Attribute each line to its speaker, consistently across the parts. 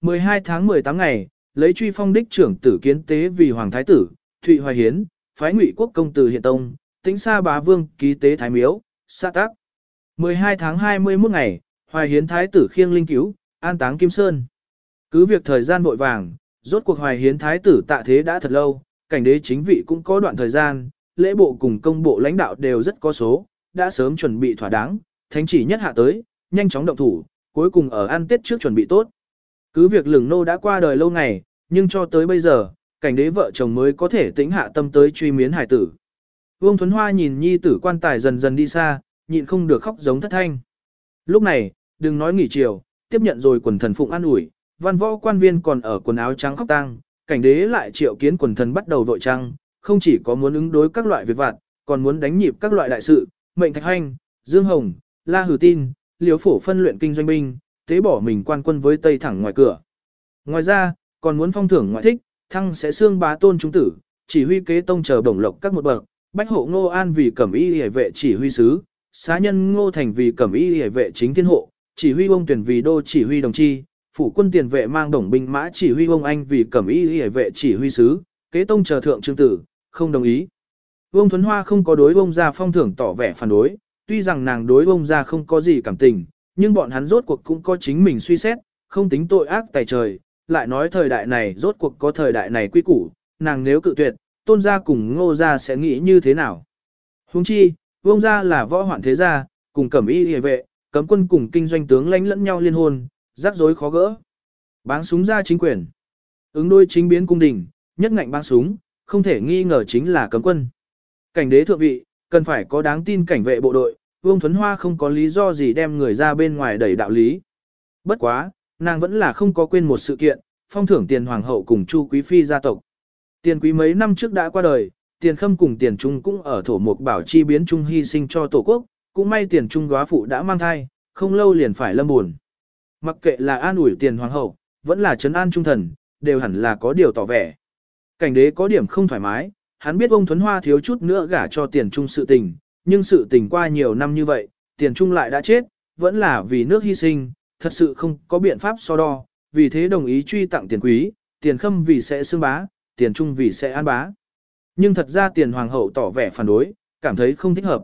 Speaker 1: 12 tháng 18 ngày, lấy truy phong đích trưởng tử kiến tế vì hoàng thái tử, Thụy Hoài Hiến, phái ngụy quốc công tử hiện tông, tính xa bá vương, ký tế thái miếu, xã tác. 12 tháng 21 ngày, Hoài Hiến thái tử khiêng linh cứu, an táng Kim Sơn. Cứ việc thời gian vội vàng, rốt cuộc Hoài Hiến thái tử tạ thế đã thật lâu, cảnh đế chính vị cũng có đoạn thời gian, lễ bộ cùng công bộ lãnh đạo đều rất có số, đã sớm chuẩn bị thỏa đáng, thánh chỉ nhất hạ tới, nhanh chóng động thủ, cuối cùng ở ăn tết trước chuẩn bị tốt. Cứ việc lửng nô đã qua đời lâu ngày, nhưng cho tới bây giờ, cảnh đế vợ chồng mới có thể tĩnh hạ tâm tới truy miến hải tử. Vương Thuấn Hoa nhìn nhi tử quan tài dần dần đi xa, nhịn không được khóc giống thất thanh. Lúc này, đừng nói nghỉ chiều, tiếp nhận rồi quần thần phụng an ủi, văn võ quan viên còn ở quần áo trắng khóc tang, cảnh đế lại triệu kiến quần thần bắt đầu vội trăng, không chỉ có muốn ứng đối các loại việc vặt, còn muốn đánh nhịp các loại đại sự, mệnh thạch hành, dương hồng, la hử tin, liếu phổ phân luyện kinh doanh binh, tế bỏ mình quan quân với tây thẳng ngoài cửa. Ngoài ra, còn muốn phong thưởng ngoại thích, thăng sẽ xương bá tôn trung tử, chỉ huy kế tông chờ bổng lộc các một bậc, bách hộ ngô an vì cẩm y hề vệ chỉ huy sứ, xá nhân ngô thành vì cẩm y hề vệ chính thiên hộ, chỉ huy ông tuyển vì đô chỉ huy đồng chi, phủ quân tiền vệ mang đồng binh mã chỉ huy ông anh vì cẩm y hề vệ chỉ huy sứ, kế tông chờ thượng trương tử, không đồng ý. Vương Thuấn Hoa không có đối ông gia phong thưởng tỏ vẻ phản đối, tuy rằng nàng đối ông gia không có gì cảm tình, nhưng bọn hắn rốt cuộc cũng có chính mình suy xét, không tính tội ác tài trời, lại nói thời đại này rốt cuộc có thời đại này quy củ, nàng nếu cự tuyệt, tôn gia cùng ngô gia sẽ nghĩ như thế nào. Huống chi, vương gia là võ hoạn thế gia, cùng cẩm y hề vệ, cấm quân cùng kinh doanh tướng lãnh lẫn nhau liên hôn, rắc rối khó gỡ. Báng súng ra chính quyền. Ứng đôi chính biến cung đình, nhất ngạnh báng súng, không thể nghi ngờ chính là cấm quân. Cảnh đế thượng vị, cần phải có đáng tin cảnh vệ bộ đội, Vương Thuấn Hoa không có lý do gì đem người ra bên ngoài đẩy đạo lý. Bất quá, nàng vẫn là không có quên một sự kiện, phong thưởng tiền hoàng hậu cùng Chu Quý Phi gia tộc. Tiền quý mấy năm trước đã qua đời, tiền khâm cùng tiền trung cũng ở thổ mục bảo chi biến trung hy sinh cho tổ quốc, cũng may tiền trung góa phụ đã mang thai, không lâu liền phải lâm buồn. Mặc kệ là an ủi tiền hoàng hậu, vẫn là trấn an trung thần, đều hẳn là có điều tỏ vẻ. Cảnh đế có điểm không thoải mái, hắn biết ông Thuấn Hoa thiếu chút nữa gả cho tiền trung sự tình, nhưng sự tình qua nhiều năm như vậy, tiền trung lại đã chết, vẫn là vì nước hy sinh, thật sự không có biện pháp so đo, vì thế đồng ý truy tặng tiền quý, tiền khâm vì sẽ xương bá, tiền trung vì sẽ an bá. Nhưng thật ra tiền hoàng hậu tỏ vẻ phản đối, cảm thấy không thích hợp.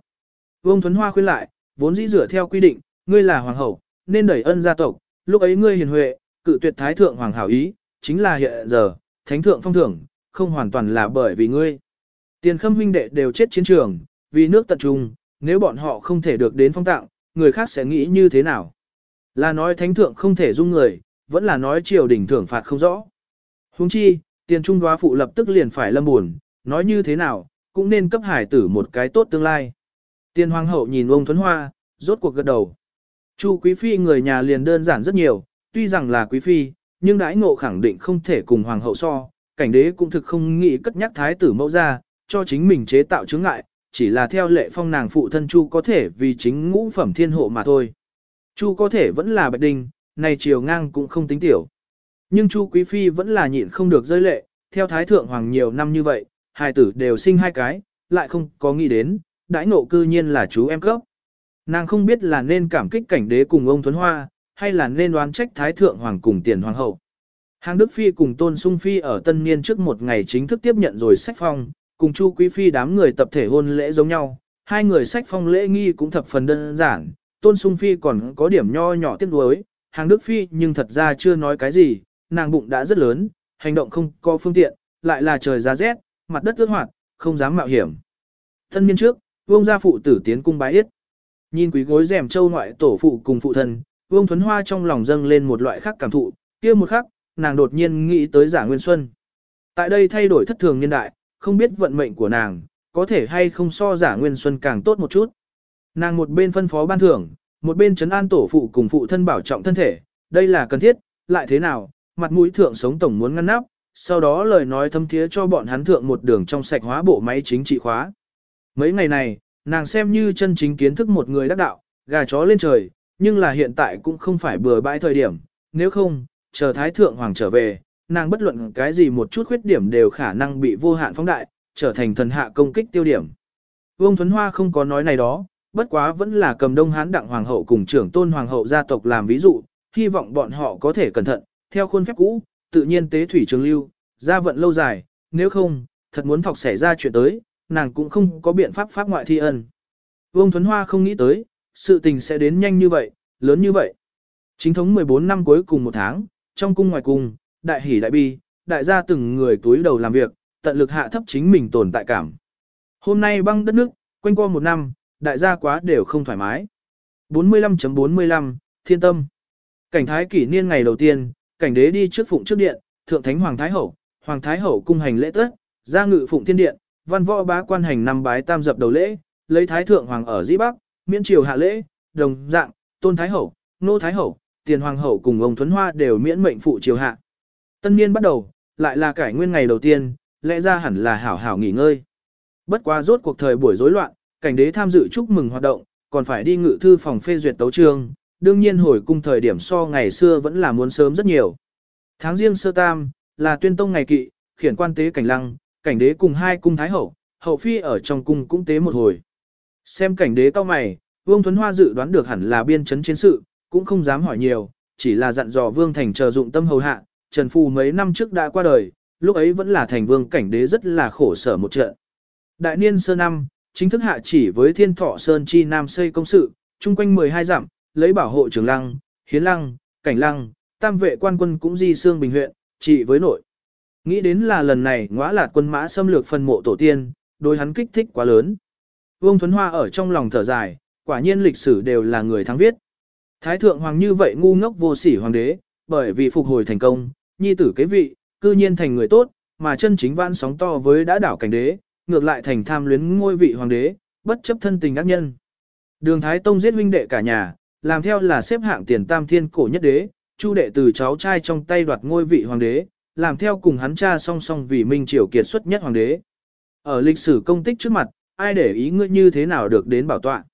Speaker 1: Vương Thuấn Hoa khuyên lại, vốn dĩ dựa theo quy định, ngươi là hoàng hậu, nên đẩy ân gia tộc, lúc ấy ngươi hiền huệ, cự tuyệt thái thượng hoàng hảo ý, chính là hiện giờ, thánh thượng phong thưởng, không hoàn toàn là bởi vì ngươi. Tiền khâm huynh đệ đều chết chiến trường, vì nước tận trung, nếu bọn họ không thể được đến phong tặng, người khác sẽ nghĩ như thế nào? Là nói thánh thượng không thể dung người, vẫn là nói triều đình thưởng phạt không rõ. Huống chi, tiền trung đoá phụ lập tức liền phải lâm buồn, nói như thế nào, cũng nên cấp hải tử một cái tốt tương lai. Tiền hoàng hậu nhìn ông Thuấn Hoa, rốt cuộc gật đầu. Chu quý phi người nhà liền đơn giản rất nhiều, tuy rằng là quý phi, nhưng đãi ngộ khẳng định không thể cùng hoàng hậu so, cảnh đế cũng thực không nghĩ cất nhắc thái tử mẫu ra, cho chính mình chế tạo chứng ngại, chỉ là theo lệ phong nàng phụ thân Chu có thể vì chính ngũ phẩm thiên hộ mà thôi. Chu có thể vẫn là bạch đinh, này chiều ngang cũng không tính tiểu. Nhưng Chu Quý Phi vẫn là nhịn không được rơi lệ, theo Thái Thượng Hoàng nhiều năm như vậy, hai tử đều sinh hai cái, lại không có nghĩ đến, đãi nộ cư nhiên là chú em cấp. Nàng không biết là nên cảm kích cảnh đế cùng ông Thuấn Hoa, hay là nên đoán trách Thái Thượng Hoàng cùng tiền Hoàng hậu. Hàng Đức Phi cùng Tôn Sung Phi ở tân niên trước một ngày chính thức tiếp nhận rồi sách phong, cùng Chu Quý Phi đám người tập thể hôn lễ giống nhau, hai người sách phong lễ nghi cũng thập phần đơn giản, Tôn Sung Phi còn có điểm nho nhỏ tiếc nuối, hàng Đức Phi nhưng thật ra chưa nói cái gì, nàng bụng đã rất lớn, hành động không có phương tiện, lại là trời giá rét, mặt đất ướt hoạt, không dám mạo hiểm. Thân niên trước, vương gia phụ tử tiến cung bái yết. Nhìn quý gối rèm châu ngoại tổ phụ cùng phụ thân, vương thuấn hoa trong lòng dâng lên một loại khác cảm thụ, kia một khắc, nàng đột nhiên nghĩ tới giả nguyên xuân. Tại đây thay đổi thất thường niên đại, không biết vận mệnh của nàng, có thể hay không so giả nguyên xuân càng tốt một chút. Nàng một bên phân phó ban thưởng, một bên trấn an tổ phụ cùng phụ thân bảo trọng thân thể, đây là cần thiết, lại thế nào, mặt mũi thượng sống tổng muốn ngăn nắp, sau đó lời nói thâm thiế cho bọn hắn thượng một đường trong sạch hóa bộ máy chính trị khóa. Mấy ngày này, nàng xem như chân chính kiến thức một người đắc đạo, gà chó lên trời, nhưng là hiện tại cũng không phải bừa bãi thời điểm, nếu không, chờ Thái Thượng Hoàng trở về, nàng bất luận cái gì một chút khuyết điểm đều khả năng bị vô hạn phóng đại, trở thành thần hạ công kích tiêu điểm. Vương Thuấn Hoa không có nói này đó, bất quá vẫn là cầm đông hán đặng hoàng hậu cùng trưởng tôn hoàng hậu gia tộc làm ví dụ, hy vọng bọn họ có thể cẩn thận, theo khuôn phép cũ, tự nhiên tế thủy trường lưu, gia vận lâu dài, nếu không, thật muốn thọc xảy ra chuyện tới, nàng cũng không có biện pháp pháp ngoại thi ân. Vương Thuấn Hoa không nghĩ tới, sự tình sẽ đến nhanh như vậy, lớn như vậy. Chính thống 14 năm cuối cùng một tháng, trong cung ngoài cung, đại hỷ đại bi, đại gia từng người túi đầu làm việc, tận lực hạ thấp chính mình tồn tại cảm. Hôm nay băng đất nước, quanh qua một năm, đại gia quá đều không thoải mái. 45.45, Thiên Tâm Cảnh thái kỷ niên ngày đầu tiên, cảnh đế đi trước phụng trước điện, thượng thánh hoàng thái hậu, hoàng thái hậu cung hành lễ tất, ra ngự phụng thiên điện, văn võ bá quan hành năm bái tam dập đầu lễ, lấy thái thượng hoàng ở dĩ bắc, miễn triều hạ lễ, đồng dạng, tôn thái hậu, nô thái hậu, tiền hoàng hậu cùng ông thuấn hoa đều miễn mệnh phụ triều hạ. Tân niên bắt đầu, lại là cải nguyên ngày đầu tiên, lẽ ra hẳn là hảo hảo nghỉ ngơi. Bất quá rốt cuộc thời buổi rối loạn, cảnh đế tham dự chúc mừng hoạt động, còn phải đi ngự thư phòng phê duyệt tấu trương, đương nhiên hồi cung thời điểm so ngày xưa vẫn là muốn sớm rất nhiều. Tháng riêng sơ tam, là tuyên tông ngày kỵ, khiển quan tế cảnh lăng, cảnh đế cùng hai cung thái hậu, hậu phi ở trong cung cũng tế một hồi. Xem cảnh đế cao mày, Vương Thuấn Hoa dự đoán được hẳn là biên chấn chiến sự, cũng không dám hỏi nhiều, chỉ là dặn dò Vương Thành chờ dụng tâm hầu hạ, Trần Phù mấy năm trước đã qua đời, lúc ấy vẫn là thành vương cảnh đế rất là khổ sở một trận. Đại niên sơ năm, chính thức hạ chỉ với thiên thọ sơn chi nam xây công sự, chung quanh 12 dặm, lấy bảo hộ trường lăng, hiến lăng, cảnh lăng, tam vệ quan quân cũng di xương bình huyện, chỉ với nội. Nghĩ đến là lần này ngõa lạt quân mã xâm lược phần mộ tổ tiên, đối hắn kích thích quá lớn. Vương Thuấn Hoa ở trong lòng thở dài, quả nhiên lịch sử đều là người thắng viết. Thái thượng hoàng như vậy ngu ngốc vô sỉ hoàng đế, bởi vì phục hồi thành công, nhi tử kế vị, cư nhiên thành người tốt, mà chân chính vãn sóng to với đã đảo cảnh đế, ngược lại thành tham luyến ngôi vị hoàng đế, bất chấp thân tình ác nhân. Đường Thái Tông giết huynh đệ cả nhà, làm theo là xếp hạng tiền tam thiên cổ nhất đế, chu đệ từ cháu trai trong tay đoạt ngôi vị hoàng đế, làm theo cùng hắn cha song song vì minh triều kiệt xuất nhất hoàng đế. Ở lịch sử công tích trước mặt, ai để ý ngươi như thế nào được đến bảo tọa.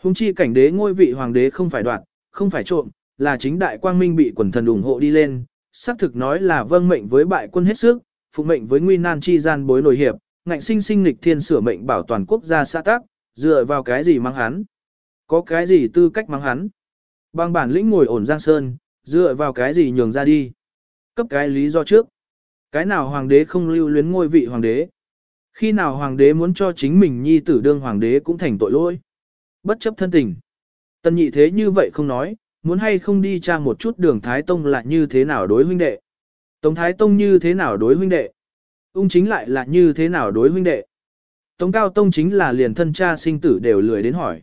Speaker 1: Hùng chi cảnh đế ngôi vị hoàng đế không phải đoạt, không phải trộm, là chính đại quang minh bị quần thần ủng hộ đi lên, xác thực nói là vâng mệnh với bại quân hết sức, phụ mệnh với nguy nan chi gian bối nổi hiệp, ngạnh sinh sinh nghịch thiên sửa mệnh bảo toàn quốc gia xã tắc. dựa vào cái gì mang hắn? Có cái gì tư cách mang hắn? Bằng bản lĩnh ngồi ổn giang sơn, dựa vào cái gì nhường ra đi? Cấp cái lý do trước. Cái nào hoàng đế không lưu luyến ngôi vị hoàng đế? Khi nào hoàng đế muốn cho chính mình nhi tử đương hoàng đế cũng thành tội lỗi. Bất chấp thân tình. Tần nhị thế như vậy không nói, muốn hay không đi tra một chút đường Thái Tông là như thế nào đối huynh đệ. Tống Thái Tông như thế nào đối huynh đệ. Ung chính lại là như thế nào đối huynh đệ. Tống Cao Tông chính là liền thân cha sinh tử đều lười đến hỏi.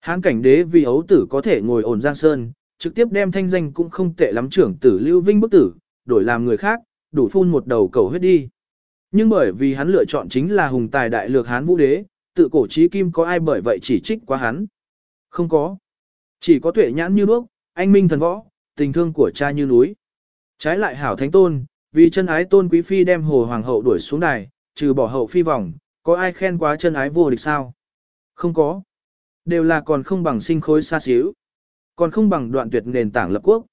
Speaker 1: Hán cảnh đế vì ấu tử có thể ngồi ổn giang sơn, trực tiếp đem thanh danh cũng không tệ lắm trưởng tử lưu vinh bức tử, đổi làm người khác, đủ phun một đầu cầu huyết đi. Nhưng bởi vì hắn lựa chọn chính là hùng tài đại lược hán vũ đế, tự cổ trí kim có ai bởi vậy chỉ trích quá hắn. Không có. Chỉ có tuệ nhãn như đuốc, anh minh thần võ, tình thương của cha như núi. Trái lại hảo thánh tôn, vì chân ái tôn quý phi đem hồ hoàng hậu đuổi xuống đài, trừ bỏ hậu phi vòng, có ai khen quá chân ái vô địch sao? Không có. Đều là còn không bằng sinh khối xa xíu. Còn không bằng đoạn tuyệt nền tảng lập quốc.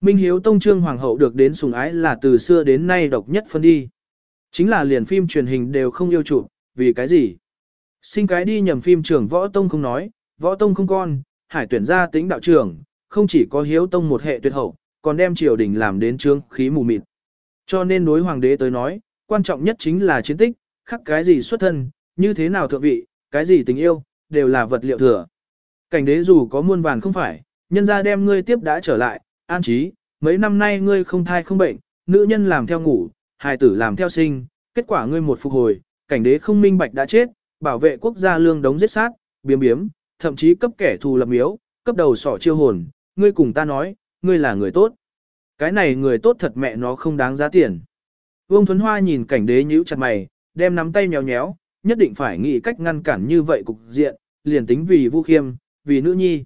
Speaker 1: Minh Hiếu Tông Trương Hoàng hậu được đến sùng ái là từ xưa đến nay độc nhất phân đi. Chính là liền phim truyền hình đều không yêu chụp, vì cái gì? Sinh cái đi nhầm phim trường Võ Tông không nói, Võ Tông không con, hải tuyển ra tính đạo trưởng, không chỉ có hiếu tông một hệ tuyệt hậu, còn đem triều đình làm đến trương khí mù mịt. Cho nên đối hoàng đế tới nói, quan trọng nhất chính là chiến tích, khắc cái gì xuất thân, như thế nào thượng vị, cái gì tình yêu, đều là vật liệu thừa. Cảnh đế dù có muôn vàn không phải, nhân ra đem ngươi tiếp đã trở lại, an trí, mấy năm nay ngươi không thai không bệnh, nữ nhân làm theo ngủ, hài tử làm theo sinh, kết quả ngươi một phục hồi, cảnh đế không minh bạch đã chết, bảo vệ quốc gia lương đống giết sát, biếm biếm, thậm chí cấp kẻ thù lập miếu, cấp đầu sỏ chiêu hồn, ngươi cùng ta nói, ngươi là người tốt. Cái này người tốt thật mẹ nó không đáng giá tiền. Vương Thuấn Hoa nhìn cảnh đế nhíu chặt mày, đem nắm tay nhéo nhéo, nhất định phải nghĩ cách ngăn cản như vậy cục diện, liền tính vì Vu Khiêm, vì nữ nhi.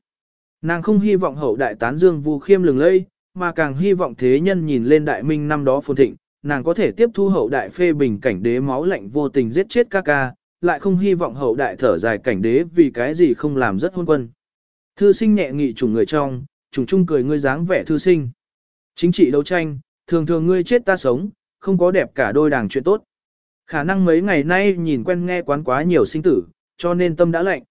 Speaker 1: Nàng không hy vọng hậu đại tán dương Vu Khiêm lừng lây, mà càng hy vọng thế nhân nhìn lên đại minh năm đó phồn thịnh, nàng có thể tiếp thu hậu đại phê bình cảnh đế máu lạnh vô tình giết chết ca ca, lại không hy vọng hậu đại thở dài cảnh đế vì cái gì không làm rất hôn quân. Thư sinh nhẹ nghị chủng người trong, trùng chung cười ngươi dáng vẻ thư sinh. Chính trị đấu tranh, thường thường ngươi chết ta sống, không có đẹp cả đôi đảng chuyện tốt. Khả năng mấy ngày nay nhìn quen nghe quán quá nhiều sinh tử, cho nên tâm đã lạnh.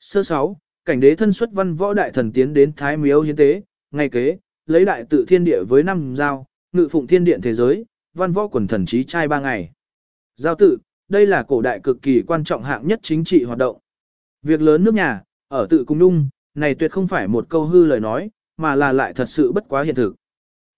Speaker 1: Sơ sáu, cảnh đế thân xuất văn võ đại thần tiến đến thái miếu hiến tế, ngày kế, lấy đại tự thiên địa với năm giao, ngự phụng thiên điện thế giới, văn võ quần thần trí trai ba ngày. Giao tự, đây là cổ đại cực kỳ quan trọng hạng nhất chính trị hoạt động. Việc lớn nước nhà, ở tự cung nung, này tuyệt không phải một câu hư lời nói, mà là lại thật sự bất quá hiện thực.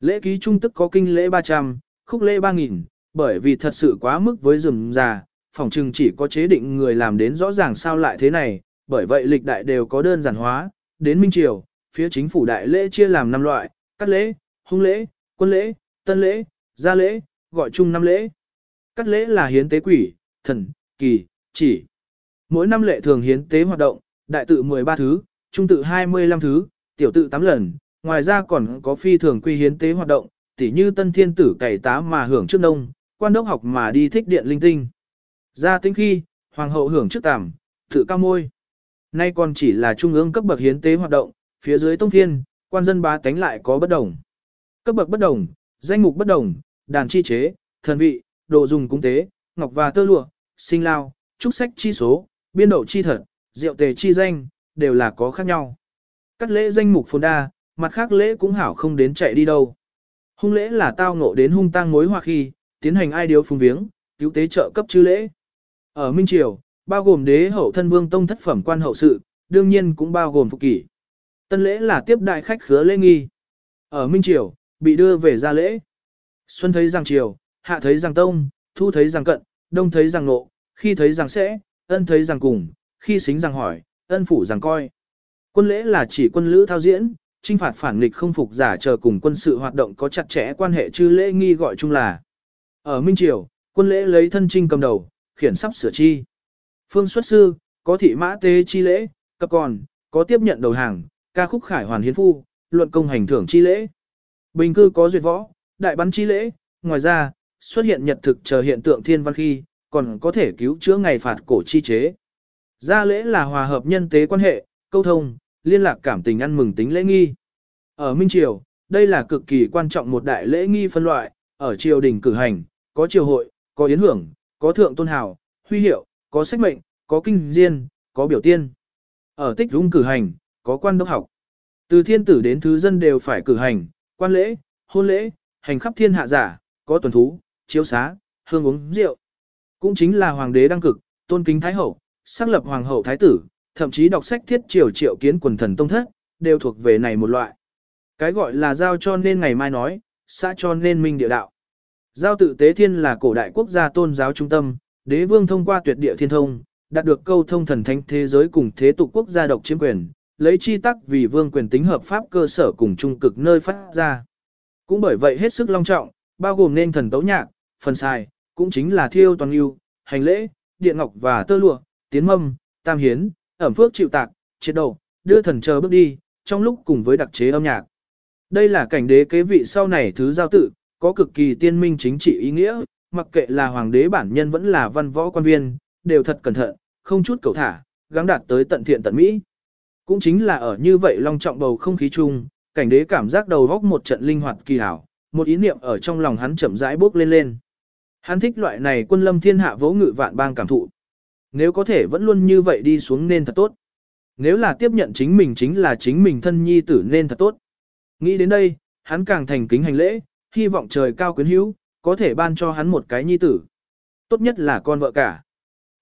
Speaker 1: Lễ ký trung tức có kinh lễ 300, khúc lễ 3.000, bởi vì thật sự quá mức với rừng già, phòng trừng chỉ có chế định người làm đến rõ ràng sao lại thế này, bởi vậy lịch đại đều có đơn giản hóa, đến Minh Triều, phía chính phủ đại lễ chia làm 5 loại, cắt lễ, hung lễ, quân lễ, tân lễ, gia lễ, gọi chung năm lễ. Cắt lễ là hiến tế quỷ, thần, kỳ, chỉ. Mỗi năm lệ thường hiến tế hoạt động, đại tự 13 thứ, trung tự 25 thứ, tiểu tự 8 lần, ngoài ra còn có phi thường quy hiến tế hoạt động, tỉ như tân thiên tử cày tá mà hưởng trước nông, quan đốc học mà đi thích điện linh tinh. Ra tính khi, hoàng hậu hưởng trước tàm, tự cao môi. Nay còn chỉ là trung ương cấp bậc hiến tế hoạt động, phía dưới tông thiên, quan dân bá tánh lại có bất đồng. Cấp bậc bất đồng, danh mục bất đồng, đàn chi chế, thần vị, đồ dùng cung tế, ngọc và tơ lụa, sinh lao, trúc sách chi số, biên độ chi thật, rượu tề chi danh, đều là có khác nhau. Cắt lễ danh mục phồn đa, mặt khác lễ cũng hảo không đến chạy đi đâu. Hung lễ là tao ngộ đến hung tang mối hoa khi, tiến hành ai điếu phung viếng, cứu tế trợ cấp chư lễ. Ở Minh Triều, bao gồm đế hậu thân vương tông thất phẩm quan hậu sự, đương nhiên cũng bao gồm phục kỷ. Tân lễ là tiếp đại khách khứa lễ nghi. Ở Minh Triều, bị đưa về gia lễ. Xuân thấy rằng triều, hạ thấy rằng tông, thu thấy rằng cận, đông thấy rằng nộ, khi thấy rằng sẽ, ân thấy rằng cùng, khi xính rằng hỏi, ân phủ rằng coi. Quân lễ là chỉ quân lữ thao diễn, trinh phạt phản nghịch không phục giả chờ cùng quân sự hoạt động có chặt chẽ quan hệ chư lễ nghi gọi chung là. Ở Minh Triều, quân lễ lấy thân trinh cầm đầu, khiển sắp sửa chi. Phương xuất sư, có thị mã tế chi lễ, cấp còn, có tiếp nhận đầu hàng, ca khúc khải hoàn hiến phu, luận công hành thưởng chi lễ. Bình cư có duyệt võ, đại bắn chi lễ, ngoài ra, xuất hiện nhật thực chờ hiện tượng thiên văn khi, còn có thể cứu chữa ngày phạt cổ chi chế. Gia lễ là hòa hợp nhân tế quan hệ, câu thông, liên lạc cảm tình ăn mừng tính lễ nghi. Ở Minh Triều, đây là cực kỳ quan trọng một đại lễ nghi phân loại, ở triều đình cử hành, có triều hội, có yến hưởng, có thượng tôn hào, huy hiệu, có sách mệnh, có kinh diên, có biểu tiên. Ở tích dung cử hành, có quan đốc học. Từ thiên tử đến thứ dân đều phải cử hành, quan lễ, hôn lễ, hành khắp thiên hạ giả, có tuần thú, chiếu xá, hương uống rượu. Cũng chính là hoàng đế đăng cực, tôn kính thái hậu, xác lập hoàng hậu thái tử, thậm chí đọc sách thiết triều triệu kiến quần thần tông thất, đều thuộc về này một loại. Cái gọi là giao cho nên ngày mai nói, xã cho nên minh địa đạo. Giao tự tế thiên là cổ đại quốc gia tôn giáo trung tâm, đế vương thông qua tuyệt địa thiên thông, đạt được câu thông thần thánh thế giới cùng thế tục quốc gia độc chiếm quyền, lấy chi tắc vì vương quyền tính hợp pháp cơ sở cùng trung cực nơi phát ra. Cũng bởi vậy hết sức long trọng, bao gồm nên thần tấu nhạc, phần xài, cũng chính là thiêu toàn yêu, hành lễ, điện ngọc và tơ lụa, tiến mâm, tam hiến, ẩm phước chịu tạc, triệt đầu, đưa thần chờ bước đi, trong lúc cùng với đặc chế âm nhạc. Đây là cảnh đế kế vị sau này thứ giao tự, có cực kỳ tiên minh chính trị ý nghĩa, mặc kệ là hoàng đế bản nhân vẫn là văn võ quan viên, đều thật cẩn thận, không chút cầu thả, gắng đạt tới tận thiện tận mỹ. Cũng chính là ở như vậy long trọng bầu không khí chung, cảnh đế cảm giác đầu góc một trận linh hoạt kỳ hảo, một ý niệm ở trong lòng hắn chậm rãi bốc lên lên. Hắn thích loại này quân lâm thiên hạ vỗ ngự vạn bang cảm thụ. Nếu có thể vẫn luôn như vậy đi xuống nên thật tốt. Nếu là tiếp nhận chính mình chính là chính mình thân nhi tử nên thật tốt. Nghĩ đến đây, hắn càng thành kính hành lễ, hy vọng trời cao quyến hữu, có thể ban cho hắn một cái nhi tử. Tốt nhất là con vợ cả.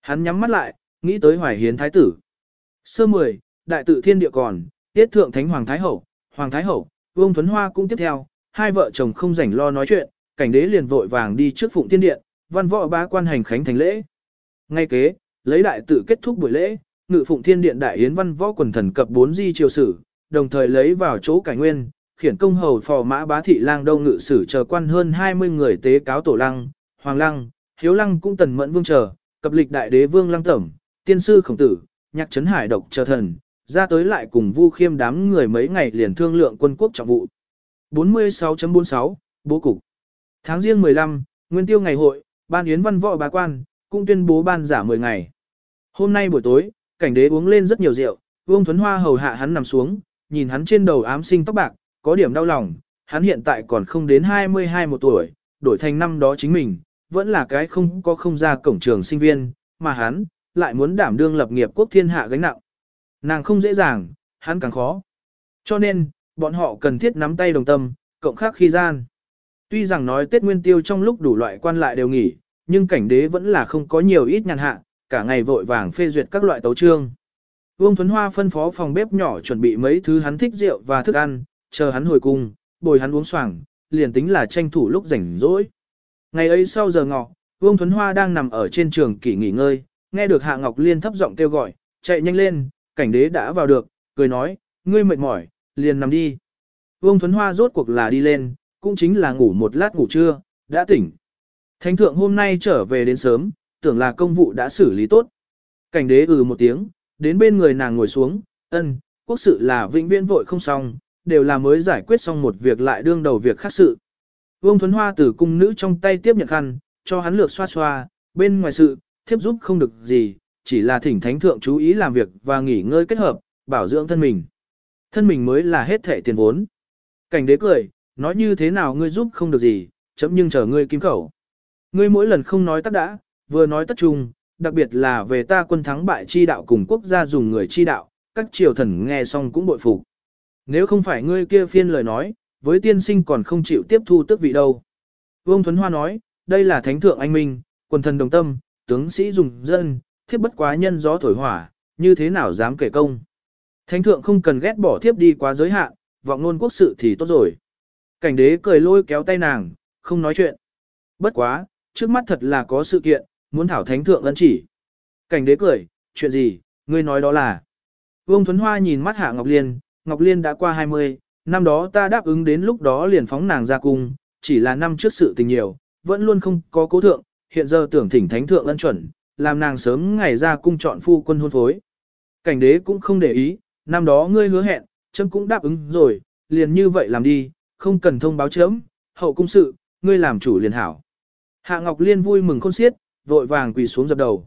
Speaker 1: Hắn nhắm mắt lại, nghĩ tới hoài hiến thái tử. Sơ mười, đại tự thiên địa còn, tiết thượng thánh hoàng thái hậu, hoàng thái hậu, vương thuấn hoa cũng tiếp theo, hai vợ chồng không rảnh lo nói chuyện, cảnh đế liền vội vàng đi trước phụng thiên điện, văn võ bá quan hành khánh thành lễ. Ngay kế, lấy đại tự kết thúc buổi lễ, ngự phụng thiên điện đại yến văn võ quần thần cập bốn di triều sử, đồng thời lấy vào chỗ cải nguyên, khiển công hầu phò mã bá thị lang đông ngự sử chờ quan hơn 20 người tế cáo tổ lăng, hoàng lăng, hiếu lăng cũng tần mẫn vương chờ, cập lịch đại đế vương lăng tẩm, tiên sư khổng tử, nhạc trấn hải độc chờ thần, ra tới lại cùng vu khiêm đám người mấy ngày liền thương lượng quân quốc trọng vụ. 46.46, Bố Cục Tháng riêng 15, Nguyên tiêu ngày hội, ban yến văn võ bá quan, cũng tuyên bố ban giả 10 ngày. Hôm nay buổi tối, cảnh đế uống lên rất nhiều rượu, Vương Thuấn Hoa hầu hạ hắn nằm xuống, nhìn hắn trên đầu ám sinh tóc bạc, có điểm đau lòng, hắn hiện tại còn không đến 22 một tuổi, đổi thành năm đó chính mình, vẫn là cái không có không ra cổng trường sinh viên, mà hắn, lại muốn đảm đương lập nghiệp quốc thiên hạ gánh nặng. Nàng không dễ dàng, hắn càng khó. Cho nên, Bọn họ cần thiết nắm tay đồng tâm, cộng khắc khi gian. Tuy rằng nói Tết Nguyên Tiêu trong lúc đủ loại quan lại đều nghỉ, nhưng cảnh đế vẫn là không có nhiều ít nhàn hạ, cả ngày vội vàng phê duyệt các loại tấu trương. Vương Thuấn Hoa phân phó phòng bếp nhỏ chuẩn bị mấy thứ hắn thích rượu và thức ăn, chờ hắn hồi cung, bồi hắn uống xoàng, liền tính là tranh thủ lúc rảnh rỗi. Ngày ấy sau giờ ngọ, Vương Thuấn Hoa đang nằm ở trên trường kỷ nghỉ ngơi, nghe được Hạ Ngọc Liên thấp giọng kêu gọi, chạy nhanh lên, cảnh đế đã vào được, cười nói, ngươi mệt mỏi, liền nằm đi. Vương Thuấn Hoa rốt cuộc là đi lên, cũng chính là ngủ một lát ngủ trưa, đã tỉnh. Thánh thượng hôm nay trở về đến sớm, tưởng là công vụ đã xử lý tốt. Cảnh đế ừ một tiếng, đến bên người nàng ngồi xuống, ân, quốc sự là vĩnh viễn vội không xong, đều là mới giải quyết xong một việc lại đương đầu việc khác sự. Vương Thuấn Hoa từ cung nữ trong tay tiếp nhận khăn, cho hắn lược xoa xoa, bên ngoài sự, thiếp giúp không được gì, chỉ là thỉnh thánh thượng chú ý làm việc và nghỉ ngơi kết hợp, bảo dưỡng thân mình. Thân mình mới là hết thẻ tiền vốn. Cảnh đế cười, nói như thế nào ngươi giúp không được gì, chấm nhưng chờ ngươi kim khẩu. Ngươi mỗi lần không nói tất đã, vừa nói tất trung, đặc biệt là về ta quân thắng bại chi đạo cùng quốc gia dùng người chi đạo, các triều thần nghe xong cũng bội phục. Nếu không phải ngươi kia phiên lời nói, với tiên sinh còn không chịu tiếp thu tước vị đâu. Vương Thuấn Hoa nói, đây là thánh thượng anh minh, quần thần đồng tâm, tướng sĩ dùng dân, thiếp bất quá nhân gió thổi hỏa, như thế nào dám kể công. Thánh thượng không cần ghét bỏ thiếp đi quá giới hạn, vọng ngôn quốc sự thì tốt rồi. Cảnh đế cười lôi kéo tay nàng, không nói chuyện. Bất quá, trước mắt thật là có sự kiện, muốn thảo thánh thượng ân chỉ. Cảnh đế cười, chuyện gì, ngươi nói đó là. Vương Thuấn Hoa nhìn mắt Hạ Ngọc Liên, Ngọc Liên đã qua 20, năm đó ta đáp ứng đến lúc đó liền phóng nàng ra cung, chỉ là năm trước sự tình nhiều, vẫn luôn không có cố thượng, hiện giờ tưởng thỉnh thánh thượng ân chuẩn, làm nàng sớm ngày ra cung chọn phu quân hôn phối. Cảnh đế cũng không để ý, năm đó ngươi hứa hẹn, chấm cũng đáp ứng rồi, liền như vậy làm đi, không cần thông báo chấm, hậu cung sự, ngươi làm chủ liền hảo. Hạ Ngọc Liên vui mừng khôn xiết, vội vàng quỳ xuống dập đầu.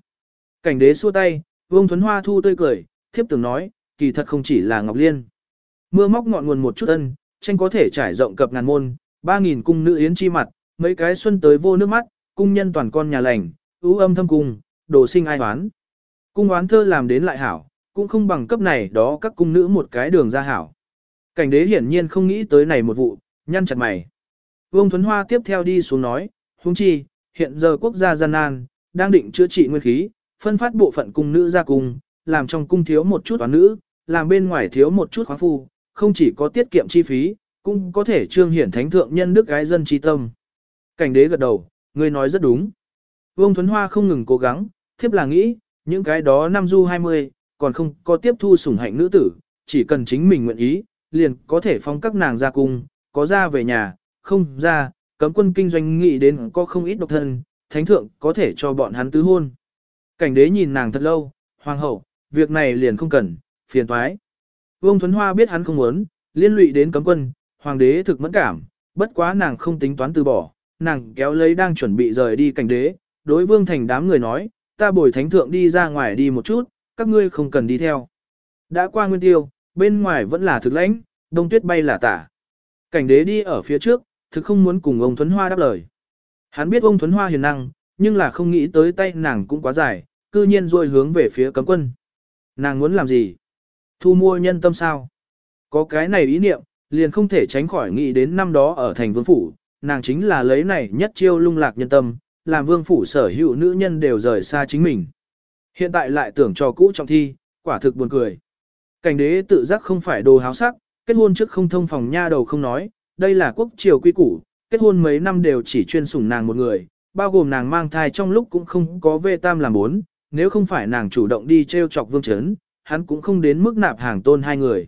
Speaker 1: Cảnh đế xua tay, Vương Thuấn Hoa thu tươi cười, thiếp tưởng nói, kỳ thật không chỉ là Ngọc Liên. Mưa móc ngọn nguồn một chút ân, tranh có thể trải rộng cập ngàn môn, ba nghìn cung nữ yến chi mặt, mấy cái xuân tới vô nước mắt, cung nhân toàn con nhà lành, ưu âm thâm cung, đồ sinh ai hoán. Cung oán thơ làm đến lại hảo, cũng không bằng cấp này đó các cung nữ một cái đường ra hảo. Cảnh đế hiển nhiên không nghĩ tới này một vụ, nhăn chặt mày. Vương Thuấn Hoa tiếp theo đi xuống nói, huống chi, hiện giờ quốc gia gian nan, đang định chữa trị nguyên khí, phân phát bộ phận cung nữ ra cung, làm trong cung thiếu một chút toán nữ, làm bên ngoài thiếu một chút khoáng phu, không chỉ có tiết kiệm chi phí, cũng có thể trương hiển thánh thượng nhân đức gái dân trí tâm. Cảnh đế gật đầu, ngươi nói rất đúng. Vương Thuấn Hoa không ngừng cố gắng, thiếp là nghĩ, những cái đó năm du 20, còn không có tiếp thu sủng hạnh nữ tử, chỉ cần chính mình nguyện ý, liền có thể phong các nàng ra cung, có ra về nhà, không ra, cấm quân kinh doanh nghĩ đến có không ít độc thân, thánh thượng có thể cho bọn hắn tứ hôn. Cảnh đế nhìn nàng thật lâu, hoàng hậu, việc này liền không cần, phiền toái. Vương Thuấn Hoa biết hắn không muốn, liên lụy đến cấm quân, hoàng đế thực mẫn cảm, bất quá nàng không tính toán từ bỏ, nàng kéo lấy đang chuẩn bị rời đi cảnh đế, đối vương thành đám người nói, ta bồi thánh thượng đi ra ngoài đi một chút, các ngươi không cần đi theo. Đã qua nguyên tiêu, bên ngoài vẫn là thực lãnh, đông tuyết bay là tả. Cảnh đế đi ở phía trước, thực không muốn cùng ông Thuấn Hoa đáp lời. Hắn biết ông Thuấn Hoa hiền năng, nhưng là không nghĩ tới tay nàng cũng quá dài, cư nhiên rồi hướng về phía cấm quân. Nàng muốn làm gì? Thu mua nhân tâm sao? Có cái này ý niệm, liền không thể tránh khỏi nghĩ đến năm đó ở thành vương phủ, nàng chính là lấy này nhất chiêu lung lạc nhân tâm, làm vương phủ sở hữu nữ nhân đều rời xa chính mình. Hiện tại lại tưởng cho cũ trọng thi, quả thực buồn cười. Cảnh đế tự giác không phải đồ háo sắc, kết hôn trước không thông phòng nha đầu không nói, đây là quốc triều quy củ, kết hôn mấy năm đều chỉ chuyên sủng nàng một người, bao gồm nàng mang thai trong lúc cũng không có về tam làm bốn, nếu không phải nàng chủ động đi treo chọc vương chấn, hắn cũng không đến mức nạp hàng tôn hai người.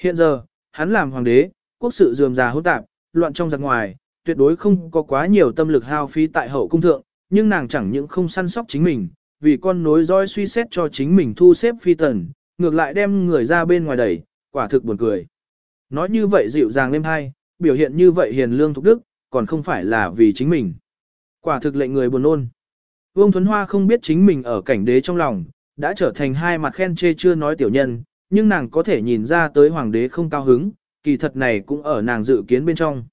Speaker 1: Hiện giờ, hắn làm hoàng đế, quốc sự dườm già hỗn tạp, loạn trong giặc ngoài, tuyệt đối không có quá nhiều tâm lực hao phí tại hậu cung thượng, nhưng nàng chẳng những không săn sóc chính mình, vì con nối roi suy xét cho chính mình thu xếp phi tần, ngược lại đem người ra bên ngoài đẩy, quả thực buồn cười. Nói như vậy dịu dàng lên hai, biểu hiện như vậy hiền lương thục đức, còn không phải là vì chính mình. Quả thực lệnh người buồn nôn. Vương Thuấn Hoa không biết chính mình ở cảnh đế trong lòng, đã trở thành hai mặt khen chê chưa nói tiểu nhân, nhưng nàng có thể nhìn ra tới hoàng đế không cao hứng, kỳ thật này cũng ở nàng dự kiến bên trong.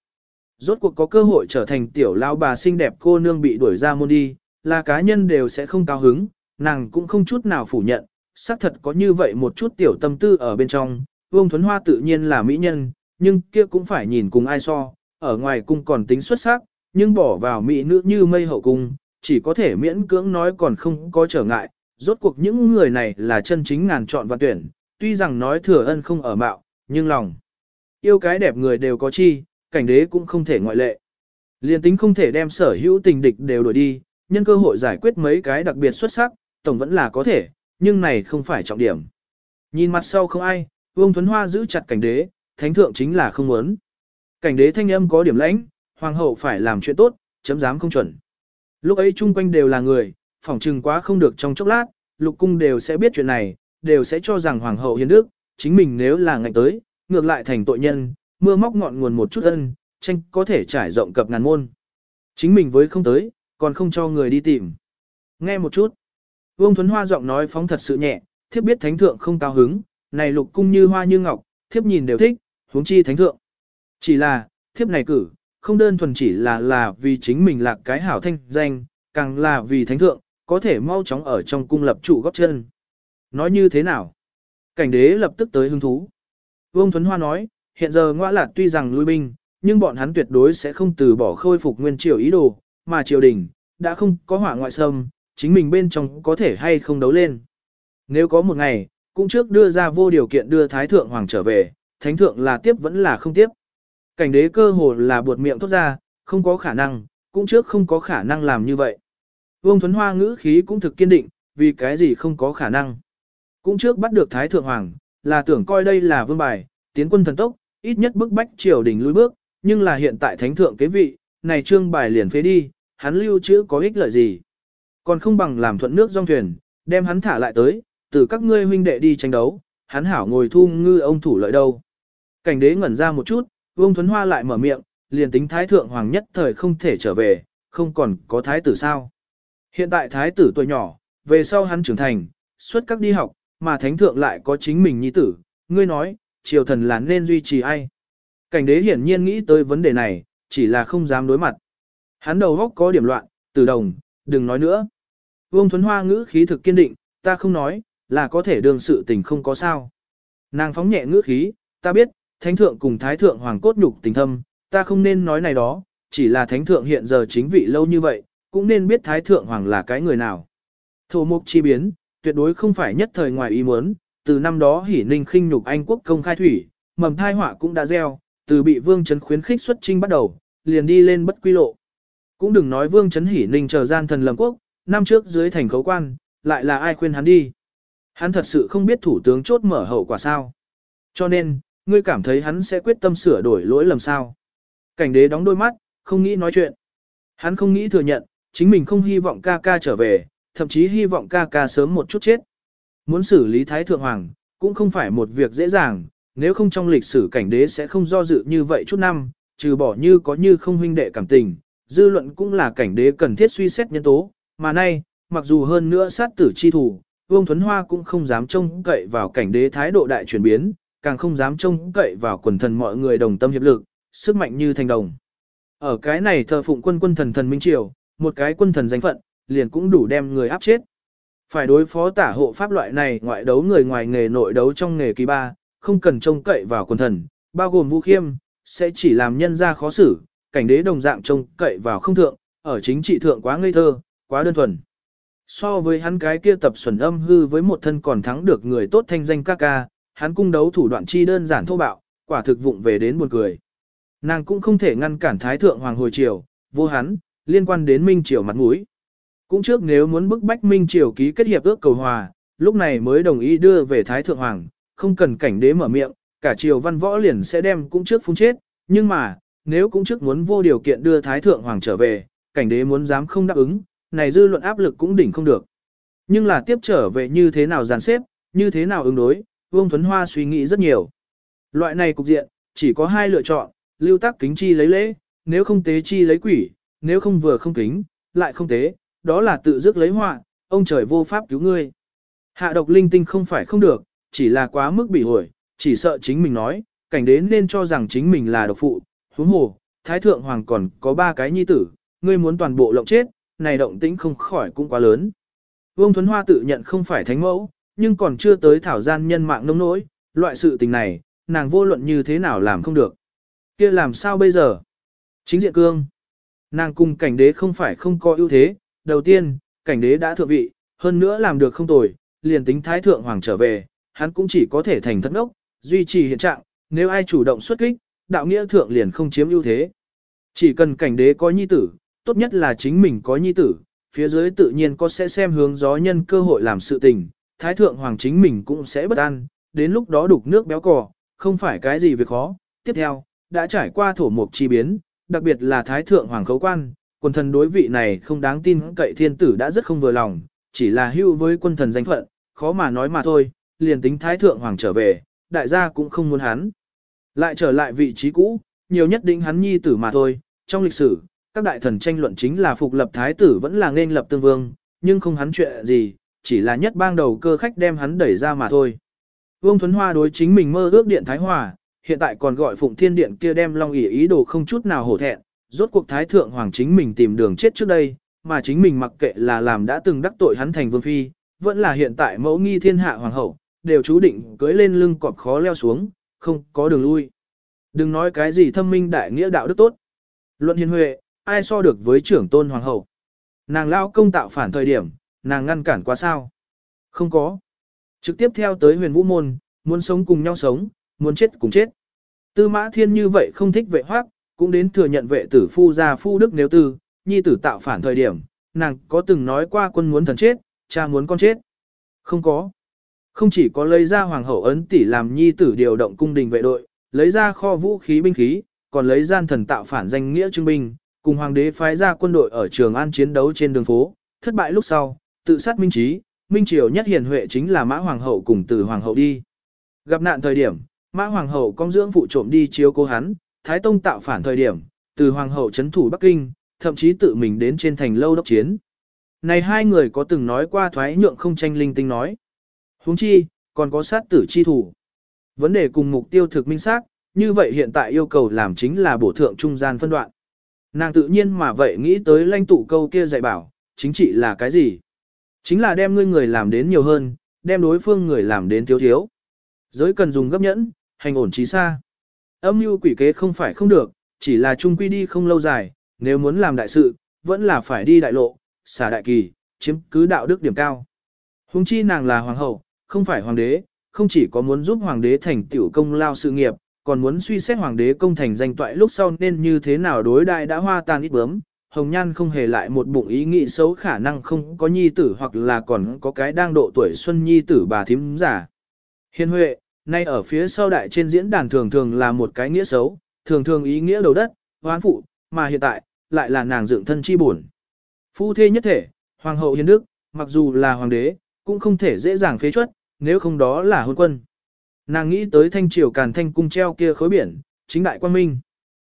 Speaker 1: Rốt cuộc có cơ hội trở thành tiểu lao bà xinh đẹp cô nương bị đuổi ra môn đi, là cá nhân đều sẽ không cao hứng, nàng cũng không chút nào phủ nhận, xác thật có như vậy một chút tiểu tâm tư ở bên trong, Vương Thuấn Hoa tự nhiên là mỹ nhân, nhưng kia cũng phải nhìn cùng ai so, ở ngoài cung còn tính xuất sắc, nhưng bỏ vào mỹ nữ như mây hậu cung, chỉ có thể miễn cưỡng nói còn không có trở ngại, rốt cuộc những người này là chân chính ngàn chọn và tuyển, tuy rằng nói thừa ân không ở mạo, nhưng lòng. Yêu cái đẹp người đều có chi, cảnh đế cũng không thể ngoại lệ. Liên tính không thể đem sở hữu tình địch đều đuổi đi, nhân cơ hội giải quyết mấy cái đặc biệt xuất sắc, tổng vẫn là có thể, nhưng này không phải trọng điểm. Nhìn mặt sau không ai, Vương Thuấn Hoa giữ chặt cảnh đế, thánh thượng chính là không muốn. Cảnh đế thanh âm có điểm lãnh, hoàng hậu phải làm chuyện tốt, chấm dám không chuẩn. Lúc ấy chung quanh đều là người, phỏng trừng quá không được trong chốc lát, lục cung đều sẽ biết chuyện này, đều sẽ cho rằng hoàng hậu hiến đức, chính mình nếu là ngạnh tới, ngược lại thành tội nhân, mưa móc ngọn nguồn một chút ân, tranh có thể trải rộng cập ngàn môn. Chính mình với không tới, còn không cho người đi tìm. Nghe một chút. Vương Thuấn Hoa giọng nói phóng thật sự nhẹ, thiếp biết thánh thượng không cao hứng, này lục cung như hoa như ngọc, thiếp nhìn đều thích, huống chi thánh thượng. Chỉ là, thiếp này cử, không đơn thuần chỉ là là vì chính mình là cái hảo thanh danh, càng là vì thánh thượng, có thể mau chóng ở trong cung lập trụ góp chân. Nói như thế nào? Cảnh đế lập tức tới hứng thú. Vương Thuấn Hoa nói, hiện giờ ngoã lạc tuy rằng lui binh, nhưng bọn hắn tuyệt đối sẽ không từ bỏ khôi phục nguyên triều ý đồ, mà triều đình, đã không có hỏa ngoại xâm, chính mình bên trong có thể hay không đấu lên. Nếu có một ngày, cũng trước đưa ra vô điều kiện đưa Thái Thượng Hoàng trở về, Thánh Thượng là tiếp vẫn là không tiếp. Cảnh đế cơ hồ là buột miệng thốt ra, không có khả năng, cũng trước không có khả năng làm như vậy. Vương Thuấn Hoa ngữ khí cũng thực kiên định, vì cái gì không có khả năng. Cũng trước bắt được Thái Thượng Hoàng, là tưởng coi đây là vương bài, tiến quân thần tốc, ít nhất bức bách triều đình lùi bước, nhưng là hiện tại Thánh Thượng kế vị, này trương bài liền phế đi, hắn lưu trữ có ích lợi gì. Còn không bằng làm thuận nước dòng thuyền, đem hắn thả lại tới, từ các ngươi huynh đệ đi tranh đấu, hắn hảo ngồi thu ngư ông thủ lợi đâu. Cảnh đế ngẩn ra một chút, Vương Thuấn Hoa lại mở miệng, liền tính thái thượng hoàng nhất thời không thể trở về, không còn có thái tử sao. Hiện tại thái tử tuổi nhỏ, về sau hắn trưởng thành, xuất các đi học, mà thánh thượng lại có chính mình nhi tử, ngươi nói, triều thần là nên duy trì ai. Cảnh đế hiển nhiên nghĩ tới vấn đề này, chỉ là không dám đối mặt. Hắn đầu góc có điểm loạn, từ đồng, đừng nói nữa. Vương Thuấn Hoa ngữ khí thực kiên định, ta không nói, là có thể đường sự tình không có sao. Nàng phóng nhẹ ngữ khí, ta biết, thánh thượng cùng thái thượng hoàng cốt nhục tình thâm, ta không nên nói này đó, chỉ là thánh thượng hiện giờ chính vị lâu như vậy, cũng nên biết thái thượng hoàng là cái người nào. Thổ mục chi biến, tuyệt đối không phải nhất thời ngoài ý muốn, từ năm đó hỉ ninh khinh nhục Anh quốc công khai thủy, mầm thai họa cũng đã gieo, từ bị vương chấn khuyến khích xuất trinh bắt đầu, liền đi lên bất quy lộ. Cũng đừng nói vương chấn hỉ ninh chờ gian thần lầm quốc, năm trước dưới thành khấu quan, lại là ai khuyên hắn đi. Hắn thật sự không biết thủ tướng chốt mở hậu quả sao. Cho nên, ngươi cảm thấy hắn sẽ quyết tâm sửa đổi lỗi lầm sao. Cảnh đế đóng đôi mắt, không nghĩ nói chuyện. Hắn không nghĩ thừa nhận, chính mình không hy vọng ca ca trở về, thậm chí hy vọng ca ca sớm một chút chết. Muốn xử lý Thái Thượng Hoàng, cũng không phải một việc dễ dàng, nếu không trong lịch sử cảnh đế sẽ không do dự như vậy chút năm, trừ bỏ như có như không huynh đệ cảm tình, dư luận cũng là cảnh đế cần thiết suy xét nhân tố, mà nay, mặc dù hơn nữa sát tử chi thủ, Vương Thuấn Hoa cũng không dám trông cậy vào cảnh đế thái độ đại chuyển biến, càng không dám trông cậy vào quần thần mọi người đồng tâm hiệp lực, sức mạnh như thành đồng. Ở cái này thờ phụng quân quân thần thần Minh Triều, một cái quân thần danh phận, liền cũng đủ đem người áp chết. Phải đối phó tả hộ pháp loại này ngoại đấu người ngoài nghề nội đấu trong nghề kỳ ba, không cần trông cậy vào quân thần, bao gồm vũ khiêm, sẽ chỉ làm nhân ra khó xử, cảnh đế đồng dạng trông cậy vào không thượng, ở chính trị thượng quá ngây thơ, quá đơn thuần. So với hắn cái kia tập xuẩn âm hư với một thân còn thắng được người tốt thanh danh ca ca, hắn cung đấu thủ đoạn chi đơn giản thô bạo, quả thực vụng về đến buồn cười. Nàng cũng không thể ngăn cản Thái Thượng Hoàng hồi triều, vô hắn, liên quan đến Minh Triều mặt mũi. Cũng trước nếu muốn bức bách Minh Triều ký kết hiệp ước cầu hòa, lúc này mới đồng ý đưa về Thái Thượng Hoàng, không cần cảnh đế mở miệng, cả triều văn võ liền sẽ đem cũng trước phun chết, nhưng mà, nếu cũng trước muốn vô điều kiện đưa Thái Thượng Hoàng trở về, cảnh đế muốn dám không đáp ứng, này dư luận áp lực cũng đỉnh không được. Nhưng là tiếp trở về như thế nào dàn xếp, như thế nào ứng đối, Vương Thuấn Hoa suy nghĩ rất nhiều. Loại này cục diện, chỉ có hai lựa chọn, lưu tác kính chi lấy lễ, nếu không tế chi lấy quỷ, nếu không vừa không kính, lại không tế, đó là tự dứt lấy họa, ông trời vô pháp cứu ngươi. Hạ độc linh tinh không phải không được, chỉ là quá mức bị hồi, chỉ sợ chính mình nói, cảnh đến nên cho rằng chính mình là độc phụ, huống hồ, thái thượng hoàng còn có ba cái nhi tử, ngươi muốn toàn bộ lộng chết, này động tĩnh không khỏi cũng quá lớn. Vương Thuấn Hoa tự nhận không phải thánh mẫu, nhưng còn chưa tới thảo gian nhân mạng nông nỗi, loại sự tình này, nàng vô luận như thế nào làm không được. kia làm sao bây giờ? Chính diện cương. Nàng cùng cảnh đế không phải không có ưu thế, đầu tiên, cảnh đế đã thượng vị, hơn nữa làm được không tồi, liền tính thái thượng hoàng trở về, hắn cũng chỉ có thể thành thất ốc, duy trì hiện trạng, nếu ai chủ động xuất kích, đạo nghĩa thượng liền không chiếm ưu thế. Chỉ cần cảnh đế có nhi tử, tốt nhất là chính mình có nhi tử, phía dưới tự nhiên có sẽ xem hướng gió nhân cơ hội làm sự tình, thái thượng hoàng chính mình cũng sẽ bất an, đến lúc đó đục nước béo cò, không phải cái gì việc khó. Tiếp theo, đã trải qua thổ mục chi biến, đặc biệt là thái thượng hoàng khấu quan, quân thần đối vị này không đáng tin cậy thiên tử đã rất không vừa lòng, chỉ là hưu với quân thần danh phận, khó mà nói mà thôi, liền tính thái thượng hoàng trở về, đại gia cũng không muốn hắn. Lại trở lại vị trí cũ, nhiều nhất định hắn nhi tử mà thôi, trong lịch sử, các đại thần tranh luận chính là phục lập thái tử vẫn là nên lập tương vương, nhưng không hắn chuyện gì, chỉ là nhất bang đầu cơ khách đem hắn đẩy ra mà thôi. Vương Thuấn Hoa đối chính mình mơ ước điện Thái Hòa, hiện tại còn gọi Phụng Thiên Điện kia đem Long ỉ ý đồ không chút nào hổ thẹn, rốt cuộc Thái Thượng Hoàng chính mình tìm đường chết trước đây, mà chính mình mặc kệ là làm đã từng đắc tội hắn thành vương phi, vẫn là hiện tại mẫu nghi thiên hạ hoàng hậu, đều chú định cưới lên lưng cọp khó leo xuống, không có đường lui. Đừng nói cái gì thâm minh đại nghĩa đạo đức tốt. Luận hiền huệ, ai so được với trưởng tôn hoàng hậu. Nàng lao công tạo phản thời điểm, nàng ngăn cản quá sao? Không có. Trực tiếp theo tới huyền vũ môn, muốn sống cùng nhau sống, muốn chết cùng chết. Tư mã thiên như vậy không thích vệ hoác, cũng đến thừa nhận vệ tử phu gia phu đức nếu tư, nhi tử tạo phản thời điểm, nàng có từng nói qua quân muốn thần chết, cha muốn con chết. Không có. Không chỉ có lấy ra hoàng hậu ấn tỷ làm nhi tử điều động cung đình vệ đội, lấy ra kho vũ khí binh khí, còn lấy gian thần tạo phản danh nghĩa trưng binh, cùng hoàng đế phái ra quân đội ở trường an chiến đấu trên đường phố, thất bại lúc sau, tự sát minh trí, minh triều nhất hiền huệ chính là mã hoàng hậu cùng từ hoàng hậu đi. Gặp nạn thời điểm, mã hoàng hậu công dưỡng phụ trộm đi chiếu cố hắn, thái tông tạo phản thời điểm, từ hoàng hậu chấn thủ Bắc Kinh, thậm chí tự mình đến trên thành lâu đốc chiến. Này hai người có từng nói qua thoái nhượng không tranh linh tinh nói. huống chi, còn có sát tử chi thủ. Vấn đề cùng mục tiêu thực minh xác, như vậy hiện tại yêu cầu làm chính là bổ thượng trung gian phân đoạn. Nàng tự nhiên mà vậy nghĩ tới lãnh tụ câu kia dạy bảo, chính trị là cái gì? Chính là đem ngươi người làm đến nhiều hơn, đem đối phương người làm đến thiếu thiếu. Giới cần dùng gấp nhẫn, hành ổn trí xa. Âm mưu quỷ kế không phải không được, chỉ là chung quy đi không lâu dài, nếu muốn làm đại sự, vẫn là phải đi đại lộ, xả đại kỳ, chiếm cứ đạo đức điểm cao. Hùng chi nàng là hoàng hậu, không phải hoàng đế, không chỉ có muốn giúp hoàng đế thành tiểu công lao sự nghiệp, còn muốn suy xét hoàng đế công thành danh toại lúc sau nên như thế nào đối đại đã hoa tan ít bướm. Hồng Nhan không hề lại một bụng ý nghĩ xấu khả năng không có nhi tử hoặc là còn có cái đang độ tuổi xuân nhi tử bà thím giả. Hiền Huệ, nay ở phía sau đại trên diễn đàn thường thường là một cái nghĩa xấu, thường thường ý nghĩa đầu đất, hoán phụ, mà hiện tại, lại là nàng dựng thân chi buồn. Phu thê nhất thể, hoàng hậu hiền đức, mặc dù là hoàng đế, cũng không thể dễ dàng phế chuất, nếu không đó là hôn quân. Nàng nghĩ tới thanh triều càn thanh cung treo kia khối biển, chính đại quan minh.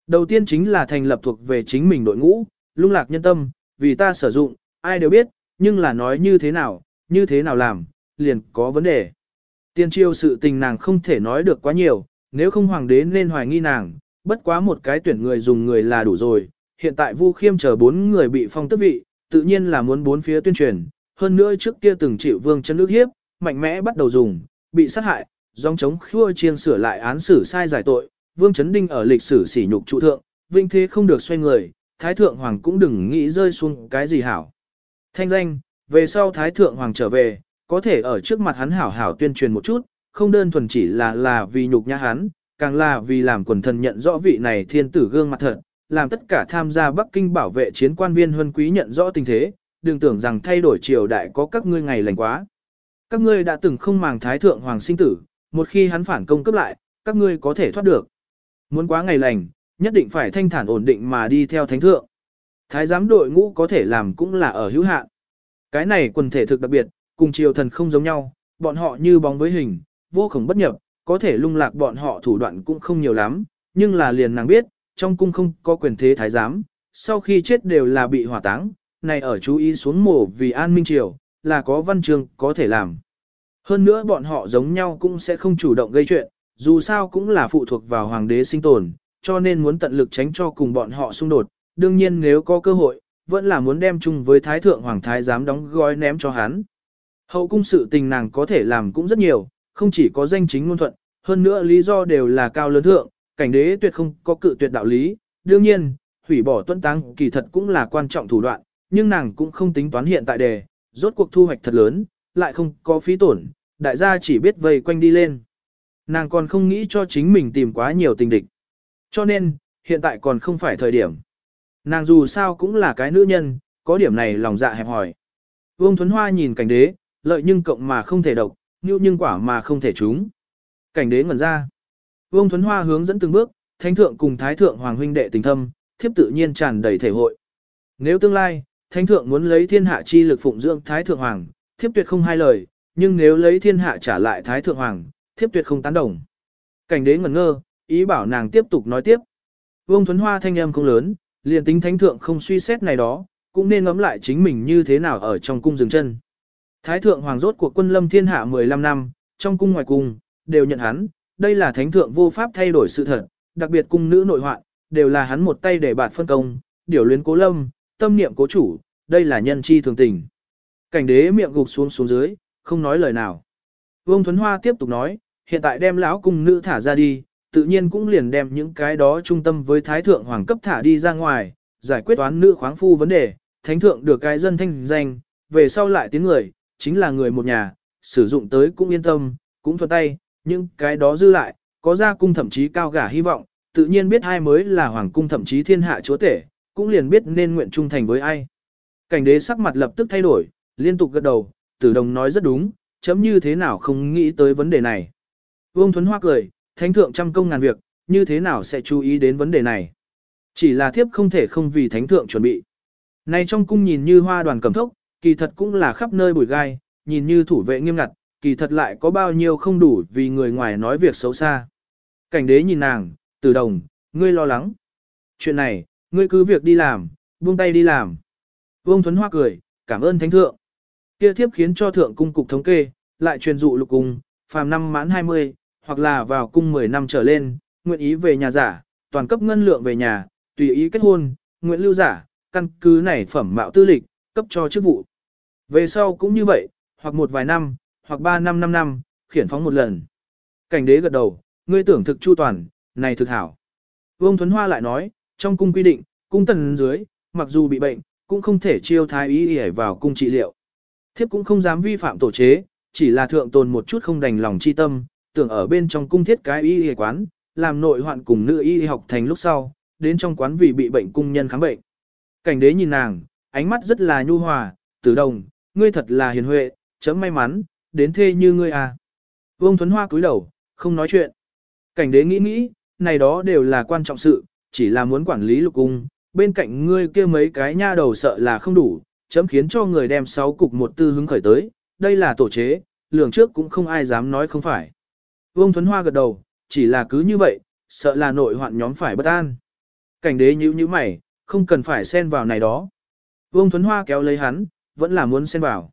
Speaker 1: Đầu tiên chính là thành lập thuộc về chính mình đội ngũ, lung lạc nhân tâm, vì ta sử dụng, ai đều biết, nhưng là nói như thế nào, như thế nào làm, liền có vấn đề. Tiên triều sự tình nàng không thể nói được quá nhiều, nếu không hoàng đế nên hoài nghi nàng, bất quá một cái tuyển người dùng người là đủ rồi. Hiện tại Vu Khiêm chờ bốn người bị phong tước vị, tự nhiên là muốn bốn phía tuyên truyền, hơn nữa trước kia từng chịu vương chân nước hiếp, mạnh mẽ bắt đầu dùng, bị sát hại, dòng chống khua chiên sửa lại án xử sai giải tội, Vương Chấn Đinh ở lịch sử sỉ nhục trụ thượng, vinh thế không được xoay người, Thái Thượng Hoàng cũng đừng nghĩ rơi xuống cái gì hảo. Thanh danh, về sau Thái Thượng Hoàng trở về, có thể ở trước mặt hắn hảo hảo tuyên truyền một chút, không đơn thuần chỉ là là vì nhục nhã hắn, càng là vì làm quần thần nhận rõ vị này thiên tử gương mặt thật, làm tất cả tham gia Bắc Kinh bảo vệ chiến quan viên huân quý nhận rõ tình thế, đừng tưởng rằng thay đổi triều đại có các ngươi ngày lành quá. Các ngươi đã từng không màng Thái Thượng Hoàng sinh tử, một khi hắn phản công cấp lại, các ngươi có thể thoát được. Muốn quá ngày lành, nhất định phải thanh thản ổn định mà đi theo thánh thượng. Thái giám đội ngũ có thể làm cũng là ở hữu hạn. Cái này quần thể thực đặc biệt, cùng triều thần không giống nhau, bọn họ như bóng với hình, vô khổng bất nhập, có thể lung lạc bọn họ thủ đoạn cũng không nhiều lắm, nhưng là liền nàng biết, trong cung không có quyền thế thái giám, sau khi chết đều là bị hỏa táng, này ở chú ý xuống mổ vì an minh triều, là có văn chương có thể làm. Hơn nữa bọn họ giống nhau cũng sẽ không chủ động gây chuyện, dù sao cũng là phụ thuộc vào hoàng đế sinh tồn, cho nên muốn tận lực tránh cho cùng bọn họ xung đột. Đương nhiên nếu có cơ hội, vẫn là muốn đem chung với thái thượng hoàng thái dám đóng gói ném cho hắn. Hậu cung sự tình nàng có thể làm cũng rất nhiều, không chỉ có danh chính ngôn thuận, Hơn nữa lý do đều là cao lớn thượng, cảnh đế tuyệt không có cự tuyệt đạo lý, đương nhiên, hủy bỏ tuân tăng kỳ thật cũng là quan trọng thủ đoạn, nhưng nàng cũng không tính toán hiện tại đề, rốt cuộc thu hoạch thật lớn, lại không có phí tổn, đại gia chỉ biết vây quanh đi lên. Nàng còn không nghĩ cho chính mình tìm quá nhiều tình địch. Cho nên, hiện tại còn không phải thời điểm. Nàng dù sao cũng là cái nữ nhân, có điểm này lòng dạ hẹp hỏi. Vương Thuấn Hoa nhìn cảnh đế, lợi nhưng cộng mà không thể độc, như nhưng quả mà không thể trúng. Cảnh đế ngẩn ra. Vương Thuấn Hoa hướng dẫn từng bước, thánh thượng cùng thái thượng hoàng huynh đệ tình thâm, thiếp tự nhiên tràn đầy thể hội. Nếu tương lai, thánh thượng muốn lấy thiên hạ chi lực phụng dưỡng thái thượng hoàng, thiếp tuyệt không hai lời, nhưng nếu lấy thiên hạ trả lại thái thượng hoàng, thiếp tuyệt không tán đồng. Cảnh đế ngẩn ngơ, ý bảo nàng tiếp tục nói tiếp. Vương Thuấn Hoa thanh âm không lớn, liền tính thánh thượng không suy xét này đó, cũng nên ngẫm lại chính mình như thế nào ở trong cung dừng chân. Thái thượng hoàng rốt của quân lâm thiên hạ 15 năm, trong cung ngoài cung, đều nhận hắn, đây là thánh thượng vô pháp thay đổi sự thật, đặc biệt cung nữ nội hoạn, đều là hắn một tay để bạt phân công, điều luyến cố lâm, tâm niệm cố chủ, đây là nhân chi thường tình. Cảnh đế miệng gục xuống xuống dưới, không nói lời nào. Vương Thuấn Hoa tiếp tục nói, hiện tại đem lão cung nữ thả ra đi, tự nhiên cũng liền đem những cái đó trung tâm với thái thượng hoàng cấp thả đi ra ngoài, giải quyết toán nữ khoáng phu vấn đề, thánh thượng được cái dân thanh danh, về sau lại tiếng người, chính là người một nhà, sử dụng tới cũng yên tâm, cũng thuận tay, nhưng cái đó dư lại, có ra cung thậm chí cao gả hy vọng, tự nhiên biết ai mới là hoàng cung thậm chí thiên hạ chúa tể, cũng liền biết nên nguyện trung thành với ai. Cảnh đế sắc mặt lập tức thay đổi, liên tục gật đầu, tử đồng nói rất đúng, chấm như thế nào không nghĩ tới vấn đề này. Vương Thuấn Hoa cười, thánh thượng trăm công ngàn việc, như thế nào sẽ chú ý đến vấn đề này. Chỉ là thiếp không thể không vì thánh thượng chuẩn bị. Này trong cung nhìn như hoa đoàn cầm thốc, kỳ thật cũng là khắp nơi bụi gai, nhìn như thủ vệ nghiêm ngặt, kỳ thật lại có bao nhiêu không đủ vì người ngoài nói việc xấu xa. Cảnh đế nhìn nàng, từ đồng, ngươi lo lắng. Chuyện này, ngươi cứ việc đi làm, buông tay đi làm. Vương Thuấn Hoa cười, cảm ơn thánh thượng. Kia thiếp khiến cho thượng cung cục thống kê, lại truyền dụ lục cung, phàm năm mãn 20, hoặc là vào cung 10 năm trở lên, nguyện ý về nhà giả, toàn cấp ngân lượng về nhà, tùy ý kết hôn, nguyện lưu giả, căn cứ này phẩm mạo tư lịch, cấp cho chức vụ. Về sau cũng như vậy, hoặc một vài năm, hoặc ba năm năm năm, khiển phóng một lần. Cảnh đế gật đầu, ngươi tưởng thực chu toàn, này thực hảo. Vương Thuấn Hoa lại nói, trong cung quy định, cung tần dưới, mặc dù bị bệnh, cũng không thể chiêu thái ý để vào cung trị liệu. Thiếp cũng không dám vi phạm tổ chế, chỉ là thượng tồn một chút không đành lòng chi tâm, tưởng ở bên trong cung thiết cái y y quán, làm nội hoạn cùng nữ y học thành lúc sau, đến trong quán vì bị bệnh cung nhân khám bệnh. Cảnh đế nhìn nàng, ánh mắt rất là nhu hòa, tử đồng, ngươi thật là hiền huệ, chấm may mắn, đến thê như ngươi à. Vương Thuấn Hoa cúi đầu, không nói chuyện. Cảnh đế nghĩ nghĩ, này đó đều là quan trọng sự, chỉ là muốn quản lý lục cung, bên cạnh ngươi kia mấy cái nha đầu sợ là không đủ, chấm khiến cho người đem sáu cục một tư hứng khởi tới, đây là tổ chế, lường trước cũng không ai dám nói không phải. Vương Thuấn Hoa gật đầu, chỉ là cứ như vậy, sợ là nội hoạn nhóm phải bất an. Cảnh đế nhíu nhíu mày, không cần phải xen vào này đó. Vương Thuấn Hoa kéo lấy hắn, vẫn là muốn xen vào.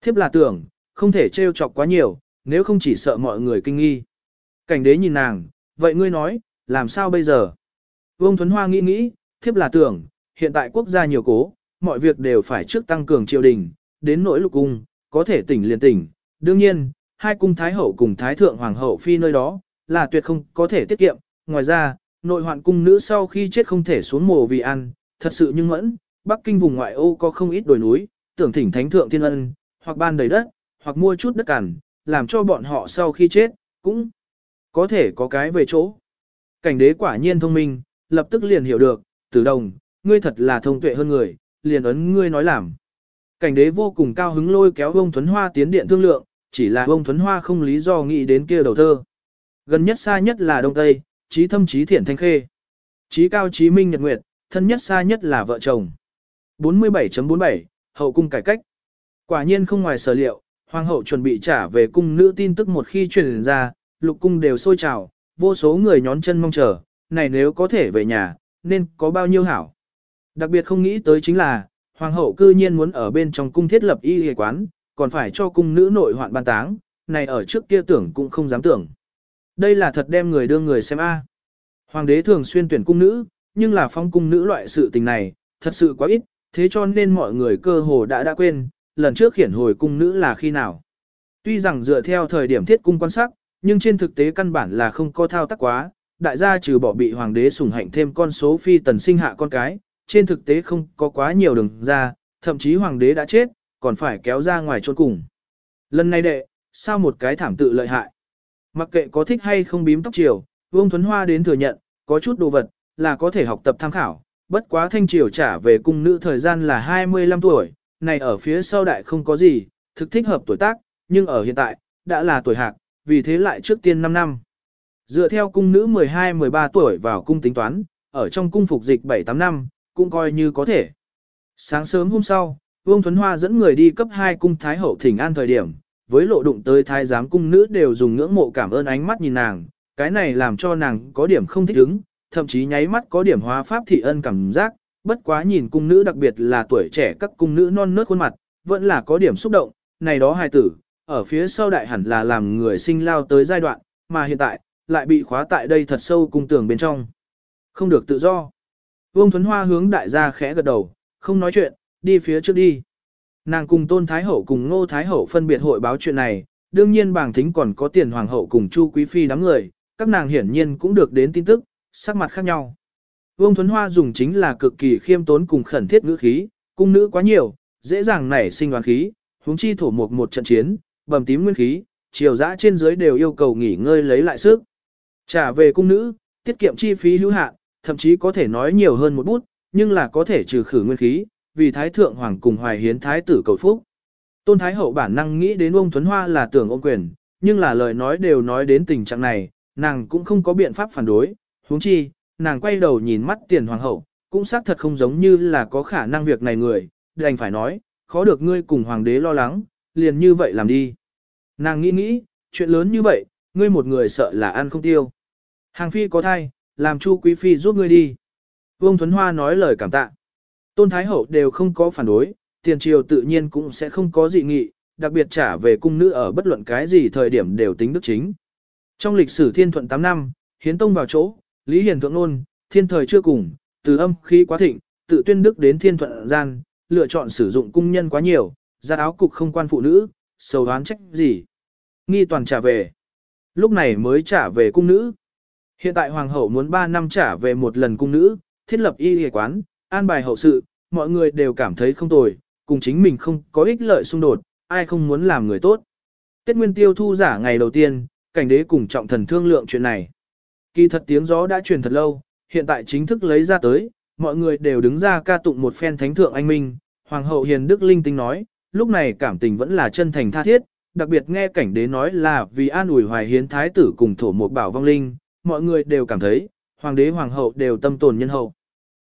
Speaker 1: Thiếp là tưởng, không thể trêu chọc quá nhiều, nếu không chỉ sợ mọi người kinh nghi. Cảnh đế nhìn nàng, vậy ngươi nói, làm sao bây giờ? Vương Thuấn Hoa nghĩ nghĩ, thiếp là tưởng, hiện tại quốc gia nhiều cố, mọi việc đều phải trước tăng cường triều đình, đến nỗi lục cung, có thể tỉnh liền tỉnh. Đương nhiên, hai cung thái hậu cùng thái thượng hoàng hậu phi nơi đó, là tuyệt không có thể tiết kiệm. Ngoài ra, nội hoạn cung nữ sau khi chết không thể xuống mồ vì ăn, thật sự nhưng mẫn, Bắc Kinh vùng ngoại ô có không ít đồi núi, tưởng thỉnh thánh thượng thiên ân, hoặc ban đầy đất, hoặc mua chút đất cằn, làm cho bọn họ sau khi chết, cũng có thể có cái về chỗ. Cảnh đế quả nhiên thông minh, lập tức liền hiểu được, tử đồng, ngươi thật là thông tuệ hơn người, liền ấn ngươi nói làm. Cảnh đế vô cùng cao hứng lôi kéo ông Thuấn Hoa tiến điện thương lượng, chỉ là ông Thuấn Hoa không lý do nghĩ đến kia đầu thơ. Gần nhất xa nhất là Đông Tây, trí thâm trí thiện thanh khê. Trí cao trí minh nhật nguyệt, thân nhất xa nhất là vợ chồng. 47.47, hậu cung cải cách. Quả nhiên không ngoài sở liệu, hoàng hậu chuẩn bị trả về cung nữ tin tức một khi truyền ra, lục cung đều sôi trào, vô số người nhón chân mong chờ, này nếu có thể về nhà, nên có bao nhiêu hảo. Đặc biệt không nghĩ tới chính là, hoàng hậu cư nhiên muốn ở bên trong cung thiết lập y y quán, còn phải cho cung nữ nội hoạn ban táng, này ở trước kia tưởng cũng không dám tưởng. Đây là thật đem người đưa người xem a. Hoàng đế thường xuyên tuyển cung nữ, nhưng là phong cung nữ loại sự tình này, thật sự quá ít, thế cho nên mọi người cơ hồ đã đã quên, lần trước khiển hồi cung nữ là khi nào. Tuy rằng dựa theo thời điểm thiết cung quan sát, nhưng trên thực tế căn bản là không có thao tác quá, đại gia trừ bỏ bị hoàng đế sủng hạnh thêm con số phi tần sinh hạ con cái, trên thực tế không có quá nhiều đường ra, thậm chí hoàng đế đã chết, còn phải kéo ra ngoài chôn cùng. Lần này đệ, sao một cái thảm tự lợi hại. Mặc kệ có thích hay không bím tóc triều, Vương Thuấn Hoa đến thừa nhận, có chút đồ vật, là có thể học tập tham khảo, bất quá thanh triều trả về cung nữ thời gian là 25 tuổi, này ở phía sau đại không có gì, thực thích hợp tuổi tác, nhưng ở hiện tại, đã là tuổi hạc, vì thế lại trước tiên 5 năm. Dựa theo cung nữ 12-13 tuổi vào cung tính toán, ở trong cung phục dịch 7-8 năm, cũng coi như có thể. Sáng sớm hôm sau, Vương Thuấn Hoa dẫn người đi cấp 2 cung Thái Hậu thỉnh an thời điểm, với lộ đụng tới thái giám cung nữ đều dùng ngưỡng mộ cảm ơn ánh mắt nhìn nàng, cái này làm cho nàng có điểm không thích ứng, thậm chí nháy mắt có điểm hóa pháp thị ân cảm giác, bất quá nhìn cung nữ đặc biệt là tuổi trẻ các cung nữ non nớt khuôn mặt, vẫn là có điểm xúc động, này đó hài tử, ở phía sau đại hẳn là làm người sinh lao tới giai đoạn, mà hiện tại, lại bị khóa tại đây thật sâu cung tường bên trong. Không được tự do. Vương Thuấn Hoa hướng đại gia khẽ gật đầu, không nói chuyện, đi phía trước đi. Nàng cùng Tôn Thái Hậu cùng Ngô Thái Hậu phân biệt hội báo chuyện này, đương nhiên bảng thính còn có tiền Hoàng Hậu cùng Chu Quý Phi đám người, các nàng hiển nhiên cũng được đến tin tức, sắc mặt khác nhau. Vương Thuấn Hoa dùng chính là cực kỳ khiêm tốn cùng khẩn thiết ngữ khí, cung nữ quá nhiều, dễ dàng nảy sinh đoán khí, huống chi thổ một một trận chiến, bầm tím nguyên khí, chiều dã trên dưới đều yêu cầu nghỉ ngơi lấy lại sức. Trả về cung nữ, tiết kiệm chi phí hữu hạn, thậm chí có thể nói nhiều hơn một bút, nhưng là có thể trừ khử nguyên khí, vì Thái Thượng Hoàng cùng hoài hiến Thái tử cầu phúc. Tôn Thái Hậu bản năng nghĩ đến ông Thuấn Hoa là tưởng ôm quyền, nhưng là lời nói đều nói đến tình trạng này, nàng cũng không có biện pháp phản đối, huống chi, nàng quay đầu nhìn mắt tiền hoàng hậu, cũng xác thật không giống như là có khả năng việc này người, đành phải nói, khó được ngươi cùng hoàng đế lo lắng, liền như vậy làm đi. Nàng nghĩ nghĩ, chuyện lớn như vậy, ngươi một người sợ là ăn không tiêu. Hàng phi có thai, làm chu quý phi giúp ngươi đi. Vương Thuấn Hoa nói lời cảm tạ. Tôn Thái Hậu đều không có phản đối, tiền triều tự nhiên cũng sẽ không có dị nghị, đặc biệt trả về cung nữ ở bất luận cái gì thời điểm đều tính đức chính. Trong lịch sử thiên thuận 8 năm, hiến tông vào chỗ, Lý Hiền thượng nôn, thiên thời chưa cùng, từ âm khí quá thịnh, tự tuyên đức đến thiên thuận gian, lựa chọn sử dụng cung nhân quá nhiều, ra áo cục không quan phụ nữ, sầu đoán trách gì. Nghi toàn trả về. Lúc này mới trả về cung nữ. Hiện tại hoàng hậu muốn 3 năm trả về một lần cung nữ, thiết lập y y quán, an bài hậu sự, mọi người đều cảm thấy không tồi, cùng chính mình không có ích lợi xung đột, ai không muốn làm người tốt. Tết Nguyên Tiêu thu giả ngày đầu tiên, cảnh đế cùng trọng thần thương lượng chuyện này. Kỳ thật tiếng gió đã truyền thật lâu, hiện tại chính thức lấy ra tới, mọi người đều đứng ra ca tụng một phen thánh thượng anh minh, hoàng hậu hiền đức linh tinh nói, lúc này cảm tình vẫn là chân thành tha thiết, đặc biệt nghe cảnh đế nói là vì an ủi hoài hiến thái tử cùng thổ một bảo vong linh, mọi người đều cảm thấy, hoàng đế hoàng hậu đều tâm tồn nhân hậu.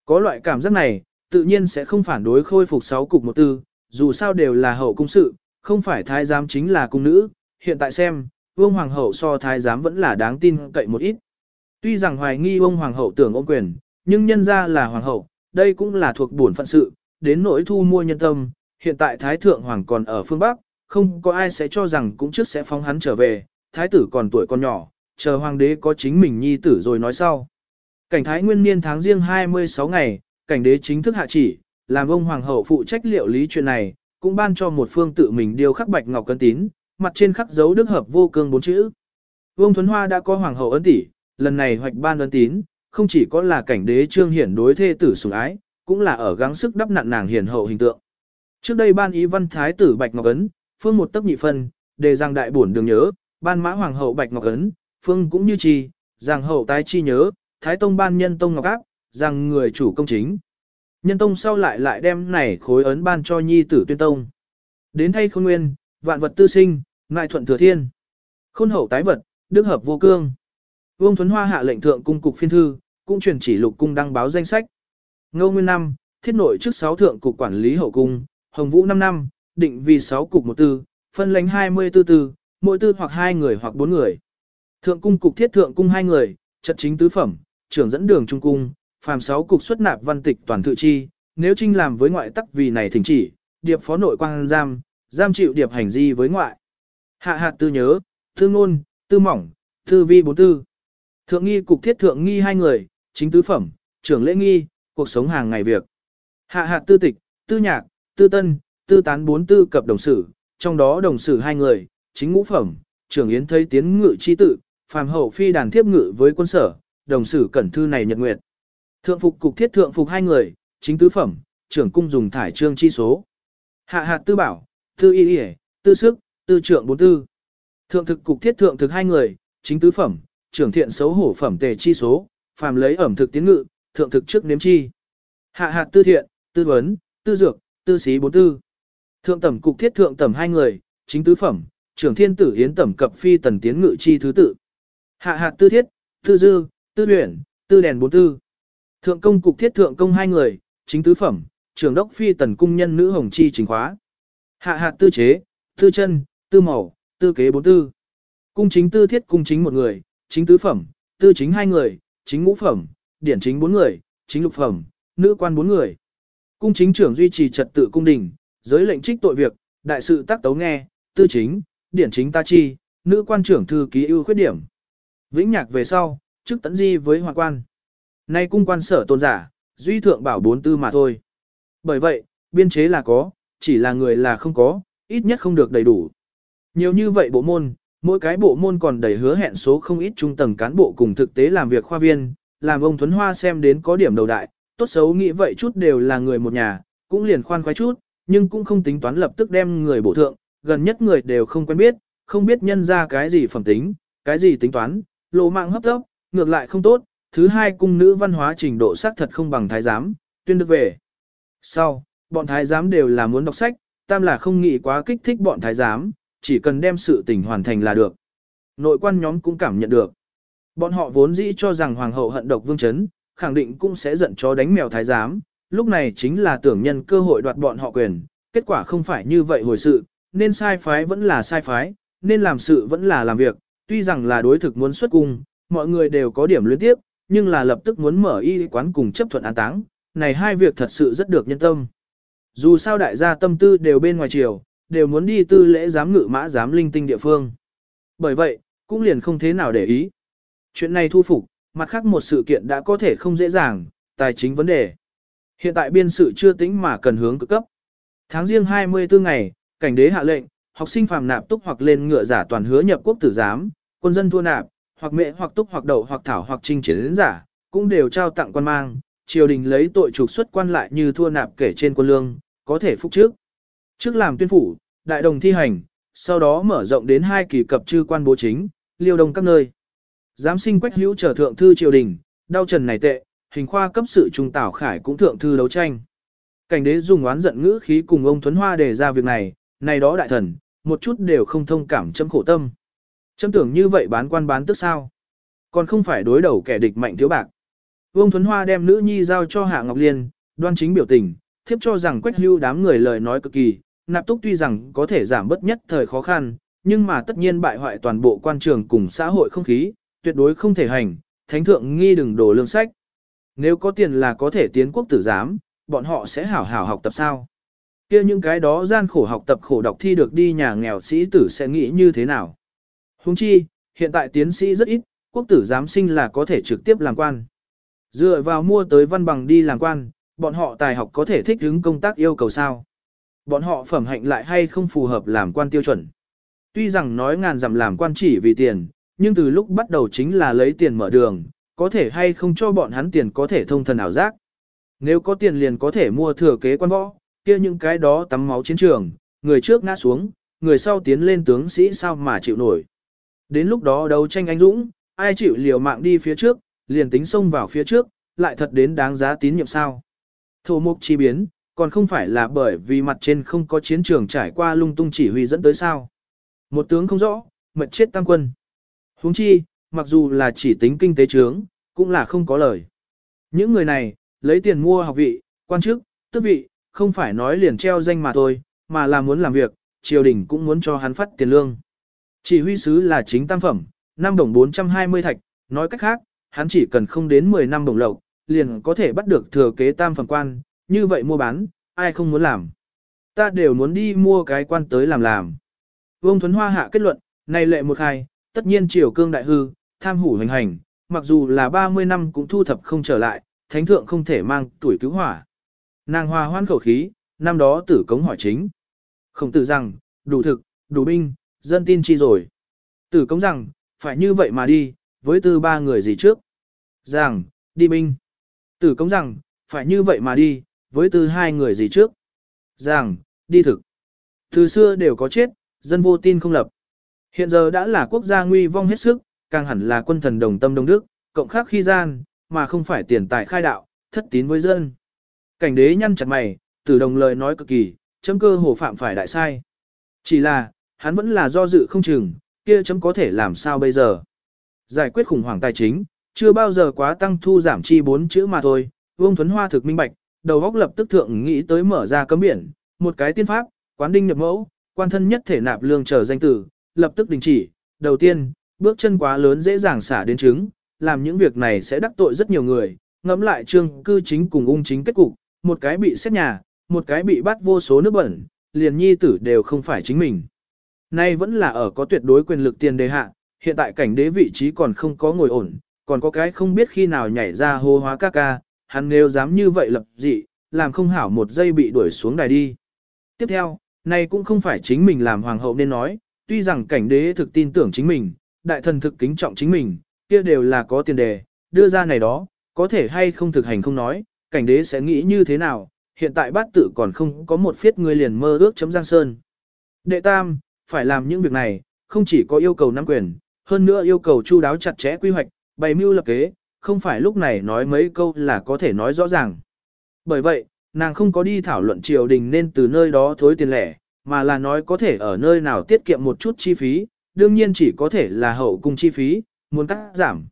Speaker 1: Có loại cảm giác này, tự nhiên sẽ không phản đối khôi phục sáu cục một tư, dù sao đều là hậu cung sự, không phải thái giám chính là cung nữ, hiện tại xem, vương hoàng hậu so thái giám vẫn là đáng tin cậy một ít. Tuy rằng hoài nghi ông hoàng hậu tưởng ôm quyền, nhưng nhân ra là hoàng hậu, đây cũng là thuộc bổn phận sự, đến nỗi thu mua nhân tâm, hiện tại thái thượng hoàng còn ở phương Bắc, không có ai sẽ cho rằng cũng trước sẽ phóng hắn trở về, thái tử còn tuổi còn nhỏ, chờ hoàng đế có chính mình nhi tử rồi nói sau. Cảnh thái nguyên niên tháng riêng 26 ngày, cảnh đế chính thức hạ chỉ, làm ông hoàng hậu phụ trách liệu lý chuyện này, cũng ban cho một phương tự mình điều khắc bạch ngọc cân tín, mặt trên khắc dấu đức hợp vô cương bốn chữ. Vương Thuấn Hoa đã có hoàng hậu ấn tỷ, lần này hoạch ban ấn tín, không chỉ có là cảnh đế trương hiển đối thê tử sủng ái, cũng là ở gắng sức đắp nặn nàng hiển hậu hình tượng. Trước đây ban ý văn thái tử Bạch Ngọc Ấn, phương một tấc nhị phân, đề rằng đại bổn đường nhớ, ban mã hoàng hậu Bạch Ngọc Ấn, phương cũng như chi, rằng hậu tái chi nhớ, thái tông ban nhân tông ngọc áp, rằng người chủ công chính. Nhân tông sau lại lại đem này khối ấn ban cho nhi tử tuyên tông. Đến thay khôn nguyên, vạn vật tư sinh, ngại thuận thừa thiên. Khôn hậu tái vật, đức hợp vô cương. Vương Thuấn Hoa hạ lệnh thượng cung cục phiên thư, cũng truyền chỉ lục cung đăng báo danh sách. Ngô Nguyên năm, thiết nội trước 6 thượng cục quản lý hậu cung, Hồng Vũ 5 năm, định vì 6 cục một tư, phân lãnh 24 tư, mỗi tư hoặc hai người hoặc bốn người. Thượng cung cục thiết thượng cung hai người, trật chính tứ phẩm, trưởng dẫn đường trung cung, phàm Sáu cục xuất nạp văn tịch toàn tự chi, nếu trinh làm với ngoại tắc vì này thỉnh chỉ, điệp phó nội quan giam, giam chịu điệp hành di với ngoại. Hạ hạt tư nhớ, tư ngôn, tư mỏng, tư vi bốn tư. Thượng nghi cục thiết thượng nghi hai người, chính tứ phẩm, trưởng lễ nghi, cuộc sống hàng ngày việc. Hạ hạt tư tịch, tư nhạc, tư tân, tư tán bốn tư cập đồng sử, trong đó đồng sử hai người, chính ngũ phẩm, trưởng yến thấy tiến ngự chi tự, phàm hậu phi đàn tiếp ngự với quân sở, đồng sử cẩn thư này nhật nguyệt. Thượng phục cục thiết thượng phục hai người, chính tứ phẩm, trưởng cung dùng thải trương chi số. Hạ hạt tư bảo, tư y y, tư sức, tư trưởng bốn tư. Thượng thực cục thiết thượng thực hai người, chính tứ phẩm, trưởng thiện xấu hổ phẩm tề chi số, phàm lấy ẩm thực tiến ngự, thượng thực trước nếm chi. Hạ hạt tư thiện, tư vấn, tư dược, tư sĩ bốn tư. Thượng tẩm cục thiết thượng tẩm hai người, chính tứ phẩm, trưởng thiên tử hiến tẩm cập phi tần tiến ngự chi thứ tự. Hạ hạt tư thiết, tư dư, tư luyện, tư đèn bốn tư. Thượng công cục thiết thượng công hai người, chính tứ phẩm, trưởng đốc phi tần cung nhân nữ hồng chi chính khóa. Hạ hạt tư chế, tư chân, tư màu, tư kế bốn tư. Cung chính tư thiết cung chính một người, chính tứ phẩm, tư chính hai người, chính ngũ phẩm, điển chính bốn người, chính lục phẩm, nữ quan bốn người. Cung chính trưởng duy trì trật tự cung đình, giới lệnh trích tội việc, đại sự tác tấu nghe, tư chính, điển chính ta chi, nữ quan trưởng thư ký ưu khuyết điểm. Vĩnh nhạc về sau, chức tấn di với hoàng quan. Nay cung quan sở tôn giả, duy thượng bảo bốn tư mà thôi. Bởi vậy, biên chế là có, chỉ là người là không có, ít nhất không được đầy đủ. Nhiều như vậy bộ môn, mỗi cái bộ môn còn đầy hứa hẹn số không ít trung tầng cán bộ cùng thực tế làm việc khoa viên, làm ông Thuấn Hoa xem đến có điểm đầu đại, tốt xấu nghĩ vậy chút đều là người một nhà, cũng liền khoan khoái chút, nhưng cũng không tính toán lập tức đem người bổ thượng, gần nhất người đều không quen biết, không biết nhân ra cái gì phẩm tính, cái gì tính toán, lộ mạng hấp tốc, ngược lại không tốt, thứ hai cung nữ văn hóa trình độ xác thật không bằng thái giám, tuyên được về. Sau, bọn thái giám đều là muốn đọc sách, tam là không nghĩ quá kích thích bọn thái giám, chỉ cần đem sự tình hoàn thành là được. Nội quan nhóm cũng cảm nhận được. Bọn họ vốn dĩ cho rằng hoàng hậu hận độc vương chấn, khẳng định cũng sẽ giận chó đánh mèo thái giám, lúc này chính là tưởng nhân cơ hội đoạt bọn họ quyền, kết quả không phải như vậy hồi sự, nên sai phái vẫn là sai phái, nên làm sự vẫn là làm việc, tuy rằng là đối thực muốn xuất cung, mọi người đều có điểm luyến tiếp, nhưng là lập tức muốn mở y quán cùng chấp thuận an táng, này hai việc thật sự rất được nhân tâm. Dù sao đại gia tâm tư đều bên ngoài chiều, đều muốn đi tư lễ giám ngự mã giám linh tinh địa phương. Bởi vậy, cũng liền không thế nào để ý. Chuyện này thu phục, mặt khác một sự kiện đã có thể không dễ dàng, tài chính vấn đề. Hiện tại biên sự chưa tính mà cần hướng cực cấp. Tháng riêng 24 ngày, cảnh đế hạ lệnh, học sinh phàm nạp túc hoặc lên ngựa giả toàn hứa nhập quốc tử giám, quân dân thua nạp, hoặc mẹ hoặc túc hoặc đậu hoặc thảo hoặc trinh chiến giả, cũng đều trao tặng quan mang, triều đình lấy tội trục xuất quan lại như thua nạp kể trên quân lương, có thể phúc trước. Trước làm tuyên phủ, đại đồng thi hành, sau đó mở rộng đến hai kỳ cập chư quan bố chính, liêu đông các nơi. Giám sinh quách hữu trở thượng thư triều đình, đau trần này tệ, hình khoa cấp sự trung tảo khải cũng thượng thư đấu tranh. Cảnh đế dùng oán giận ngữ khí cùng ông Thuấn Hoa đề ra việc này, này đó đại thần, một chút đều không thông cảm chấm khổ tâm. Châm tưởng như vậy bán quan bán tức sao? Còn không phải đối đầu kẻ địch mạnh thiếu bạc. Vương Thuấn Hoa đem nữ nhi giao cho Hạ Ngọc Liên, đoan chính biểu tình, thiếp cho rằng quách hưu đám người lời nói cực kỳ, nạp túc tuy rằng có thể giảm bớt nhất thời khó khăn, nhưng mà tất nhiên bại hoại toàn bộ quan trường cùng xã hội không khí, tuyệt đối không thể hành, thánh thượng nghi đừng đổ lương sách. Nếu có tiền là có thể tiến quốc tử giám, bọn họ sẽ hảo hảo học tập sao? kia những cái đó gian khổ học tập khổ đọc thi được đi nhà nghèo sĩ tử sẽ nghĩ như thế nào? Huống chi, hiện tại tiến sĩ rất ít, quốc tử giám sinh là có thể trực tiếp làm quan. Dựa vào mua tới văn bằng đi làm quan, bọn họ tài học có thể thích ứng công tác yêu cầu sao? Bọn họ phẩm hạnh lại hay không phù hợp làm quan tiêu chuẩn? Tuy rằng nói ngàn dặm làm quan chỉ vì tiền, nhưng từ lúc bắt đầu chính là lấy tiền mở đường, có thể hay không cho bọn hắn tiền có thể thông thần ảo giác. Nếu có tiền liền có thể mua thừa kế quan võ, kia những cái đó tắm máu chiến trường, người trước ngã xuống, người sau tiến lên tướng sĩ sao mà chịu nổi. Đến lúc đó đấu tranh anh dũng, ai chịu liều mạng đi phía trước, liền tính xông vào phía trước, lại thật đến đáng giá tín nhiệm sao. Thổ mục chi biến, còn không phải là bởi vì mặt trên không có chiến trường trải qua lung tung chỉ huy dẫn tới sao. Một tướng không rõ, mệt chết tăng quân. huống chi, mặc dù là chỉ tính kinh tế trướng, cũng là không có lời. Những người này, lấy tiền mua học vị, quan chức, tước vị, không phải nói liền treo danh mà thôi, mà là muốn làm việc, triều đình cũng muốn cho hắn phát tiền lương. Chỉ huy sứ là chính tam phẩm, năm đồng 420 thạch, nói cách khác, hắn chỉ cần không đến 10 năm đồng lộc, liền có thể bắt được thừa kế tam phẩm quan, như vậy mua bán, ai không muốn làm. Ta đều muốn đi mua cái quan tới làm làm. Vương Thuấn Hoa hạ kết luận, này lệ một khai, tất nhiên triều cương đại hư, tham hủ hành hành, mặc dù là 30 năm cũng thu thập không trở lại, thánh thượng không thể mang tuổi cứu hỏa. Nàng hòa hoan khẩu khí, năm đó tử cống hỏi chính. Không tự rằng, đủ thực, đủ binh, dân tin chi rồi. Tử công rằng, phải như vậy mà đi, với tư ba người gì trước. Rằng, đi binh. Tử công rằng, phải như vậy mà đi, với tư hai người gì trước. Rằng, đi thực. Từ xưa đều có chết, dân vô tin không lập. Hiện giờ đã là quốc gia nguy vong hết sức, càng hẳn là quân thần đồng tâm đồng đức, cộng khác khi gian, mà không phải tiền tài khai đạo, thất tín với dân. Cảnh đế nhăn chặt mày, tử đồng lời nói cực kỳ, chấm cơ hồ phạm phải đại sai. Chỉ là, hắn vẫn là do dự không chừng, kia chấm có thể làm sao bây giờ. Giải quyết khủng hoảng tài chính, chưa bao giờ quá tăng thu giảm chi bốn chữ mà thôi, Vương Thuấn Hoa thực minh bạch, đầu góc lập tức thượng nghĩ tới mở ra cấm biển, một cái tiên pháp, quán đinh nhập mẫu, quan thân nhất thể nạp lương chờ danh tử, lập tức đình chỉ. Đầu tiên, bước chân quá lớn dễ dàng xả đến chứng, làm những việc này sẽ đắc tội rất nhiều người, ngẫm lại trương cư chính cùng ung chính kết cục, một cái bị xét nhà, một cái bị bắt vô số nước bẩn, liền nhi tử đều không phải chính mình. Nay vẫn là ở có tuyệt đối quyền lực tiền đề hạ, hiện tại cảnh đế vị trí còn không có ngồi ổn, còn có cái không biết khi nào nhảy ra hô hóa ca ca, hắn nếu dám như vậy lập dị, làm không hảo một giây bị đuổi xuống đài đi. Tiếp theo, này cũng không phải chính mình làm hoàng hậu nên nói, tuy rằng cảnh đế thực tin tưởng chính mình, đại thần thực kính trọng chính mình, kia đều là có tiền đề, đưa ra này đó, có thể hay không thực hành không nói, cảnh đế sẽ nghĩ như thế nào, hiện tại bát tự còn không có một phiết người liền mơ ước chấm giang sơn. Đệ tam, phải làm những việc này, không chỉ có yêu cầu nắm quyền, hơn nữa yêu cầu chu đáo chặt chẽ quy hoạch, bày mưu lập kế, không phải lúc này nói mấy câu là có thể nói rõ ràng. Bởi vậy, nàng không có đi thảo luận triều đình nên từ nơi đó thối tiền lẻ, mà là nói có thể ở nơi nào tiết kiệm một chút chi phí, đương nhiên chỉ có thể là hậu cung chi phí, muốn cắt giảm.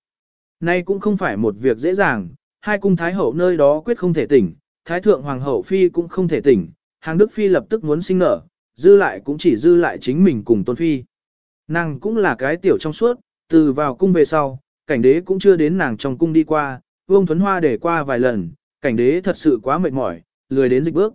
Speaker 1: Nay cũng không phải một việc dễ dàng, hai cung thái hậu nơi đó quyết không thể tỉnh, thái thượng hoàng hậu phi cũng không thể tỉnh, hàng đức phi lập tức muốn sinh nở, dư lại cũng chỉ dư lại chính mình cùng tôn phi. Nàng cũng là cái tiểu trong suốt, từ vào cung về sau, cảnh đế cũng chưa đến nàng trong cung đi qua, vương thuấn hoa để qua vài lần, cảnh đế thật sự quá mệt mỏi, lười đến dịch bước.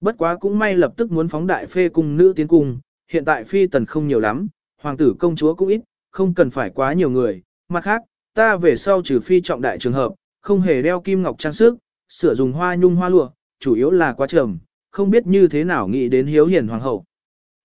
Speaker 1: Bất quá cũng may lập tức muốn phóng đại phê cung nữ tiến cung, hiện tại phi tần không nhiều lắm, hoàng tử công chúa cũng ít, không cần phải quá nhiều người. Mặt khác, ta về sau trừ phi trọng đại trường hợp, không hề đeo kim ngọc trang sức, sửa dùng hoa nhung hoa lụa, chủ yếu là quá trầm, không biết như thế nào nghĩ đến hiếu hiền hoàng hậu.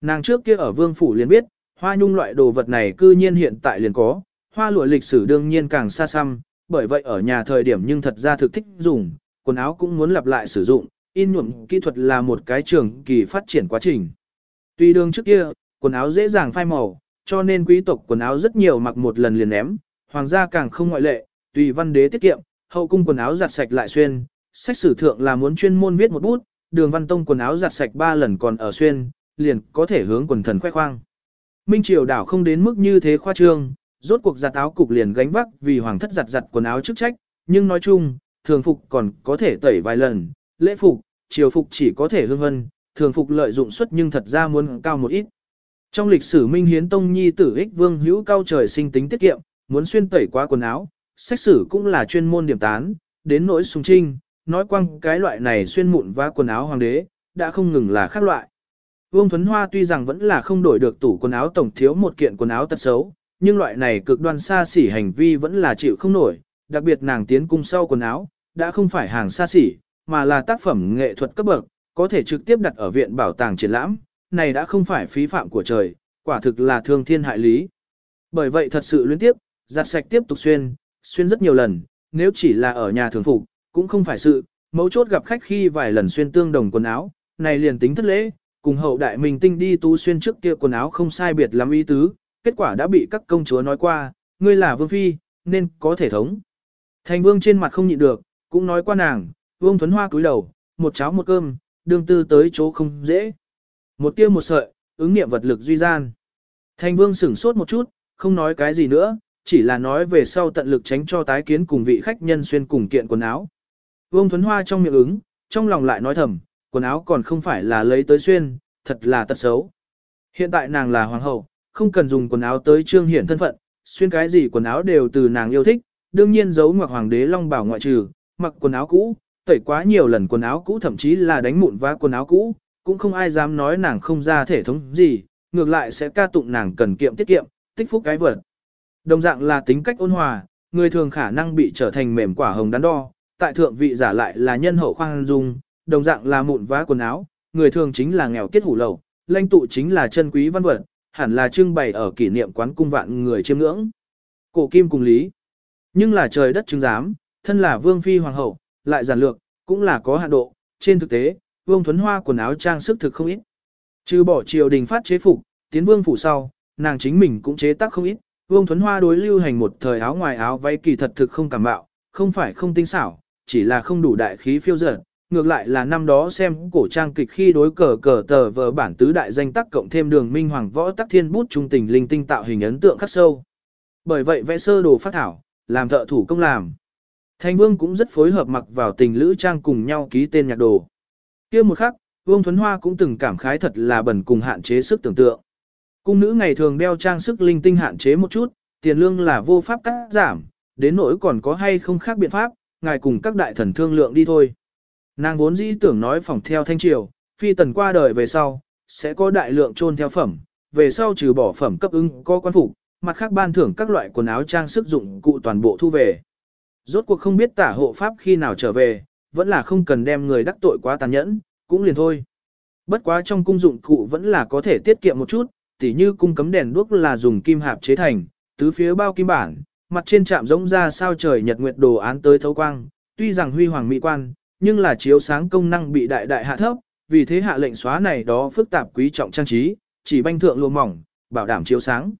Speaker 1: Nàng trước kia ở vương phủ liền biết, hoa nhung loại đồ vật này cư nhiên hiện tại liền có, hoa lụa lịch sử đương nhiên càng xa xăm, bởi vậy ở nhà thời điểm nhưng thật ra thực thích dùng, quần áo cũng muốn lặp lại sử dụng, in nhuộm kỹ thuật là một cái trường kỳ phát triển quá trình. Tuy đương trước kia, quần áo dễ dàng phai màu, cho nên quý tộc quần áo rất nhiều mặc một lần liền ném, hoàng gia càng không ngoại lệ, tùy văn đế tiết kiệm, hậu cung quần áo giặt sạch lại xuyên, sách sử thượng là muốn chuyên môn viết một bút, đường văn tông quần áo giặt sạch ba lần còn ở xuyên, liền có thể hướng quần thần khoe khoang. Minh triều đảo không đến mức như thế khoa trương, rốt cuộc giặt áo cục liền gánh vác vì hoàng thất giặt giặt quần áo chức trách, nhưng nói chung, thường phục còn có thể tẩy vài lần, lễ phục, triều phục chỉ có thể hương vân, thường phục lợi dụng suất nhưng thật ra muốn cao một ít. Trong lịch sử Minh Hiến Tông Nhi tử ích vương hữu cao trời sinh tính tiết kiệm, muốn xuyên tẩy qua quần áo, sách sử cũng là chuyên môn điểm tán, đến nỗi sùng trinh, nói quăng cái loại này xuyên mụn và quần áo hoàng đế, đã không ngừng là khác loại. Vương Thuấn Hoa tuy rằng vẫn là không đổi được tủ quần áo tổng thiếu một kiện quần áo tật xấu, nhưng loại này cực đoan xa xỉ hành vi vẫn là chịu không nổi, đặc biệt nàng tiến cung sau quần áo, đã không phải hàng xa xỉ, mà là tác phẩm nghệ thuật cấp bậc, có thể trực tiếp đặt ở viện bảo tàng triển lãm, này đã không phải phí phạm của trời, quả thực là thương thiên hại lý. Bởi vậy thật sự liên tiếp, giặt sạch tiếp tục xuyên, xuyên rất nhiều lần, nếu chỉ là ở nhà thường phục, cũng không phải sự, mấu chốt gặp khách khi vài lần xuyên tương đồng quần áo, này liền tính thất lễ, cùng hậu đại mình tinh đi tú xuyên trước kia quần áo không sai biệt lắm ý tứ, kết quả đã bị các công chúa nói qua, ngươi là vương phi, nên có thể thống. Thành vương trên mặt không nhịn được, cũng nói qua nàng, vương thuấn hoa cúi đầu, một cháo một cơm, đương tư tới chỗ không dễ. Một tiêu một sợi, ứng nghiệm vật lực duy gian. Thành vương sửng sốt một chút, không nói cái gì nữa, chỉ là nói về sau tận lực tránh cho tái kiến cùng vị khách nhân xuyên cùng kiện quần áo. Vương Thuấn Hoa trong miệng ứng, trong lòng lại nói thầm, quần áo còn không phải là lấy tới xuyên, thật là tật xấu. Hiện tại nàng là hoàng hậu, không cần dùng quần áo tới trương hiển thân phận, xuyên cái gì quần áo đều từ nàng yêu thích, đương nhiên giấu ngoặc hoàng đế long bảo ngoại trừ, mặc quần áo cũ, tẩy quá nhiều lần quần áo cũ thậm chí là đánh mụn vá quần áo cũ, cũng không ai dám nói nàng không ra thể thống gì, ngược lại sẽ ca tụng nàng cần kiệm tiết kiệm, tích phúc cái vật. Đồng dạng là tính cách ôn hòa, người thường khả năng bị trở thành mềm quả hồng đắn đo, tại thượng vị giả lại là nhân hậu khoan dung, đồng dạng là mụn vá quần áo, người thường chính là nghèo kết hủ lậu, lãnh tụ chính là chân quý văn vật, hẳn là trưng bày ở kỷ niệm quán cung vạn người chiêm ngưỡng. Cổ kim cùng lý. Nhưng là trời đất chứng giám, thân là vương phi hoàng hậu, lại giản lược, cũng là có hạn độ. Trên thực tế, vương thuấn hoa quần áo trang sức thực không ít. Trừ bỏ triều đình phát chế phục, tiến vương phủ sau, nàng chính mình cũng chế tác không ít. Vương thuấn hoa đối lưu hành một thời áo ngoài áo váy kỳ thật thực không cảm bạo, không phải không tinh xảo, chỉ là không đủ đại khí phiêu dở. Ngược lại là năm đó xem cổ trang kịch khi đối cờ cờ tờ vờ bản tứ đại danh tác cộng thêm đường minh hoàng võ tắc thiên bút trung tình linh tinh tạo hình ấn tượng khắc sâu. Bởi vậy vẽ sơ đồ phát thảo, làm thợ thủ công làm. thanh vương cũng rất phối hợp mặc vào tình lữ trang cùng nhau ký tên nhạc đồ. kia một khắc, vương thuấn hoa cũng từng cảm khái thật là bẩn cùng hạn chế sức tưởng tượng. Cung nữ ngày thường đeo trang sức linh tinh hạn chế một chút, tiền lương là vô pháp cắt giảm, đến nỗi còn có hay không khác biện pháp, ngài cùng các đại thần thương lượng đi thôi. Nàng vốn dĩ tưởng nói phòng theo thanh triều, phi tần qua đời về sau, sẽ có đại lượng trôn theo phẩm, về sau trừ bỏ phẩm cấp ứng có quan phục, mặt khác ban thưởng các loại quần áo trang sức dụng cụ toàn bộ thu về. Rốt cuộc không biết tả hộ pháp khi nào trở về, vẫn là không cần đem người đắc tội quá tàn nhẫn, cũng liền thôi. Bất quá trong cung dụng cụ vẫn là có thể tiết kiệm một chút, tỉ như cung cấm đèn đuốc là dùng kim hạp chế thành, tứ phía bao kim bản, mặt trên chạm giống ra sao trời nhật nguyệt đồ án tới thấu quang, tuy rằng huy hoàng mỹ quan, nhưng là chiếu sáng công năng bị đại đại hạ thấp, vì thế hạ lệnh xóa này đó phức tạp quý trọng trang trí, chỉ banh thượng lùa mỏng, bảo đảm chiếu sáng.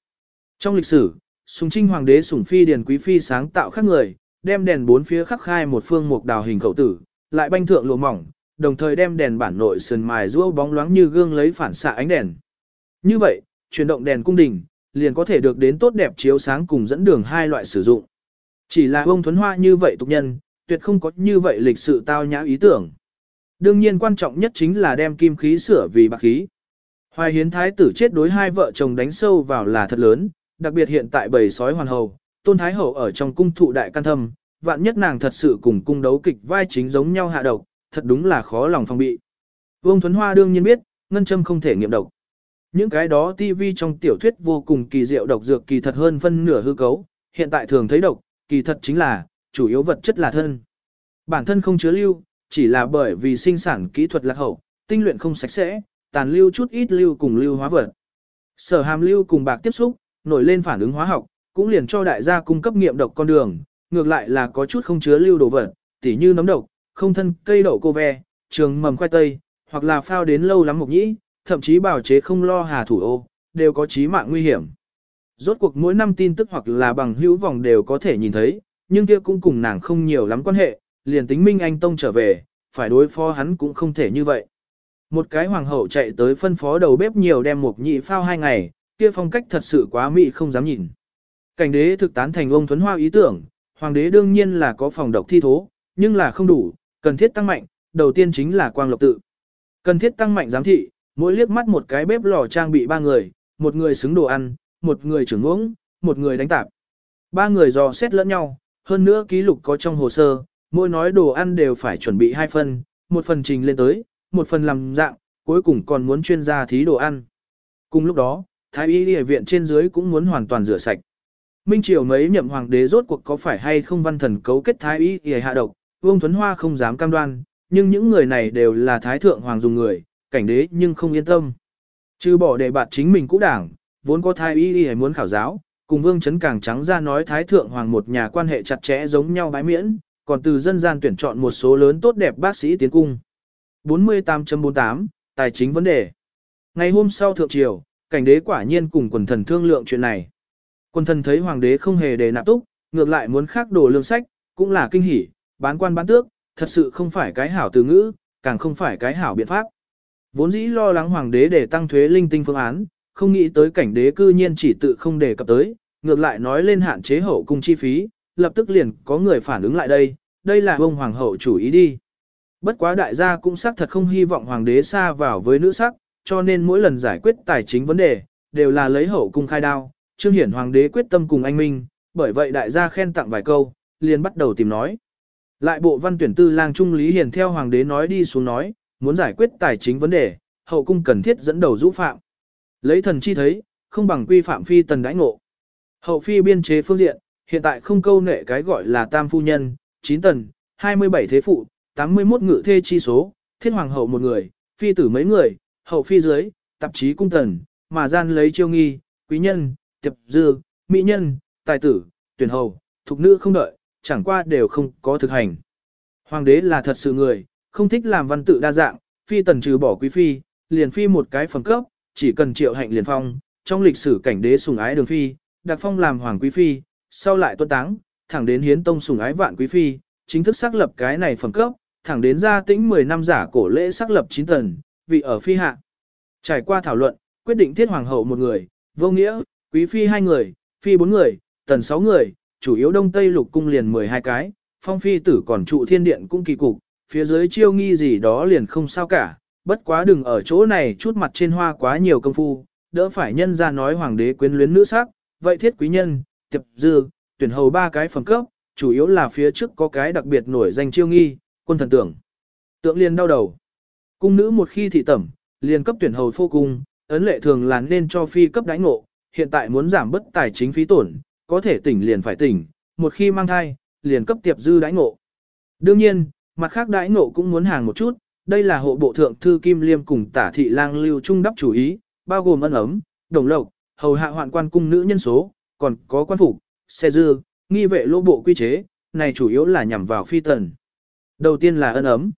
Speaker 1: Trong lịch sử, Sùng Trinh Hoàng đế Sùng Phi Điền Quý Phi sáng tạo khác người, đem đèn bốn phía khắc khai một phương mục đào hình khẩu tử, lại banh thượng lụa mỏng, đồng thời đem đèn bản nội sườn mài rũa bóng loáng như gương lấy phản xạ ánh đèn. Như vậy, chuyển động đèn cung đình, liền có thể được đến tốt đẹp chiếu sáng cùng dẫn đường hai loại sử dụng. Chỉ là ông thuấn hoa như vậy tục nhân, tuyệt không có như vậy lịch sự tao nhã ý tưởng. Đương nhiên quan trọng nhất chính là đem kim khí sửa vì bạc khí. Hoài hiến thái tử chết đối hai vợ chồng đánh sâu vào là thật lớn, đặc biệt hiện tại bầy sói hoàn hầu, tôn thái hậu ở trong cung thụ đại can thâm, vạn nhất nàng thật sự cùng cung đấu kịch vai chính giống nhau hạ độc, thật đúng là khó lòng phòng bị. Vương Thuấn Hoa đương nhiên biết, ngân châm không thể nghiệm độc. Những cái đó TV trong tiểu thuyết vô cùng kỳ diệu độc dược kỳ thật hơn phân nửa hư cấu, hiện tại thường thấy độc, kỳ thật chính là, chủ yếu vật chất là thân. Bản thân không chứa lưu, chỉ là bởi vì sinh sản kỹ thuật lạc hậu, tinh luyện không sạch sẽ, tàn lưu chút ít lưu cùng lưu hóa vật. Sở hàm lưu cùng bạc tiếp xúc, nổi lên phản ứng hóa học, cũng liền cho đại gia cung cấp nghiệm độc con đường, ngược lại là có chút không chứa lưu đồ vật, tỉ như nấm độc, không thân cây đậu cô ve, trường mầm khoai tây, hoặc là phao đến lâu lắm mục nhĩ, thậm chí bảo chế không lo hà thủ ô, đều có chí mạng nguy hiểm. Rốt cuộc mỗi năm tin tức hoặc là bằng hữu vòng đều có thể nhìn thấy, nhưng kia cũng cùng nàng không nhiều lắm quan hệ, liền tính Minh Anh Tông trở về, phải đối phó hắn cũng không thể như vậy. Một cái hoàng hậu chạy tới phân phó đầu bếp nhiều đem một nhị phao hai ngày, kia phong cách thật sự quá mỹ không dám nhìn. Cảnh đế thực tán thành ông Thuấn Hoa ý tưởng, hoàng đế đương nhiên là có phòng độc thi thố, nhưng là không đủ, cần thiết tăng mạnh, đầu tiên chính là quang lộc tự. Cần thiết tăng mạnh giám thị, mỗi liếc mắt một cái bếp lò trang bị ba người, một người xứng đồ ăn, một người trưởng uống, một người đánh tạp. Ba người dò xét lẫn nhau, hơn nữa ký lục có trong hồ sơ, mỗi nói đồ ăn đều phải chuẩn bị hai phần, một phần trình lên tới, một phần làm dạng, cuối cùng còn muốn chuyên gia thí đồ ăn. Cùng lúc đó, Thái y y viện trên dưới cũng muốn hoàn toàn rửa sạch. Minh Triều mấy nhậm hoàng đế rốt cuộc có phải hay không văn thần cấu kết Thái y y hạ độc, Vương Thuấn Hoa không dám cam đoan, nhưng những người này đều là Thái Thượng Hoàng dùng người, cảnh đế nhưng không yên tâm. Chứ bỏ đề bạt chính mình cũ đảng, vốn có Thái y y muốn khảo giáo, cùng Vương Chấn Càng trắng ra nói Thái Thượng Hoàng một nhà quan hệ chặt chẽ giống nhau bái miễn, còn từ dân gian tuyển chọn một số lớn tốt đẹp bác sĩ tiến cung. 48.48, Tài chính vấn đề Ngày hôm sau thượng triều, cảnh đế quả nhiên cùng quần thần thương lượng chuyện này. Quần thần thấy hoàng đế không hề đề nạp túc, ngược lại muốn khắc đồ lương sách, cũng là kinh hỉ, bán quan bán tước, thật sự không phải cái hảo từ ngữ, càng không phải cái hảo biện pháp. Vốn dĩ lo lắng hoàng đế để tăng thuế linh tinh phương án, không nghĩ tới cảnh đế cư nhiên chỉ tự không đề cập tới, ngược lại nói lên hạn chế hậu cung chi phí, lập tức liền có người phản ứng lại đây, đây là ông hoàng hậu chủ ý đi. Bất quá đại gia cũng xác thật không hy vọng hoàng đế xa vào với nữ sắc, cho nên mỗi lần giải quyết tài chính vấn đề, đều là lấy hậu cung khai đao, trương hiển hoàng đế quyết tâm cùng anh Minh, bởi vậy đại gia khen tặng vài câu, liền bắt đầu tìm nói. Lại bộ văn tuyển tư lang trung lý hiển theo hoàng đế nói đi xuống nói, muốn giải quyết tài chính vấn đề, hậu cung cần thiết dẫn đầu rũ phạm. Lấy thần chi thấy, không bằng quy phạm phi tần đãi ngộ. Hậu phi biên chế phương diện, hiện tại không câu nệ cái gọi là tam phu nhân, 9 tần, 27 thế phụ, 81 ngự thê chi số, thiết hoàng hậu một người, phi tử mấy người, hậu phi dưới, tạp chí cung tần, mà gian lấy chiêu nghi, quý nhân, tiệp dư, mỹ nhân, tài tử, tuyển hầu, thục nữ không đợi, chẳng qua đều không có thực hành. Hoàng đế là thật sự người, không thích làm văn tự đa dạng, phi tần trừ bỏ quý phi, liền phi một cái phẩm cấp, chỉ cần triệu hạnh liền phong, trong lịch sử cảnh đế sùng ái đường phi, đặc phong làm hoàng quý phi, sau lại tuân táng, thẳng đến hiến tông sùng ái vạn quý phi, chính thức xác lập cái này phẩm cấp, thẳng đến gia tĩnh 10 năm giả cổ lễ xác lập 9 tần, vị ở phi hạ. Trải qua thảo luận, quyết định thiết hoàng hậu một người, vô nghĩa, quý phi hai người, phi bốn người, tần sáu người, chủ yếu đông tây lục cung liền 12 cái, phong phi tử còn trụ thiên điện cung kỳ cục, phía dưới chiêu nghi gì đó liền không sao cả, bất quá đừng ở chỗ này chút mặt trên hoa quá nhiều công phu, đỡ phải nhân ra nói hoàng đế quyến luyến nữ sắc, vậy thiết quý nhân, tiệp dư, tuyển hầu ba cái phẩm cấp, chủ yếu là phía trước có cái đặc biệt nổi danh chiêu nghi, quân thần tưởng. Tượng liền đau đầu. Cung nữ một khi thị tẩm, liền cấp tuyển hầu phô cung, ấn lệ thường là nên cho phi cấp đãi ngộ, hiện tại muốn giảm bất tài chính phí tổn, có thể tỉnh liền phải tỉnh, một khi mang thai, liền cấp tiệp dư đãi ngộ. Đương nhiên, mặt khác đãi ngộ cũng muốn hàng một chút, đây là hộ bộ thượng thư Kim Liêm cùng tả thị lang lưu trung đắp chủ ý, bao gồm ân ấm, đồng lộc, hầu hạ hoạn quan cung nữ nhân số, còn có quan phục, xe dư, nghi vệ lô bộ quy chế, này chủ yếu là nhằm vào phi tần. Đầu tiên là ân ấm.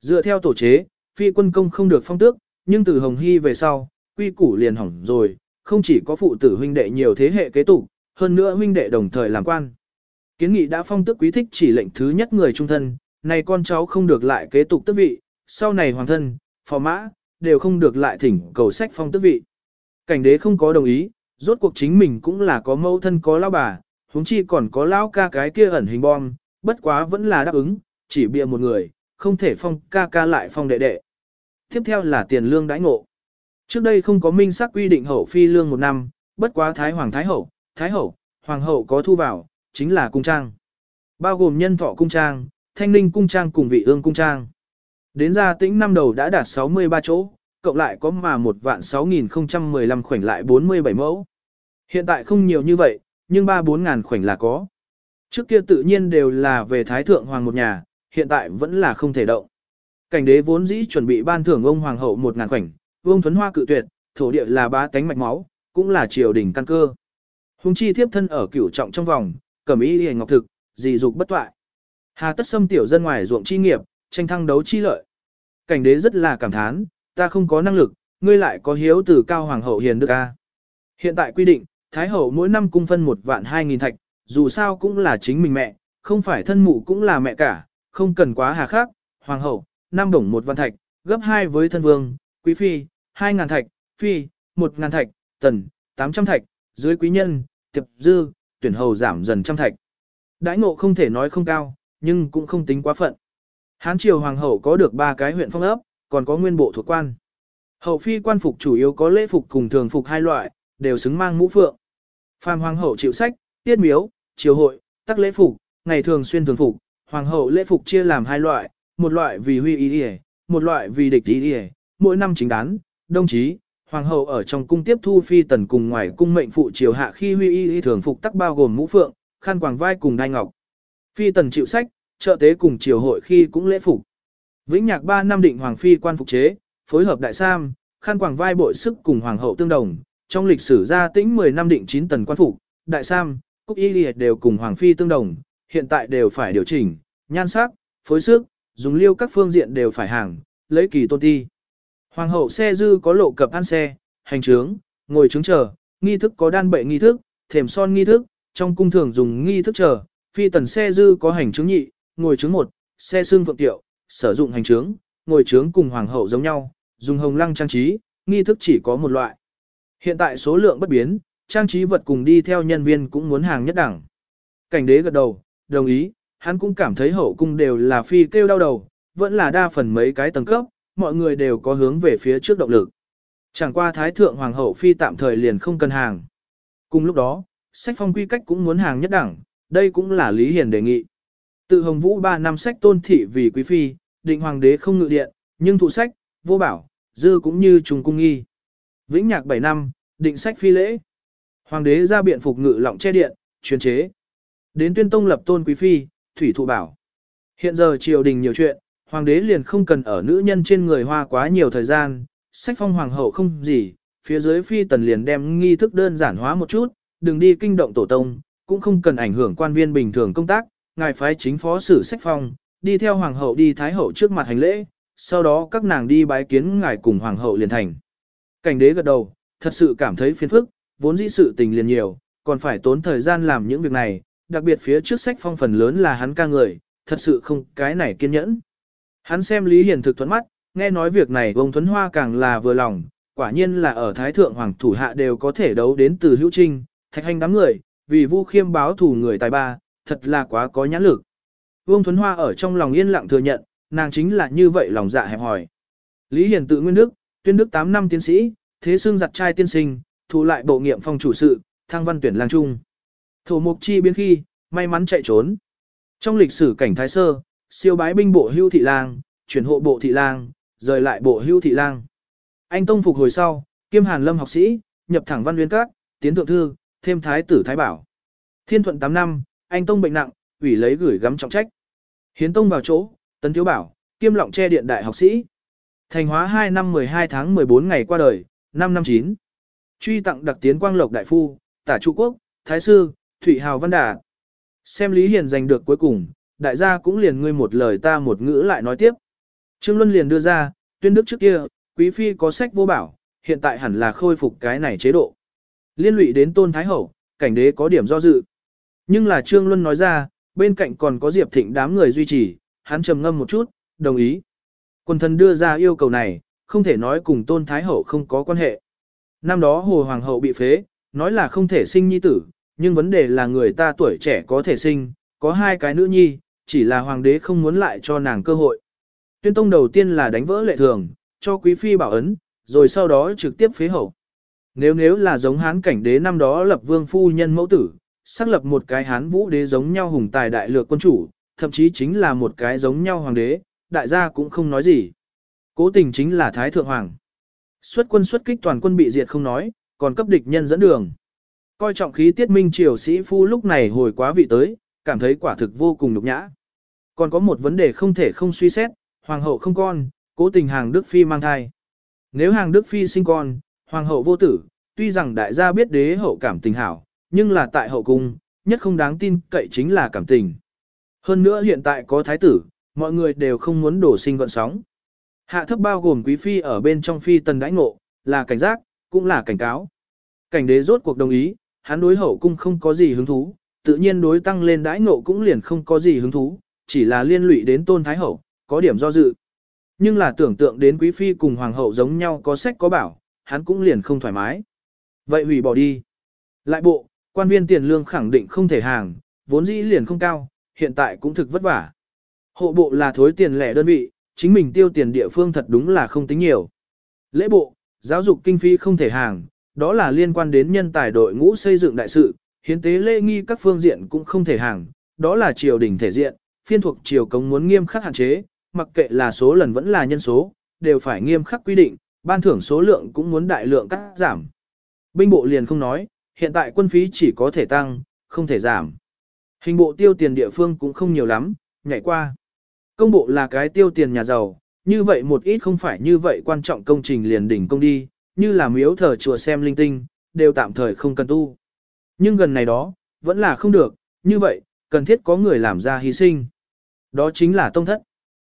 Speaker 1: Dựa theo tổ chế, phi quân công không được phong tước, nhưng từ Hồng Hy về sau, quy củ liền hỏng rồi, không chỉ có phụ tử huynh đệ nhiều thế hệ kế tục, hơn nữa huynh đệ đồng thời làm quan. Kiến nghị đã phong tước quý thích chỉ lệnh thứ nhất người trung thân, này con cháu không được lại kế tục tước vị, sau này hoàng thân, phò mã, đều không được lại thỉnh cầu sách phong tước vị. Cảnh đế không có đồng ý, rốt cuộc chính mình cũng là có mẫu thân có lão bà, huống chi còn có lão ca cái kia ẩn hình bom, bất quá vẫn là đáp ứng, chỉ bịa một người, không thể phong ca ca lại phong đệ đệ. Tiếp theo là tiền lương đãi ngộ. Trước đây không có minh xác quy định hậu phi lương một năm, bất quá Thái Hoàng Thái Hậu, Thái Hậu, Hoàng Hậu có thu vào, chính là cung trang. Bao gồm nhân thọ cung trang, thanh ninh cung trang cùng vị ương cung trang. Đến ra tĩnh năm đầu đã đạt 63 chỗ, cộng lại có mà một vạn 6.015 khoảnh lại 47 mẫu. Hiện tại không nhiều như vậy, nhưng 3-4 ngàn khoảnh là có. Trước kia tự nhiên đều là về Thái Thượng Hoàng một nhà, hiện tại vẫn là không thể động. Cảnh đế vốn dĩ chuẩn bị ban thưởng ông Hoàng hậu một ngàn khoảnh, vương thuấn hoa cự tuyệt, thổ địa là ba tánh mạch máu, cũng là triều đình căn cơ. Hùng chi thiếp thân ở cửu trọng trong vòng, cẩm y hề ngọc thực, dị dục bất toại. Hà tất xâm tiểu dân ngoài ruộng chi nghiệp, tranh thăng đấu chi lợi. Cảnh đế rất là cảm thán, ta không có năng lực, ngươi lại có hiếu từ cao hoàng hậu hiền đức a. Hiện tại quy định, thái hậu mỗi năm cung phân một vạn hai nghìn thạch, dù sao cũng là chính mình mẹ, không phải thân mụ cũng là mẹ cả, không cần quá hà khắc, hoàng hậu, năm đồng một vạn thạch, gấp hai với thân vương, quý phi, hai ngàn thạch, phi, một ngàn thạch, tần, tám trăm thạch, dưới quý nhân, tiệp dư, tuyển hầu giảm dần trăm thạch. Đãi ngộ không thể nói không cao, nhưng cũng không tính quá phận. Hán triều hoàng hậu có được ba cái huyện phong ấp, còn có nguyên bộ thuộc quan. Hậu phi quan phục chủ yếu có lễ phục cùng thường phục hai loại, đều xứng mang mũ phượng. Phàm hoàng hậu chịu sách, tiết miếu, triều hội, tắc lễ phục, ngày thường xuyên thường phục, hoàng hậu lễ phục chia làm hai loại, một loại vì huy ý y, một loại vì địch ý y, mỗi năm chính đán, đồng chí, hoàng hậu ở trong cung tiếp thu phi tần cùng ngoài cung mệnh phụ triều hạ khi huy y thường phục tắc bao gồm mũ phượng, khăn quàng vai cùng đai ngọc. Phi tần chịu sách, trợ tế cùng triều hội khi cũng lễ phục. Vĩnh nhạc 3 năm định hoàng phi quan phục chế, phối hợp đại sam, khăn quàng vai bội sức cùng hoàng hậu tương đồng, trong lịch sử gia tĩnh 10 năm định 9 tần quan phục, đại sam, cúc y liệt đều cùng hoàng phi tương đồng, hiện tại đều phải điều chỉnh, nhan sắc, phối sức, dùng liêu các phương diện đều phải hàng, lấy kỳ tôn ti. Hoàng hậu xe dư có lộ cập ăn xe, hành trướng, ngồi trướng chờ, nghi thức có đan bệ nghi thức, thềm son nghi thức, trong cung thường dùng nghi thức chờ, phi tần xe dư có hành chứng nhị, ngồi chứng một, xe xương phượng tiệu, sử dụng hành chứng, ngồi chứng cùng hoàng hậu giống nhau, dùng hồng lăng trang trí, nghi thức chỉ có một loại. Hiện tại số lượng bất biến, trang trí vật cùng đi theo nhân viên cũng muốn hàng nhất đẳng. Cảnh đế gật đầu, đồng ý, hắn cũng cảm thấy hậu cung đều là phi kêu đau đầu, vẫn là đa phần mấy cái tầng cấp, mọi người đều có hướng về phía trước động lực. Chẳng qua thái thượng hoàng hậu phi tạm thời liền không cần hàng. Cùng lúc đó, sách phong quy cách cũng muốn hàng nhất đẳng, đây cũng là Lý Hiền đề nghị. Tự Hồng Vũ 3 năm sách tôn thị vì quý phi, định hoàng đế không ngự điện, nhưng thụ sách, vô bảo, dư cũng như trùng cung nghi. Vĩnh nhạc 7 năm, định sách phi lễ. Hoàng đế ra biện phục ngự lọng che điện, truyền chế. Đến tuyên tông lập tôn quý phi, thủy thụ bảo. Hiện giờ triều đình nhiều chuyện, hoàng đế liền không cần ở nữ nhân trên người hoa quá nhiều thời gian, sách phong hoàng hậu không gì, phía dưới phi tần liền đem nghi thức đơn giản hóa một chút, đừng đi kinh động tổ tông, cũng không cần ảnh hưởng quan viên bình thường công tác, ngài phái chính phó sử sách phong, đi theo hoàng hậu đi thái hậu trước mặt hành lễ, sau đó các nàng đi bái kiến ngài cùng hoàng hậu liền thành. Cảnh đế gật đầu, thật sự cảm thấy phiền phức, vốn dĩ sự tình liền nhiều, còn phải tốn thời gian làm những việc này, đặc biệt phía trước sách phong phần lớn là hắn ca người, thật sự không cái này kiên nhẫn. Hắn xem Lý Hiền thực thuẫn mắt, nghe nói việc này ông Thuấn Hoa càng là vừa lòng, quả nhiên là ở Thái Thượng Hoàng thủ hạ đều có thể đấu đến từ hữu trinh, thạch hành đám người, vì vu khiêm báo thù người tài ba, thật là quá có nhãn lực. Vương Thuấn Hoa ở trong lòng yên lặng thừa nhận, nàng chính là như vậy lòng dạ hẹp hỏi. Lý Hiền tự nguyên đức, tuyên đức 8 năm tiến sĩ, thế xương giặt trai tiên sinh, thủ lại bộ nghiệm phong chủ sự, thăng văn tuyển lang trung. Thổ mục chi biến khi, may mắn chạy trốn. Trong lịch sử cảnh thái sơ, siêu bái binh bộ hưu thị lang, chuyển hộ bộ thị lang, rời lại bộ hưu thị lang. Anh Tông phục hồi sau, kiêm hàn lâm học sĩ, nhập thẳng văn nguyên các, tiến thượng thư, thêm thái tử thái bảo. Thiên thuận 8 năm, anh Tông bệnh nặng, ủy lấy gửi gắm trọng trách. Hiến Tông vào chỗ, tấn thiếu bảo, kiêm lọng che điện đại học sĩ. Thành hóa 2 năm 12 tháng 14 ngày qua đời, năm năm 9. Truy tặng đặc tiến quang lộc đại phu, tả trụ quốc, thái sư, thủy hào văn đà. Xem Lý Hiền giành được cuối cùng, đại gia cũng liền ngươi một lời ta một ngữ lại nói tiếp. Trương Luân liền đưa ra, tuyên đức trước kia, quý phi có sách vô bảo, hiện tại hẳn là khôi phục cái này chế độ. Liên lụy đến tôn thái hậu, cảnh đế có điểm do dự. Nhưng là Trương Luân nói ra, bên cạnh còn có Diệp Thịnh đám người duy trì, hắn trầm ngâm một chút, đồng ý. Quân thần đưa ra yêu cầu này, không thể nói cùng tôn thái hậu không có quan hệ. Năm đó hồ hoàng hậu bị phế, nói là không thể sinh nhi tử, nhưng vấn đề là người ta tuổi trẻ có thể sinh, có hai cái nữ nhi, chỉ là hoàng đế không muốn lại cho nàng cơ hội. Tuyên tông đầu tiên là đánh vỡ lệ thường, cho quý phi bảo ấn, rồi sau đó trực tiếp phế hậu. Nếu nếu là giống hán cảnh đế năm đó lập vương phu nhân mẫu tử, xác lập một cái hán vũ đế giống nhau hùng tài đại lược quân chủ, thậm chí chính là một cái giống nhau hoàng đế, đại gia cũng không nói gì. Cố tình chính là Thái Thượng Hoàng. Xuất quân xuất kích toàn quân bị diệt không nói, còn cấp địch nhân dẫn đường. Coi trọng khí tiết minh triều sĩ phu lúc này hồi quá vị tới, cảm thấy quả thực vô cùng nhục nhã. Còn có một vấn đề không thể không suy xét, hoàng hậu không con, cố tình hàng Đức Phi mang thai. Nếu hàng Đức Phi sinh con, hoàng hậu vô tử, tuy rằng đại gia biết đế hậu cảm tình hảo, nhưng là tại hậu cung, nhất không đáng tin cậy chính là cảm tình. Hơn nữa hiện tại có thái tử, mọi người đều không muốn đổ sinh gọn sóng. Hạ thấp bao gồm quý phi ở bên trong phi tần đãi ngộ, là cảnh giác, cũng là cảnh cáo. Cảnh đế rốt cuộc đồng ý, hắn đối hậu cung không có gì hứng thú, tự nhiên đối tăng lên đãi ngộ cũng liền không có gì hứng thú, chỉ là liên lụy đến tôn thái hậu, có điểm do dự. Nhưng là tưởng tượng đến quý phi cùng hoàng hậu giống nhau có sách có bảo, hắn cũng liền không thoải mái. Vậy hủy bỏ đi. Lại bộ, quan viên tiền lương khẳng định không thể hàng, vốn dĩ liền không cao, hiện tại cũng thực vất vả. Hộ bộ là thối tiền lẻ đơn vị, chính mình tiêu tiền địa phương thật đúng là không tính nhiều. Lễ bộ, giáo dục kinh phí không thể hàng, đó là liên quan đến nhân tài đội ngũ xây dựng đại sự, hiến tế lễ nghi các phương diện cũng không thể hàng, đó là triều đình thể diện, phiên thuộc triều cống muốn nghiêm khắc hạn chế, mặc kệ là số lần vẫn là nhân số, đều phải nghiêm khắc quy định, ban thưởng số lượng cũng muốn đại lượng cắt giảm. Binh bộ liền không nói, hiện tại quân phí chỉ có thể tăng, không thể giảm. Hình bộ tiêu tiền địa phương cũng không nhiều lắm, nhảy qua. Công bộ là cái tiêu tiền nhà giàu, như vậy một ít không phải như vậy quan trọng công trình liền đỉnh công đi, như là miếu thờ chùa xem linh tinh, đều tạm thời không cần tu. Nhưng gần này đó, vẫn là không được, như vậy, cần thiết có người làm ra hy sinh. Đó chính là tông thất.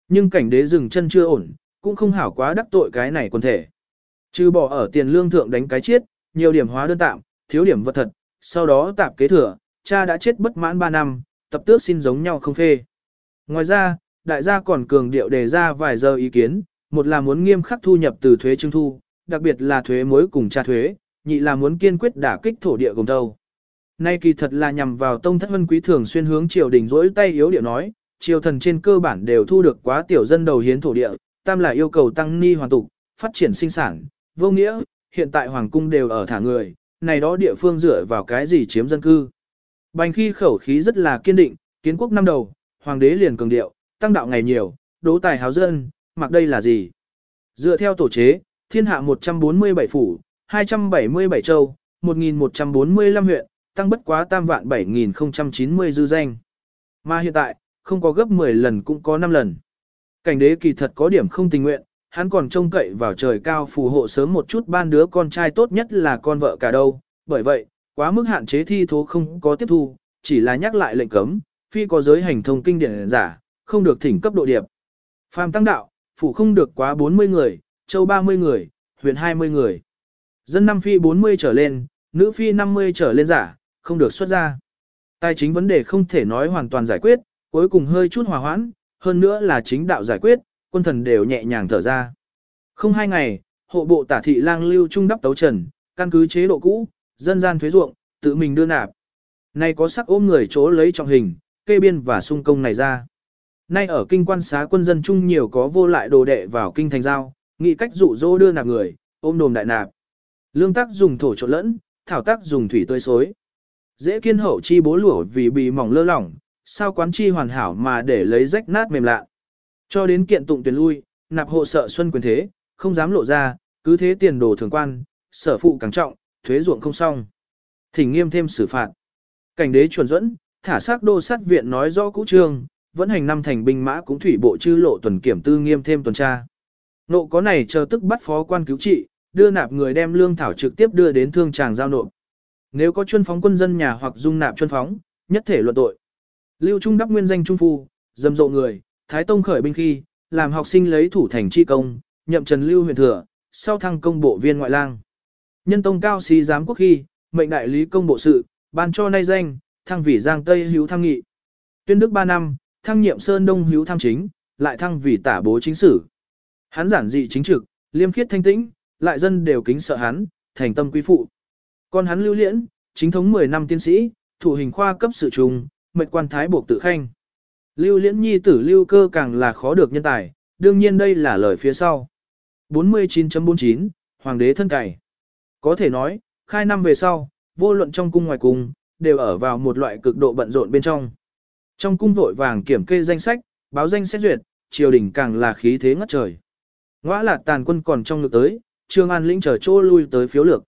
Speaker 1: Nhưng cảnh đế dừng chân chưa ổn, cũng không hảo quá đắc tội cái này quân thể. Trừ bỏ ở tiền lương thượng đánh cái chết, nhiều điểm hóa đơn tạm, thiếu điểm vật thật, sau đó tạp kế thừa, cha đã chết bất mãn 3 năm, tập tước xin giống nhau không phê. Ngoài ra, đại gia còn cường điệu đề ra vài giờ ý kiến, một là muốn nghiêm khắc thu nhập từ thuế trưng thu, đặc biệt là thuế mối cùng tra thuế, nhị là muốn kiên quyết đả kích thổ địa gồm thâu. Nay kỳ thật là nhằm vào tông thất vân quý thường xuyên hướng triều đình rỗi tay yếu điệu nói, triều thần trên cơ bản đều thu được quá tiểu dân đầu hiến thổ địa, tam là yêu cầu tăng ni hoàn tục, phát triển sinh sản, vô nghĩa, hiện tại hoàng cung đều ở thả người, này đó địa phương dựa vào cái gì chiếm dân cư. Bành khi khẩu khí rất là kiên định, kiến quốc năm đầu, hoàng đế liền cường điệu, tăng đạo ngày nhiều, đố tài háo dân, mặc đây là gì? Dựa theo tổ chế, thiên hạ 147 phủ, 277 châu, 1145 huyện, tăng bất quá tam vạn 7090 dư danh. Mà hiện tại, không có gấp 10 lần cũng có 5 lần. Cảnh đế kỳ thật có điểm không tình nguyện, hắn còn trông cậy vào trời cao phù hộ sớm một chút ban đứa con trai tốt nhất là con vợ cả đâu, bởi vậy, quá mức hạn chế thi thố không có tiếp thu, chỉ là nhắc lại lệnh cấm, phi có giới hành thông kinh điển giả, không được thỉnh cấp độ điệp. Phàm tăng đạo, phủ không được quá 40 người, châu 30 người, huyện 20 người. Dân năm phi 40 trở lên, nữ phi 50 trở lên giả, không được xuất ra. Tài chính vấn đề không thể nói hoàn toàn giải quyết, cuối cùng hơi chút hòa hoãn, hơn nữa là chính đạo giải quyết, quân thần đều nhẹ nhàng thở ra. Không hai ngày, hộ bộ tả thị lang lưu trung đắp tấu trần, căn cứ chế độ cũ, dân gian thuế ruộng, tự mình đưa nạp. Nay có sắc ôm người chỗ lấy trọng hình, kê biên và sung công này ra. Nay ở kinh quan xá quân dân chung nhiều có vô lại đồ đệ vào kinh thành giao, nghĩ cách dụ dỗ đưa nạp người, ôm đồm đại nạp. Lương tác dùng thổ trộn lẫn, thảo tác dùng thủy tươi xối. Dễ kiên hậu chi bố lửa vì bị mỏng lơ lỏng, sao quán chi hoàn hảo mà để lấy rách nát mềm lạ. Cho đến kiện tụng tuyển lui, nạp hộ sợ xuân quyền thế, không dám lộ ra, cứ thế tiền đồ thường quan, sở phụ càng trọng, thuế ruộng không xong. Thỉnh nghiêm thêm xử phạt. Cảnh đế chuẩn dẫn, thả xác đô sát viện nói rõ cũ trương, vẫn hành năm thành binh mã cũng thủy bộ chư lộ tuần kiểm tư nghiêm thêm tuần tra. Nộ có này chờ tức bắt phó quan cứu trị, đưa nạp người đem lương thảo trực tiếp đưa đến thương tràng giao nộp. Nếu có chuyên phóng quân dân nhà hoặc dung nạp chuyên phóng, nhất thể luận tội. Lưu Trung đắp nguyên danh trung phu, dâm dộ người, Thái Tông khởi binh khi, làm học sinh lấy thủ thành chi công, nhậm Trần Lưu huyền thừa, sau thăng công bộ viên ngoại lang. Nhân Tông cao sĩ giám quốc khi, mệnh đại lý công bộ sự, ban cho nay danh, thăng vị Giang Tây hữu tham nghị. Tuyên đức 3 năm, thăng nhiệm Sơn Đông hữu tham chính, lại thăng vị tả bố chính sử. Hắn giản dị chính trực, liêm khiết thanh tĩnh, lại dân đều kính sợ hắn, thành tâm quý phụ. Còn hắn lưu liễn, chính thống 10 năm tiến sĩ, thủ hình khoa cấp sự trùng, mệnh quan thái buộc tự khanh. Lưu liễn nhi tử lưu cơ càng là khó được nhân tài, đương nhiên đây là lời phía sau. 49.49, Hoàng đế thân cày. Có thể nói, khai năm về sau, vô luận trong cung ngoài cung, đều ở vào một loại cực độ bận rộn bên trong. Trong cung vội vàng kiểm kê danh sách, báo danh xét duyệt, triều đình càng là khí thế ngất trời. Ngõ lạc tàn quân còn trong ngực tới, Trương An lĩnh chờ chỗ lui tới phiếu lược.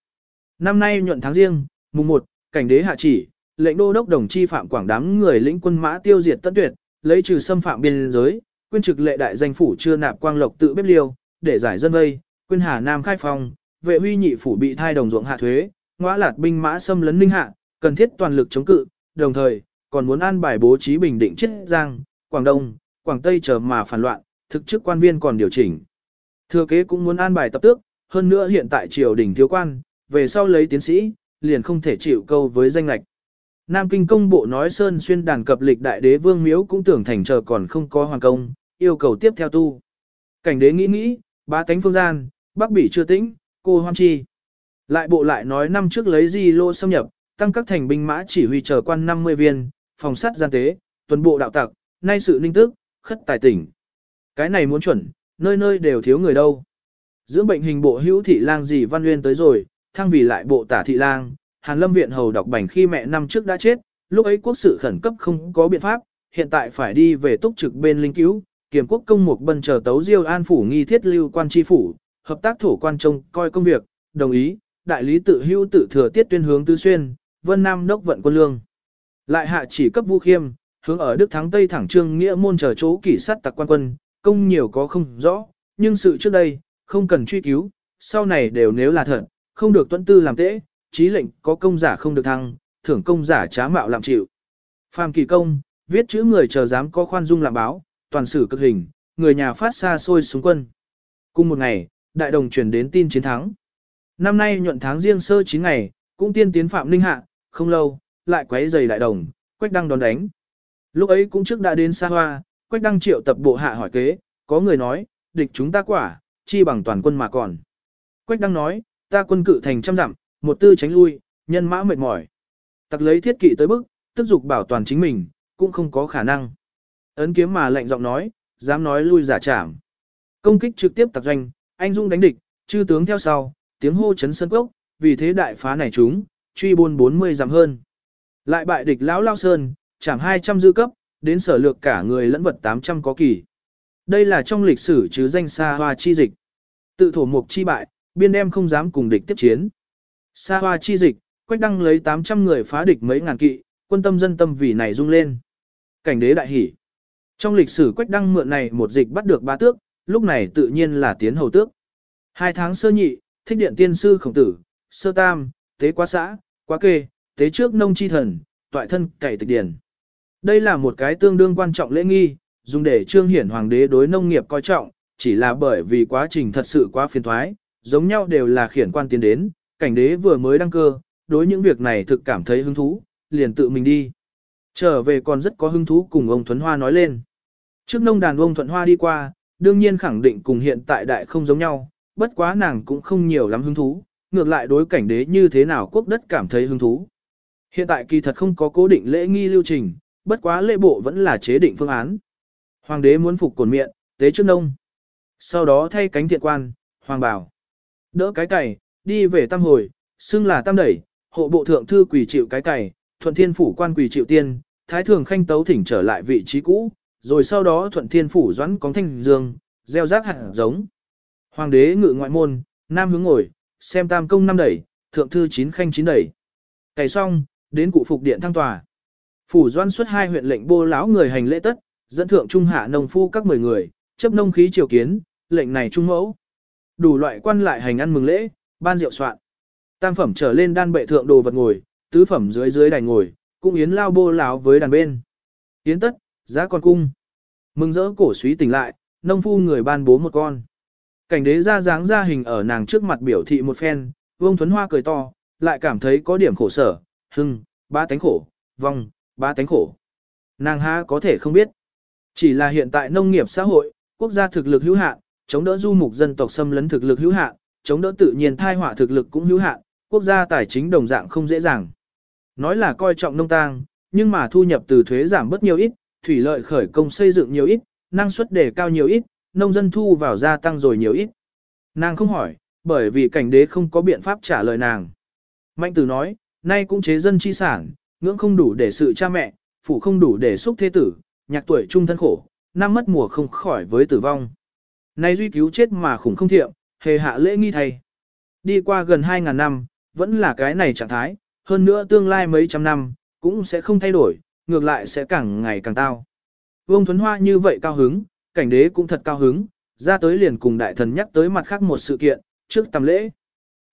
Speaker 1: Năm nay nhuận tháng riêng, mùng 1, cảnh đế hạ chỉ, lệnh đô đốc đồng chi phạm quảng đám người lĩnh quân mã tiêu diệt tất tuyệt, lấy trừ xâm phạm biên giới, quyên trực lệ đại danh phủ chưa nạp quang lộc tự bếp liêu, để giải dân vây, quyên hà nam khai phong vệ huy nhị phủ bị thai đồng ruộng hạ thuế, ngõ lạt binh mã xâm lấn ninh hạ, cần thiết toàn lực chống cự, đồng thời, còn muốn an bài bố trí bình định chiết giang, Quảng Đông, Quảng Tây chờ mà phản loạn, thực chức quan viên còn điều chỉnh. Thừa kế cũng muốn an bài tập tước, hơn nữa hiện tại triều đình thiếu quan, về sau lấy tiến sĩ, liền không thể chịu câu với danh lệch. Nam Kinh công bộ nói Sơn xuyên đàn cập lịch đại đế vương miếu cũng tưởng thành chờ còn không có hoàng công, yêu cầu tiếp theo tu. Cảnh đế nghĩ nghĩ, ba tánh phương gian, bắc bỉ chưa tĩnh, cô hoan chi. Lại bộ lại nói năm trước lấy di lô xâm nhập, tăng các thành binh mã chỉ huy chờ quan 50 viên, phòng sát gian tế, tuần bộ đạo tặc, nay sự ninh tức, khất tài tỉnh. Cái này muốn chuẩn, nơi nơi đều thiếu người đâu. Dưỡng bệnh hình bộ hữu thị lang gì văn nguyên tới rồi, thăng vì lại bộ tả thị lang, Hàn Lâm viện hầu đọc bảnh khi mẹ năm trước đã chết, lúc ấy quốc sự khẩn cấp không có biện pháp, hiện tại phải đi về túc trực bên linh cứu, kiểm quốc công mục bần chờ tấu diêu an phủ nghi thiết lưu quan tri phủ, hợp tác thổ quan trông coi công việc, đồng ý, đại lý tự hưu tự thừa tiết tuyên hướng tứ xuyên, vân nam đốc vận quân lương. Lại hạ chỉ cấp vũ khiêm, hướng ở Đức Thắng Tây thẳng trương nghĩa môn chờ chỗ kỷ sát tặc quan quân, công nhiều có không rõ, nhưng sự trước đây, không cần truy cứu, sau này đều nếu là thật, không được tuân tư làm tễ, trí lệnh có công giả không được thăng, thưởng công giả trá mạo làm chịu. Phàm kỳ công, viết chữ người chờ dám có khoan dung làm báo, toàn sử cực hình, người nhà phát xa xôi xuống quân. Cùng một ngày, đại đồng truyền đến tin chiến thắng. Năm nay nhuận tháng riêng sơ 9 ngày, cũng tiên tiến phạm linh hạ, không lâu, lại quấy giày đại đồng, quách đăng đón đánh. Lúc ấy cũng trước đã đến xa hoa, quách đăng triệu tập bộ hạ hỏi kế, có người nói, địch chúng ta quả, chi bằng toàn quân mà còn. Quách đăng nói, ta quân cự thành trăm dặm, một tư tránh lui, nhân mã mệt mỏi. Tặc lấy thiết kỵ tới bức, tức dục bảo toàn chính mình, cũng không có khả năng. Ấn kiếm mà lạnh giọng nói, dám nói lui giả trảm. Công kích trực tiếp tặc doanh, anh dung đánh địch, chư tướng theo sau, tiếng hô chấn sân cốc, vì thế đại phá này chúng, truy buôn 40 dặm hơn. Lại bại địch lão lao sơn, chẳng 200 dư cấp, đến sở lược cả người lẫn vật 800 có kỳ. Đây là trong lịch sử chứ danh xa hoa chi dịch. Tự thổ mục chi bại, biên đem không dám cùng địch tiếp chiến. Sa hoa chi dịch, quách đăng lấy 800 người phá địch mấy ngàn kỵ, quân tâm dân tâm vì này rung lên. Cảnh đế đại hỉ. Trong lịch sử quách đăng mượn này một dịch bắt được ba tước, lúc này tự nhiên là tiến hầu tước. Hai tháng sơ nhị, thích điện tiên sư khổng tử, sơ tam, tế quá xã, quá kê, tế trước nông chi thần, toại thân cày tịch điển. Đây là một cái tương đương quan trọng lễ nghi, dùng để trương hiển hoàng đế đối nông nghiệp coi trọng, chỉ là bởi vì quá trình thật sự quá phiền thoái, giống nhau đều là khiển quan tiến đến, cảnh đế vừa mới đăng cơ, đối những việc này thực cảm thấy hứng thú, liền tự mình đi. Trở về còn rất có hứng thú cùng ông Thuấn Hoa nói lên. Trước nông đàn ông Thuận Hoa đi qua, đương nhiên khẳng định cùng hiện tại đại không giống nhau, bất quá nàng cũng không nhiều lắm hứng thú, ngược lại đối cảnh đế như thế nào quốc đất cảm thấy hứng thú. Hiện tại kỳ thật không có cố định lễ nghi lưu trình, bất quá lễ bộ vẫn là chế định phương án. Hoàng đế muốn phục cồn miệng, tế trước nông. Sau đó thay cánh thiện quan, hoàng bảo. Đỡ cái cày, đi về tam hồi, xưng là tam đẩy, hộ bộ thượng thư quỳ chịu cái cày, thuận thiên phủ quan quỳ chịu tiên, thái thường khanh tấu thỉnh trở lại vị trí cũ, rồi sau đó thuận thiên phủ doãn cóng thanh dương, gieo rác hạt giống. Hoàng đế ngự ngoại môn, nam hướng ngồi, xem tam công năm đẩy, thượng thư chín khanh chín đẩy. Cày xong, đến cụ phục điện thăng tòa. Phủ doãn xuất hai huyện lệnh bô lão người hành lễ tất, dẫn thượng trung hạ nông phu các mười người, chấp nông khí triều kiến, lệnh này trung mẫu. Đủ loại quan lại hành ăn mừng lễ, ban rượu soạn. Tam phẩm trở lên đan bệ thượng đồ vật ngồi, tứ phẩm dưới dưới đài ngồi, cung yến lao bô lão với đàn bên. Yến tất, giá con cung. Mừng rỡ cổ suý tỉnh lại, nông phu người ban bố một con. Cảnh đế ra dáng ra hình ở nàng trước mặt biểu thị một phen, vương thuấn hoa cười to, lại cảm thấy có điểm khổ sở, hưng, ba tánh khổ, vong, ba tánh khổ. Nàng ha có thể không biết. Chỉ là hiện tại nông nghiệp xã hội, quốc gia thực lực hữu hạn, chống đỡ du mục dân tộc xâm lấn thực lực hữu hạn, chống đỡ tự nhiên thai họa thực lực cũng hữu hạn, quốc gia tài chính đồng dạng không dễ dàng. Nói là coi trọng nông tang, nhưng mà thu nhập từ thuế giảm bớt nhiều ít, thủy lợi khởi công xây dựng nhiều ít, năng suất đề cao nhiều ít, nông dân thu vào gia tăng rồi nhiều ít. Nàng không hỏi, bởi vì cảnh đế không có biện pháp trả lời nàng. Mạnh tử nói, nay cũng chế dân chi sản, ngưỡng không đủ để sự cha mẹ, phủ không đủ để xúc thế tử, nhạc tuổi trung thân khổ, năm mất mùa không khỏi với tử vong. Nay duy cứu chết mà khủng không thiệm, hề hạ lễ nghi thầy. Đi qua gần 2.000 năm, vẫn là cái này trạng thái, hơn nữa tương lai mấy trăm năm, cũng sẽ không thay đổi, ngược lại sẽ càng ngày càng tao. Vương Thuấn Hoa như vậy cao hứng, cảnh đế cũng thật cao hứng, ra tới liền cùng đại thần nhắc tới mặt khác một sự kiện, trước tầm lễ.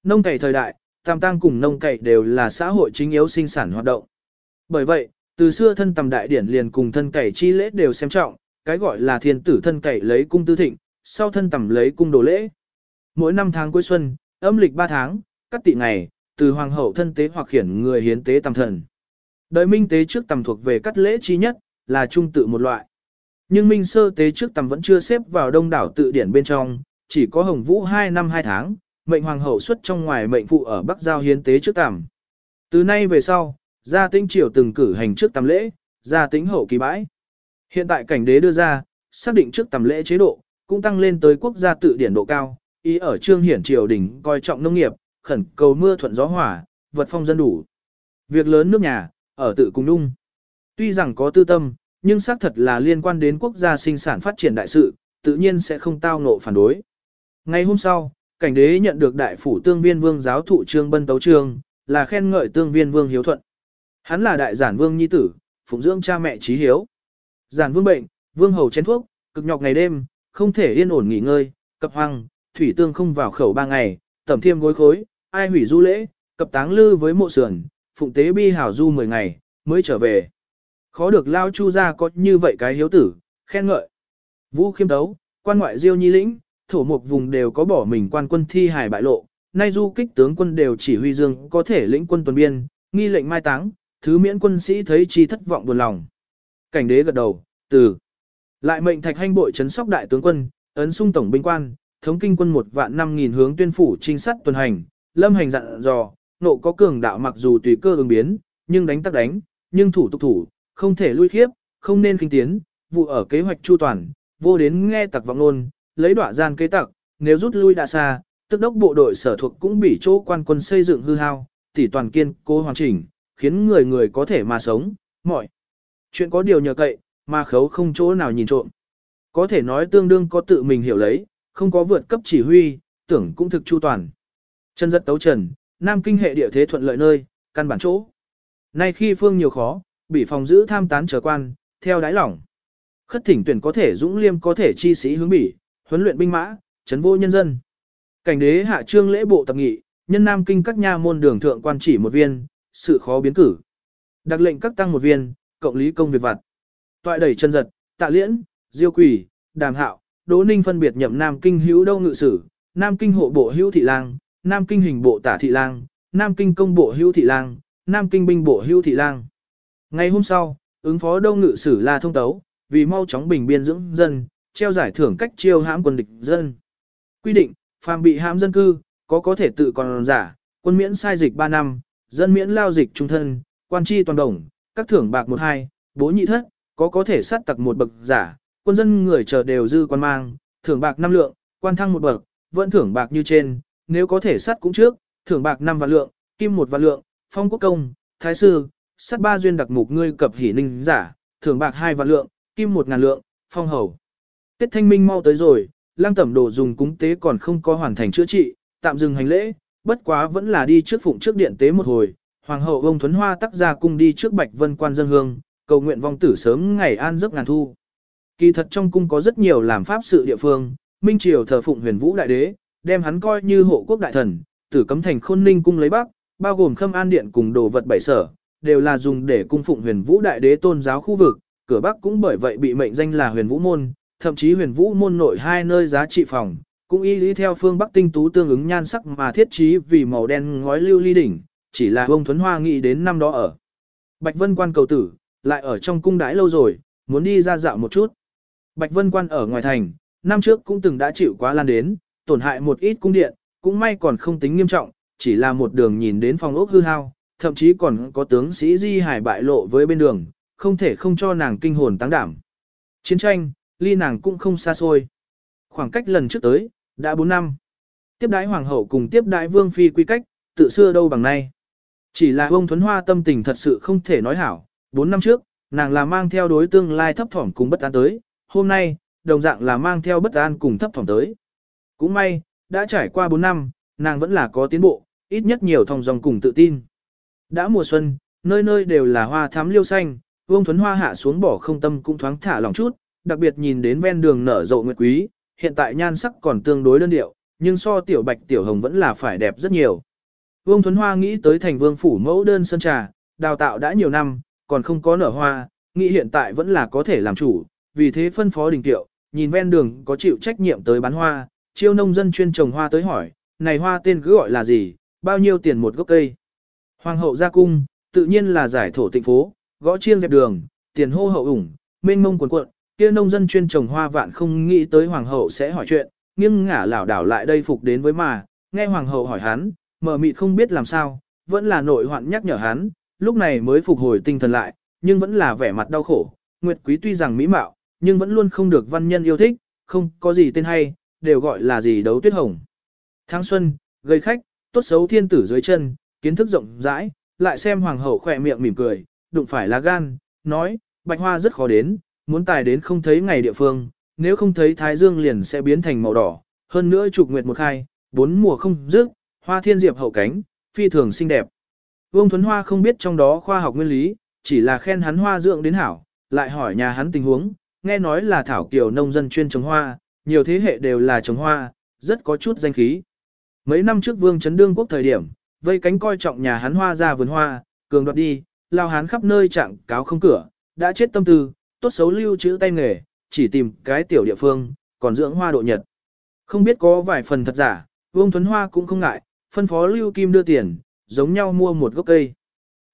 Speaker 1: Nông cày thời đại, tam tang cùng nông cày đều là xã hội chính yếu sinh sản hoạt động. Bởi vậy, từ xưa thân tầm đại điển liền cùng thân cày chi lễ đều xem trọng, cái gọi là thiên tử thân cày lấy cung tư thịnh, sau thân tầm lấy cung đồ lễ. Mỗi năm tháng cuối xuân, âm lịch 3 tháng, các tị ngày, từ hoàng hậu thân tế hoặc khiển người hiến tế tầm thần. Đời minh tế trước tầm thuộc về cắt lễ chi nhất, là trung tự một loại. Nhưng minh sơ tế trước tầm vẫn chưa xếp vào đông đảo tự điển bên trong, chỉ có hồng vũ 2 năm 2 tháng, mệnh hoàng hậu xuất trong ngoài mệnh phụ ở Bắc Giao hiến tế trước tầm. Từ nay về sau, gia tĩnh triều từng cử hành trước tầm lễ, gia tĩnh hậu kỳ bãi. Hiện tại cảnh đế đưa ra, xác định trước tầm lễ chế độ, cũng tăng lên tới quốc gia tự điển độ cao, ý ở trương hiển triều đình coi trọng nông nghiệp, khẩn cầu mưa thuận gió hỏa, vật phong dân đủ. Việc lớn nước nhà, ở tự cùng nung. Tuy rằng có tư tâm, nhưng xác thật là liên quan đến quốc gia sinh sản phát triển đại sự, tự nhiên sẽ không tao ngộ phản đối. Ngày hôm sau, cảnh đế nhận được đại phủ tương viên vương giáo thụ trương bân tấu trương, là khen ngợi tương viên vương hiếu thuận. Hắn là đại giản vương nhi tử, phụng dưỡng cha mẹ trí hiếu. Giản vương bệnh, vương hầu chén thuốc, cực nhọc ngày đêm, không thể yên ổn nghỉ ngơi, cập hoang, thủy tương không vào khẩu ba ngày, tẩm thiêm gối khối, ai hủy du lễ, cập táng lư với mộ sườn, phụng tế bi hảo du 10 ngày, mới trở về. Khó được lao chu ra có như vậy cái hiếu tử, khen ngợi. Vũ khiêm đấu, quan ngoại diêu nhi lĩnh, thổ mục vùng đều có bỏ mình quan quân thi hài bại lộ, nay du kích tướng quân đều chỉ huy dương có thể lĩnh quân tuần biên, nghi lệnh mai táng, thứ miễn quân sĩ thấy chi thất vọng buồn lòng. Cảnh đế gật đầu, từ. Lại mệnh thạch hành bội trấn sóc đại tướng quân, ấn sung tổng binh quan, thống kinh quân một vạn năm nghìn hướng tuyên phủ trinh sát tuần hành, lâm hành dặn dò, nộ có cường đạo mặc dù tùy cơ ứng biến, nhưng đánh tắc đánh, nhưng thủ tục thủ, không thể lui khiếp, không nên kinh tiến, vụ ở kế hoạch chu toàn, vô đến nghe tặc vọng nôn, lấy đọa gian kế tặc, nếu rút lui đã xa, tức đốc bộ đội sở thuộc cũng bị chỗ quan quân xây dựng hư hao, tỷ toàn kiên cố hoàn chỉnh, khiến người người có thể mà sống, mọi chuyện có điều nhờ cậy, mà khấu không chỗ nào nhìn trộm. Có thể nói tương đương có tự mình hiểu lấy, không có vượt cấp chỉ huy, tưởng cũng thực chu toàn. Chân rất tấu trần, Nam Kinh hệ địa thế thuận lợi nơi, căn bản chỗ. Nay khi phương nhiều khó, bị phòng giữ tham tán trở quan, theo đái lỏng. Khất thỉnh tuyển có thể dũng liêm có thể chi sĩ hướng bỉ, huấn luyện binh mã, chấn vô nhân dân. Cảnh đế hạ trương lễ bộ tập nghị, nhân nam kinh các nha môn đường thượng quan chỉ một viên, sự khó biến cử. Đặc lệnh các tăng một viên, cộng lý công việc vặt. Toại đẩy chân giật, tạ liễn, diêu quỷ, đàm hạo, đỗ ninh phân biệt nhậm nam kinh hữu đâu ngự sử, nam kinh hộ bộ hữu thị lang, nam kinh hình bộ tả thị lang, nam kinh công bộ hữu thị lang, nam kinh binh bộ hữu thị lang. Ngày hôm sau, ứng phó đâu ngự sử là thông tấu, vì mau chóng bình biên dưỡng dân, treo giải thưởng cách chiêu hãm quân địch dân. Quy định, phàm bị hãm dân cư, có có thể tự còn giả, quân miễn sai dịch 3 năm, dân miễn lao dịch trung thân, quan tri toàn đồng, các thưởng bạc 12, bố nhị thất, có có thể sát tặc một bậc giả, quân dân người chờ đều dư quan mang, thưởng bạc 5 lượng, quan thăng một bậc, vẫn thưởng bạc như trên, nếu có thể sắt cũng trước, thưởng bạc 5 vạn lượng, kim một vạn lượng, phong quốc công, thái sư, sắt ba duyên đặc mục ngươi cập hỷ ninh giả, thưởng bạc 2 vạn lượng, kim một ngàn lượng, phong hầu. Tết thanh minh mau tới rồi, lang tẩm đồ dùng cúng tế còn không có hoàn thành chữa trị, tạm dừng hành lễ, bất quá vẫn là đi trước phụng trước điện tế một hồi, hoàng hậu ông Thuấn Hoa tắc ra cung đi trước bạch vân quan dân hương, cầu nguyện vong tử sớm ngày an giấc ngàn thu. Kỳ thật trong cung có rất nhiều làm pháp sự địa phương, Minh Triều thờ phụng huyền vũ đại đế, đem hắn coi như hộ quốc đại thần, tử cấm thành khôn ninh cung lấy bắc, bao gồm khâm an điện cùng đồ vật bảy sở, đều là dùng để cung phụng huyền vũ đại đế tôn giáo khu vực, cửa bắc cũng bởi vậy bị mệnh danh là huyền vũ môn, thậm chí huyền vũ môn nội hai nơi giá trị phòng, cũng y lý theo phương bắc tinh tú tương ứng nhan sắc mà thiết trí vì màu đen ngói lưu ly đỉnh, chỉ là ông Thuấn Hoa nghĩ đến năm đó ở. Bạch Vân Quan cầu tử, lại ở trong cung đãi lâu rồi, muốn đi ra dạo một chút. Bạch Vân Quan ở ngoài thành, năm trước cũng từng đã chịu quá lan đến, tổn hại một ít cung điện, cũng may còn không tính nghiêm trọng, chỉ là một đường nhìn đến phòng ốc hư hao, thậm chí còn có tướng sĩ Di Hải bại lộ với bên đường, không thể không cho nàng kinh hồn tăng đảm. Chiến tranh, ly nàng cũng không xa xôi. Khoảng cách lần trước tới, đã 4 năm. Tiếp đái hoàng hậu cùng tiếp đái vương phi quy cách, tự xưa đâu bằng nay. Chỉ là ông Thuấn Hoa tâm tình thật sự không thể nói hảo, 4 năm trước, nàng là mang theo đối tương lai thấp thỏm cùng bất an tới, hôm nay, đồng dạng là mang theo bất an cùng thấp phòng tới. Cũng may, đã trải qua 4 năm, nàng vẫn là có tiến bộ, ít nhất nhiều thong dòng cùng tự tin. Đã mùa xuân, nơi nơi đều là hoa thắm liêu xanh, Vương Thuấn Hoa hạ xuống bỏ không tâm cũng thoáng thả lòng chút, đặc biệt nhìn đến ven đường nở rộ nguyệt quý, hiện tại nhan sắc còn tương đối đơn điệu, nhưng so tiểu bạch tiểu hồng vẫn là phải đẹp rất nhiều. Vương Thuấn Hoa nghĩ tới thành vương phủ mẫu đơn sân trà, đào tạo đã nhiều năm, còn không có nở hoa, nghĩ hiện tại vẫn là có thể làm chủ, vì thế phân phó đình tiệu, nhìn ven đường có chịu trách nhiệm tới bán hoa, chiêu nông dân chuyên trồng hoa tới hỏi, này hoa tên cứ gọi là gì, bao nhiêu tiền một gốc cây. Hoàng hậu ra cung, tự nhiên là giải thổ tịnh phố, gõ chiêng dẹp đường, tiền hô hậu ủng, mênh mông cuộn cuộn, kia nông dân chuyên trồng hoa vạn không nghĩ tới hoàng hậu sẽ hỏi chuyện, nghiêng ngả lảo đảo lại đây phục đến với mà, nghe hoàng hậu hỏi hắn, mờ mịt không biết làm sao, vẫn là nội hoạn nhắc nhở hắn, lúc này mới phục hồi tinh thần lại, nhưng vẫn là vẻ mặt đau khổ, Nguyệt Quý tuy rằng mỹ mạo, nhưng vẫn luôn không được văn nhân yêu thích, không có gì tên hay, đều gọi là gì đấu tuyết hồng. Tháng xuân, gây khách, tốt xấu thiên tử dưới chân, kiến thức rộng rãi, lại xem hoàng hậu khỏe miệng mỉm cười, đụng phải lá gan, nói, bạch hoa rất khó đến, muốn tài đến không thấy ngày địa phương, nếu không thấy thái dương liền sẽ biến thành màu đỏ, hơn nữa trục nguyệt một khai, bốn mùa không dứt, hoa thiên diệp hậu cánh, phi thường xinh đẹp. Vương Thuấn Hoa không biết trong đó khoa học nguyên lý, chỉ là khen hắn hoa dưỡng đến hảo, lại hỏi nhà hắn tình huống, nghe nói là thảo kiều nông dân chuyên trồng hoa, nhiều thế hệ đều là trồng hoa, rất có chút danh khí. Mấy năm trước Vương chấn Đương quốc thời điểm, vây cánh coi trọng nhà hắn hoa ra vườn hoa, cường đoạt đi, lao hắn khắp nơi trạng cáo không cửa, đã chết tâm tư, tốt xấu lưu trữ tay nghề, chỉ tìm cái tiểu địa phương, còn dưỡng hoa độ nhật. Không biết có vài phần thật giả, Vương Thuấn Hoa cũng không ngại, phân phó Lưu Kim đưa tiền, giống nhau mua một gốc cây.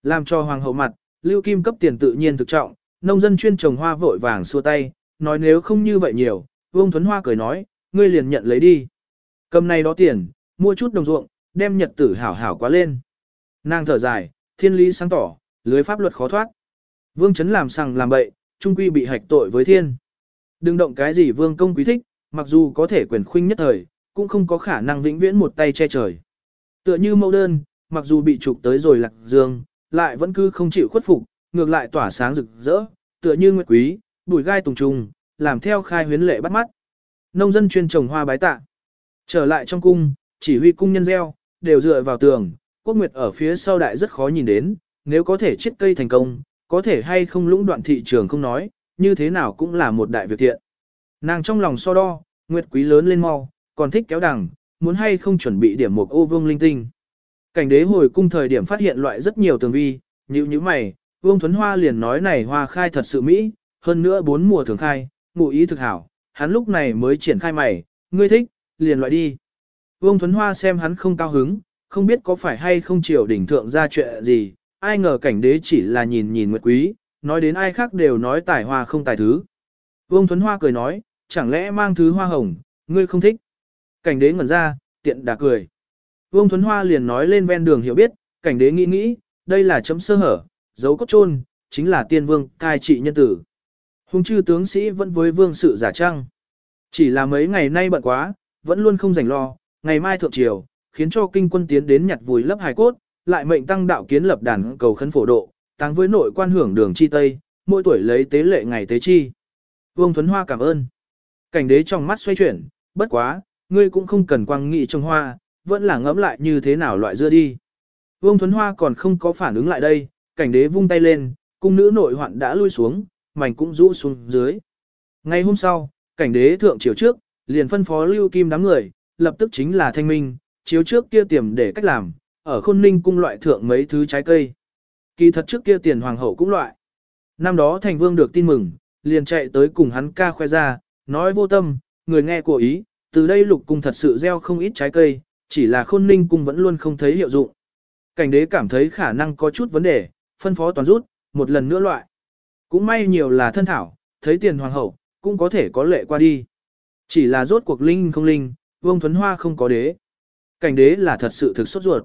Speaker 1: Làm cho hoàng hậu mặt, Lưu Kim cấp tiền tự nhiên thực trọng, nông dân chuyên trồng hoa vội vàng xua tay, nói nếu không như vậy nhiều, Vương Thuấn Hoa cười nói, ngươi liền nhận lấy đi. Cầm này đó tiền, mua chút đồng ruộng, đem nhật tử hảo hảo quá lên. Nàng thở dài, thiên lý sáng tỏ, lưới pháp luật khó thoát. Vương Chấn làm sằng làm bậy, trung quy bị hạch tội với thiên. Đừng động cái gì vương công quý thích, mặc dù có thể quyền khuynh nhất thời, cũng không có khả năng vĩnh viễn một tay che trời. Tựa như mẫu đơn, mặc dù bị trục tới rồi lạc dương, lại vẫn cứ không chịu khuất phục, ngược lại tỏa sáng rực rỡ, tựa như nguyệt quý, bụi gai tùng trùng, làm theo khai huyến lệ bắt mắt. Nông dân chuyên trồng hoa bái tạ. Trở lại trong cung, chỉ huy cung nhân gieo, đều dựa vào tường, quốc nguyệt ở phía sau đại rất khó nhìn đến, nếu có thể chiết cây thành công, có thể hay không lũng đoạn thị trường không nói, như thế nào cũng là một đại việc thiện. Nàng trong lòng so đo, Nguyệt quý lớn lên mau, còn thích kéo đằng, muốn hay không chuẩn bị điểm một ô vương linh tinh. Cảnh đế hồi cung thời điểm phát hiện loại rất nhiều tường vi, như như mày, vương thuấn hoa liền nói này hoa khai thật sự mỹ, hơn nữa bốn mùa thường khai, ngụ ý thực hảo, hắn lúc này mới triển khai mày, ngươi thích, liền loại đi. Vương thuấn hoa xem hắn không cao hứng, không biết có phải hay không triều đỉnh thượng ra chuyện gì, ai ngờ cảnh đế chỉ là nhìn nhìn nguyệt quý, nói đến ai khác đều nói tài hoa không tài thứ. Vương thuấn hoa cười nói, chẳng lẽ mang thứ hoa hồng, ngươi không thích. Cảnh đế ngẩn ra, tiện đã cười. Vương Thuấn Hoa liền nói lên ven đường hiểu biết, cảnh đế nghĩ nghĩ, đây là chấm sơ hở, dấu cốt trôn, chính là tiên vương, cai trị nhân tử. Hùng chư tướng sĩ vẫn với vương sự giả trăng. Chỉ là mấy ngày nay bận quá, vẫn luôn không rảnh lo, ngày mai thượng triều, khiến cho kinh quân tiến đến nhặt vùi lấp hài cốt, lại mệnh tăng đạo kiến lập đàn cầu khấn phổ độ, tăng với nội quan hưởng đường chi tây, mỗi tuổi lấy tế lệ ngày tế chi. Vương Thuấn Hoa cảm ơn. Cảnh đế trong mắt xoay chuyển, bất quá, ngươi cũng không cần quang nghị trong hoa, vẫn là ngẫm lại như thế nào loại dưa đi. Vương Thuấn Hoa còn không có phản ứng lại đây, cảnh đế vung tay lên, cung nữ nội hoạn đã lui xuống, mảnh cũng rũ xuống dưới. Ngày hôm sau, cảnh đế thượng chiều trước, liền phân phó lưu kim đám người, lập tức chính là thanh minh, chiếu trước kia tiềm để cách làm, ở khôn ninh cung loại thượng mấy thứ trái cây. Kỳ thật trước kia tiền hoàng hậu cũng loại. Năm đó thành vương được tin mừng, liền chạy tới cùng hắn ca khoe ra, nói vô tâm, người nghe của ý, từ đây lục cung thật sự gieo không ít trái cây, chỉ là khôn ninh cung vẫn luôn không thấy hiệu dụng. Cảnh đế cảm thấy khả năng có chút vấn đề, phân phó toàn rút, một lần nữa loại. Cũng may nhiều là thân thảo, thấy tiền hoàng hậu, cũng có thể có lệ qua đi. Chỉ là rốt cuộc linh không linh, vương thuấn hoa không có đế. Cảnh đế là thật sự thực sốt ruột.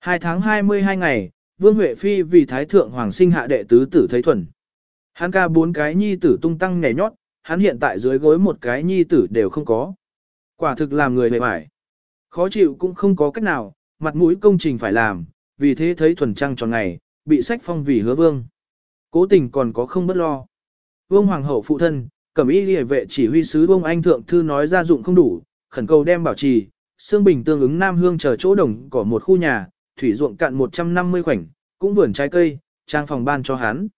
Speaker 1: Hai tháng 22 ngày, Vương Huệ Phi vì Thái Thượng Hoàng sinh hạ đệ tứ tử thấy thuần. Hắn ca bốn cái nhi tử tung tăng nhảy nhót, hắn hiện tại dưới gối một cái nhi tử đều không có. Quả thực làm người mệt mỏi. Khó chịu cũng không có cách nào, mặt mũi công trình phải làm, vì thế thấy thuần trăng tròn ngày, bị sách phong vì hứa vương. Cố tình còn có không bất lo. Vương hoàng hậu phụ thân, cẩm y liề vệ chỉ huy sứ vương anh thượng thư nói ra dụng không đủ, khẩn cầu đem bảo trì, xương bình tương ứng nam hương chờ chỗ đồng có một khu nhà, thủy ruộng cạn 150 khoảnh, cũng vườn trái cây, trang phòng ban cho hắn.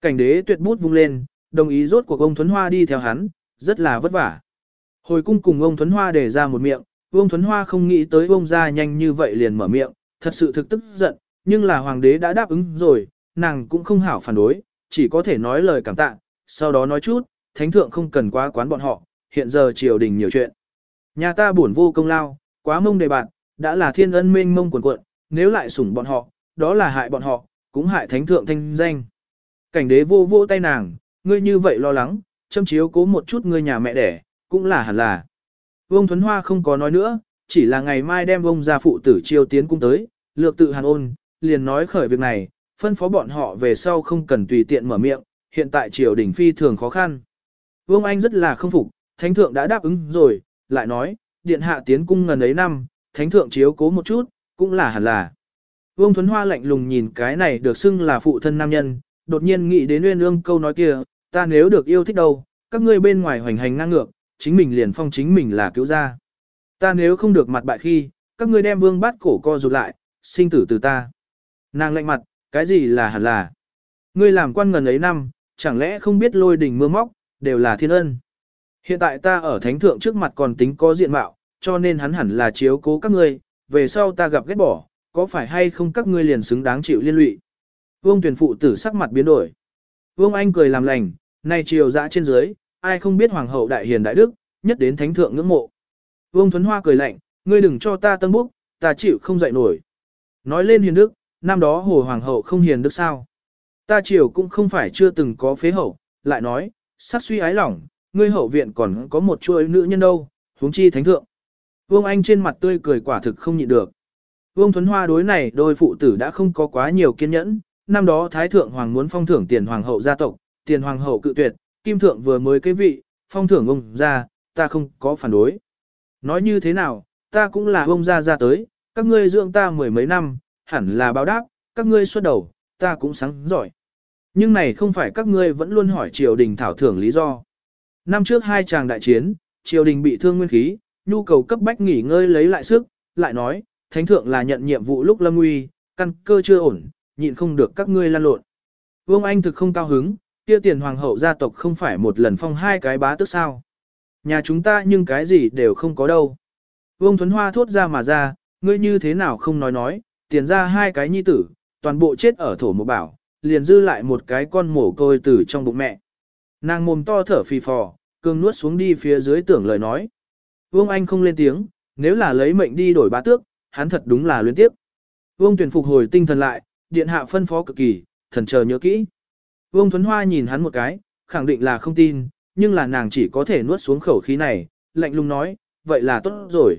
Speaker 1: Cảnh đế tuyệt bút vung lên, đồng ý rốt cuộc ông Thuấn Hoa đi theo hắn, rất là vất vả. Hồi cung cùng ông Thuấn Hoa để ra một miệng, ông Thuấn Hoa không nghĩ tới ông ra nhanh như vậy liền mở miệng, thật sự thực tức giận, nhưng là hoàng đế đã đáp ứng rồi, nàng cũng không hảo phản đối, chỉ có thể nói lời cảm tạ, sau đó nói chút, thánh thượng không cần quá quán bọn họ, hiện giờ triều đình nhiều chuyện. Nhà ta buồn vô công lao, quá mông đề bạn, đã là thiên ân mênh mông quần quận, nếu lại sủng bọn họ, đó là hại bọn họ, cũng hại thánh thượng thanh danh. Cảnh đế vô vô tay nàng, ngươi như vậy lo lắng, châm chiếu cố một chút ngươi nhà mẹ đẻ, cũng là hẳn là. Vương Thuấn Hoa không có nói nữa, chỉ là ngày mai đem ông gia phụ tử chiêu tiến cung tới, lược tự hàn ôn, liền nói khởi việc này, phân phó bọn họ về sau không cần tùy tiện mở miệng, hiện tại triều đình phi thường khó khăn. Vương Anh rất là không phục, thánh thượng đã đáp ứng rồi, lại nói, điện hạ tiến cung ngần ấy năm, thánh thượng chiếu cố một chút, cũng là hẳn là. Vương Thuấn Hoa lạnh lùng nhìn cái này được xưng là phụ thân nam nhân, đột nhiên nghĩ đến Nguyên Ương câu nói kia, ta nếu được yêu thích đâu, các ngươi bên ngoài hoành hành ngang ngược, chính mình liền phong chính mình là cứu gia. Ta nếu không được mặt bại khi, các ngươi đem vương bát cổ co rụt lại, sinh tử từ ta. Nàng lạnh mặt, cái gì là hẳn là. Ngươi làm quan ngần ấy năm, chẳng lẽ không biết lôi đỉnh mưa móc, đều là thiên ân. Hiện tại ta ở thánh thượng trước mặt còn tính có diện mạo, cho nên hắn hẳn là chiếu cố các ngươi, về sau ta gặp ghét bỏ, có phải hay không các ngươi liền xứng đáng chịu liên lụy. Vương tuyển phụ tử sắc mặt biến đổi. Vương Anh cười làm lành, nay chiều dã trên dưới, ai không biết hoàng hậu đại hiền đại đức, nhất đến thánh thượng ngưỡng mộ. Vương Thuấn Hoa cười lạnh, ngươi đừng cho ta tân búc, ta chịu không dậy nổi. Nói lên hiền đức, năm đó hồ hoàng hậu không hiền đức sao. Ta triều cũng không phải chưa từng có phế hậu, lại nói, sát suy ái lỏng, ngươi hậu viện còn có một chuỗi nữ nhân đâu, huống chi thánh thượng. Vương Anh trên mặt tươi cười quả thực không nhịn được. Vương Thuấn Hoa đối này đôi phụ tử đã không có quá nhiều kiên nhẫn, năm đó Thái Thượng Hoàng muốn phong thưởng tiền hoàng hậu gia tộc, tiền hoàng hậu cự tuyệt, Kim Thượng vừa mới cái vị, phong thưởng ông ra, ta không có phản đối. Nói như thế nào, ta cũng là ông ra ra tới, các ngươi dưỡng ta mười mấy năm, hẳn là báo đáp, các ngươi xuất đầu, ta cũng sáng giỏi. Nhưng này không phải các ngươi vẫn luôn hỏi triều đình thảo thưởng lý do. Năm trước hai chàng đại chiến, triều đình bị thương nguyên khí, nhu cầu cấp bách nghỉ ngơi lấy lại sức, lại nói, thánh thượng là nhận nhiệm vụ lúc lâm nguy, căn cơ chưa ổn, nhịn không được các ngươi lan lộn. Vương Anh thực không cao hứng, kia tiền hoàng hậu gia tộc không phải một lần phong hai cái bá tức sao. nhà chúng ta nhưng cái gì đều không có đâu. Vương Thuấn Hoa thốt ra mà ra, ngươi như thế nào không nói nói, tiền ra hai cái nhi tử, toàn bộ chết ở thổ mộ bảo, liền dư lại một cái con mổ côi tử trong bụng mẹ. Nàng mồm to thở phì phò, cường nuốt xuống đi phía dưới tưởng lời nói. Vương Anh không lên tiếng, nếu là lấy mệnh đi đổi bá tước, hắn thật đúng là luyến tiếp. Vương Tuyển phục hồi tinh thần lại, điện hạ phân phó cực kỳ, thần chờ nhớ kỹ. Vương Thuấn Hoa nhìn hắn một cái, khẳng định là không tin, nhưng là nàng chỉ có thể nuốt xuống khẩu khí này, lạnh lùng nói, vậy là tốt rồi.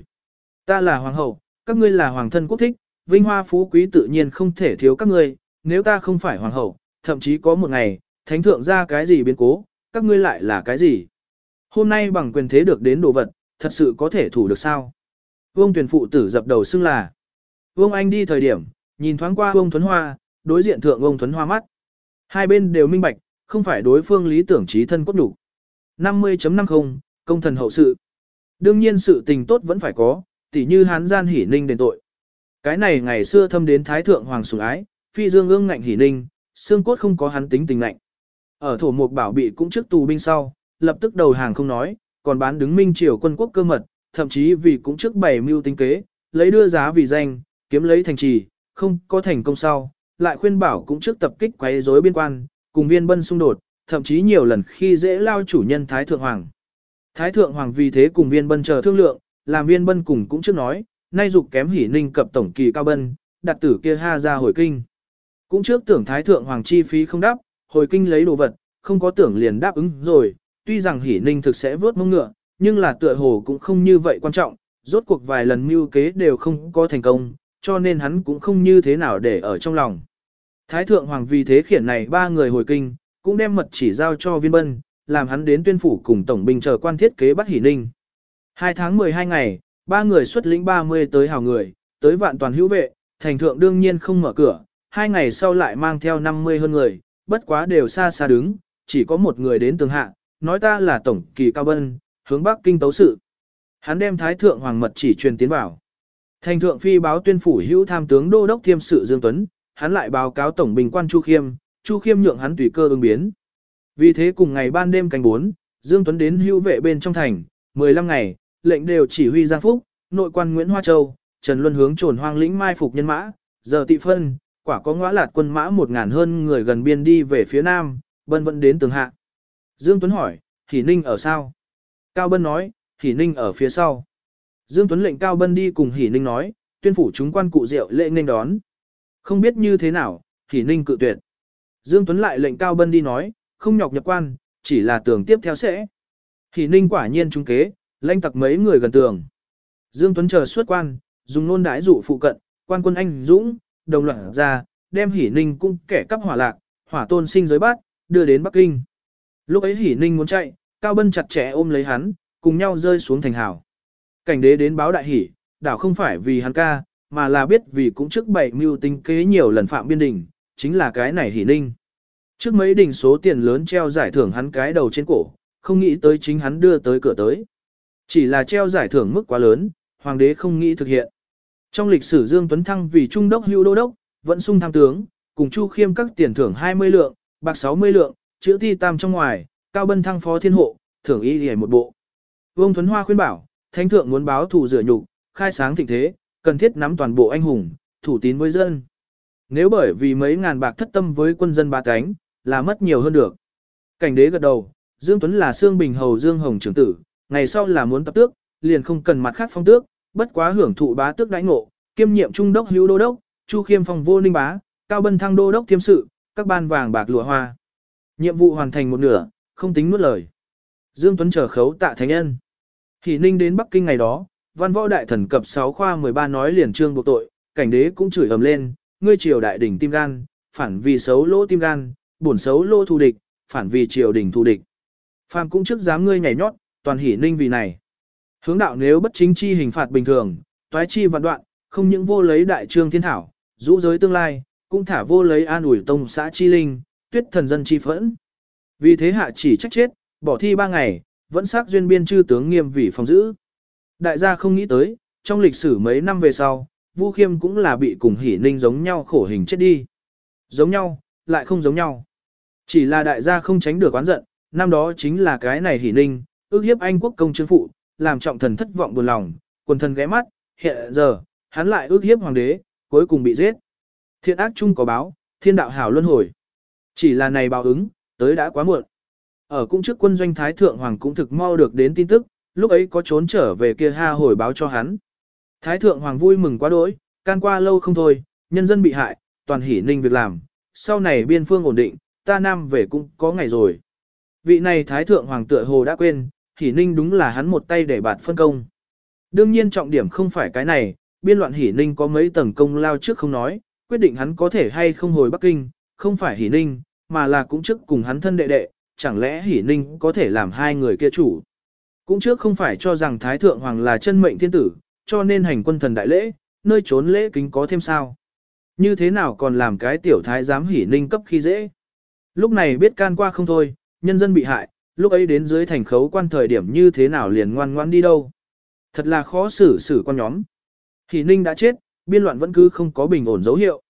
Speaker 1: Ta là hoàng hậu, các ngươi là hoàng thân quốc thích, vinh hoa phú quý tự nhiên không thể thiếu các ngươi, nếu ta không phải hoàng hậu, thậm chí có một ngày, thánh thượng ra cái gì biến cố, các ngươi lại là cái gì. Hôm nay bằng quyền thế được đến đồ vật, thật sự có thể thủ được sao? Vương tuyển phụ tử dập đầu xưng là. Vương Anh đi thời điểm, nhìn thoáng qua Vương Thuấn Hoa, đối diện thượng Vương Thuấn Hoa mắt. Hai bên đều minh bạch, không phải đối phương lý tưởng trí thân cốt đủ. 50.50, công thần hậu sự. Đương nhiên sự tình tốt vẫn phải có, tỉ như hán gian hỉ ninh đền tội. Cái này ngày xưa thâm đến thái thượng hoàng sủng ái, phi dương ương ngạnh hỉ ninh, xương cốt không có hắn tính tình lạnh. Ở thổ mục bảo bị cũng trước tù binh sau, lập tức đầu hàng không nói, còn bán đứng minh triều quân quốc cơ mật, thậm chí vì cũng trước bày mưu tính kế, lấy đưa giá vì danh, kiếm lấy thành trì, không có thành công sau, lại khuyên bảo cũng trước tập kích quấy rối biên quan, cùng viên bân xung đột, thậm chí nhiều lần khi dễ lao chủ nhân Thái Thượng Hoàng. Thái Thượng Hoàng vì thế cùng viên bân chờ thương lượng, làm viên bân cùng cũng trước nói, nay dục kém hỉ ninh cập tổng kỳ cao bân, đặt tử kia ha ra hồi kinh. Cũng trước tưởng Thái Thượng Hoàng chi phí không đáp, hồi kinh lấy đồ vật, không có tưởng liền đáp ứng rồi, tuy rằng hỉ ninh thực sẽ vớt mông ngựa, nhưng là tựa hồ cũng không như vậy quan trọng, rốt cuộc vài lần mưu kế đều không có thành công, cho nên hắn cũng không như thế nào để ở trong lòng. Thái thượng hoàng vì thế khiển này ba người hồi kinh, cũng đem mật chỉ giao cho viên bân, làm hắn đến tuyên phủ cùng tổng binh chờ quan thiết kế bắt hỉ ninh. Hai tháng 12 ngày, ba người xuất lĩnh 30 tới hào người, tới vạn toàn hữu vệ, thành thượng đương nhiên không mở cửa, hai ngày sau lại mang theo 50 hơn người, bất quá đều xa xa đứng, chỉ có một người đến tường hạ, nói ta là tổng kỳ cao bân, hướng bắc kinh tấu sự. Hắn đem thái thượng hoàng mật chỉ truyền tiến vào. Thành thượng phi báo tuyên phủ hữu tham tướng đô đốc thiêm sự Dương Tuấn, hắn lại báo cáo tổng bình quan Chu Khiêm, Chu Khiêm nhượng hắn tùy cơ ứng biến. Vì thế cùng ngày ban đêm canh 4, Dương Tuấn đến hữu vệ bên trong thành, 15 ngày, lệnh đều chỉ huy Giang Phúc, nội quan Nguyễn Hoa Châu, Trần Luân hướng trồn hoang lĩnh mai phục nhân mã, giờ tị phân, quả có ngõ lạt quân mã một ngàn hơn người gần biên đi về phía nam, bân vẫn đến tường hạ. Dương Tuấn hỏi, Hỷ Ninh ở sao? Cao Bân nói, Hỷ Ninh ở phía sau. Dương Tuấn lệnh Cao Bân đi cùng Hỷ Ninh nói, tuyên phủ chúng quan cụ rượu lệ nên đón. Không biết như thế nào, Hỷ Ninh cự tuyệt. Dương Tuấn lại lệnh Cao Bân đi nói, không nhọc nhập quan, chỉ là tường tiếp theo sẽ. Hỷ Ninh quả nhiên trung kế, Lanh tặc mấy người gần tường. Dương Tuấn chờ xuất quan, dùng nôn đái dụ phụ cận, quan quân anh dũng, đồng loạn ra, đem Hỷ Ninh cung kẻ cắp hỏa lạc, hỏa tôn sinh giới bát, đưa đến Bắc Kinh. Lúc ấy Hỷ Ninh muốn chạy, Cao Bân chặt chẽ ôm lấy hắn, cùng nhau rơi xuống thành hào. Cảnh đế đến báo đại hỷ, đảo không phải vì hắn ca, mà là biết vì cũng trước bảy mưu tính kế nhiều lần phạm biên đình, chính là cái này Hỷ Ninh. Trước mấy đỉnh số tiền lớn treo giải thưởng hắn cái đầu trên cổ, không nghĩ tới chính hắn đưa tới cửa tới. Chỉ là treo giải thưởng mức quá lớn, hoàng đế không nghĩ thực hiện. Trong lịch sử Dương Tuấn Thăng vì trung đốc hưu đô đốc, vẫn sung tham tướng, cùng Chu Khiêm các tiền thưởng 20 lượng, bạc 60 lượng, chữ ti tam trong ngoài, cao bân thăng phó thiên hộ, thưởng y liễu một bộ. Vương Tuấn Hoa khuyên bảo, thánh thượng muốn báo thù rửa nhục, khai sáng thịnh thế, cần thiết nắm toàn bộ anh hùng, thủ tín với dân. Nếu bởi vì mấy ngàn bạc thất tâm với quân dân ba cánh, là mất nhiều hơn được. Cảnh đế gật đầu, Dương Tuấn là xương bình hầu Dương Hồng trưởng tử, ngày sau là muốn tập tước, liền không cần mặt khác phong tước, bất quá hưởng thụ bá tước đãi ngộ, kiêm nhiệm trung đốc hữu đô đốc, chu khiêm phong vô ninh bá, cao bân thăng đô đốc thiêm sự, các ban vàng bạc lụa hoa. Nhiệm vụ hoàn thành một nửa, không tính nuốt lời. Dương Tuấn chờ khấu tạ thánh nhân. Hỷ ninh đến Bắc Kinh ngày đó, văn võ đại thần cập 6 khoa 13 nói liền trương buộc tội, cảnh đế cũng chửi ầm lên, ngươi triều đại đỉnh tim gan, phản vì xấu lỗ tim gan, buồn xấu lỗ thù địch, phản vì triều đỉnh thù địch. Phàm cũng trước dám ngươi nhảy nhót, toàn hỷ ninh vì này. Hướng đạo nếu bất chính chi hình phạt bình thường, toái chi vạn đoạn, không những vô lấy đại trương thiên thảo, rũ giới tương lai, cũng thả vô lấy an ủi tông xã chi linh, tuyết thần dân chi phẫn. Vì thế hạ chỉ trách chết, bỏ thi ba ngày, vẫn xác duyên biên chư tướng nghiêm vì phòng giữ. Đại gia không nghĩ tới, trong lịch sử mấy năm về sau, Vu Khiêm cũng là bị cùng hỉ ninh giống nhau khổ hình chết đi. Giống nhau, lại không giống nhau. Chỉ là đại gia không tránh được oán giận, năm đó chính là cái này hỉ ninh, ước hiếp anh quốc công trương phụ, làm trọng thần thất vọng buồn lòng, quần thần ghé mắt, hiện giờ, hắn lại ước hiếp hoàng đế, cuối cùng bị giết. Thiện ác chung có báo, thiên đạo hảo luân hồi. Chỉ là này báo ứng, tới đã quá muộn. Ở cung trước quân doanh Thái Thượng Hoàng cũng thực mau được đến tin tức, lúc ấy có trốn trở về kia ha hồi báo cho hắn. Thái Thượng Hoàng vui mừng quá đỗi, can qua lâu không thôi, nhân dân bị hại, toàn hỉ ninh việc làm, sau này biên phương ổn định, ta nam về cũng có ngày rồi. Vị này Thái Thượng Hoàng tựa hồ đã quên, hỉ ninh đúng là hắn một tay để bạt phân công. Đương nhiên trọng điểm không phải cái này, biên loạn hỉ ninh có mấy tầng công lao trước không nói, quyết định hắn có thể hay không hồi Bắc Kinh, không phải hỉ ninh, mà là cũng trước cùng hắn thân đệ đệ, chẳng lẽ hỉ ninh có thể làm hai người kia chủ. Cũng trước không phải cho rằng Thái Thượng Hoàng là chân mệnh thiên tử, cho nên hành quân thần đại lễ, nơi trốn lễ kính có thêm sao. Như thế nào còn làm cái tiểu thái giám hỉ ninh cấp khi dễ. Lúc này biết can qua không thôi, nhân dân bị hại, lúc ấy đến dưới thành khấu quan thời điểm như thế nào liền ngoan ngoan đi đâu. Thật là khó xử xử con nhóm. Hỉ ninh đã chết, biên loạn vẫn cứ không có bình ổn dấu hiệu.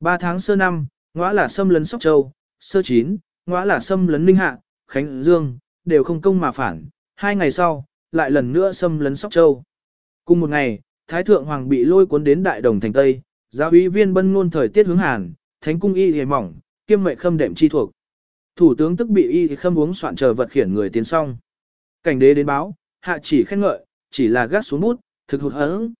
Speaker 1: Ba tháng sơ năm, ngõ là xâm lấn Sóc Châu, sơ chín, ngõ là xâm lấn Ninh Hạ, Khánh Dương, đều không công mà phản. Hai ngày sau, lại lần nữa xâm lấn Sóc Châu. Cùng một ngày, Thái Thượng Hoàng bị lôi cuốn đến Đại Đồng thành Tây, giáo úy viên bân ngôn thời tiết hướng hàn, thánh cung y hề mỏng, kiêm mệnh khâm đệm chi thuộc. Thủ tướng tức bị y khâm uống soạn chờ vật khiển người tiến xong. Cảnh đế đến báo, hạ chỉ khen ngợi, chỉ là gác xuống bút, thực hụt hẫng.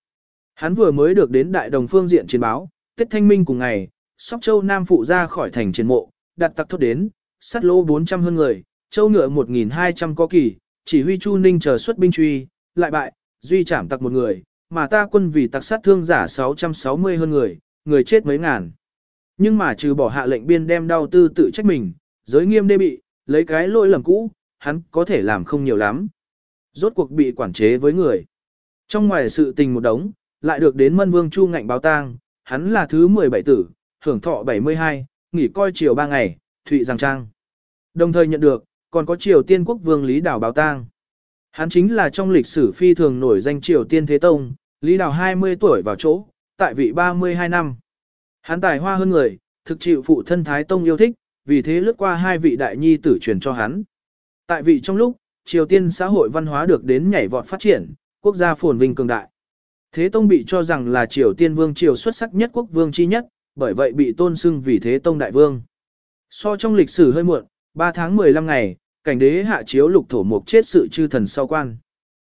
Speaker 1: Hắn vừa mới được đến đại đồng phương diện chiến báo, Tết Thanh Minh cùng ngày, Sóc Châu Nam phụ ra khỏi thành chiến mộ, đặt tặc thốt đến, sát lô 400 hơn người, châu ngựa 1.200 có kỳ, chỉ huy Chu Ninh chờ xuất binh truy, lại bại, duy chảm tặc một người, mà ta quân vì tặc sát thương giả 660 hơn người, người chết mấy ngàn. Nhưng mà trừ bỏ hạ lệnh biên đem đau tư tự trách mình, giới nghiêm đê bị, lấy cái lỗi lầm cũ, hắn có thể làm không nhiều lắm. Rốt cuộc bị quản chế với người. Trong ngoài sự tình một đống, lại được đến mân vương chu ngạnh báo tang, hắn là thứ 17 tử, hưởng thọ 72, nghỉ coi chiều 3 ngày, Thụy Giang Trang. Đồng thời nhận được, còn có Triều Tiên quốc vương Lý Đảo báo tang. Hắn chính là trong lịch sử phi thường nổi danh Triều Tiên Thế Tông, Lý Đảo 20 tuổi vào chỗ, tại vị 32 năm. Hắn tài hoa hơn người, thực chịu phụ thân Thái Tông yêu thích, vì thế lướt qua hai vị đại nhi tử truyền cho hắn. Tại vị trong lúc, Triều Tiên xã hội văn hóa được đến nhảy vọt phát triển, quốc gia phồn vinh cường đại. Thế Tông bị cho rằng là Triều Tiên vương triều xuất sắc nhất quốc vương chi nhất, bởi vậy bị tôn xưng vì Thế Tông đại vương. So trong lịch sử hơi muộn, 3 tháng 15 ngày, cảnh đế hạ chiếu lục thổ mục chết sự chư thần sau quan.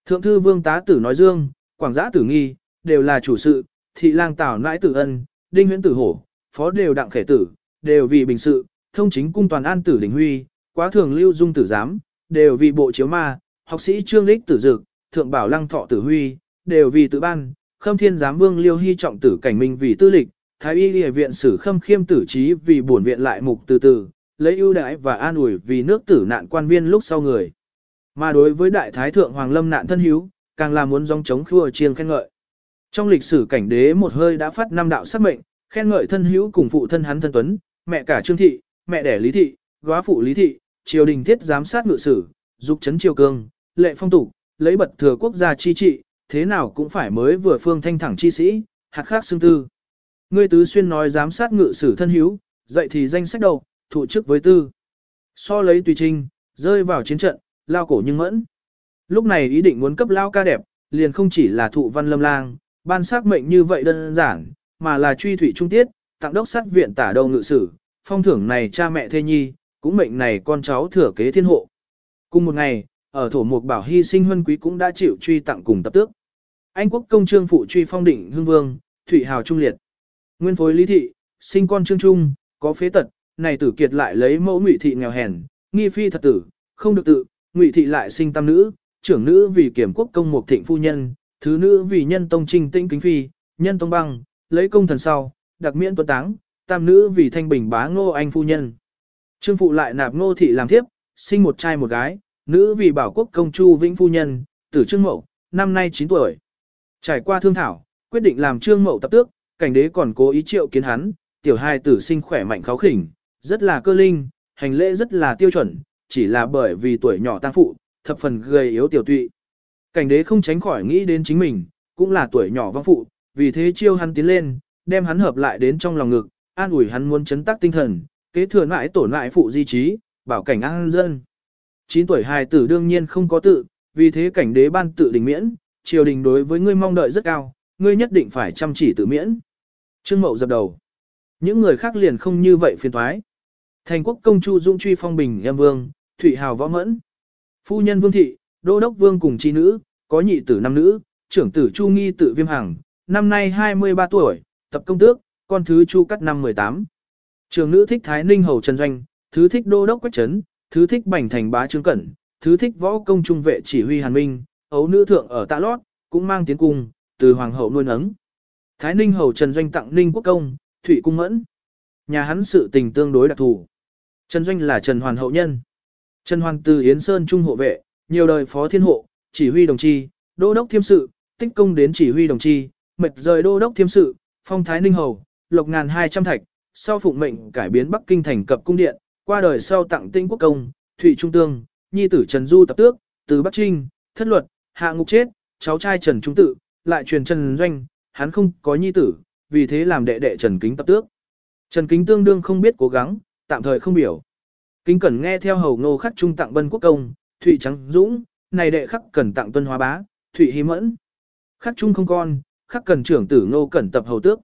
Speaker 1: Thượng thư vương tá tử nói dương, quảng giã tử nghi, đều là chủ sự, thị lang tảo nãi tử ân, đinh huyễn tử hổ, phó đều đặng khể tử, đều vì bình sự, thông chính cung toàn an tử đình huy, quá thường lưu dung tử giám, đều vì bộ chiếu ma, học sĩ trương lích tử dực, thượng bảo lăng thọ tử huy, đều vì tự ban, khâm thiên giám vương liêu hy trọng tử cảnh minh vì tư lịch, thái y địa viện sử khâm khiêm tử trí vì bổn viện lại mục từ từ, lấy ưu đãi và an ủi vì nước tử nạn quan viên lúc sau người. Mà đối với đại thái thượng hoàng lâm nạn thân hiếu, càng là muốn dòng chống khua chiêng khen ngợi. Trong lịch sử cảnh đế một hơi đã phát năm đạo sắc mệnh, khen ngợi thân hữu cùng phụ thân hắn thân tuấn, mẹ cả trương thị, mẹ đẻ lý thị, góa phụ lý thị, triều đình thiết giám sát ngự sử, dục chấn triều cương, lệ phong tục, lấy bật thừa quốc gia chi trị, thế nào cũng phải mới vừa phương thanh thẳng chi sĩ, hạt khác xương tư. Ngươi tứ xuyên nói giám sát ngự sử thân hữu, dậy thì danh sách đầu, thụ chức với tư. So lấy tùy trinh, rơi vào chiến trận, lao cổ nhưng mẫn. Lúc này ý định muốn cấp lao ca đẹp, liền không chỉ là thụ văn lâm lang, ban xác mệnh như vậy đơn giản, mà là truy thủy trung tiết, tặng đốc sát viện tả đầu ngự sử, phong thưởng này cha mẹ thê nhi, cũng mệnh này con cháu thừa kế thiên hộ. Cùng một ngày, ở thổ mục bảo hy sinh huân quý cũng đã chịu truy tặng cùng tập tước. Anh quốc công trương phụ truy phong định hương vương, thủy hào trung liệt. Nguyên phối lý thị, sinh con trương trung, có phế tật, này tử kiệt lại lấy mẫu ngụy thị nghèo hèn, nghi phi thật tử, không được tự, ngụy thị lại sinh tam nữ, trưởng nữ vì kiểm quốc công một thịnh phu nhân, thứ nữ vì nhân tông trinh tĩnh kính phi, nhân tông băng, lấy công thần sau, đặc miễn tuấn táng, tam nữ vì thanh bình bá ngô anh phu nhân. Trương phụ lại nạp ngô thị làm thiếp, sinh một trai một gái, nữ vì bảo quốc công chu vĩnh phu nhân, tử trương mậu, năm nay 9 tuổi. Trải qua thương thảo, quyết định làm trương mậu tập tước, cảnh đế còn cố ý triệu kiến hắn, tiểu hai tử sinh khỏe mạnh kháo khỉnh, rất là cơ linh, hành lễ rất là tiêu chuẩn, chỉ là bởi vì tuổi nhỏ tăng phụ, thập phần gầy yếu tiểu tụy. Cảnh đế không tránh khỏi nghĩ đến chính mình, cũng là tuổi nhỏ vong phụ, vì thế chiêu hắn tiến lên, đem hắn hợp lại đến trong lòng ngực, an ủi hắn muốn chấn tác tinh thần, kế thừa lại tổ lại phụ di trí, bảo cảnh an dân. 9 tuổi hài tử đương nhiên không có tự, vì thế cảnh đế ban tự đình miễn, triều đình đối với ngươi mong đợi rất cao, ngươi nhất định phải chăm chỉ tự miễn. Trương Mậu dập đầu. Những người khác liền không như vậy phiền thoái. Thành quốc công chu dung truy phong bình em vương, thủy hào võ mẫn. Phu nhân vương thị, đô đốc vương cùng chi nữ, có nhị tử năm nữ, trưởng tử chu nghi tự viêm hằng, năm nay 23 tuổi, tập công tước, con thứ chu cắt năm 18. Trường nữ thích Thái Ninh Hầu Trần Doanh, thứ thích đô đốc Quách Trấn, thứ thích Bành Thành Bá Trương Cẩn, thứ thích võ công trung vệ chỉ huy Hàn Minh, ấu nữ thượng ở Tạ Lót, cũng mang tiến cung, từ hoàng hậu nuôi nấng. Thái Ninh Hầu Trần Doanh tặng Ninh Quốc Công, Thụy Cung Mẫn. Nhà hắn sự tình tương đối đặc thù. Trần Doanh là Trần Hoàn hậu nhân. Trần Hoàn từ Yến Sơn Trung hộ vệ, nhiều đời phó thiên hộ, chỉ huy đồng chi, đô đốc thiêm sự, tích công đến chỉ huy đồng chi, mệt rời đô đốc thiêm sự, phong thái ninh hầu, lộc ngàn hai trăm thạch, sau phụng mệnh cải biến Bắc Kinh thành cập cung điện, qua đời sau tặng tinh quốc công, thụy trung tương, nhi tử Trần Du tập tước, từ Bắc Trinh, thất luật, hạ ngục chết, cháu trai Trần Trung Tự, lại truyền Trần Doanh, hắn không có nhi tử, vì thế làm đệ đệ Trần Kính tập tước. Trần Kính tương đương không biết cố gắng, tạm thời không biểu. Kính Cẩn nghe theo hầu ngô khắc trung tặng bân quốc công, Thụy Trắng Dũng, này đệ khắc cần tặng tuân hóa bá, Thụy Hy Mẫn. Khắc trung không con, khắc cần trưởng tử ngô cẩn tập hầu tước.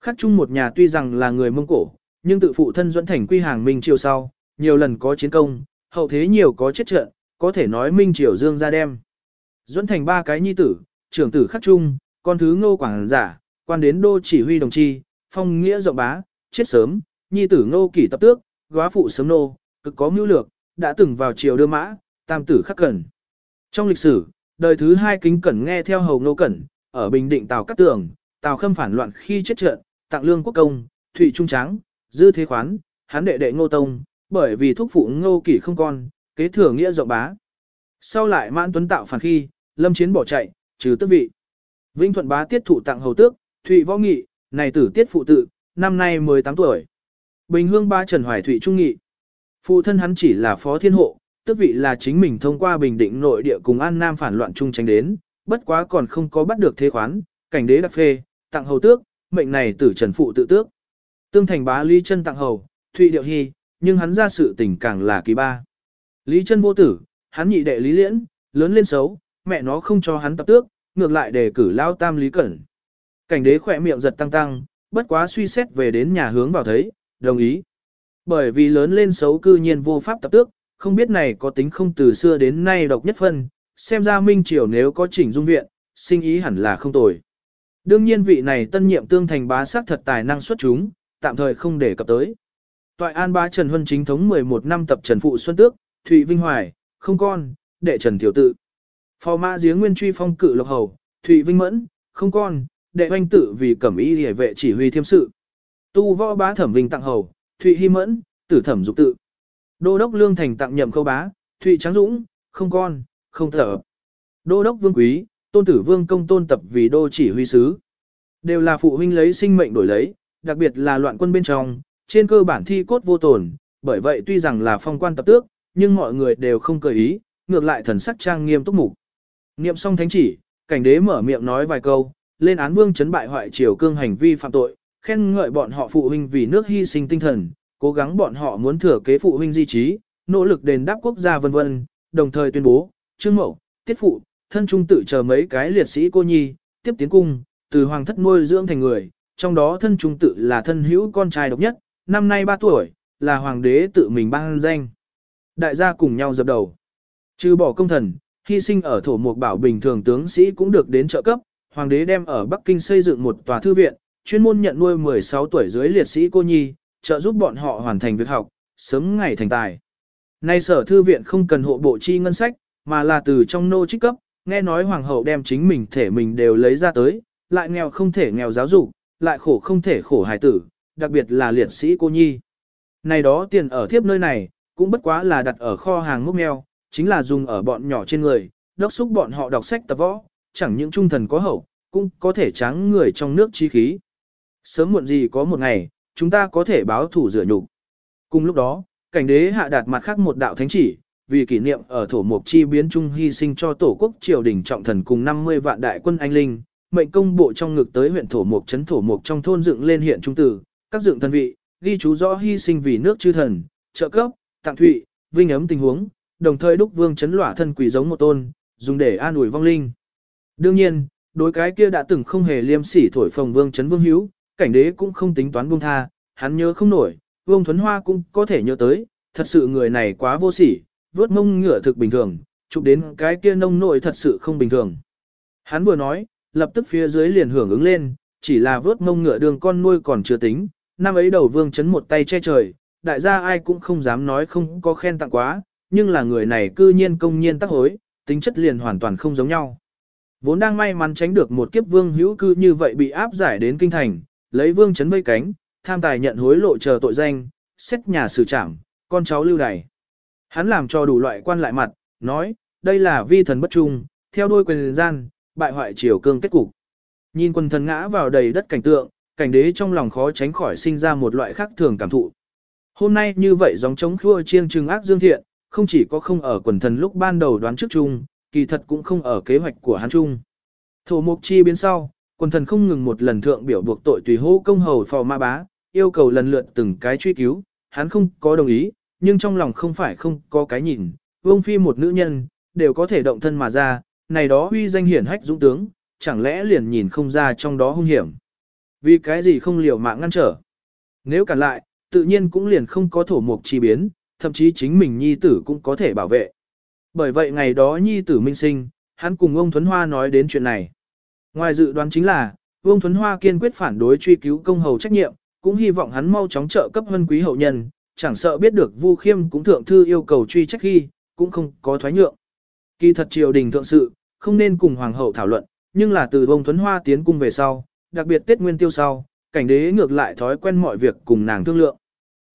Speaker 1: Khắc trung một nhà tuy rằng là người Mông Cổ, nhưng tự phụ thân dẫn thành quy hàng Minh Triều sau, nhiều lần có chiến công, hậu thế nhiều có chết trận, có thể nói Minh Triều dương ra đem. Dẫn thành ba cái nhi tử, trưởng tử khắc trung, con thứ ngô quảng giả, quan đến đô chỉ huy đồng chi, phong nghĩa rộng bá, chết sớm, nhi tử ngô kỷ tập tước, góa phụ sớm nô, cực có mưu lược, đã từng vào triều đưa mã, tam tử khắc cẩn. Trong lịch sử, đời thứ hai kính cẩn nghe theo hầu ngô cẩn, ở Bình Định Tào Cát Tường, Tào Khâm phản loạn khi chết trận, tặng lương quốc công, thụy trung tráng, dư thế khoán, hán đệ đệ ngô tông, bởi vì thúc phụ ngô kỷ không con, kế thừa nghĩa rộng bá. Sau lại mãn tuấn tạo phản khi, lâm chiến bỏ chạy, trừ tước vị. Vinh thuận bá tiết thụ tặng hầu tước, thụy võ nghị, này tử tiết phụ tự, năm nay 18 tuổi. Bình hương ba trần hoài thụy trung nghị. Phụ thân hắn chỉ là phó thiên hộ, tước vị là chính mình thông qua bình định nội địa cùng an nam phản loạn chung tranh đến, bất quá còn không có bắt được thế khoán, cảnh đế đặc phê, tặng hầu tước, mệnh này tử trần phụ tự tước. Tương thành bá Lý chân tặng hầu, Thụy Điệu Hy, nhưng hắn ra sự tình càng là kỳ ba. Lý chân vô tử, hắn nhị đệ Lý Liễn, lớn lên xấu, mẹ nó không cho hắn tập tước, ngược lại đề cử lao tam Lý Cẩn. Cảnh đế khỏe miệng giật tăng tăng, bất quá suy xét về đến nhà hướng vào thấy, đồng ý. Bởi vì lớn lên xấu cư nhiên vô pháp tập tước, không biết này có tính không từ xưa đến nay độc nhất phân, xem ra Minh Triều nếu có chỉnh dung viện, sinh ý hẳn là không tồi. Đương nhiên vị này tân nhiệm tương thành bá sắc thật tài năng xuất chúng, tạm thời không để cập tới. Toại an bá Trần Huân chính thống 11 năm tập Trần Phụ Xuân Tước, Thụy Vinh Hoài, không con, đệ Trần Tiểu Tự. Phò mã giếng nguyên truy phong cự lộc hầu, Thụy Vinh Mẫn, không con, đệ oanh tự vì cẩm y hề vệ chỉ huy thiêm sự. Tu võ bá thẩm vinh tặng hầu, Thụy Hy Mẫn, tử thẩm dục tự. Đô đốc Lương Thành tặng nhậm khâu bá, Thụy Tráng Dũng, không con, không thở. Đô đốc Vương Quý, tôn tử Vương Công tôn tập vì đô chỉ huy sứ. Đều là phụ huynh lấy sinh mệnh đổi lấy, đặc biệt là loạn quân bên trong, trên cơ bản thi cốt vô tổn, bởi vậy tuy rằng là phong quan tập tước, nhưng mọi người đều không cởi ý, ngược lại thần sắc trang nghiêm túc mục. Niệm xong thánh chỉ, cảnh đế mở miệng nói vài câu, lên án vương chấn bại hoại triều cương hành vi phạm tội, khen ngợi bọn họ phụ huynh vì nước hy sinh tinh thần, cố gắng bọn họ muốn thừa kế phụ huynh di trí, nỗ lực đền đáp quốc gia vân vân, đồng thời tuyên bố, trương mậu, tiết phụ, thân trung tự chờ mấy cái liệt sĩ cô nhi, tiếp tiến cung, từ hoàng thất nuôi dưỡng thành người, trong đó thân trung tự là thân hữu con trai độc nhất, năm nay 3 tuổi, là hoàng đế tự mình ban danh. Đại gia cùng nhau dập đầu. Trừ bỏ công thần, hy sinh ở thổ mục bảo bình thường tướng sĩ cũng được đến trợ cấp, hoàng đế đem ở Bắc Kinh xây dựng một tòa thư viện, chuyên môn nhận nuôi 16 tuổi dưới liệt sĩ cô nhi, trợ giúp bọn họ hoàn thành việc học, sớm ngày thành tài. Nay sở thư viện không cần hộ bộ chi ngân sách, mà là từ trong nô trích cấp, nghe nói hoàng hậu đem chính mình thể mình đều lấy ra tới, lại nghèo không thể nghèo giáo dục, lại khổ không thể khổ hài tử, đặc biệt là liệt sĩ cô nhi. Này đó tiền ở thiếp nơi này, cũng bất quá là đặt ở kho hàng múc mèo, chính là dùng ở bọn nhỏ trên người, đốc xúc bọn họ đọc sách tập võ, chẳng những trung thần có hậu, cũng có thể tráng người trong nước trí khí. Sớm muộn gì có một ngày, chúng ta có thể báo thủ rửa nhục. Cùng lúc đó, cảnh đế hạ đạt mặt khác một đạo thánh chỉ, vì kỷ niệm ở thổ mục chi biến trung hy sinh cho tổ quốc triều đình trọng thần cùng 50 vạn đại quân anh linh, mệnh công bộ trong ngực tới huyện thổ mục trấn thổ mục trong thôn dựng lên hiện trung tử, các dựng thân vị, ghi chú rõ hy sinh vì nước chư thần, trợ cấp, tặng thụy, vinh ấm tình huống, đồng thời đúc vương trấn lỏa thân quỷ giống một tôn, dùng để an ủi vong linh. Đương nhiên, đối cái kia đã từng không hề liêm sỉ thổi phồng vương trấn vương hữu, cảnh đế cũng không tính toán buông tha, hắn nhớ không nổi, vương thuấn hoa cũng có thể nhớ tới, thật sự người này quá vô sỉ, vớt mông ngựa thực bình thường, chụp đến cái kia nông nội thật sự không bình thường. Hắn vừa nói, lập tức phía dưới liền hưởng ứng lên, chỉ là vớt mông ngựa đường con nuôi còn chưa tính, năm ấy đầu vương chấn một tay che trời, đại gia ai cũng không dám nói không có khen tặng quá, nhưng là người này cư nhiên công nhiên tác hối, tính chất liền hoàn toàn không giống nhau. Vốn đang may mắn tránh được một kiếp vương hữu cư như vậy bị áp giải đến kinh thành, lấy vương chấn vây cánh, tham tài nhận hối lộ chờ tội danh, xét nhà xử trảm, con cháu lưu đày. Hắn làm cho đủ loại quan lại mặt, nói, đây là vi thần bất trung, theo đuôi quyền gian, bại hoại triều cương kết cục. Nhìn quần thần ngã vào đầy đất cảnh tượng, cảnh đế trong lòng khó tránh khỏi sinh ra một loại khác thường cảm thụ. Hôm nay như vậy giống chống khua chiêng trừng ác dương thiện, không chỉ có không ở quần thần lúc ban đầu đoán trước chung, kỳ thật cũng không ở kế hoạch của hắn chung. Thổ mục chi biến sau, quần thần không ngừng một lần thượng biểu buộc tội tùy hô công hầu phò ma bá, yêu cầu lần lượt từng cái truy cứu, hắn không có đồng ý, nhưng trong lòng không phải không có cái nhìn, vương phi một nữ nhân, đều có thể động thân mà ra, này đó huy danh hiển hách dũng tướng, chẳng lẽ liền nhìn không ra trong đó hung hiểm. Vì cái gì không liều mạng ngăn trở. Nếu cản lại, tự nhiên cũng liền không có thổ mục chi biến, thậm chí chính mình nhi tử cũng có thể bảo vệ. Bởi vậy ngày đó nhi tử minh sinh, hắn cùng ông Thuấn Hoa nói đến chuyện này. Ngoài dự đoán chính là, ông Thuấn Hoa kiên quyết phản đối truy cứu công hầu trách nhiệm, cũng hy vọng hắn mau chóng trợ cấp hân quý hậu nhân, chẳng sợ biết được Vu Khiêm cũng thượng thư yêu cầu truy trách khi, cũng không có thoái nhượng. Kỳ thật triều đình thượng sự, không nên cùng hoàng hậu thảo luận, nhưng là từ ông Thuấn Hoa tiến cung về sau, đặc biệt Tết Nguyên Tiêu sau, cảnh đế ngược lại thói quen mọi việc cùng nàng thương lượng.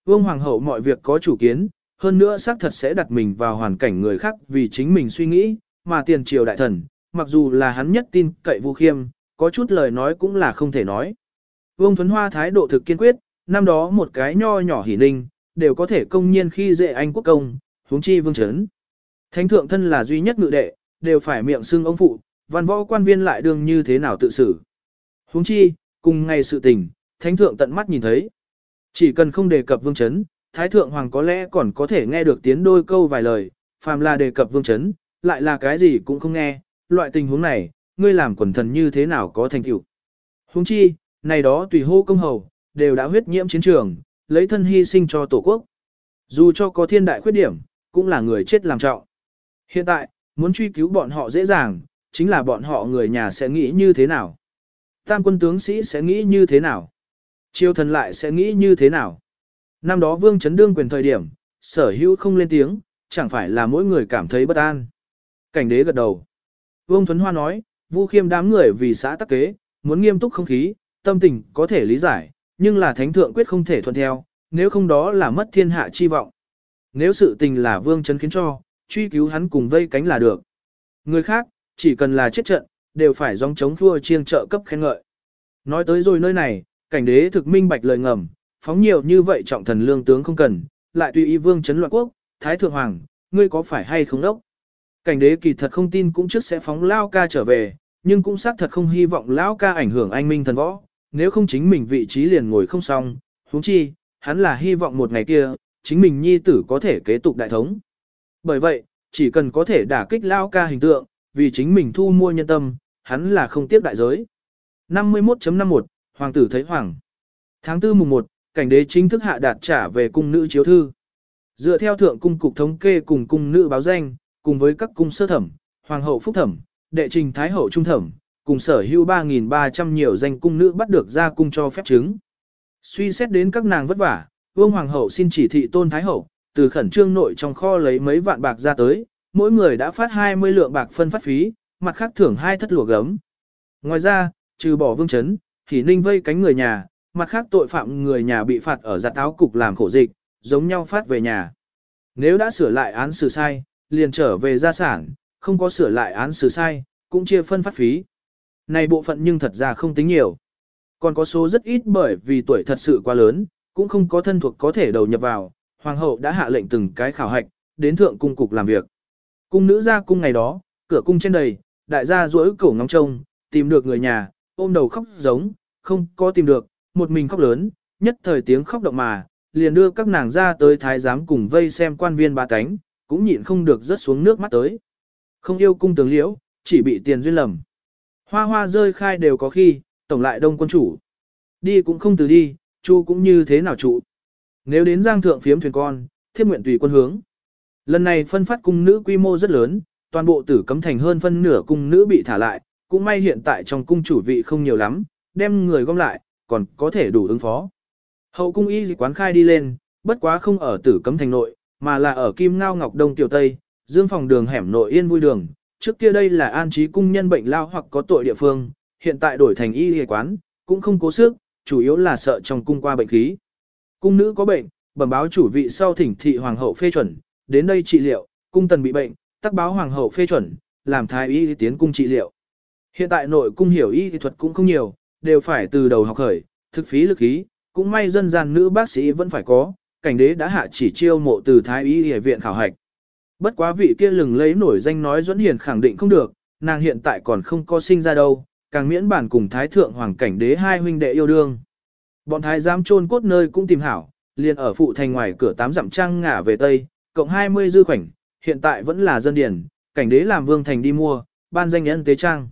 Speaker 1: Vương Hoàng hậu mọi việc có chủ kiến, hơn nữa xác thật sẽ đặt mình vào hoàn cảnh người khác vì chính mình suy nghĩ, mà tiền triều đại thần, mặc dù là hắn nhất tin cậy Vu Khiêm, có chút lời nói cũng là không thể nói. Vương Thuấn Hoa thái độ thực kiên quyết, năm đó một cái nho nhỏ hỉ ninh, đều có thể công nhiên khi dễ anh quốc công, huống chi vương chấn. Thánh thượng thân là duy nhất ngự đệ, đều phải miệng xưng ông phụ, văn võ quan viên lại đương như thế nào tự xử. Huống chi, cùng ngày sự tình, thánh thượng tận mắt nhìn thấy. Chỉ cần không đề cập vương chấn, thái thượng hoàng có lẽ còn có thể nghe được tiếng đôi câu vài lời, phàm là đề cập vương chấn, lại là cái gì cũng không nghe, loại tình huống này, ngươi làm quần thần như thế nào có thành tựu. Huống chi, này đó tùy hô công hầu, đều đã huyết nhiễm chiến trường, lấy thân hy sinh cho tổ quốc. Dù cho có thiên đại khuyết điểm, cũng là người chết làm trọng. Hiện tại, muốn truy cứu bọn họ dễ dàng, chính là bọn họ người nhà sẽ nghĩ như thế nào. Tam quân tướng sĩ sẽ nghĩ như thế nào. Triều thần lại sẽ nghĩ như thế nào. Năm đó vương chấn đương quyền thời điểm, sở hữu không lên tiếng, chẳng phải là mỗi người cảm thấy bất an. Cảnh đế gật đầu. Vương Thuấn Hoa nói, Vu Khiêm đám người vì xã tắc kế, muốn nghiêm túc không khí, tâm tình có thể lý giải, nhưng là thánh thượng quyết không thể thuận theo, nếu không đó là mất thiên hạ chi vọng. Nếu sự tình là vương chấn khiến cho, truy cứu hắn cùng vây cánh là được. Người khác, chỉ cần là chết trận, đều phải dòng chống thua chiêng trợ cấp khen ngợi. Nói tới rồi nơi này, cảnh đế thực minh bạch lời ngầm, phóng nhiều như vậy trọng thần lương tướng không cần, lại tùy ý vương chấn loạn quốc, thái thượng hoàng, ngươi có phải hay không đốc? Cảnh đế kỳ thật không tin cũng trước sẽ phóng lao ca trở về, nhưng cũng xác thật không hy vọng lão ca ảnh hưởng anh minh thần võ, nếu không chính mình vị trí liền ngồi không xong, huống chi, hắn là hy vọng một ngày kia, chính mình nhi tử có thể kế tục đại thống. Bởi vậy, chỉ cần có thể đả kích lao ca hình tượng, vì chính mình thu mua nhân tâm, hắn là không tiếc đại giới. 51.51, Hoàng tử thấy Hoàng. Tháng 4 mùng 1, cảnh đế chính thức hạ đạt trả về cung nữ chiếu thư. Dựa theo thượng cung cục thống kê cùng cung nữ báo danh, cùng với các cung sơ thẩm, hoàng hậu phúc thẩm, đệ trình thái hậu trung thẩm, cùng sở hữu 3.300 nhiều danh cung nữ bắt được ra cung cho phép chứng. Suy xét đến các nàng vất vả, vương hoàng hậu xin chỉ thị tôn thái hậu, từ khẩn trương nội trong kho lấy mấy vạn bạc ra tới, mỗi người đã phát 20 lượng bạc phân phát phí, mặt khác thưởng hai thất lụa gấm. Ngoài ra, trừ bỏ vương chấn, thì ninh vây cánh người nhà, mặt khác tội phạm người nhà bị phạt ở giặt áo cục làm khổ dịch, giống nhau phát về nhà. Nếu đã sửa lại án xử sai, liền trở về gia sản, không có sửa lại án xử sai, cũng chia phân phát phí. Này bộ phận nhưng thật ra không tính nhiều. Còn có số rất ít bởi vì tuổi thật sự quá lớn, cũng không có thân thuộc có thể đầu nhập vào, hoàng hậu đã hạ lệnh từng cái khảo hạch, đến thượng cung cục làm việc. Cung nữ ra cung ngày đó, cửa cung trên đầy, đại gia duỗi cổ ngóng trông, tìm được người nhà, ôm đầu khóc giống, không có tìm được, một mình khóc lớn, nhất thời tiếng khóc động mà, liền đưa các nàng ra tới thái giám cùng vây xem quan viên ba cánh, cũng nhịn không được rớt xuống nước mắt tới. Không yêu cung tướng liễu, chỉ bị tiền duyên lầm. Hoa hoa rơi khai đều có khi, tổng lại đông quân chủ. Đi cũng không từ đi, chu cũng như thế nào trụ. Nếu đến giang thượng phiếm thuyền con, thiết nguyện tùy quân hướng. Lần này phân phát cung nữ quy mô rất lớn, toàn bộ tử cấm thành hơn phân nửa cung nữ bị thả lại, cũng may hiện tại trong cung chủ vị không nhiều lắm, đem người gom lại, còn có thể đủ ứng phó. Hậu cung y quán khai đi lên, bất quá không ở tử cấm thành nội, mà là ở Kim Ngao Ngọc Đông Tiểu Tây, dương phòng đường hẻm nội yên vui đường. Trước kia đây là an trí cung nhân bệnh lao hoặc có tội địa phương, hiện tại đổi thành y y quán, cũng không cố sức, chủ yếu là sợ trong cung qua bệnh khí. Cung nữ có bệnh, bẩm báo chủ vị sau thỉnh thị hoàng hậu phê chuẩn, đến đây trị liệu, cung tần bị bệnh, tác báo hoàng hậu phê chuẩn, làm thái y tiến cung trị liệu. Hiện tại nội cung hiểu y thuật cũng không nhiều, đều phải từ đầu học khởi, thực phí lực ý, cũng may dân gian nữ bác sĩ vẫn phải có, cảnh đế đã hạ chỉ chiêu mộ từ thái y y viện khảo hạch. Bất quá vị kia lừng lấy nổi danh nói Duẫn hiền khẳng định không được, nàng hiện tại còn không có sinh ra đâu, càng miễn bản cùng thái thượng hoàng cảnh đế hai huynh đệ yêu đương. Bọn thái giám chôn cốt nơi cũng tìm hảo, liền ở phụ thành ngoài cửa tám dặm trăng ngả về tây, cộng 20 dư khoảnh, hiện tại vẫn là dân điển, cảnh đế làm vương thành đi mua, ban danh nhân tế trang.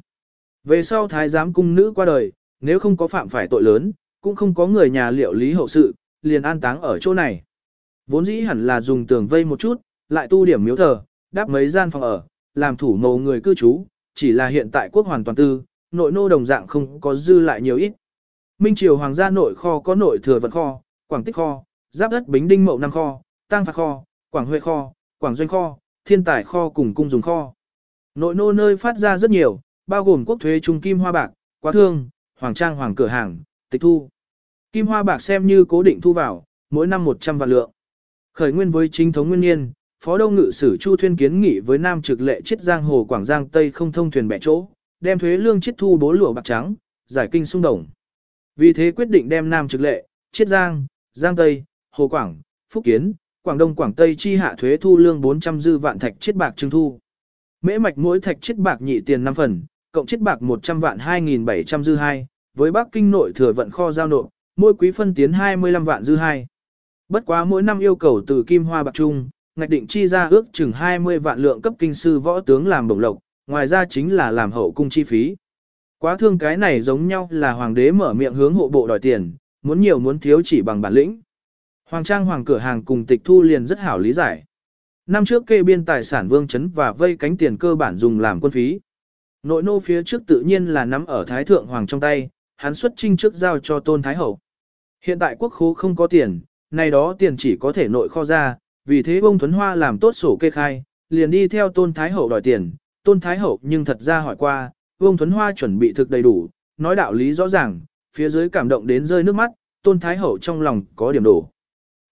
Speaker 1: Về sau thái giám cung nữ qua đời, nếu không có phạm phải tội lớn, cũng không có người nhà liệu lý hậu sự, liền an táng ở chỗ này. Vốn dĩ hẳn là dùng tường vây một chút, lại tu điểm miếu thờ, đáp mấy gian phòng ở, làm thủ mầu người cư trú, chỉ là hiện tại quốc hoàn toàn tư, nội nô đồng dạng không có dư lại nhiều ít. Minh triều hoàng gia nội kho có nội thừa vật kho, quảng tích kho, giáp đất bính đinh mậu năm kho, tang phạt kho, quảng huệ kho, quảng doanh kho, thiên tài kho cùng cung dùng kho. Nội nô nơi phát ra rất nhiều, bao gồm quốc thuế trung kim hoa bạc, quá thương, hoàng trang hoàng cửa hàng, tịch thu. Kim hoa bạc xem như cố định thu vào, mỗi năm 100 vạn lượng. Khởi nguyên với chính thống nguyên niên, Phó Đông Ngự Sử Chu Thuyên kiến nghị với Nam trực lệ chiết giang hồ Quảng Giang Tây không thông thuyền bẻ chỗ, đem thuế lương chiết thu bố lụa bạc trắng, giải kinh xung đồng. Vì thế quyết định đem Nam trực lệ, chiết giang, Giang Tây, Hồ Quảng, Phúc Kiến, Quảng Đông Quảng Tây chi hạ thuế thu lương 400 dư vạn thạch chiết bạc trưng thu. Mễ mạch mỗi thạch chiết bạc nhị tiền 5 phần, cộng chiết bạc 100 vạn 2.700 dư 2, với Bắc Kinh nội thừa vận kho giao nộp, mỗi quý phân tiến 25 vạn dư 2. Bất quá mỗi năm yêu cầu từ Kim Hoa Bạc Trung, ngạch định chi ra ước chừng 20 vạn lượng cấp kinh sư võ tướng làm bổng lộc, ngoài ra chính là làm hậu cung chi phí. Quá thương cái này giống nhau là hoàng đế mở miệng hướng hộ bộ đòi tiền, muốn nhiều muốn thiếu chỉ bằng bản lĩnh. Hoàng trang hoàng cửa hàng cùng tịch thu liền rất hảo lý giải. Năm trước kê biên tài sản vương chấn và vây cánh tiền cơ bản dùng làm quân phí. Nội nô phía trước tự nhiên là nắm ở Thái Thượng Hoàng trong tay, hắn xuất trinh trước giao cho Tôn Thái Hậu. Hiện tại quốc khố không có tiền, này đó tiền chỉ có thể nội kho ra, vì thế bông Thuấn Hoa làm tốt sổ kê khai, liền đi theo Tôn Thái Hậu đòi tiền. Tôn Thái Hậu nhưng thật ra hỏi qua, bông Thuấn Hoa chuẩn bị thực đầy đủ, nói đạo lý rõ ràng, phía dưới cảm động đến rơi nước mắt, Tôn Thái Hậu trong lòng có điểm đổ.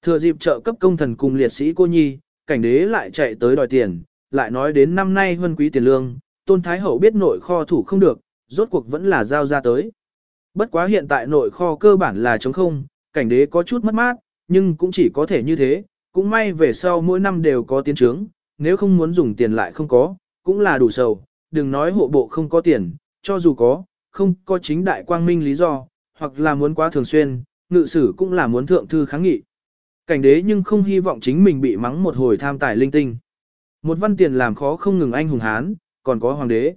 Speaker 1: Thừa dịp trợ cấp công thần cùng liệt sĩ cô nhi, cảnh đế lại chạy tới đòi tiền, lại nói đến năm nay huân quý tiền lương, Tôn Thái Hậu biết nội kho thủ không được, rốt cuộc vẫn là giao ra tới. Bất quá hiện tại nội kho cơ bản là trống không, cảnh đế có chút mất mát, nhưng cũng chỉ có thể như thế, cũng may về sau mỗi năm đều có tiến trướng, nếu không muốn dùng tiền lại không có, cũng là đủ sầu, đừng nói hộ bộ không có tiền, cho dù có, không có chính đại quang minh lý do, hoặc là muốn quá thường xuyên, ngự sử cũng là muốn thượng thư kháng nghị. Cảnh đế nhưng không hy vọng chính mình bị mắng một hồi tham tài linh tinh. Một văn tiền làm khó không ngừng anh hùng hán, còn có hoàng đế.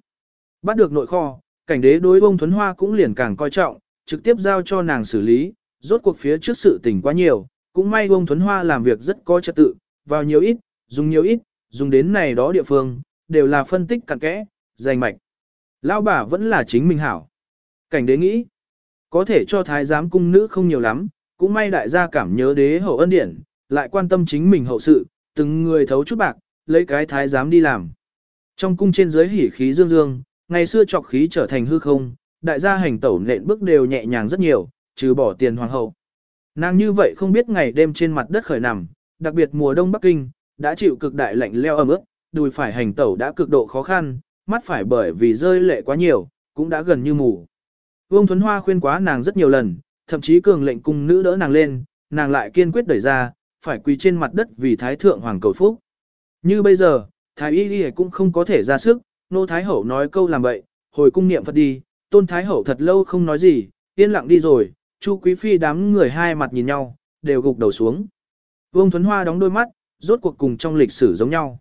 Speaker 1: Bắt được nội kho, cảnh đế đối ông thuấn hoa cũng liền càng coi trọng, trực tiếp giao cho nàng xử lý, rốt cuộc phía trước sự tình quá nhiều, cũng may ông thuấn hoa làm việc rất có trật tự, vào nhiều ít, dùng nhiều ít, dùng đến này đó địa phương, đều là phân tích cặn kẽ, dành mạch. Lao bà vẫn là chính mình hảo. Cảnh đế nghĩ, có thể cho thái giám cung nữ không nhiều lắm, cũng may đại gia cảm nhớ đế hậu ân điển, lại quan tâm chính mình hậu sự, từng người thấu chút bạc, lấy cái thái giám đi làm. Trong cung trên dưới hỉ khí dương dương, ngày xưa trọc khí trở thành hư không, đại gia hành tẩu nện bước đều nhẹ nhàng rất nhiều, trừ bỏ tiền hoàng hậu. Nàng như vậy không biết ngày đêm trên mặt đất khởi nằm, đặc biệt mùa đông Bắc Kinh, đã chịu cực đại lạnh leo ẩm ướt, đùi phải hành tẩu đã cực độ khó khăn, mắt phải bởi vì rơi lệ quá nhiều, cũng đã gần như mù. Vương Thuấn Hoa khuyên quá nàng rất nhiều lần, thậm chí cường lệnh cung nữ đỡ nàng lên, nàng lại kiên quyết đẩy ra, phải quỳ trên mặt đất vì Thái Thượng Hoàng cầu phúc. Như bây giờ, Thái Y Ghi cũng không có thể ra sức, nô Thái Hậu nói câu làm vậy, hồi cung niệm Phật đi, tôn Thái Hậu thật lâu không nói gì, yên lặng đi rồi, Chu Quý Phi đám người hai mặt nhìn nhau, đều gục đầu xuống. Vương Thuấn Hoa đóng đôi mắt, rốt cuộc cùng trong lịch sử giống nhau.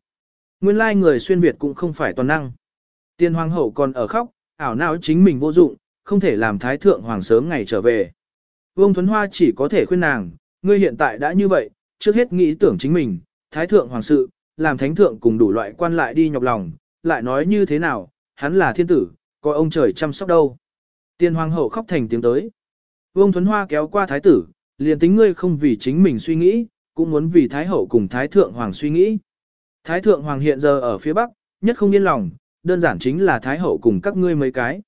Speaker 1: Nguyên lai người xuyên Việt cũng không phải toàn năng. Tiên hoàng hậu còn ở khóc, ảo não chính mình vô dụng, không thể làm thái thượng hoàng sớm ngày trở về. Vương Thuấn Hoa chỉ có thể khuyên nàng, ngươi hiện tại đã như vậy, trước hết nghĩ tưởng chính mình, thái thượng hoàng sự, làm thánh thượng cùng đủ loại quan lại đi nhọc lòng, lại nói như thế nào, hắn là thiên tử, có ông trời chăm sóc đâu. Tiên hoàng hậu khóc thành tiếng tới. Vương Thuấn Hoa kéo qua thái tử, liền tính ngươi không vì chính mình suy nghĩ, cũng muốn vì thái hậu cùng thái thượng hoàng suy nghĩ. Thái thượng hoàng hiện giờ ở phía bắc, nhất không yên lòng, đơn giản chính là thái hậu cùng các ngươi mấy cái.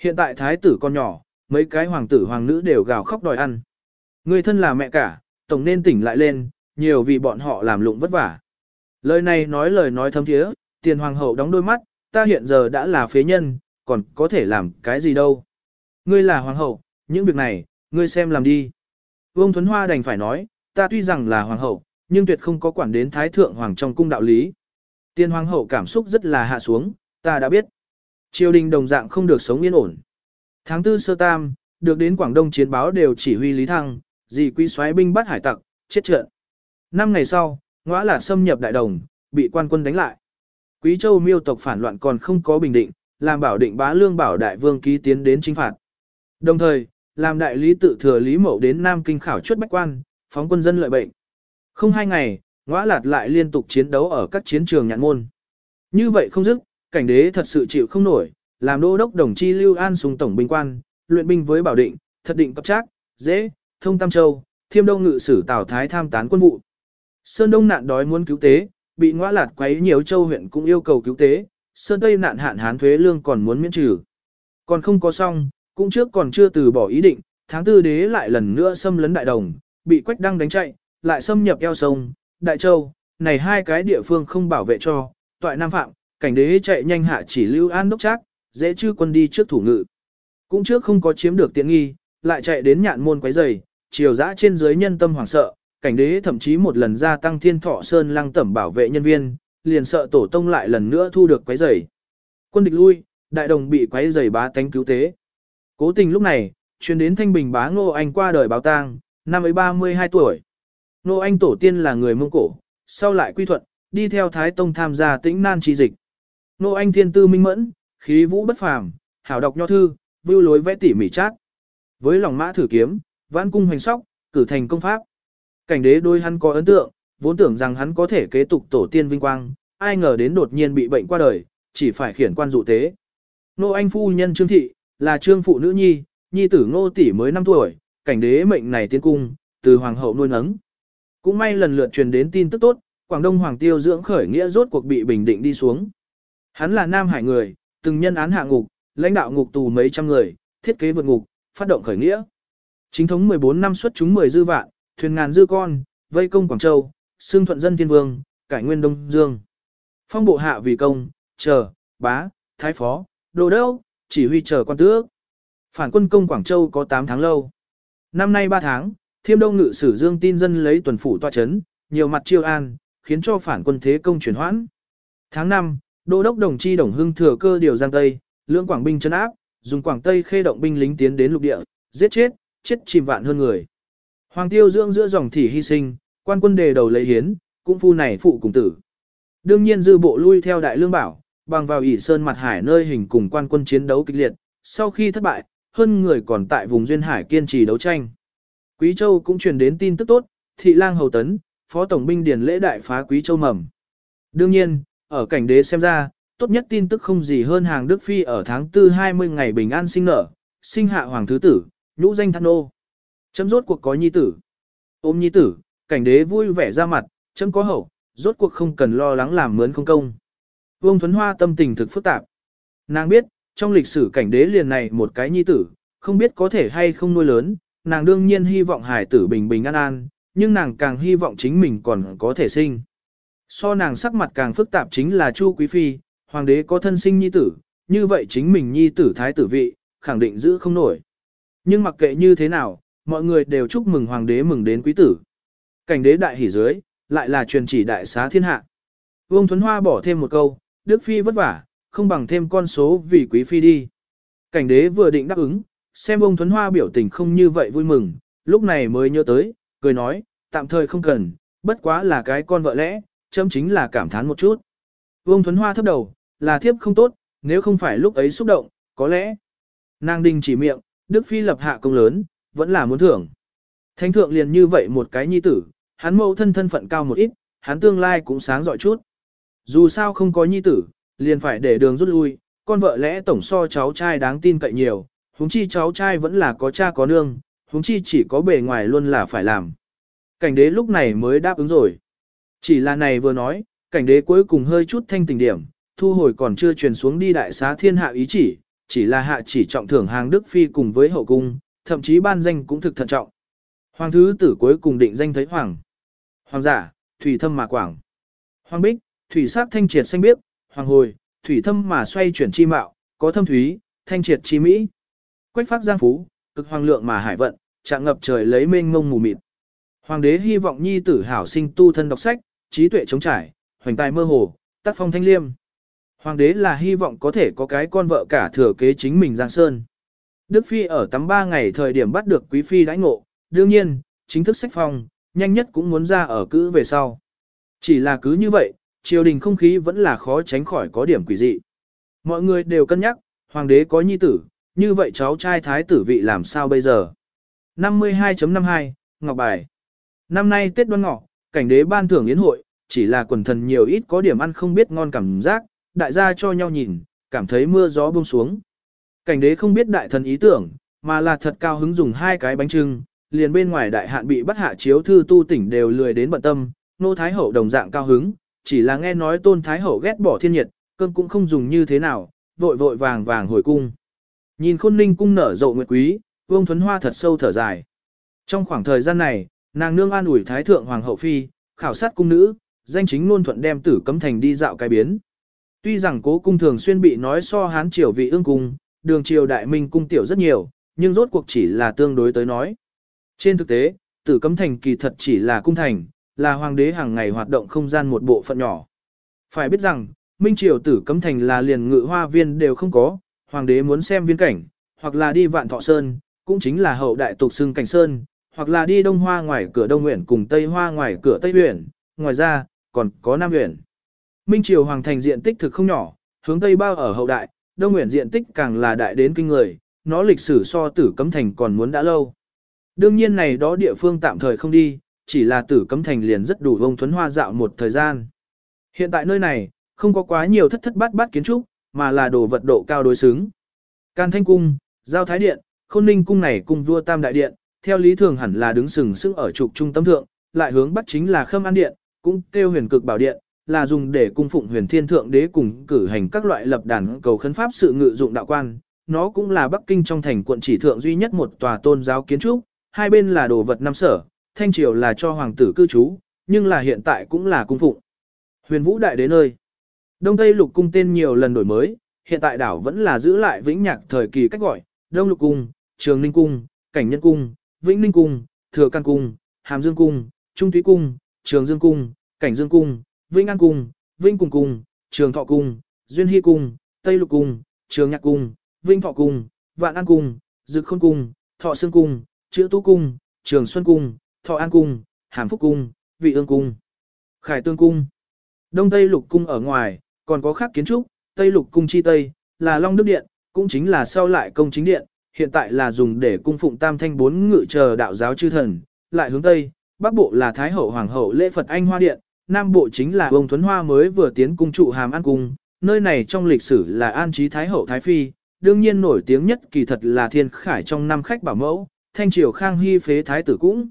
Speaker 1: Hiện tại thái tử con nhỏ, mấy cái hoàng tử hoàng nữ đều gào khóc đòi ăn. Người thân là mẹ cả, tổng nên tỉnh lại lên, nhiều vì bọn họ làm lụng vất vả. Lời này nói lời nói thâm thiế, tiền hoàng hậu đóng đôi mắt, ta hiện giờ đã là phế nhân, còn có thể làm cái gì đâu. Ngươi là hoàng hậu, những việc này, ngươi xem làm đi. Vương Thuấn Hoa đành phải nói, ta tuy rằng là hoàng hậu, nhưng tuyệt không có quản đến thái thượng hoàng trong cung đạo lý. Tiên hoàng hậu cảm xúc rất là hạ xuống, ta đã biết. Triều đình đồng dạng không được sống yên ổn. Tháng tư sơ tam, được đến Quảng Đông chiến báo đều chỉ huy Lý Thăng, dì quý xoáy binh bắt hải tặc, chết trận. Năm ngày sau, ngõa là xâm nhập đại đồng, bị quan quân đánh lại. Quý châu miêu tộc phản loạn còn không có bình định, làm bảo định bá lương bảo đại vương ký tiến đến chính phạt. Đồng thời, làm đại lý tự thừa lý mậu đến Nam Kinh khảo chuất bách quan, phóng quân dân lợi bệnh. Không hai ngày, ngõa lạt lại liên tục chiến đấu ở các chiến trường nhạn môn. Như vậy không dứt, cảnh đế thật sự chịu không nổi, làm đô đốc đồng chi lưu an sùng tổng binh quan, luyện binh với bảo định, thật định cấp trác, dễ, thông tam châu, thiêm đông ngự sử tào thái tham tán quân vụ. Sơn đông nạn đói muốn cứu tế, bị ngõa lạt quấy nhiều châu huyện cũng yêu cầu cứu tế, sơn tây nạn hạn hán thuế lương còn muốn miễn trừ. Còn không có xong, cũng trước còn chưa từ bỏ ý định, tháng tư đế lại lần nữa xâm lấn đại đồng, bị quách đăng đánh chạy, lại xâm nhập eo sông, đại châu, này hai cái địa phương không bảo vệ cho, toại nam phạm, cảnh đế chạy nhanh hạ chỉ lưu an đốc trác, dễ chư quân đi trước thủ ngự. Cũng trước không có chiếm được tiện nghi, lại chạy đến nhạn môn quấy rầy, chiều dã trên dưới nhân tâm hoảng sợ, cảnh đế thậm chí một lần gia tăng thiên thọ sơn lăng tẩm bảo vệ nhân viên, liền sợ tổ tông lại lần nữa thu được quấy rầy. Quân địch lui, đại đồng bị quấy rầy bá tánh cứu tế. Cố tình lúc này, truyền đến thanh bình bá ngô anh qua đời báo tang, năm ấy 32 tuổi. Ngô anh tổ tiên là người Mông Cổ, sau lại quy thuận, đi theo Thái Tông tham gia tĩnh nan chi dịch. Ngô anh thiên tư minh mẫn, khí vũ bất phàm, hảo đọc nho thư, vưu lối vẽ tỉ mỉ chát. Với lòng mã thử kiếm, vãn cung hoành sóc, cử thành công pháp. Cảnh đế đôi hắn có ấn tượng, vốn tưởng rằng hắn có thể kế tục tổ tiên vinh quang, ai ngờ đến đột nhiên bị bệnh qua đời, chỉ phải khiển quan dụ tế. Nô anh phu nhân Trương Thị, là trương phụ nữ nhi, nhi tử ngô tỷ mới 5 tuổi, cảnh đế mệnh này tiến cung, từ hoàng hậu nuôi nấng. Cũng may lần lượt truyền đến tin tức tốt, Quảng Đông Hoàng Tiêu dưỡng khởi nghĩa rốt cuộc bị bình định đi xuống. Hắn là Nam Hải người, từng nhân án hạ ngục, lãnh đạo ngục tù mấy trăm người, thiết kế vượt ngục, phát động khởi nghĩa. Chính thống 14 năm xuất chúng 10 dư vạn, thuyền ngàn dư con, vây công Quảng Châu, xương thuận dân thiên vương, cải nguyên Đông Dương. Phong bộ hạ vì công, chờ, bá, thái phó, đồ đốc, chỉ huy chờ quan tước. Phản quân công Quảng Châu có 8 tháng lâu. Năm nay 3 tháng, thiêm đông ngự sử dương tin dân lấy tuần phủ tòa chấn, nhiều mặt chiêu an, khiến cho phản quân thế công chuyển hoãn. Tháng 5, đô đốc đồng chi đồng hưng thừa cơ điều giang Tây, lưỡng quảng binh chấn áp, dùng quảng Tây khê động binh lính tiến đến lục địa, giết chết, chết chìm vạn hơn người. Hoàng tiêu dưỡng giữa dòng thị hy sinh, quan quân đề đầu lấy hiến, cũng phu này phụ cùng tử. Đương nhiên dư bộ lui theo đại lương bảo, bằng vào ỷ sơn mặt hải nơi hình cùng quan quân chiến đấu kịch liệt, sau khi thất bại, hơn người còn tại vùng duyên hải kiên trì đấu tranh. Quý Châu cũng truyền đến tin tức tốt, thị lang hầu tấn, phó tổng binh điền lễ đại phá Quý Châu mầm. Đương nhiên, ở cảnh đế xem ra, tốt nhất tin tức không gì hơn hàng Đức Phi ở tháng 4 20 ngày bình an sinh nở, sinh hạ hoàng thứ tử, nhũ danh thăn ô. Chấm rốt cuộc có nhi tử. Ôm nhi tử, cảnh đế vui vẻ ra mặt, chấm có hậu, rốt cuộc không cần lo lắng làm mướn không công. Vương Thuấn Hoa tâm tình thực phức tạp. Nàng biết, trong lịch sử cảnh đế liền này một cái nhi tử, không biết có thể hay không nuôi lớn, nàng đương nhiên hy vọng hải tử bình bình an an, nhưng nàng càng hy vọng chính mình còn có thể sinh. So nàng sắc mặt càng phức tạp chính là Chu Quý Phi, hoàng đế có thân sinh nhi tử, như vậy chính mình nhi tử thái tử vị, khẳng định giữ không nổi. Nhưng mặc kệ như thế nào, mọi người đều chúc mừng hoàng đế mừng đến quý tử. Cảnh đế đại hỉ dưới, lại là truyền chỉ đại xá thiên hạ. Vương Thuấn Hoa bỏ thêm một câu, Đức Phi vất vả, không bằng thêm con số vì quý phi đi. Cảnh đế vừa định đáp ứng, xem ông Thuấn Hoa biểu tình không như vậy vui mừng, lúc này mới nhớ tới, cười nói, tạm thời không cần, bất quá là cái con vợ lẽ, chấm chính là cảm thán một chút. Vương Thuấn Hoa thấp đầu, là thiếp không tốt, nếu không phải lúc ấy xúc động, có lẽ. Nàng đình chỉ miệng, Đức Phi lập hạ công lớn, vẫn là muốn thưởng. Thánh thượng liền như vậy một cái nhi tử, hắn mẫu thân thân phận cao một ít, hắn tương lai cũng sáng giỏi chút. Dù sao không có nhi tử, liền phải để đường rút lui, con vợ lẽ tổng so cháu trai đáng tin cậy nhiều, huống chi cháu trai vẫn là có cha có nương, huống chi chỉ có bề ngoài luôn là phải làm. Cảnh đế lúc này mới đáp ứng rồi. Chỉ là này vừa nói, cảnh đế cuối cùng hơi chút thanh tình điểm, thu hồi còn chưa truyền xuống đi đại xá thiên hạ ý chỉ, chỉ là hạ chỉ trọng thưởng hàng Đức Phi cùng với hậu cung, thậm chí ban danh cũng thực thận trọng. Hoàng thứ tử cuối cùng định danh thấy hoàng. Hoàng giả, thủy thâm mà quảng. Hoàng bích, thủy sắc thanh triệt xanh biếc, hoàng hồi, thủy thâm mà xoay chuyển chi mạo, có thâm thúy, thanh triệt chi mỹ. Quách phát giang phú, cực hoàng lượng mà hải vận, trạng ngập trời lấy mênh ngông mù mịt. Hoàng đế hy vọng nhi tử hảo sinh tu thân đọc sách, trí tuệ chống trải, hoành tài mơ hồ, tác phong thanh liêm. Hoàng đế là hy vọng có thể có cái con vợ cả thừa kế chính mình Giang Sơn. Đức Phi ở tắm ba ngày thời điểm bắt được Quý Phi đãi ngộ, đương nhiên, chính thức sách phong, nhanh nhất cũng muốn ra ở cữ về sau. Chỉ là cứ như vậy, triều đình không khí vẫn là khó tránh khỏi có điểm quỷ dị. Mọi người đều cân nhắc, hoàng đế có nhi tử, như vậy cháu trai thái tử vị làm sao bây giờ? 52.52, Ngọc Bài Năm nay Tết đoan ngọ, cảnh đế ban thưởng yến hội, chỉ là quần thần nhiều ít có điểm ăn không biết ngon cảm giác, đại gia cho nhau nhìn, cảm thấy mưa gió buông xuống. Cảnh đế không biết đại thần ý tưởng, mà là thật cao hứng dùng hai cái bánh trưng, liền bên ngoài đại hạn bị bắt hạ chiếu thư tu tỉnh đều lười đến bận tâm, nô thái hậu đồng dạng cao hứng, chỉ là nghe nói tôn thái hậu ghét bỏ thiên nhiệt, cơm cũng không dùng như thế nào, vội vội vàng vàng hồi cung. Nhìn khôn ninh cung nở rộ nguyệt quý, vương thuấn hoa thật sâu thở dài. Trong khoảng thời gian này, nàng nương an ủi thái thượng hoàng hậu phi, khảo sát cung nữ, danh chính ngôn thuận đem tử cấm thành đi dạo cái biến. Tuy rằng cố cung thường xuyên bị nói so hán triều vị ương cung, đường triều đại minh cung tiểu rất nhiều, nhưng rốt cuộc chỉ là tương đối tới nói. Trên thực tế, tử cấm thành kỳ thật chỉ là cung thành, là hoàng đế hàng ngày hoạt động không gian một bộ phận nhỏ. Phải biết rằng, minh triều tử cấm thành là liền ngự hoa viên đều không có, hoàng đế muốn xem viên cảnh, hoặc là đi vạn thọ sơn, cũng chính là hậu đại tục xưng cảnh sơn, hoặc là đi đông hoa ngoài cửa đông nguyện cùng tây hoa ngoài cửa tây huyện, ngoài ra, còn có nam huyện. Minh triều hoàng thành diện tích thực không nhỏ, hướng tây bao ở hậu đại, đông nguyện diện tích càng là đại đến kinh người, nó lịch sử so tử cấm thành còn muốn đã lâu. Đương nhiên này đó địa phương tạm thời không đi, chỉ là tử cấm thành liền rất đủ vông thuấn hoa dạo một thời gian. Hiện tại nơi này, không có quá nhiều thất thất bát bát kiến trúc, mà là đồ vật độ cao đối xứng. Can Thanh Cung, Giao Thái Điện, Khôn Ninh Cung này cùng vua Tam Đại Điện, theo lý thường hẳn là đứng sừng sững ở trục trung tâm thượng, lại hướng bắc chính là Khâm An Điện, cũng kêu huyền cực bảo điện, là dùng để cung phụng huyền thiên thượng đế cùng cử hành các loại lập đàn cầu khấn pháp sự ngự dụng đạo quan. Nó cũng là Bắc Kinh trong thành quận chỉ thượng duy nhất một tòa tôn giáo kiến trúc, hai bên là đồ vật năm sở, thanh triều là cho hoàng tử cư trú, nhưng là hiện tại cũng là cung phụng. Huyền Vũ Đại đến nơi. Đông Tây Lục Cung tên nhiều lần đổi mới, hiện tại đảo vẫn là giữ lại vĩnh nhạc thời kỳ cách gọi, Đông Lục Cung, Trường Ninh Cung, Cảnh Nhân Cung, Vĩnh Ninh Cung, Thừa Căn Cung, Hàm Dương Cung, Trung Thúy Cung, Trường Dương Cung, Cảnh Dương Cung, Vĩnh An Cung, Vĩnh Cùng Cung, Trường Thọ Cung, Duyên Hy Cung, Tây Lục Cung, Trường Nhạc Cung, Vĩnh Thọ Cung, Vạn An Cung, Dực Khôn Cung, Thọ Sương Cung, Chữ Tú Cung, Trường Xuân Cung, Thọ An Cung, Hàm Phúc Cung, Vị Ương Cung, Khải Tương Cung. Đông Tây Lục Cung ở ngoài, còn có khác kiến trúc, Tây Lục Cung chi Tây, là Long Đức Điện, cũng chính là sau lại công chính điện, hiện tại là dùng để cung phụng tam thanh bốn ngự chờ đạo giáo chư thần, lại hướng Tây, Bắc Bộ là Thái Hậu Hoàng Hậu lễ Phật Anh Hoa Điện, Nam Bộ chính là ông Thuấn Hoa mới vừa tiến cung trụ hàm an cung, nơi này trong lịch sử là an trí Thái Hậu Thái Phi, đương nhiên nổi tiếng nhất kỳ thật là thiên khải trong năm khách bảo mẫu, thanh triều khang hy phế thái tử cũng.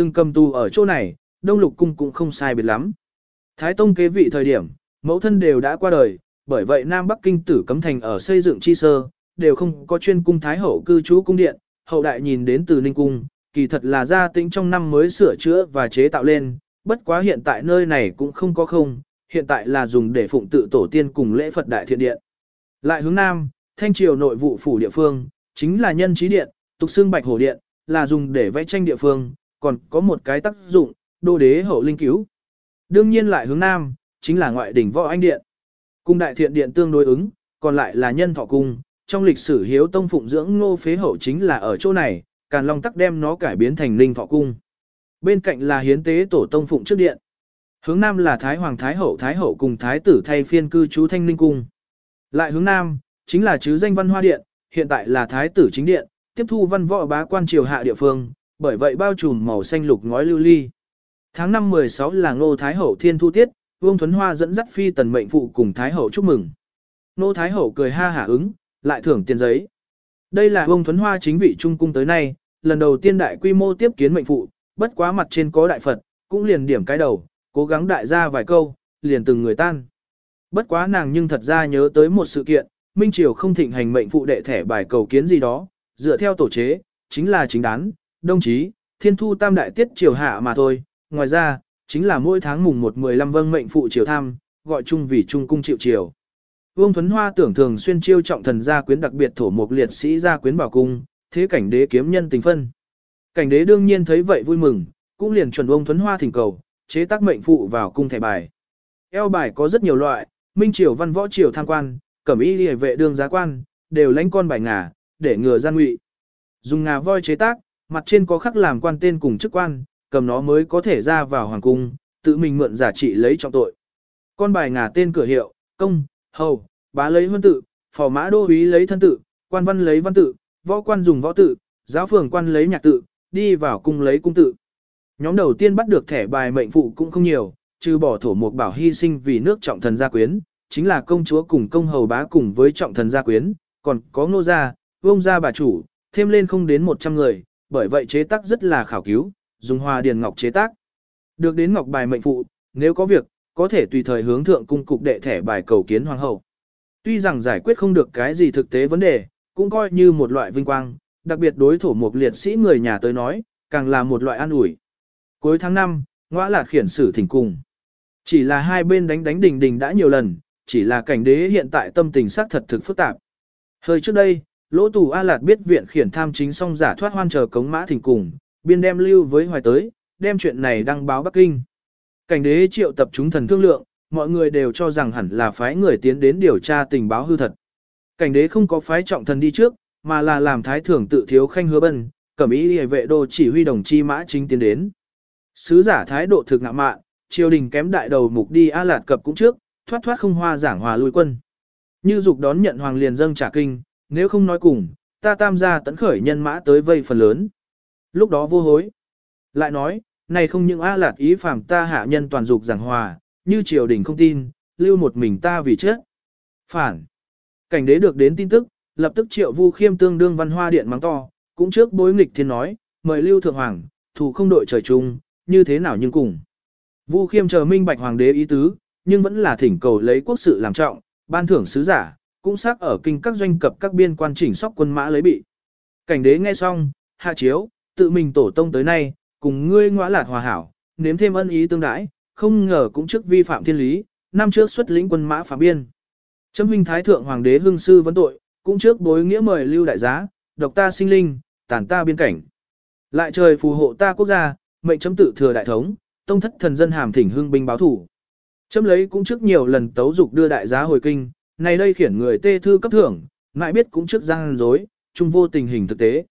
Speaker 1: Từng cầm tù ở chỗ này, đông lục cung cũng không sai biệt lắm. Thái tông kế vị thời điểm, mẫu thân đều đã qua đời, bởi vậy Nam Bắc Kinh tử cấm thành ở xây dựng chi sơ, đều không có chuyên cung Thái hậu cư trú cung điện, hậu đại nhìn đến từ Ninh Cung, kỳ thật là gia tĩnh trong năm mới sửa chữa và chế tạo lên, bất quá hiện tại nơi này cũng không có không, hiện tại là dùng để phụng tự tổ tiên cùng lễ Phật Đại Thiện Điện. Lại hướng Nam, Thanh Triều nội vụ phủ địa phương, chính là nhân trí điện, tục xương Bạch Hổ Điện, là dùng để vẽ tranh địa phương, còn có một cái tác dụng, đô đế hậu linh cứu. Đương nhiên lại hướng Nam, chính là ngoại đỉnh võ anh điện. Cung Đại Thiện Điện tương đối ứng, còn lại là nhân thọ cung, trong lịch sử hiếu tông phụng dưỡng ngô phế hậu chính là ở chỗ này, Càn Long tắc đem nó cải biến thành linh thọ cung. Bên cạnh là hiến tế tổ tông phụng trước điện. Hướng nam là Thái Hoàng Thái Hậu Thái Hậu cùng Thái tử thay phiên cư trú Thanh Ninh Cung. Lại hướng nam, chính là chứ danh văn hoa điện, hiện tại là Thái tử chính điện, tiếp thu văn võ bá quan triều hạ địa phương, bởi vậy bao trùm màu xanh lục ngói lưu ly. Tháng 5 16 là Ngô Thái Hậu Thiên Thu Tiết, Vương Thuấn Hoa dẫn dắt phi tần mệnh phụ cùng Thái Hậu chúc mừng. Ngô Thái Hậu cười ha hả ứng, lại thưởng tiền giấy. Đây là Vương Thuấn Hoa chính vị trung cung tới nay, lần đầu tiên đại quy mô tiếp kiến mệnh phụ, bất quá mặt trên có đại Phật, cũng liền điểm cái đầu, cố gắng đại ra vài câu, liền từng người tan. Bất quá nàng nhưng thật ra nhớ tới một sự kiện, Minh Triều không thịnh hành mệnh phụ đệ thẻ bài cầu kiến gì đó, dựa theo tổ chế, chính là chính đán, đồng chí, thiên thu tam đại tiết triều hạ mà thôi, ngoài ra, chính là mỗi tháng mùng 1-15 vâng mệnh phụ triều tham, gọi chung vì trung cung triệu triều. Vương Thuấn Hoa tưởng thường xuyên chiêu trọng thần gia quyến đặc biệt thổ một liệt sĩ gia quyến bảo cung, thế cảnh đế kiếm nhân tình phân. Cảnh đế đương nhiên thấy vậy vui mừng, cũng liền chuẩn Vương Thuấn Hoa thỉnh cầu, chế tác mệnh phụ vào cung thẻ bài. Eo bài có rất nhiều loại, minh triều văn võ triều tham quan, cẩm y liề vệ đương giá quan, đều lãnh con bài ngà, để ngừa gian ngụy. Dùng ngà voi chế tác, mặt trên có khắc làm quan tên cùng chức quan, cầm nó mới có thể ra vào hoàng cung, tự mình mượn giả trị lấy trọng tội. Con bài ngả tên cửa hiệu, công, hầu, bá lấy huân tự, phò mã đô úy lấy thân tự, quan văn lấy văn tự, võ quan dùng võ tự, giáo phường quan lấy nhạc tự, đi vào cung lấy cung tự. Nhóm đầu tiên bắt được thẻ bài mệnh phụ cũng không nhiều, trừ bỏ thổ mục bảo hy sinh vì nước trọng thần gia quyến, chính là công chúa cùng công hầu bá cùng với trọng thần gia quyến, còn có ngô gia, vông gia bà chủ, thêm lên không đến 100 người, bởi vậy chế tác rất là khảo cứu, dùng hoa điền ngọc chế tác. Được đến ngọc bài mệnh phụ, nếu có việc, có thể tùy thời hướng thượng cung cục đệ thẻ bài cầu kiến hoàng hậu. Tuy rằng giải quyết không được cái gì thực tế vấn đề, cũng coi như một loại vinh quang, đặc biệt đối thổ một liệt sĩ người nhà tới nói, càng là một loại an ủi. Cuối tháng 5, ngõ lạt khiển sử thỉnh cùng. Chỉ là hai bên đánh đánh đình đình đã nhiều lần, chỉ là cảnh đế hiện tại tâm tình xác thật thực phức tạp. Hơi trước đây, lỗ tù A Lạt biết viện khiển tham chính xong giả thoát hoan chờ cống mã thỉnh cùng, biên đem lưu với hoài tới, đem chuyện này đăng báo Bắc Kinh. Cảnh đế triệu tập chúng thần thương lượng, mọi người đều cho rằng hẳn là phái người tiến đến điều tra tình báo hư thật. Cảnh đế không có phái trọng thần đi trước, mà là làm thái thưởng tự thiếu khanh hứa bân, cẩm ý hề vệ đô chỉ huy đồng chi mã chính tiến đến. Sứ giả thái độ thực ngạ mạn, triều đình kém đại đầu mục đi A Lạt cập cũng trước, thoát thoát không hoa giảng hòa lui quân. Như dục đón nhận hoàng liền dâng trả kinh, nếu không nói cùng, ta tam gia tấn khởi nhân mã tới vây phần lớn. Lúc đó vô hối. Lại nói, này không những A Lạt ý phàm ta hạ nhân toàn dục giảng hòa, như triều đình không tin, lưu một mình ta vì chết. Phản. Cảnh đế được đến tin tức, lập tức triệu vu khiêm tương đương văn hoa điện mắng to, cũng trước bối nghịch thiên nói, mời lưu thượng hoàng, thủ không đội trời chung, như thế nào nhưng cùng. Vu khiêm chờ minh bạch hoàng đế ý tứ, nhưng vẫn là thỉnh cầu lấy quốc sự làm trọng, ban thưởng sứ giả, cũng xác ở kinh các doanh cập các biên quan chỉnh sóc quân mã lấy bị. Cảnh đế nghe xong, hạ chiếu, tự mình tổ tông tới nay, cùng ngươi ngõa lạt hòa hảo, nếm thêm ân ý tương đãi, không ngờ cũng trước vi phạm thiên lý, năm trước xuất lĩnh quân mã phá biên. Chấm huynh thái thượng hoàng đế hương sư vấn tội, cũng trước bối nghĩa mời lưu đại giá, độc ta sinh linh, tàn ta biên cảnh. Lại trời phù hộ ta quốc gia, mệnh chấm tự thừa đại thống, tông thất thần dân hàm thỉnh hương binh báo thủ. Chấm lấy cũng trước nhiều lần tấu dục đưa đại giá hồi kinh, này đây khiển người tê thư cấp thưởng, ngại biết cũng trước giang dối, chung vô tình hình thực tế.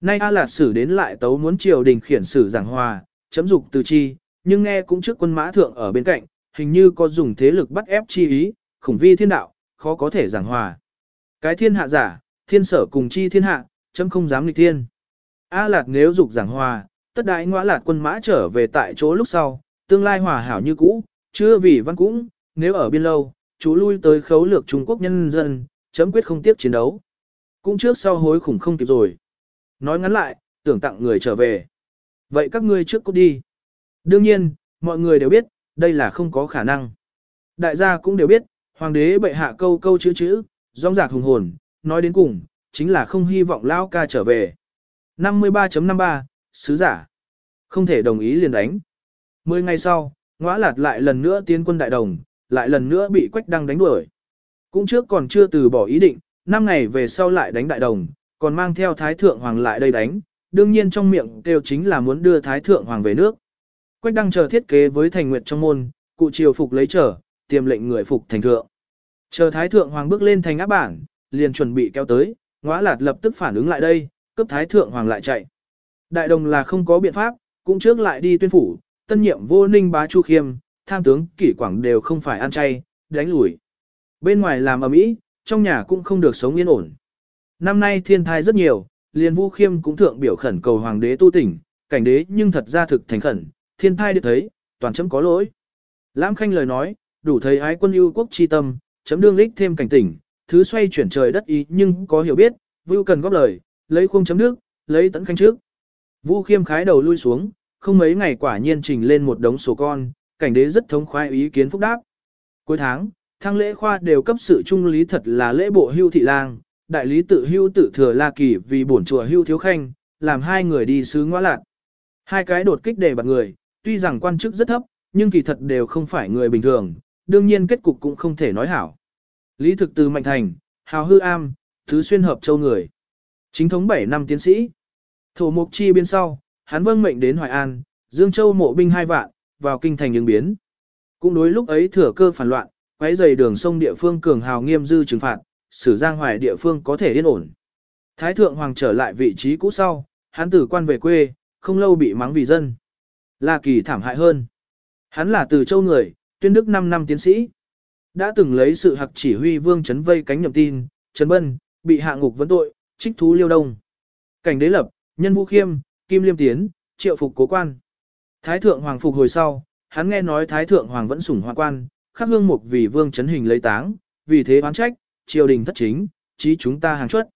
Speaker 1: Nay A Lạt sử đến lại tấu muốn triều đình khiển sử giảng hòa, chấm dục từ chi, nhưng nghe cũng trước quân mã thượng ở bên cạnh, hình như có dùng thế lực bắt ép chi ý, khủng vi thiên đạo, khó có thể giảng hòa. Cái thiên hạ giả, thiên sở cùng chi thiên hạ, chấm không dám nghịch thiên. A Lạt nếu dục giảng hòa, tất đại ngõa lạt quân mã trở về tại chỗ lúc sau, tương lai hòa hảo như cũ, chưa vì văn cũng, nếu ở biên lâu, chú lui tới khấu lược Trung Quốc nhân dân, chấm quyết không tiếp chiến đấu. Cũng trước sau hối khủng không kịp rồi. Nói ngắn lại, tưởng tặng người trở về. Vậy các ngươi trước cút đi. Đương nhiên, mọi người đều biết, đây là không có khả năng. Đại gia cũng đều biết, hoàng đế bệ hạ câu câu chữ chữ, rong rạc hùng hồn, nói đến cùng, chính là không hy vọng lao ca trở về. 53.53, Sứ giả. Không thể đồng ý liền đánh. Mười ngày sau, ngõa lạt lại lần nữa tiến quân đại đồng, lại lần nữa bị quách đăng đánh đuổi. Cũng trước còn chưa từ bỏ ý định, năm ngày về sau lại đánh đại đồng, còn mang theo thái thượng hoàng lại đây đánh, đương nhiên trong miệng kêu chính là muốn đưa thái thượng hoàng về nước. Quách đăng chờ thiết kế với thành nguyệt trong môn, cụ triều phục lấy trở, tiềm lệnh người phục thành thượng. Chờ thái thượng hoàng bước lên thành áp bản, liền chuẩn bị kéo tới, ngõa lạt lập tức phản ứng lại đây, cấp thái thượng hoàng lại chạy. Đại đồng là không có biện pháp, cũng trước lại đi tuyên phủ, tân nhiệm vô ninh bá chu khiêm, tham tướng kỷ quảng đều không phải ăn chay, đánh lùi. Bên ngoài làm ở mỹ, trong nhà cũng không được sống yên ổn. Năm nay thiên thai rất nhiều, liền Vu Khiêm cũng thượng biểu khẩn cầu hoàng đế tu tỉnh, cảnh đế nhưng thật ra thực thành khẩn, thiên thai được thấy, toàn chấm có lỗi. Lãm khanh lời nói, đủ thấy ái quân yêu quốc chi tâm, chấm đương lích thêm cảnh tỉnh, thứ xoay chuyển trời đất ý nhưng có hiểu biết, Vu cần góp lời, lấy khuôn chấm nước, lấy tấn khanh trước. Vu Khiêm khái đầu lui xuống, không mấy ngày quả nhiên trình lên một đống số con, cảnh đế rất thống khoái ý kiến phúc đáp. Cuối tháng, thăng lễ khoa đều cấp sự trung lý thật là lễ bộ hưu thị lang, đại lý tự hưu tự thừa La Kỳ vì bổn chùa hưu thiếu khanh, làm hai người đi sứ ngoa lạc. Hai cái đột kích đề bạc người, tuy rằng quan chức rất thấp, nhưng kỳ thật đều không phải người bình thường, đương nhiên kết cục cũng không thể nói hảo. Lý thực từ Mạnh Thành, Hào Hư Am, Thứ Xuyên Hợp Châu người. Chính thống 7 năm tiến sĩ. Thổ Mục Chi biên sau, hắn vâng mệnh đến Hoài An, Dương Châu mộ binh hai vạn, vào kinh thành ứng biến. Cũng đối lúc ấy thừa cơ phản loạn, quấy dày đường sông địa phương cường hào nghiêm dư trừng phạt, xử giang hoài địa phương có thể yên ổn. Thái thượng hoàng trở lại vị trí cũ sau, hắn tử quan về quê, không lâu bị mắng vì dân. là kỳ thảm hại hơn. Hắn là từ châu người, tuyên đức 5 năm tiến sĩ. Đã từng lấy sự hạc chỉ huy vương chấn vây cánh nhậm tin, Trần Bân, bị hạ ngục vấn tội, trích thú liêu đông. Cảnh đế lập, nhân vũ khiêm, kim liêm tiến, triệu phục cố quan. Thái thượng hoàng phục hồi sau, hắn nghe nói thái thượng hoàng vẫn sủng hoa quan, khắc hương mục vì vương chấn hình lấy táng, vì thế oán trách, triều đình thất chính, chí chúng ta hàng chuất.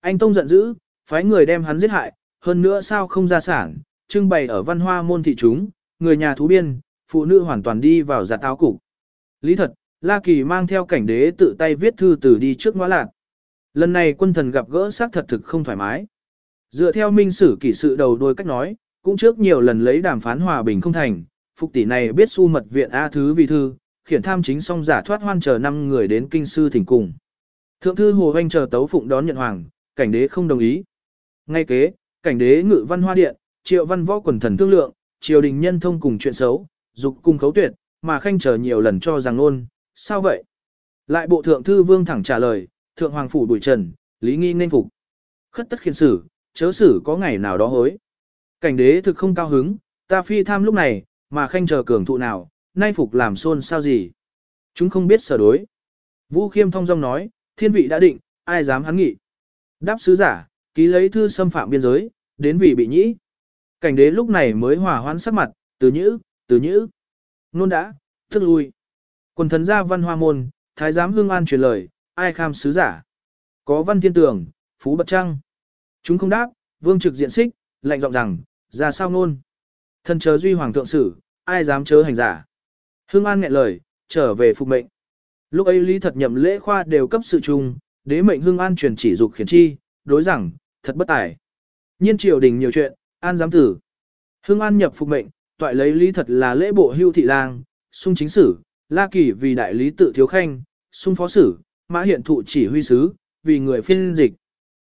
Speaker 1: Anh Tông giận dữ, phái người đem hắn giết hại, hơn nữa sao không ra sản, trưng bày ở văn hoa môn thị chúng, người nhà thú biên, phụ nữ hoàn toàn đi vào giặt áo cục. Lý thật, La Kỳ mang theo cảnh đế tự tay viết thư từ đi trước ngõ lạc. Lần này quân thần gặp gỡ xác thật thực không thoải mái. Dựa theo minh sử kỷ sự đầu đôi cách nói, cũng trước nhiều lần lấy đàm phán hòa bình không thành, phục tỷ này biết su mật viện A thứ vì thư, khiển tham chính song giả thoát hoan chờ năm người đến kinh sư thỉnh cùng. Thượng thư Hồ Hoanh chờ tấu phụng đón nhận hoàng, cảnh đế không đồng ý. Ngay kế, cảnh đế ngự văn hoa điện, triệu văn võ quần thần thương lượng, triều đình nhân thông cùng chuyện xấu, dục cung khấu tuyệt, mà khanh chờ nhiều lần cho rằng ôn, sao vậy? Lại bộ thượng thư vương thẳng trả lời, thượng hoàng phủ đuổi trần, lý nghi nên phục. Khất tất khiển xử, chớ xử có ngày nào đó hối. Cảnh đế thực không cao hứng, ta phi tham lúc này, mà khanh chờ cường thụ nào, nay phục làm xôn sao gì. Chúng không biết sở đối. Vũ khiêm thông dong nói, thiên vị đã định, ai dám hắn nghị. Đáp sứ giả, ký lấy thư xâm phạm biên giới, đến vì bị nhĩ. Cảnh đế lúc này mới hòa hoãn sắc mặt, từ nhữ, từ nhữ. Nôn đã, thức lui. Quần thần gia văn hoa môn, thái giám hương an truyền lời, ai kham sứ giả. Có văn thiên tường, phú bật trăng. Chúng không đáp, vương trực diện xích, lạnh giọng rằng, ra sao ngôn. Thần chớ duy hoàng thượng sử, ai dám chớ hành giả. Hương an nghẹn lời, trở về phục mệnh. Lúc ấy lý thật nhậm lễ khoa đều cấp sự chung, đế mệnh hương an truyền chỉ dục khiển chi, đối rằng, thật bất tài. Nhiên triều đình nhiều chuyện, an dám tử. Hương an nhập phục mệnh, toại lấy lý thật là lễ bộ hưu thị lang, sung chính sử, la kỳ vì đại lý tự thiếu khanh, sung phó sử, mã hiện thụ chỉ huy sứ, vì người phiên dịch.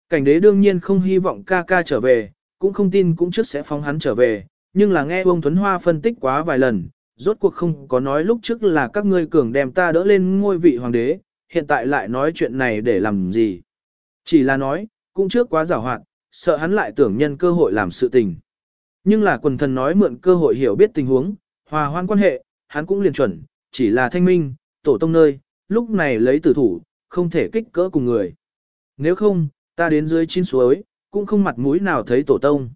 Speaker 1: Cảnh đế đương nhiên không hy vọng ca ca trở về, cũng không tin cũng trước sẽ phóng hắn trở về, nhưng là nghe ông Tuấn Hoa phân tích quá vài lần, rốt cuộc không có nói lúc trước là các ngươi cường đem ta đỡ lên ngôi vị hoàng đế, hiện tại lại nói chuyện này để làm gì. Chỉ là nói, cũng trước quá giảo hoạt, sợ hắn lại tưởng nhân cơ hội làm sự tình. Nhưng là quần thần nói mượn cơ hội hiểu biết tình huống, hòa hoan quan hệ, hắn cũng liền chuẩn, chỉ là thanh minh, tổ tông nơi, lúc này lấy tử thủ, không thể kích cỡ cùng người. Nếu không, ta đến dưới chín suối, cũng không mặt mũi nào thấy tổ tông.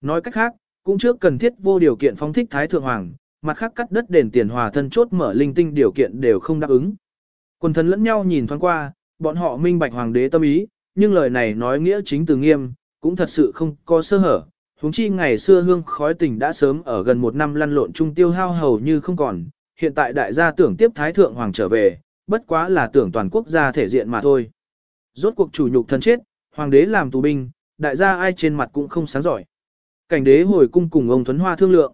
Speaker 1: Nói cách khác, cũng trước cần thiết vô điều kiện phóng thích Thái Thượng Hoàng, mặt khác cắt đất đền tiền hòa thân chốt mở linh tinh điều kiện đều không đáp ứng. Quần thần lẫn nhau nhìn thoáng qua, bọn họ minh bạch hoàng đế tâm ý, nhưng lời này nói nghĩa chính từ nghiêm, cũng thật sự không có sơ hở. Húng chi ngày xưa hương khói tình đã sớm ở gần một năm lăn lộn trung tiêu hao hầu như không còn, hiện tại đại gia tưởng tiếp thái thượng hoàng trở về, bất quá là tưởng toàn quốc gia thể diện mà thôi. Rốt cuộc chủ nhục thân chết, hoàng đế làm tù binh, đại gia ai trên mặt cũng không sáng giỏi. Cảnh đế hồi cung cùng ông Thuấn Hoa thương lượng.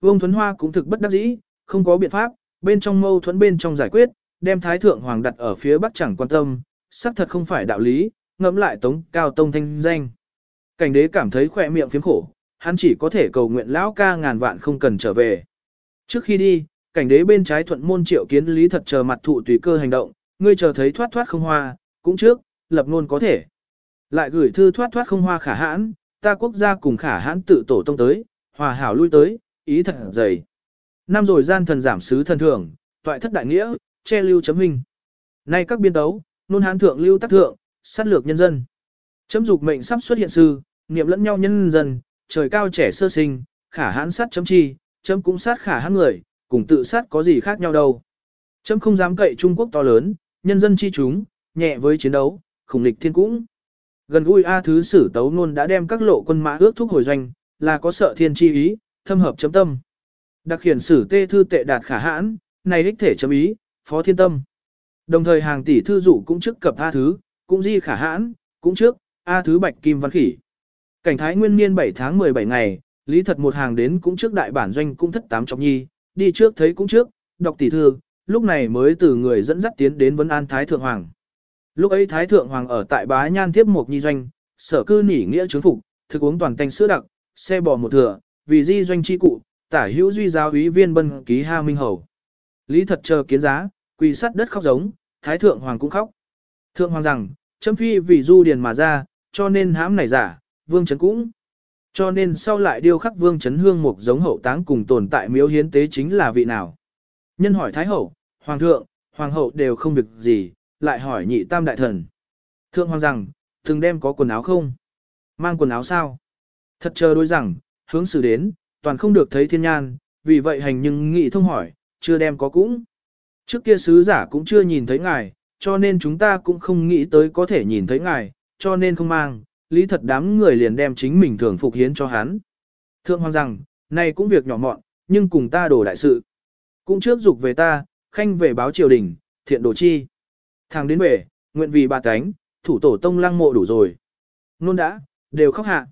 Speaker 1: Ông Thuấn Hoa cũng thực bất đắc dĩ, không có biện pháp, bên trong mâu thuẫn bên trong giải quyết, đem Thái Thượng Hoàng đặt ở phía bắc chẳng quan tâm, xác thật không phải đạo lý, ngẫm lại tống cao tông thanh danh. Cảnh đế cảm thấy khỏe miệng phiếm khổ, hắn chỉ có thể cầu nguyện lão ca ngàn vạn không cần trở về. Trước khi đi, cảnh đế bên trái thuận môn triệu kiến lý thật chờ mặt thụ tùy cơ hành động, ngươi chờ thấy thoát thoát không hoa, cũng trước, lập ngôn có thể. Lại gửi thư thoát thoát không hoa khả hãn, ta quốc gia cùng khả hãn tự tổ tông tới, hòa hảo lui tới, ý thật dày. Năm rồi gian thần giảm sứ thần thưởng, toại thất đại nghĩa, che lưu chấm hình. Nay các biên tấu, nôn hán thượng lưu tác thượng, sát lược nhân dân. Chấm dục mệnh sắp xuất hiện sư, niệm lẫn nhau nhân dân, trời cao trẻ sơ sinh, khả hãn sát chấm chi, chấm cũng sát khả hãn người, cùng tự sát có gì khác nhau đâu. Chấm không dám cậy Trung Quốc to lớn, nhân dân chi chúng, nhẹ với chiến đấu, khủng lịch thiên cũng. Gần gũi A thứ sử tấu nôn đã đem các lộ quân mã ước thúc hồi doanh, là có sợ thiên chi ý, thâm hợp chấm tâm. Đặc khiển sử tê thư tệ đạt khả hãn, này đích thể chấm ý, phó thiên tâm. Đồng thời hàng tỷ thư dụ cũng trước cập A thứ, cũng di khả hãn, cũng trước, A thứ bạch kim văn khỉ. Cảnh thái nguyên niên 7 tháng 17 ngày, lý thật một hàng đến cũng trước đại bản doanh cũng thất tám trọng nhi, đi trước thấy cũng trước, đọc tỷ thư, lúc này mới từ người dẫn dắt tiến đến vấn an thái thượng hoàng. Lúc ấy thái thượng hoàng ở tại bá nhan tiếp một nhi doanh, sở cư nỉ nghĩa chứng phục, thực uống toàn tanh sữa đặc, xe bò một thừa, vì di doanh chi cụ, tả hữu duy giáo úy viên bân ký ha minh hầu. Lý thật chờ kiến giá, quỳ sắt đất khóc giống, thái thượng hoàng cũng khóc. Thượng hoàng rằng, châm phi vì du điền mà ra, cho nên hãm này giả, vương chấn cũng. Cho nên sau lại điêu khắc vương chấn hương mục giống hậu táng cùng tồn tại miếu hiến tế chính là vị nào. Nhân hỏi thái hậu, hoàng thượng, hoàng hậu đều không việc gì, lại hỏi nhị tam đại thần. Thượng hoàng rằng, từng đem có quần áo không? Mang quần áo sao? Thật chờ đối rằng, hướng xử đến, toàn không được thấy thiên nhan, vì vậy hành nhưng nghị thông hỏi, chưa đem có cũng. Trước kia sứ giả cũng chưa nhìn thấy ngài, cho nên chúng ta cũng không nghĩ tới có thể nhìn thấy ngài, cho nên không mang, lý thật đám người liền đem chính mình thường phục hiến cho hắn. Thượng hoàng rằng, này cũng việc nhỏ mọn, nhưng cùng ta đổ đại sự. Cũng trước dục về ta, khanh về báo triều đình, thiện đồ chi. Thằng đến về, nguyện vì bà cánh, thủ tổ tông lăng mộ đủ rồi. Nôn đã, đều khóc hạ.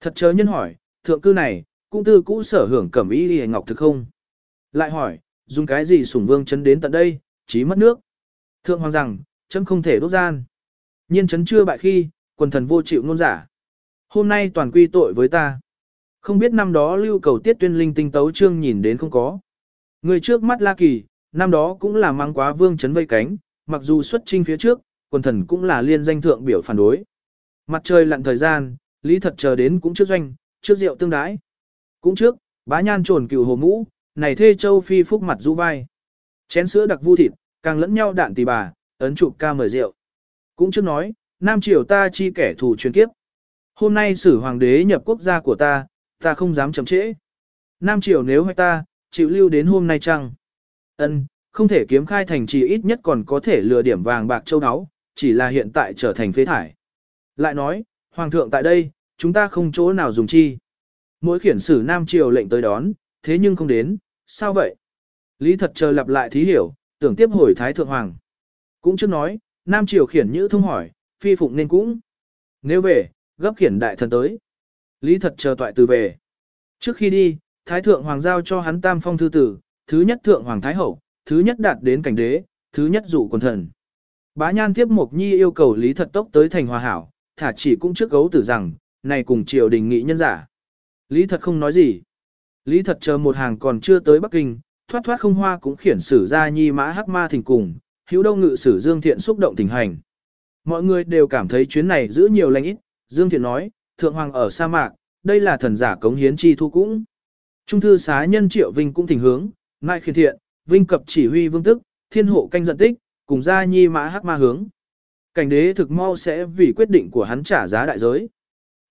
Speaker 1: Thật chớ nhân hỏi, thượng cư này, cũng tư cũ sở hưởng cẩm ý y ngọc thực không? Lại hỏi, dùng cái gì sủng vương chấn đến tận đây, chí mất nước. Thượng hoàng rằng, chấm không thể đốt gian. Nhiên chấn chưa bại khi, quần thần vô chịu ngôn giả. Hôm nay toàn quy tội với ta. Không biết năm đó lưu cầu tiết tuyên linh tinh tấu trương nhìn đến không có. Người trước mắt La Kỳ, năm đó cũng là mang quá vương chấn vây cánh, mặc dù xuất trinh phía trước, quần thần cũng là liên danh thượng biểu phản đối. Mặt trời lặn thời gian, lý thật chờ đến cũng trước doanh, trước rượu tương đái. Cũng trước, bá nhan trồn cựu hồ mũ, này thê châu phi phúc mặt du vai. Chén sữa đặc vu thịt, càng lẫn nhau đạn tỳ bà, ấn chụp ca mời rượu. Cũng trước nói, Nam Triều ta chi kẻ thù truyền kiếp. Hôm nay sử hoàng đế nhập quốc gia của ta, ta không dám chậm trễ. Nam Triều nếu hoài ta, chịu lưu đến hôm nay chăng? Ân, không thể kiếm khai thành trì ít nhất còn có thể lừa điểm vàng bạc châu áo, chỉ là hiện tại trở thành phế thải. Lại nói, Hoàng thượng tại đây, chúng ta không chỗ nào dùng chi. Mỗi khiển sử Nam Triều lệnh tới đón, thế nhưng không đến, sao vậy? Lý thật chờ lặp lại thí hiểu, tưởng tiếp hồi Thái Thượng Hoàng. Cũng chưa nói, Nam Triều khiển nhữ thông hỏi, phi phụng nên cũng. Nếu về, gấp khiển đại thần tới. Lý thật chờ toại từ về. Trước khi đi, Thái Thượng Hoàng giao cho hắn tam phong thư tử, thứ nhất Thượng Hoàng Thái Hậu, thứ nhất đạt đến cảnh đế, thứ nhất dụ quần thần. Bá Nhan tiếp Mộc Nhi yêu cầu Lý Thật Tốc tới thành hòa hảo, thả chỉ cũng trước gấu tử rằng, này cùng triều đình nghị nhân giả. Lý Thật không nói gì. Lý Thật chờ một hàng còn chưa tới Bắc Kinh, thoát thoát không hoa cũng khiển sử ra nhi mã hắc ma thỉnh cùng, hữu đông ngự sử Dương Thiện xúc động tình hành. Mọi người đều cảm thấy chuyến này giữ nhiều lành ít, Dương Thiện nói, Thượng Hoàng ở sa mạc, đây là thần giả cống hiến chi thu cũng. Trung thư xá nhân Triệu Vinh cũng thỉnh hướng, ngại khiển thiện, Vinh cập chỉ huy vương tức, thiên hộ canh giận tích, cùng gia nhi mã hắc ma hướng. Cảnh đế thực mau sẽ vì quyết định của hắn trả giá đại giới.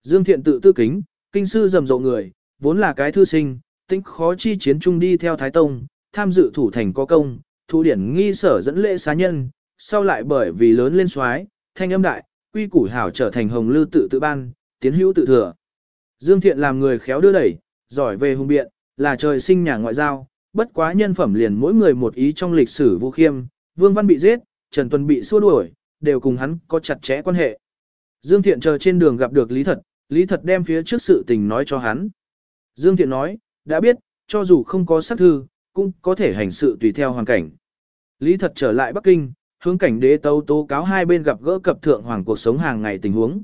Speaker 1: Dương Thiện tự tư kính, kinh sư rầm rộ người, vốn là cái thư sinh, tính khó chi chiến trung đi theo Thái Tông, tham dự thủ thành có công, thủ điển nghi sở dẫn lễ xá nhân, sau lại bởi vì lớn lên soái thanh âm đại, quy củ hảo trở thành hồng lư tự tự ban, tiến hữu tự thừa. Dương Thiện làm người khéo đưa đẩy, giỏi về hùng biện, là trời sinh nhà ngoại giao, bất quá nhân phẩm liền mỗi người một ý trong lịch sử vu khiêm, Vương Văn bị giết, Trần Tuần bị xua đuổi, đều cùng hắn có chặt chẽ quan hệ. Dương Thiện chờ trên đường gặp được Lý Thật, Lý Thật đem phía trước sự tình nói cho hắn. Dương Thiện nói, đã biết, cho dù không có sát thư, cũng có thể hành sự tùy theo hoàn cảnh. Lý Thật trở lại Bắc Kinh, hướng cảnh đế tấu tố cáo hai bên gặp gỡ cập thượng hoàng cuộc sống hàng ngày tình huống.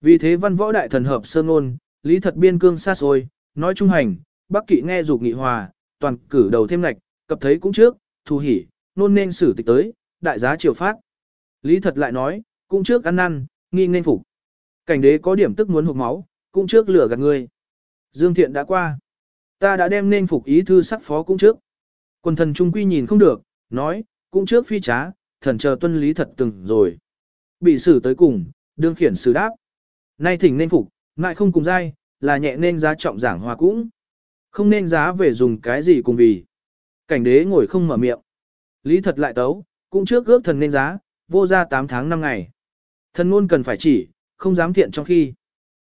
Speaker 1: Vì thế văn võ đại thần hợp sơn ngôn, Lý Thật biên cương xa xôi, nói trung hành, Bắc Kỵ nghe dục nghị hòa, toàn cử đầu thêm ngạch, cập thấy cũng trước, thu hỉ, nôn nên xử tịch tới, đại giá triều phát. Lý thật lại nói, cũng trước ăn năn, nghi nên phục. Cảnh đế có điểm tức muốn hụt máu, cũng trước lửa gạt ngươi. Dương Thiện đã qua. Ta đã đem nên phục ý thư sắc phó cũng trước. Quần thần trung quy nhìn không được, nói, cũng trước phi trá, thần chờ tuân lý thật từng rồi. Bị xử tới cùng, đương khiển xử đáp. Nay thỉnh nên phục, ngại không cùng dai, là nhẹ nên giá trọng giảng hòa cũng. Không nên giá về dùng cái gì cùng vì. Cảnh đế ngồi không mở miệng. Lý thật lại tấu, cũng trước ước thần nên giá, vô ra 8 tháng 5 ngày. Thần ngôn cần phải chỉ, không dám thiện trong khi.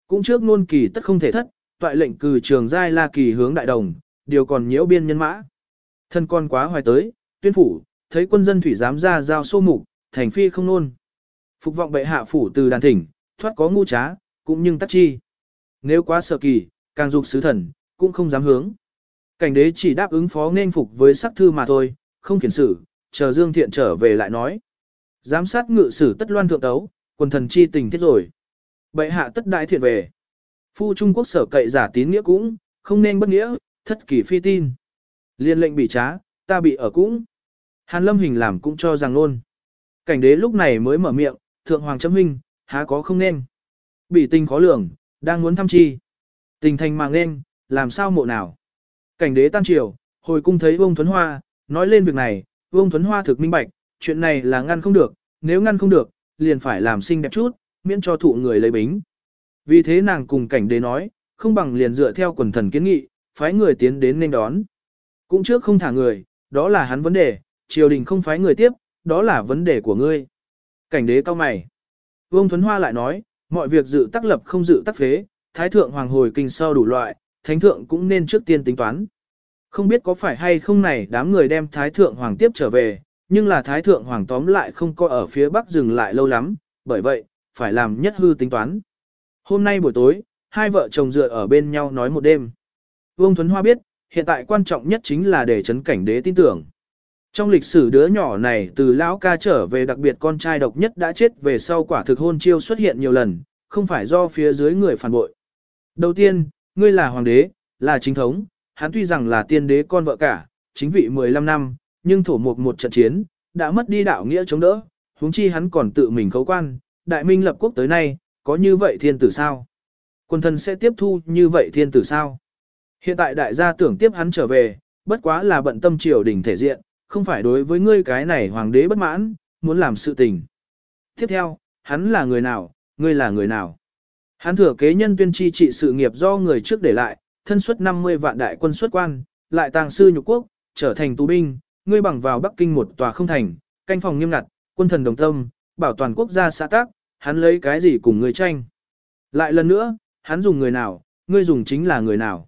Speaker 1: Cũng trước ngôn kỳ tất không thể thất, toại lệnh cử trường giai la kỳ hướng đại đồng, điều còn nhiễu biên nhân mã. thần con quá hoài tới, tuyên phủ, thấy quân dân thủy dám ra giao xô mục, thành phi không nôn. Phục vọng bệ hạ phủ từ đàn thỉnh, thoát có ngu trá, cũng nhưng tắc chi. Nếu quá sợ kỳ, càng dục sứ thần, cũng không dám hướng. Cảnh đế chỉ đáp ứng phó nên phục với sắc thư mà thôi, không khiển xử, chờ Dương Thiện trở về lại nói. Giám sát ngự sử tất loan thượng tấu, quần thần chi tình thiết rồi. Bệ hạ tất đại thiện về. Phu Trung Quốc sở cậy giả tín nghĩa cũng, không nên bất nghĩa, thất kỷ phi tin. Liên lệnh bị trá, ta bị ở cũng. Hàn lâm hình làm cũng cho rằng luôn. Cảnh đế lúc này mới mở miệng, thượng hoàng chấm huynh, há có không nên. Bị tình khó lường, đang muốn thăm chi. Tình thành mạng nên, làm sao mộ nào. Cảnh đế tan triều, hồi cung thấy vông thuấn hoa, nói lên việc này, vông thuấn hoa thực minh bạch, chuyện này là ngăn không được, nếu ngăn không được, liền phải làm xinh đẹp chút, miễn cho thụ người lấy bính. Vì thế nàng cùng cảnh đế nói, không bằng liền dựa theo quần thần kiến nghị, phái người tiến đến nên đón. Cũng trước không thả người, đó là hắn vấn đề, triều đình không phái người tiếp, đó là vấn đề của ngươi. Cảnh đế cao mày. Vương Thuấn Hoa lại nói, mọi việc dự tác lập không dự tác phế, thái thượng hoàng hồi kinh sau đủ loại, thánh thượng cũng nên trước tiên tính toán. Không biết có phải hay không này đám người đem thái thượng hoàng tiếp trở về, nhưng là thái thượng hoàng tóm lại không có ở phía bắc dừng lại lâu lắm, bởi vậy, phải làm nhất hư tính toán. Hôm nay buổi tối, hai vợ chồng dựa ở bên nhau nói một đêm. Vương Thuấn Hoa biết, hiện tại quan trọng nhất chính là để chấn cảnh đế tin tưởng. Trong lịch sử đứa nhỏ này từ lão ca trở về đặc biệt con trai độc nhất đã chết về sau quả thực hôn chiêu xuất hiện nhiều lần, không phải do phía dưới người phản bội. Đầu tiên, ngươi là hoàng đế, là chính thống, hắn tuy rằng là tiên đế con vợ cả, chính vị 15 năm, nhưng thổ một một trận chiến, đã mất đi đạo nghĩa chống đỡ, huống chi hắn còn tự mình khấu quan, đại minh lập quốc tới nay, có như vậy thiên tử sao? Quân thần sẽ tiếp thu như vậy thiên tử sao? Hiện tại đại gia tưởng tiếp hắn trở về, bất quá là bận tâm triều đình thể diện, không phải đối với ngươi cái này hoàng đế bất mãn, muốn làm sự tình. Tiếp theo, hắn là người nào, ngươi là người nào? Hắn thừa kế nhân tuyên chi trị sự nghiệp do người trước để lại, thân suất 50 vạn đại quân xuất quan, lại tàng sư nhục quốc, trở thành tù binh, ngươi bằng vào Bắc Kinh một tòa không thành, canh phòng nghiêm ngặt, quân thần đồng tâm, bảo toàn quốc gia xã tác, hắn lấy cái gì cùng ngươi tranh. Lại lần nữa, hắn dùng người nào, ngươi dùng chính là người nào.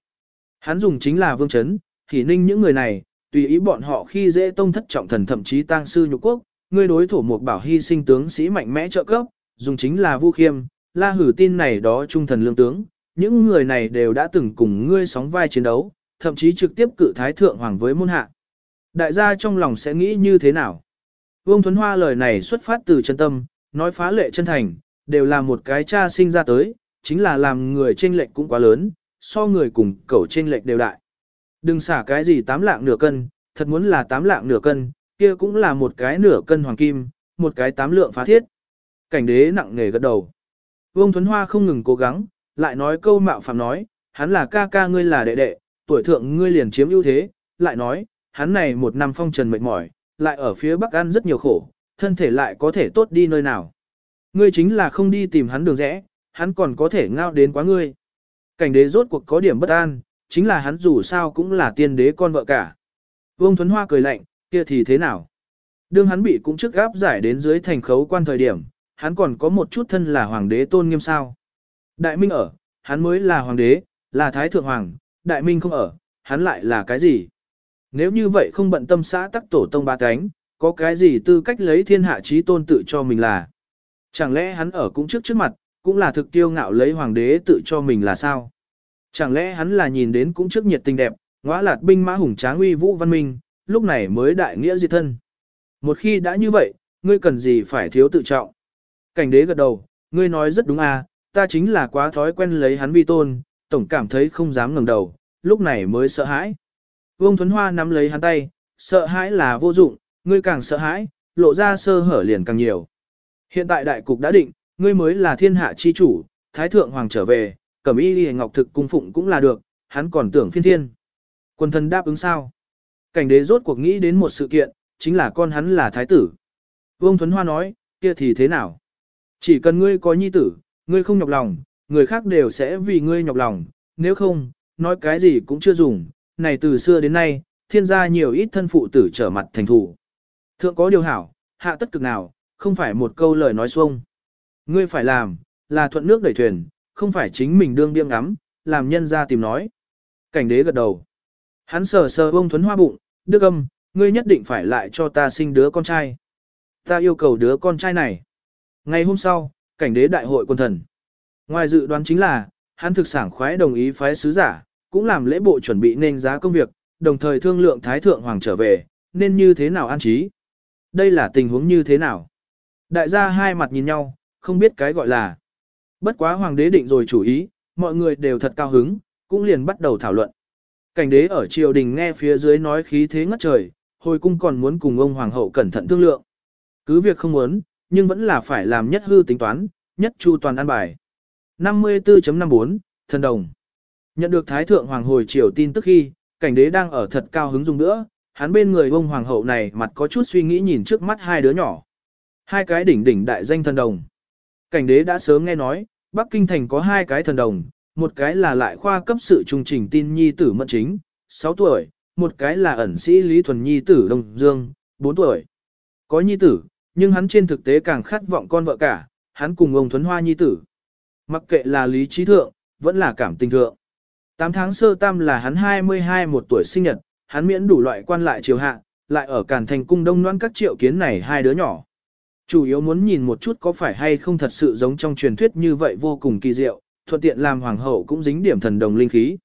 Speaker 1: Hắn dùng chính là vương chấn, thì ninh những người này, tùy ý bọn họ khi dễ tông thất trọng thần thậm chí tang sư nhục quốc, ngươi đối thủ một bảo hy sinh tướng sĩ mạnh mẽ trợ cấp, dùng chính là vu khiêm, la hử tin này đó trung thần lương tướng, những người này đều đã từng cùng ngươi sóng vai chiến đấu, thậm chí trực tiếp cự thái thượng hoàng với môn hạ. Đại gia trong lòng sẽ nghĩ như thế nào? Vương Thuấn Hoa lời này xuất phát từ chân tâm, nói phá lệ chân thành, đều là một cái cha sinh ra tới, chính là làm người trên lệch cũng quá lớn, so người cùng cẩu trên lệch đều đại. Đừng xả cái gì tám lạng nửa cân, thật muốn là tám lạng nửa cân, kia cũng là một cái nửa cân hoàng kim, một cái tám lượng phá thiết. Cảnh đế nặng nề gật đầu. Vương Thuấn Hoa không ngừng cố gắng, lại nói câu mạo phạm nói, hắn là ca ca ngươi là đệ đệ, tuổi thượng ngươi liền chiếm ưu thế, lại nói, hắn này một năm phong trần mệt mỏi, lại ở phía Bắc ăn rất nhiều khổ, thân thể lại có thể tốt đi nơi nào. Ngươi chính là không đi tìm hắn đường rẽ, hắn còn có thể ngao đến quá ngươi. Cảnh đế rốt cuộc có điểm bất an, chính là hắn dù sao cũng là tiên đế con vợ cả. Vương Thuấn Hoa cười lạnh, kia thì thế nào? Đương hắn bị cũng trước gáp giải đến dưới thành khấu quan thời điểm, hắn còn có một chút thân là hoàng đế tôn nghiêm sao. Đại Minh ở, hắn mới là hoàng đế, là thái thượng hoàng, Đại Minh không ở, hắn lại là cái gì? Nếu như vậy không bận tâm xã tắc tổ tông ba cánh, có cái gì tư cách lấy thiên hạ trí tôn tự cho mình là? Chẳng lẽ hắn ở cũng trước trước mặt, cũng là thực tiêu ngạo lấy hoàng đế tự cho mình là sao? Chẳng lẽ hắn là nhìn đến cũng trước nhiệt tình đẹp, ngõa lạt binh mã hùng tráng uy vũ văn minh, lúc này mới đại nghĩa diệt thân. Một khi đã như vậy, ngươi cần gì phải thiếu tự trọng. Cảnh đế gật đầu, ngươi nói rất đúng à, ta chính là quá thói quen lấy hắn vi tôn, tổng cảm thấy không dám ngẩng đầu, lúc này mới sợ hãi. Vương Thuấn Hoa nắm lấy hắn tay, sợ hãi là vô dụng, ngươi càng sợ hãi, lộ ra sơ hở liền càng nhiều. Hiện tại đại cục đã định, ngươi mới là thiên hạ chi chủ, thái thượng hoàng trở về, cẩm y lìa ngọc thực cung phụng cũng là được, hắn còn tưởng phiên thiên. Quân thần đáp ứng sao? Cảnh đế rốt cuộc nghĩ đến một sự kiện, chính là con hắn là thái tử. Vương Thuấn Hoa nói, kia thì thế nào? Chỉ cần ngươi có nhi tử, ngươi không nhọc lòng, người khác đều sẽ vì ngươi nhọc lòng, nếu không, nói cái gì cũng chưa dùng, này từ xưa đến nay, thiên gia nhiều ít thân phụ tử trở mặt thành thủ. Thượng có điều hảo, hạ tất cực nào, không phải một câu lời nói xuông. Ngươi phải làm, là thuận nước đẩy thuyền, không phải chính mình đương biêng ngắm, làm nhân ra tìm nói. Cảnh đế gật đầu. Hắn sờ sờ bông thuấn hoa bụng, đức âm, ngươi nhất định phải lại cho ta sinh đứa con trai. Ta yêu cầu đứa con trai này. Ngày hôm sau, cảnh đế đại hội quân thần. Ngoài dự đoán chính là, hắn thực sản khoái đồng ý phái sứ giả, cũng làm lễ bộ chuẩn bị nên giá công việc, đồng thời thương lượng thái thượng hoàng trở về, nên như thế nào an trí. Đây là tình huống như thế nào? Đại gia hai mặt nhìn nhau, không biết cái gọi là. Bất quá hoàng đế định rồi chủ ý, mọi người đều thật cao hứng, cũng liền bắt đầu thảo luận. Cảnh đế ở triều đình nghe phía dưới nói khí thế ngất trời, hồi cung còn muốn cùng ông hoàng hậu cẩn thận thương lượng. Cứ việc không muốn, nhưng vẫn là phải làm nhất hư tính toán, nhất chu toàn an bài. 54.54, Thần Đồng Nhận được Thái Thượng Hoàng hồi triều tin tức khi, cảnh đế đang ở thật cao hứng dùng nữa, hắn bên người ông Hoàng hậu này mặt có chút suy nghĩ nhìn trước mắt hai đứa nhỏ. Hai cái đỉnh đỉnh đại danh thần đồng. Cảnh đế đã sớm nghe nói, Bắc Kinh Thành có hai cái thần đồng, một cái là lại khoa cấp sự trung trình tin nhi tử mận chính, 6 tuổi, một cái là ẩn sĩ Lý Thuần nhi tử Đông Dương, 4 tuổi. Có nhi tử, nhưng hắn trên thực tế càng khát vọng con vợ cả, hắn cùng ông Thuấn Hoa nhi tử. Mặc kệ là lý trí thượng, vẫn là cảm tình thượng. 8 tháng sơ tam là hắn 22 một tuổi sinh nhật, hắn miễn đủ loại quan lại triều hạ, lại ở Càn Thành cung đông noan các triệu kiến này hai đứa nhỏ. Chủ yếu muốn nhìn một chút có phải hay không thật sự giống trong truyền thuyết như vậy vô cùng kỳ diệu, thuận tiện làm hoàng hậu cũng dính điểm thần đồng linh khí.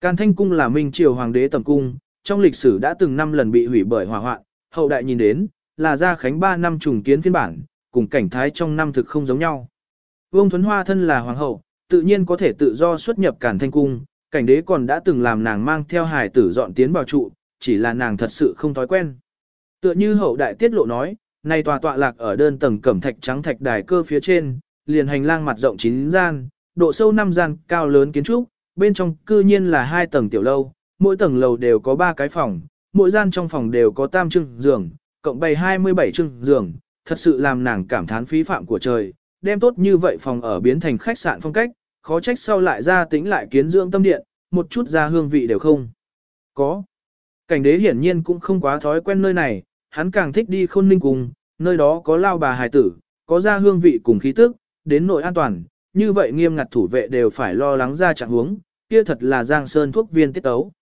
Speaker 1: Càn Thanh cung là minh triều hoàng đế tầm cung, trong lịch sử đã từng năm lần bị hủy bởi hỏa hoạn, hậu đại nhìn đến, là gia khánh 3 năm trùng kiến phiên bản, cùng cảnh thái trong năm thực không giống nhau. Vương Thuấn Hoa thân là hoàng hậu, tự nhiên có thể tự do xuất nhập cản Thanh cung, cảnh đế còn đã từng làm nàng mang theo hài tử dọn tiến vào trụ, chỉ là nàng thật sự không thói quen. Tựa như hậu đại tiết lộ nói, nay tòa tọa lạc ở đơn tầng cẩm thạch trắng thạch đài cơ phía trên, liền hành lang mặt rộng 9 gian, độ sâu 5 gian, cao lớn kiến trúc, bên trong cư nhiên là hai tầng tiểu lâu, mỗi tầng lầu đều có 3 cái phòng, mỗi gian trong phòng đều có tam trưng giường, cộng bày 27 chương giường, thật sự làm nàng cảm thán phí phạm của trời, đem tốt như vậy phòng ở biến thành khách sạn phong cách, khó trách sau lại ra tính lại kiến dưỡng tâm điện, một chút ra hương vị đều không. Có. Cảnh đế hiển nhiên cũng không quá thói quen nơi này, hắn càng thích đi khôn ninh cùng, nơi đó có lao bà hài tử, có ra hương vị cùng khí tức, đến nội an toàn, như vậy nghiêm ngặt thủ vệ đều phải lo lắng ra trạng huống, kia thật là giang sơn thuốc viên tiết tấu.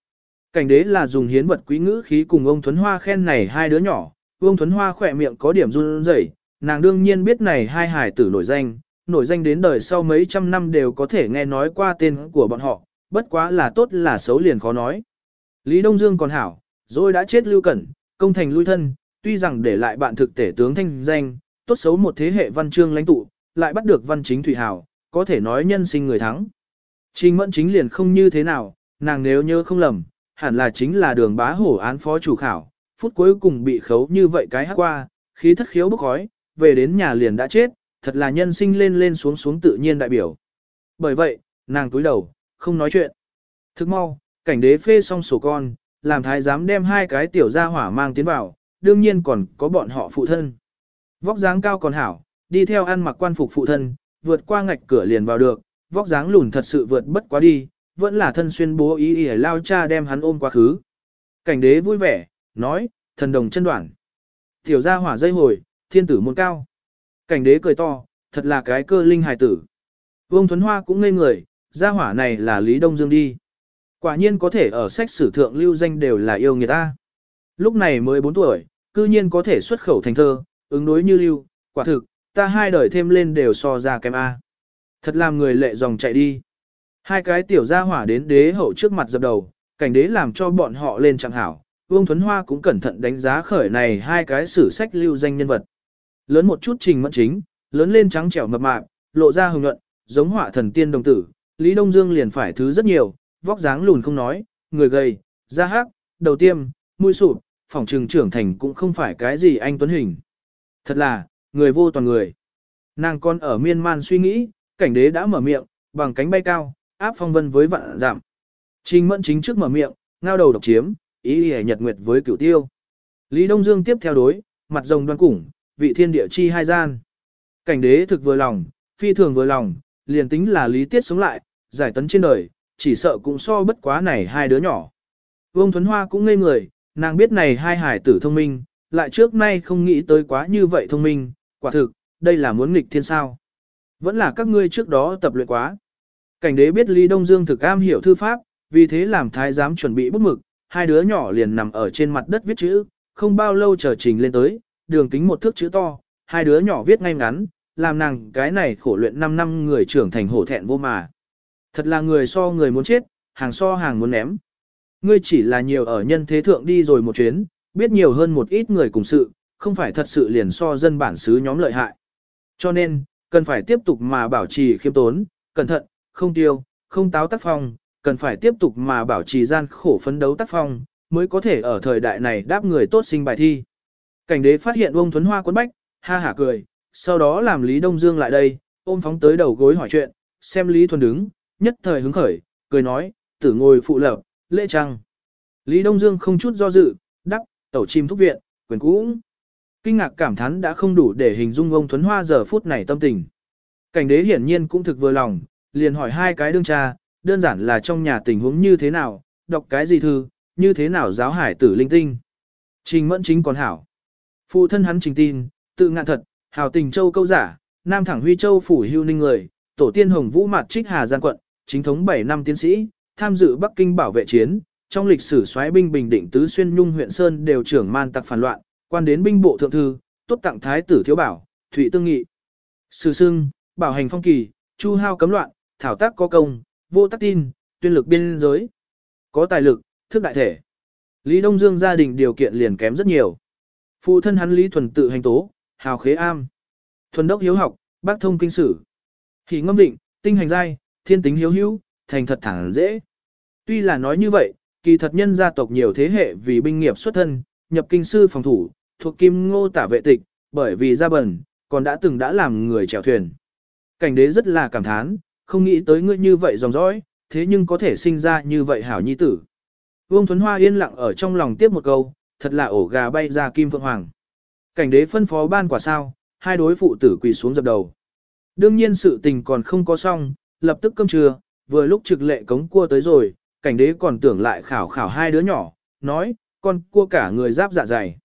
Speaker 1: Cảnh đế là dùng hiến vật quý ngữ khí cùng ông Thuấn Hoa khen này hai đứa nhỏ, Vương Thuấn Hoa khỏe miệng có điểm run rẩy, nàng đương nhiên biết này hai hài tử nổi danh, nổi danh đến đời sau mấy trăm năm đều có thể nghe nói qua tên của bọn họ, bất quá là tốt là xấu liền khó nói. Lý Đông Dương còn hảo, rồi đã chết lưu cẩn, công thành lui thân, tuy rằng để lại bạn thực tể tướng thanh danh, tốt xấu một thế hệ văn chương lãnh tụ, lại bắt được văn chính thủy hảo, có thể nói nhân sinh người thắng. Trình mẫn chính liền không như thế nào, nàng nếu nhớ không lầm, hẳn là chính là đường bá hổ án phó chủ khảo, phút cuối cùng bị khấu như vậy cái hát qua, khí thất khiếu bốc khói, về đến nhà liền đã chết, thật là nhân sinh lên lên xuống xuống tự nhiên đại biểu. Bởi vậy, nàng túi đầu, không nói chuyện. Thức mau, cảnh đế phê xong sổ con, làm thái giám đem hai cái tiểu gia hỏa mang tiến vào, đương nhiên còn có bọn họ phụ thân. Vóc dáng cao còn hảo, đi theo ăn mặc quan phục phụ thân, vượt qua ngạch cửa liền vào được, vóc dáng lùn thật sự vượt bất quá đi, vẫn là thân xuyên bố ý ý lao cha đem hắn ôm quá khứ. Cảnh đế vui vẻ, nói, thần đồng chân đoạn. Tiểu gia hỏa dây hồi, thiên tử môn cao. Cảnh đế cười to, thật là cái cơ linh hài tử. Vương Thuấn Hoa cũng ngây người, gia hỏa này là Lý Đông Dương đi. Quả nhiên có thể ở sách sử thượng lưu danh đều là yêu người ta. Lúc này mới 4 tuổi, cư nhiên có thể xuất khẩu thành thơ, ứng đối như lưu, quả thực, ta hai đời thêm lên đều so ra kém A. Thật làm người lệ dòng chạy đi. Hai cái tiểu gia hỏa đến đế hậu trước mặt dập đầu, cảnh đế làm cho bọn họ lên chẳng hảo. Vương Thuấn Hoa cũng cẩn thận đánh giá khởi này hai cái sử sách lưu danh nhân vật. Lớn một chút trình mẫn chính, lớn lên trắng trẻo mập mạp, lộ ra hồng nhuận, giống họa thần tiên đồng tử. Lý Đông Dương liền phải thứ rất nhiều, vóc dáng lùn không nói, người gầy, da hắc, đầu tiêm, mũi sụp, phòng trường trưởng thành cũng không phải cái gì anh tuấn hình. Thật là, người vô toàn người. Nàng con ở miên man suy nghĩ, cảnh đế đã mở miệng, bằng cánh bay cao, áp phong vân với vạn giảm. Trình mẫn chính trước mở miệng, ngao đầu độc chiếm, ý hề nhật nguyệt với cửu tiêu. Lý Đông Dương tiếp theo đối, mặt rồng đoan củng, vị thiên địa chi hai gian. Cảnh đế thực vừa lòng, phi thường vừa lòng, liền tính là lý tiết sống lại, giải tấn trên đời, chỉ sợ cũng so bất quá này hai đứa nhỏ. Vương Thuấn Hoa cũng ngây người, nàng biết này hai hải tử thông minh, lại trước nay không nghĩ tới quá như vậy thông minh, quả thực, đây là muốn nghịch thiên sao. Vẫn là các ngươi trước đó tập luyện quá. Cảnh đế biết Lý Đông Dương thực am hiểu thư pháp, vì thế làm thái giám chuẩn bị bút mực, hai đứa nhỏ liền nằm ở trên mặt đất viết chữ, không bao lâu chờ trình lên tới, đường kính một thước chữ to, hai đứa nhỏ viết ngay ngắn, làm nàng cái này khổ luyện 5 năm người trưởng thành hổ thẹn vô mà. Thật là người so người muốn chết, hàng so hàng muốn ném. Ngươi chỉ là nhiều ở nhân thế thượng đi rồi một chuyến, biết nhiều hơn một ít người cùng sự, không phải thật sự liền so dân bản xứ nhóm lợi hại. Cho nên, cần phải tiếp tục mà bảo trì khiêm tốn, cẩn thận, không tiêu, không táo tác phong, cần phải tiếp tục mà bảo trì gian khổ phấn đấu tác phong, mới có thể ở thời đại này đáp người tốt sinh bài thi. Cảnh đế phát hiện ông Thuấn Hoa quấn bách, ha hả cười, sau đó làm Lý Đông Dương lại đây, ôm phóng tới đầu gối hỏi chuyện, xem Lý Thuần đứng, nhất thời hứng khởi, cười nói, tử ngồi phụ lập, lễ trăng. Lý Đông Dương không chút do dự, đắc tẩu chim thúc viện, quyền cũng. Kinh ngạc cảm thán đã không đủ để hình dung ông Thuấn Hoa giờ phút này tâm tình. Cảnh đế hiển nhiên cũng thực vừa lòng, liền hỏi hai cái đương cha, đơn giản là trong nhà tình huống như thế nào, đọc cái gì thư, như thế nào giáo hải tử linh tinh. Trình mẫn chính còn hảo. Phụ thân hắn trình tin, tự ngạn thật, hào tình châu câu giả, nam thẳng huy châu phủ hưu ninh người, tổ tiên hồng vũ mặt trích hà giang quận, chính thống 7 năm tiến sĩ, tham dự Bắc Kinh bảo vệ chiến, trong lịch sử xoáy binh bình định tứ xuyên nhung huyện Sơn đều trưởng man tặc phản loạn, quan đến binh bộ thượng thư, tốt tặng thái tử thiếu bảo, thụy tương nghị. Sử sưng, bảo hành phong kỳ, chu hao cấm loạn, thảo tác có công, vô tác tin, tuyên lực biên giới. Có tài lực, thức đại thể. Lý Đông Dương gia đình điều kiện liền kém rất nhiều. Phụ thân hắn Lý Thuần tự hành tố, hào khế am. Thuần đốc hiếu học, bác thông kinh sử. Thì ngâm định, tinh hành giai, thiên tính hiếu hữu, thành thật thẳng dễ. Tuy là nói như vậy, kỳ thật nhân gia tộc nhiều thế hệ vì binh nghiệp xuất thân, nhập kinh sư phòng thủ, thuộc kim ngô tả vệ tịch, bởi vì gia bẩn, còn đã từng đã làm người chèo thuyền. Cảnh đế rất là cảm thán, không nghĩ tới ngươi như vậy dòng dõi, thế nhưng có thể sinh ra như vậy hảo nhi tử. Vương Thuấn Hoa yên lặng ở trong lòng tiếp một câu, thật là ổ gà bay ra kim phượng hoàng. Cảnh đế phân phó ban quả sao, hai đối phụ tử quỳ xuống dập đầu. Đương nhiên sự tình còn không có xong, lập tức cơm trưa, vừa lúc trực lệ cống cua tới rồi, cảnh đế còn tưởng lại khảo khảo hai đứa nhỏ, nói, con cua cả người giáp dạ dày.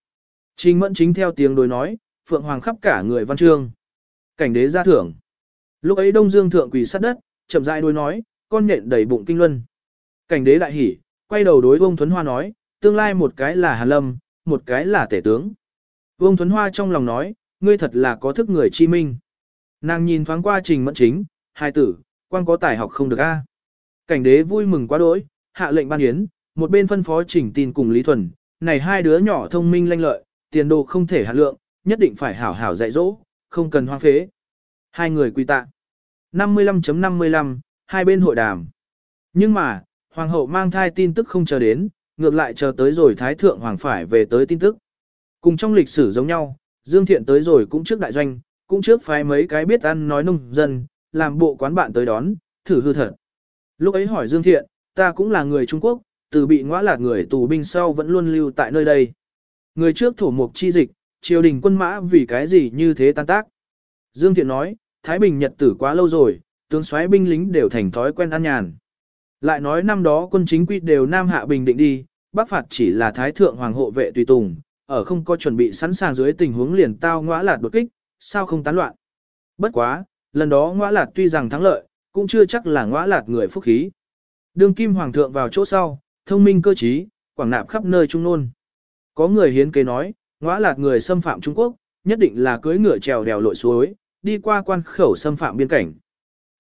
Speaker 1: Trình mẫn chính theo tiếng đối nói, phượng hoàng khắp cả người văn trương Cảnh đế ra thưởng. Lúc ấy Đông Dương thượng quỳ sát đất, chậm rãi đối nói, con nện đầy bụng kinh luân. Cảnh đế đại hỉ, quay đầu đối Vương Thuấn Hoa nói, tương lai một cái là Hàn Lâm, một cái là tể tướng. Vương Thuấn Hoa trong lòng nói, ngươi thật là có thức người chi minh. Nàng nhìn thoáng qua trình mẫn chính, hai tử, quan có tài học không được a. Cảnh đế vui mừng quá đỗi, hạ lệnh ban yến, một bên phân phó trình tin cùng Lý Thuần, này hai đứa nhỏ thông minh lanh lợi, tiền đồ không thể hạ lượng, nhất định phải hảo hảo dạy dỗ, không cần hoang phế. Hai người quy tạ. 55.55, hai bên hội đàm. Nhưng mà, hoàng hậu mang thai tin tức không chờ đến, ngược lại chờ tới rồi thái thượng hoàng phải về tới tin tức. Cùng trong lịch sử giống nhau, Dương Thiện tới rồi cũng trước đại doanh, cũng trước phái mấy cái biết ăn nói nông dân, làm bộ quán bạn tới đón, thử hư thật. Lúc ấy hỏi Dương Thiện, ta cũng là người Trung Quốc, từ bị ngõa lạc người tù binh sau vẫn luôn lưu tại nơi đây. Người trước thổ mục chi dịch, triều đình quân mã vì cái gì như thế tan tác. Dương Thiện nói, Thái Bình Nhật tử quá lâu rồi, tướng soái binh lính đều thành thói quen ăn nhàn. Lại nói năm đó quân chính quy đều Nam Hạ Bình định đi, Bắc phạt chỉ là Thái Thượng Hoàng hộ vệ tùy tùng, ở không có chuẩn bị sẵn sàng dưới tình huống liền tao ngõa lạt đột kích, sao không tán loạn. Bất quá, lần đó ngõa lạt tuy rằng thắng lợi, cũng chưa chắc là ngõa lạt người phúc khí. Đương kim hoàng thượng vào chỗ sau, thông minh cơ trí, quảng nạp khắp nơi trung nôn. Có người hiến kế nói, ngõa lạt người xâm phạm Trung Quốc, nhất định là cưới ngựa trèo đèo lội suối, đi qua quan khẩu xâm phạm biên cảnh.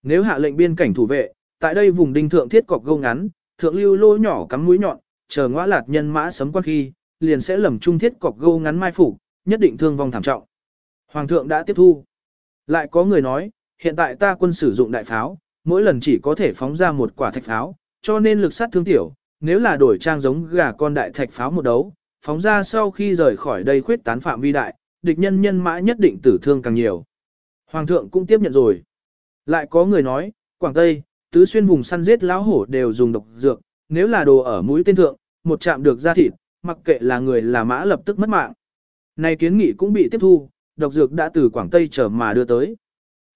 Speaker 1: Nếu hạ lệnh biên cảnh thủ vệ, tại đây vùng đinh thượng thiết cọc gâu ngắn, thượng lưu lỗ nhỏ cắm mũi nhọn, chờ ngõ lạt nhân mã sấm quan khi, liền sẽ lầm trung thiết cọc gâu ngắn mai phục, nhất định thương vong thảm trọng. Hoàng thượng đã tiếp thu. Lại có người nói, hiện tại ta quân sử dụng đại pháo, mỗi lần chỉ có thể phóng ra một quả thạch pháo, cho nên lực sát thương tiểu, nếu là đổi trang giống gà con đại thạch pháo một đấu, phóng ra sau khi rời khỏi đây khuyết tán phạm vi đại, địch nhân nhân mã nhất định tử thương càng nhiều. Hoàng thượng cũng tiếp nhận rồi. Lại có người nói, Quảng Tây, tứ xuyên vùng săn giết lão hổ đều dùng độc dược, nếu là đồ ở mũi tên thượng, một chạm được ra thịt, mặc kệ là người là mã lập tức mất mạng. Này kiến nghị cũng bị tiếp thu, độc dược đã từ Quảng Tây trở mà đưa tới.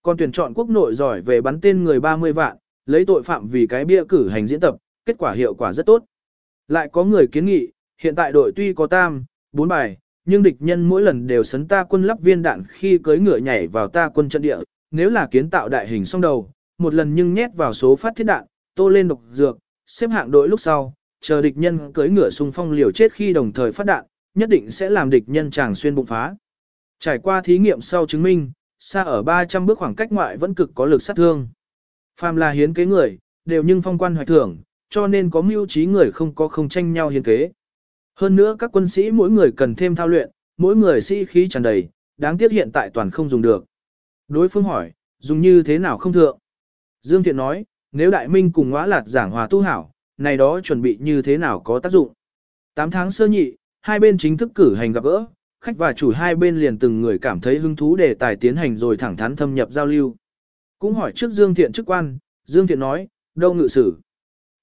Speaker 1: Còn tuyển chọn quốc nội giỏi về bắn tên người 30 vạn, lấy tội phạm vì cái bia cử hành diễn tập, kết quả hiệu quả rất tốt. Lại có người kiến nghị, hiện tại đội tuy có tam, bốn bài, nhưng địch nhân mỗi lần đều sấn ta quân lắp viên đạn khi cưới ngựa nhảy vào ta quân trận địa, nếu là kiến tạo đại hình song đầu, một lần nhưng nhét vào số phát thiết đạn, tô lên độc dược, xếp hạng đội lúc sau, chờ địch nhân cưới ngựa xung phong liều chết khi đồng thời phát đạn, nhất định sẽ làm địch nhân chàng xuyên bụng phá. Trải qua thí nghiệm sau chứng minh, xa ở 300 bước khoảng cách ngoại vẫn cực có lực sát thương. Phàm là hiến kế người, đều nhưng phong quan hoạch thưởng, cho nên có mưu trí người không có không tranh nhau hiến kế. Hơn nữa các quân sĩ mỗi người cần thêm thao luyện, mỗi người sĩ khí tràn đầy, đáng tiếc hiện tại toàn không dùng được. Đối phương hỏi, dùng như thế nào không thượng? Dương Thiện nói, nếu Đại Minh cùng ngõa lạt giảng hòa tu hảo, này đó chuẩn bị như thế nào có tác dụng? 8 tháng sơ nhị, hai bên chính thức cử hành gặp gỡ, khách và chủ hai bên liền từng người cảm thấy hứng thú để tài tiến hành rồi thẳng thắn thâm nhập giao lưu. Cũng hỏi trước Dương Thiện chức quan, Dương Thiện nói, đâu ngự sử.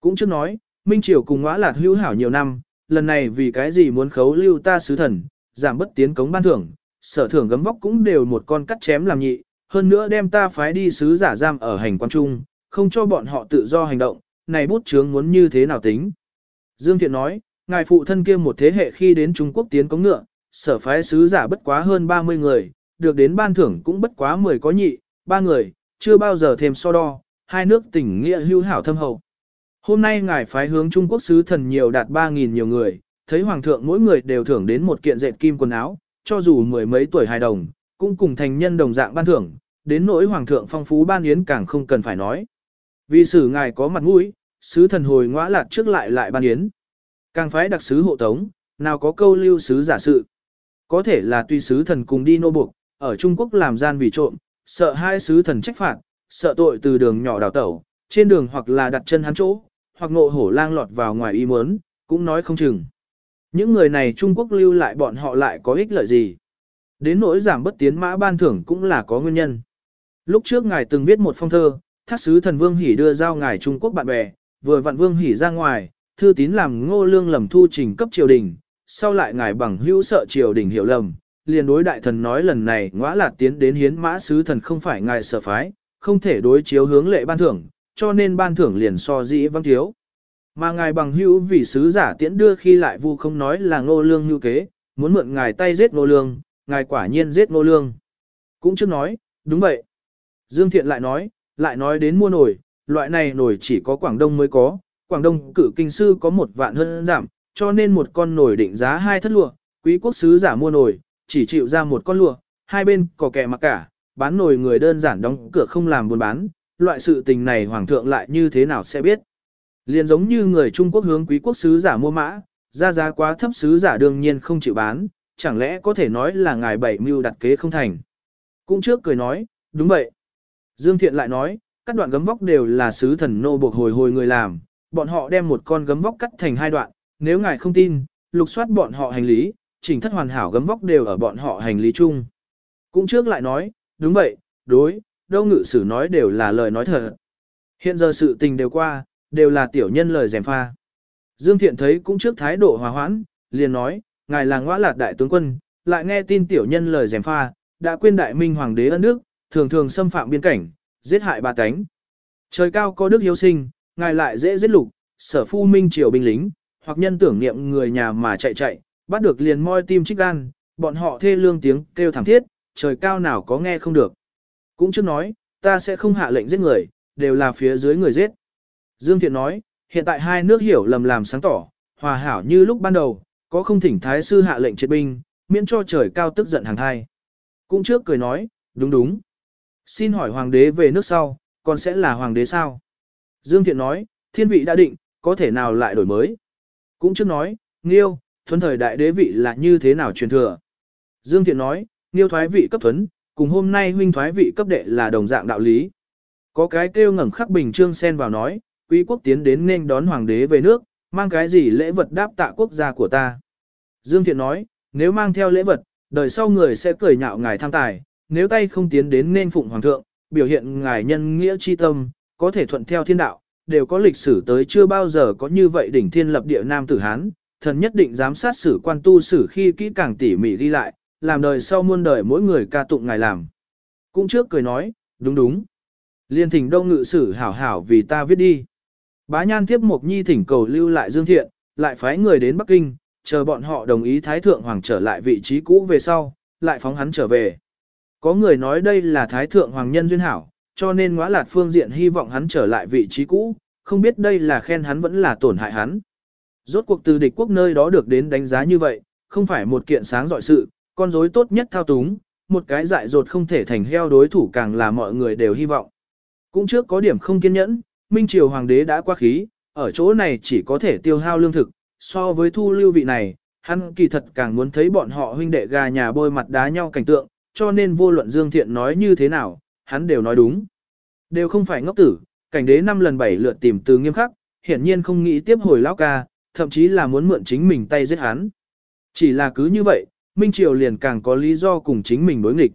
Speaker 1: Cũng trước nói, Minh Triều cùng ngõa lạt hữu hảo nhiều năm, lần này vì cái gì muốn khấu lưu ta sứ thần, giảm bất tiến cống ban thưởng, sở thưởng gấm vóc cũng đều một con cắt chém làm nhị, hơn nữa đem ta phái đi sứ giả giam ở hành quan trung, không cho bọn họ tự do hành động, này bút chướng muốn như thế nào tính. Dương Thiện nói, ngài phụ thân kia một thế hệ khi đến Trung Quốc tiến cống ngựa, sở phái sứ giả bất quá hơn 30 người, được đến ban thưởng cũng bất quá 10 có nhị, ba người, chưa bao giờ thêm so đo, hai nước tình nghĩa hữu hảo thâm hậu. Hôm nay ngài phái hướng Trung Quốc sứ thần nhiều đạt 3.000 nhiều người, thấy hoàng thượng mỗi người đều thưởng đến một kiện dệt kim quần áo, cho dù mười mấy tuổi hài đồng, cũng cùng thành nhân đồng dạng ban thưởng, đến nỗi hoàng thượng phong phú ban yến càng không cần phải nói. Vì sử ngài có mặt mũi, sứ thần hồi ngõa lạt trước lại lại ban yến. Càng phái đặc sứ hộ tống, nào có câu lưu sứ giả sự. Có thể là tuy sứ thần cùng đi nô buộc, ở Trung Quốc làm gian vì trộm, sợ hai sứ thần trách phạt, sợ tội từ đường nhỏ đào tẩu, trên đường hoặc là đặt chân hắn chỗ, hoặc ngộ hổ lang lọt vào ngoài ý muốn, cũng nói không chừng. Những người này Trung Quốc lưu lại bọn họ lại có ích lợi gì? Đến nỗi giảm bất tiến mã ban thưởng cũng là có nguyên nhân. Lúc trước ngài từng viết một phong thơ, thác sứ thần Vương Hỷ đưa giao ngài Trung Quốc bạn bè, vừa vặn Vương Hỷ ra ngoài, thư tín làm ngô lương lầm thu trình cấp triều đình, sau lại ngài bằng hữu sợ triều đình hiểu lầm, liền đối đại thần nói lần này ngõa lạt tiến đến hiến mã sứ thần không phải ngài sở phái, không thể đối chiếu hướng lệ ban thưởng, cho nên ban thưởng liền so dĩ vắng thiếu. Mà ngài bằng hữu vì sứ giả tiễn đưa khi lại vu không nói là ngô lương như kế, muốn mượn ngài tay giết ngô lương, ngài quả nhiên giết ngô lương. Cũng chưa nói, đúng vậy. Dương Thiện lại nói, lại nói đến mua nổi, loại này nổi chỉ có Quảng Đông mới có, Quảng Đông cử kinh sư có một vạn hơn giảm, cho nên một con nổi định giá hai thất lụa, quý quốc sứ giả mua nổi, chỉ chịu ra một con lụa, hai bên có kẻ mặc cả, bán nổi người đơn giản đóng cửa không làm buôn bán, loại sự tình này hoàng thượng lại như thế nào sẽ biết. Liền giống như người Trung Quốc hướng quý quốc sứ giả mua mã, ra giá quá thấp sứ giả đương nhiên không chịu bán, chẳng lẽ có thể nói là ngài bảy mưu đặt kế không thành. Cũng trước cười nói, đúng vậy. Dương Thiện lại nói, các đoạn gấm vóc đều là sứ thần nô buộc hồi hồi người làm, bọn họ đem một con gấm vóc cắt thành hai đoạn, nếu ngài không tin, lục soát bọn họ hành lý, chỉnh thất hoàn hảo gấm vóc đều ở bọn họ hành lý chung. Cũng trước lại nói, đúng vậy, đối, đâu ngự sử nói đều là lời nói thật. Hiện giờ sự tình đều qua, đều là tiểu nhân lời dèm pha. Dương Thiện thấy cũng trước thái độ hòa hoãn, liền nói, ngài là ngõ lạt đại tướng quân, lại nghe tin tiểu nhân lời dèm pha, đã quên đại minh hoàng đế ân nước, thường thường xâm phạm biên cảnh, giết hại ba tánh. Trời cao có đức hiếu sinh, ngài lại dễ giết lục, sở phu minh triều binh lính, hoặc nhân tưởng niệm người nhà mà chạy chạy, bắt được liền moi tim trích gan, bọn họ thê lương tiếng kêu thảm thiết, trời cao nào có nghe không được. Cũng chưa nói, ta sẽ không hạ lệnh giết người, đều là phía dưới người giết. Dương Thiện nói, hiện tại hai nước hiểu lầm làm sáng tỏ, hòa hảo như lúc ban đầu, có không thỉnh thái sư hạ lệnh triệt binh, miễn cho trời cao tức giận hàng hai. Cũng trước cười nói, đúng đúng. Xin hỏi hoàng đế về nước sau, còn sẽ là hoàng đế sao? Dương Thiện nói, thiên vị đã định, có thể nào lại đổi mới? Cũng trước nói, Nghiêu, thuấn thời đại đế vị là như thế nào truyền thừa? Dương Thiện nói, Nghiêu thoái vị cấp thuấn, cùng hôm nay huynh thoái vị cấp đệ là đồng dạng đạo lý. Có cái kêu ngẩng khắc bình trương sen vào nói, quý quốc tiến đến nên đón hoàng đế về nước, mang cái gì lễ vật đáp tạ quốc gia của ta. Dương Thiện nói, nếu mang theo lễ vật, đời sau người sẽ cười nhạo ngài tham tài, nếu tay không tiến đến nên phụng hoàng thượng, biểu hiện ngài nhân nghĩa chi tâm, có thể thuận theo thiên đạo, đều có lịch sử tới chưa bao giờ có như vậy đỉnh thiên lập địa nam tử Hán, thần nhất định giám sát sử quan tu sử khi kỹ càng tỉ mỉ đi lại, làm đời sau muôn đời mỗi người ca tụng ngài làm. Cũng trước cười nói, đúng đúng. Liên thỉnh đông ngự sử hảo hảo vì ta viết đi. Bá nhan tiếp mục nhi thỉnh cầu lưu lại dương thiện, lại phái người đến Bắc Kinh, chờ bọn họ đồng ý Thái Thượng Hoàng trở lại vị trí cũ về sau, lại phóng hắn trở về. Có người nói đây là Thái Thượng Hoàng nhân duyên hảo, cho nên ngõa lạt phương diện hy vọng hắn trở lại vị trí cũ, không biết đây là khen hắn vẫn là tổn hại hắn. Rốt cuộc từ địch quốc nơi đó được đến đánh giá như vậy, không phải một kiện sáng dọi sự, con rối tốt nhất thao túng, một cái dại dột không thể thành heo đối thủ càng là mọi người đều hy vọng. Cũng trước có điểm không kiên nhẫn, Minh Triều Hoàng đế đã qua khí, ở chỗ này chỉ có thể tiêu hao lương thực, so với thu lưu vị này, hắn kỳ thật càng muốn thấy bọn họ huynh đệ gà nhà bôi mặt đá nhau cảnh tượng, cho nên vô luận Dương Thiện nói như thế nào, hắn đều nói đúng. Đều không phải ngốc tử, cảnh đế năm lần bảy lượt tìm từ nghiêm khắc, hiển nhiên không nghĩ tiếp hồi lão ca, thậm chí là muốn mượn chính mình tay giết hắn. Chỉ là cứ như vậy, Minh Triều liền càng có lý do cùng chính mình đối nghịch.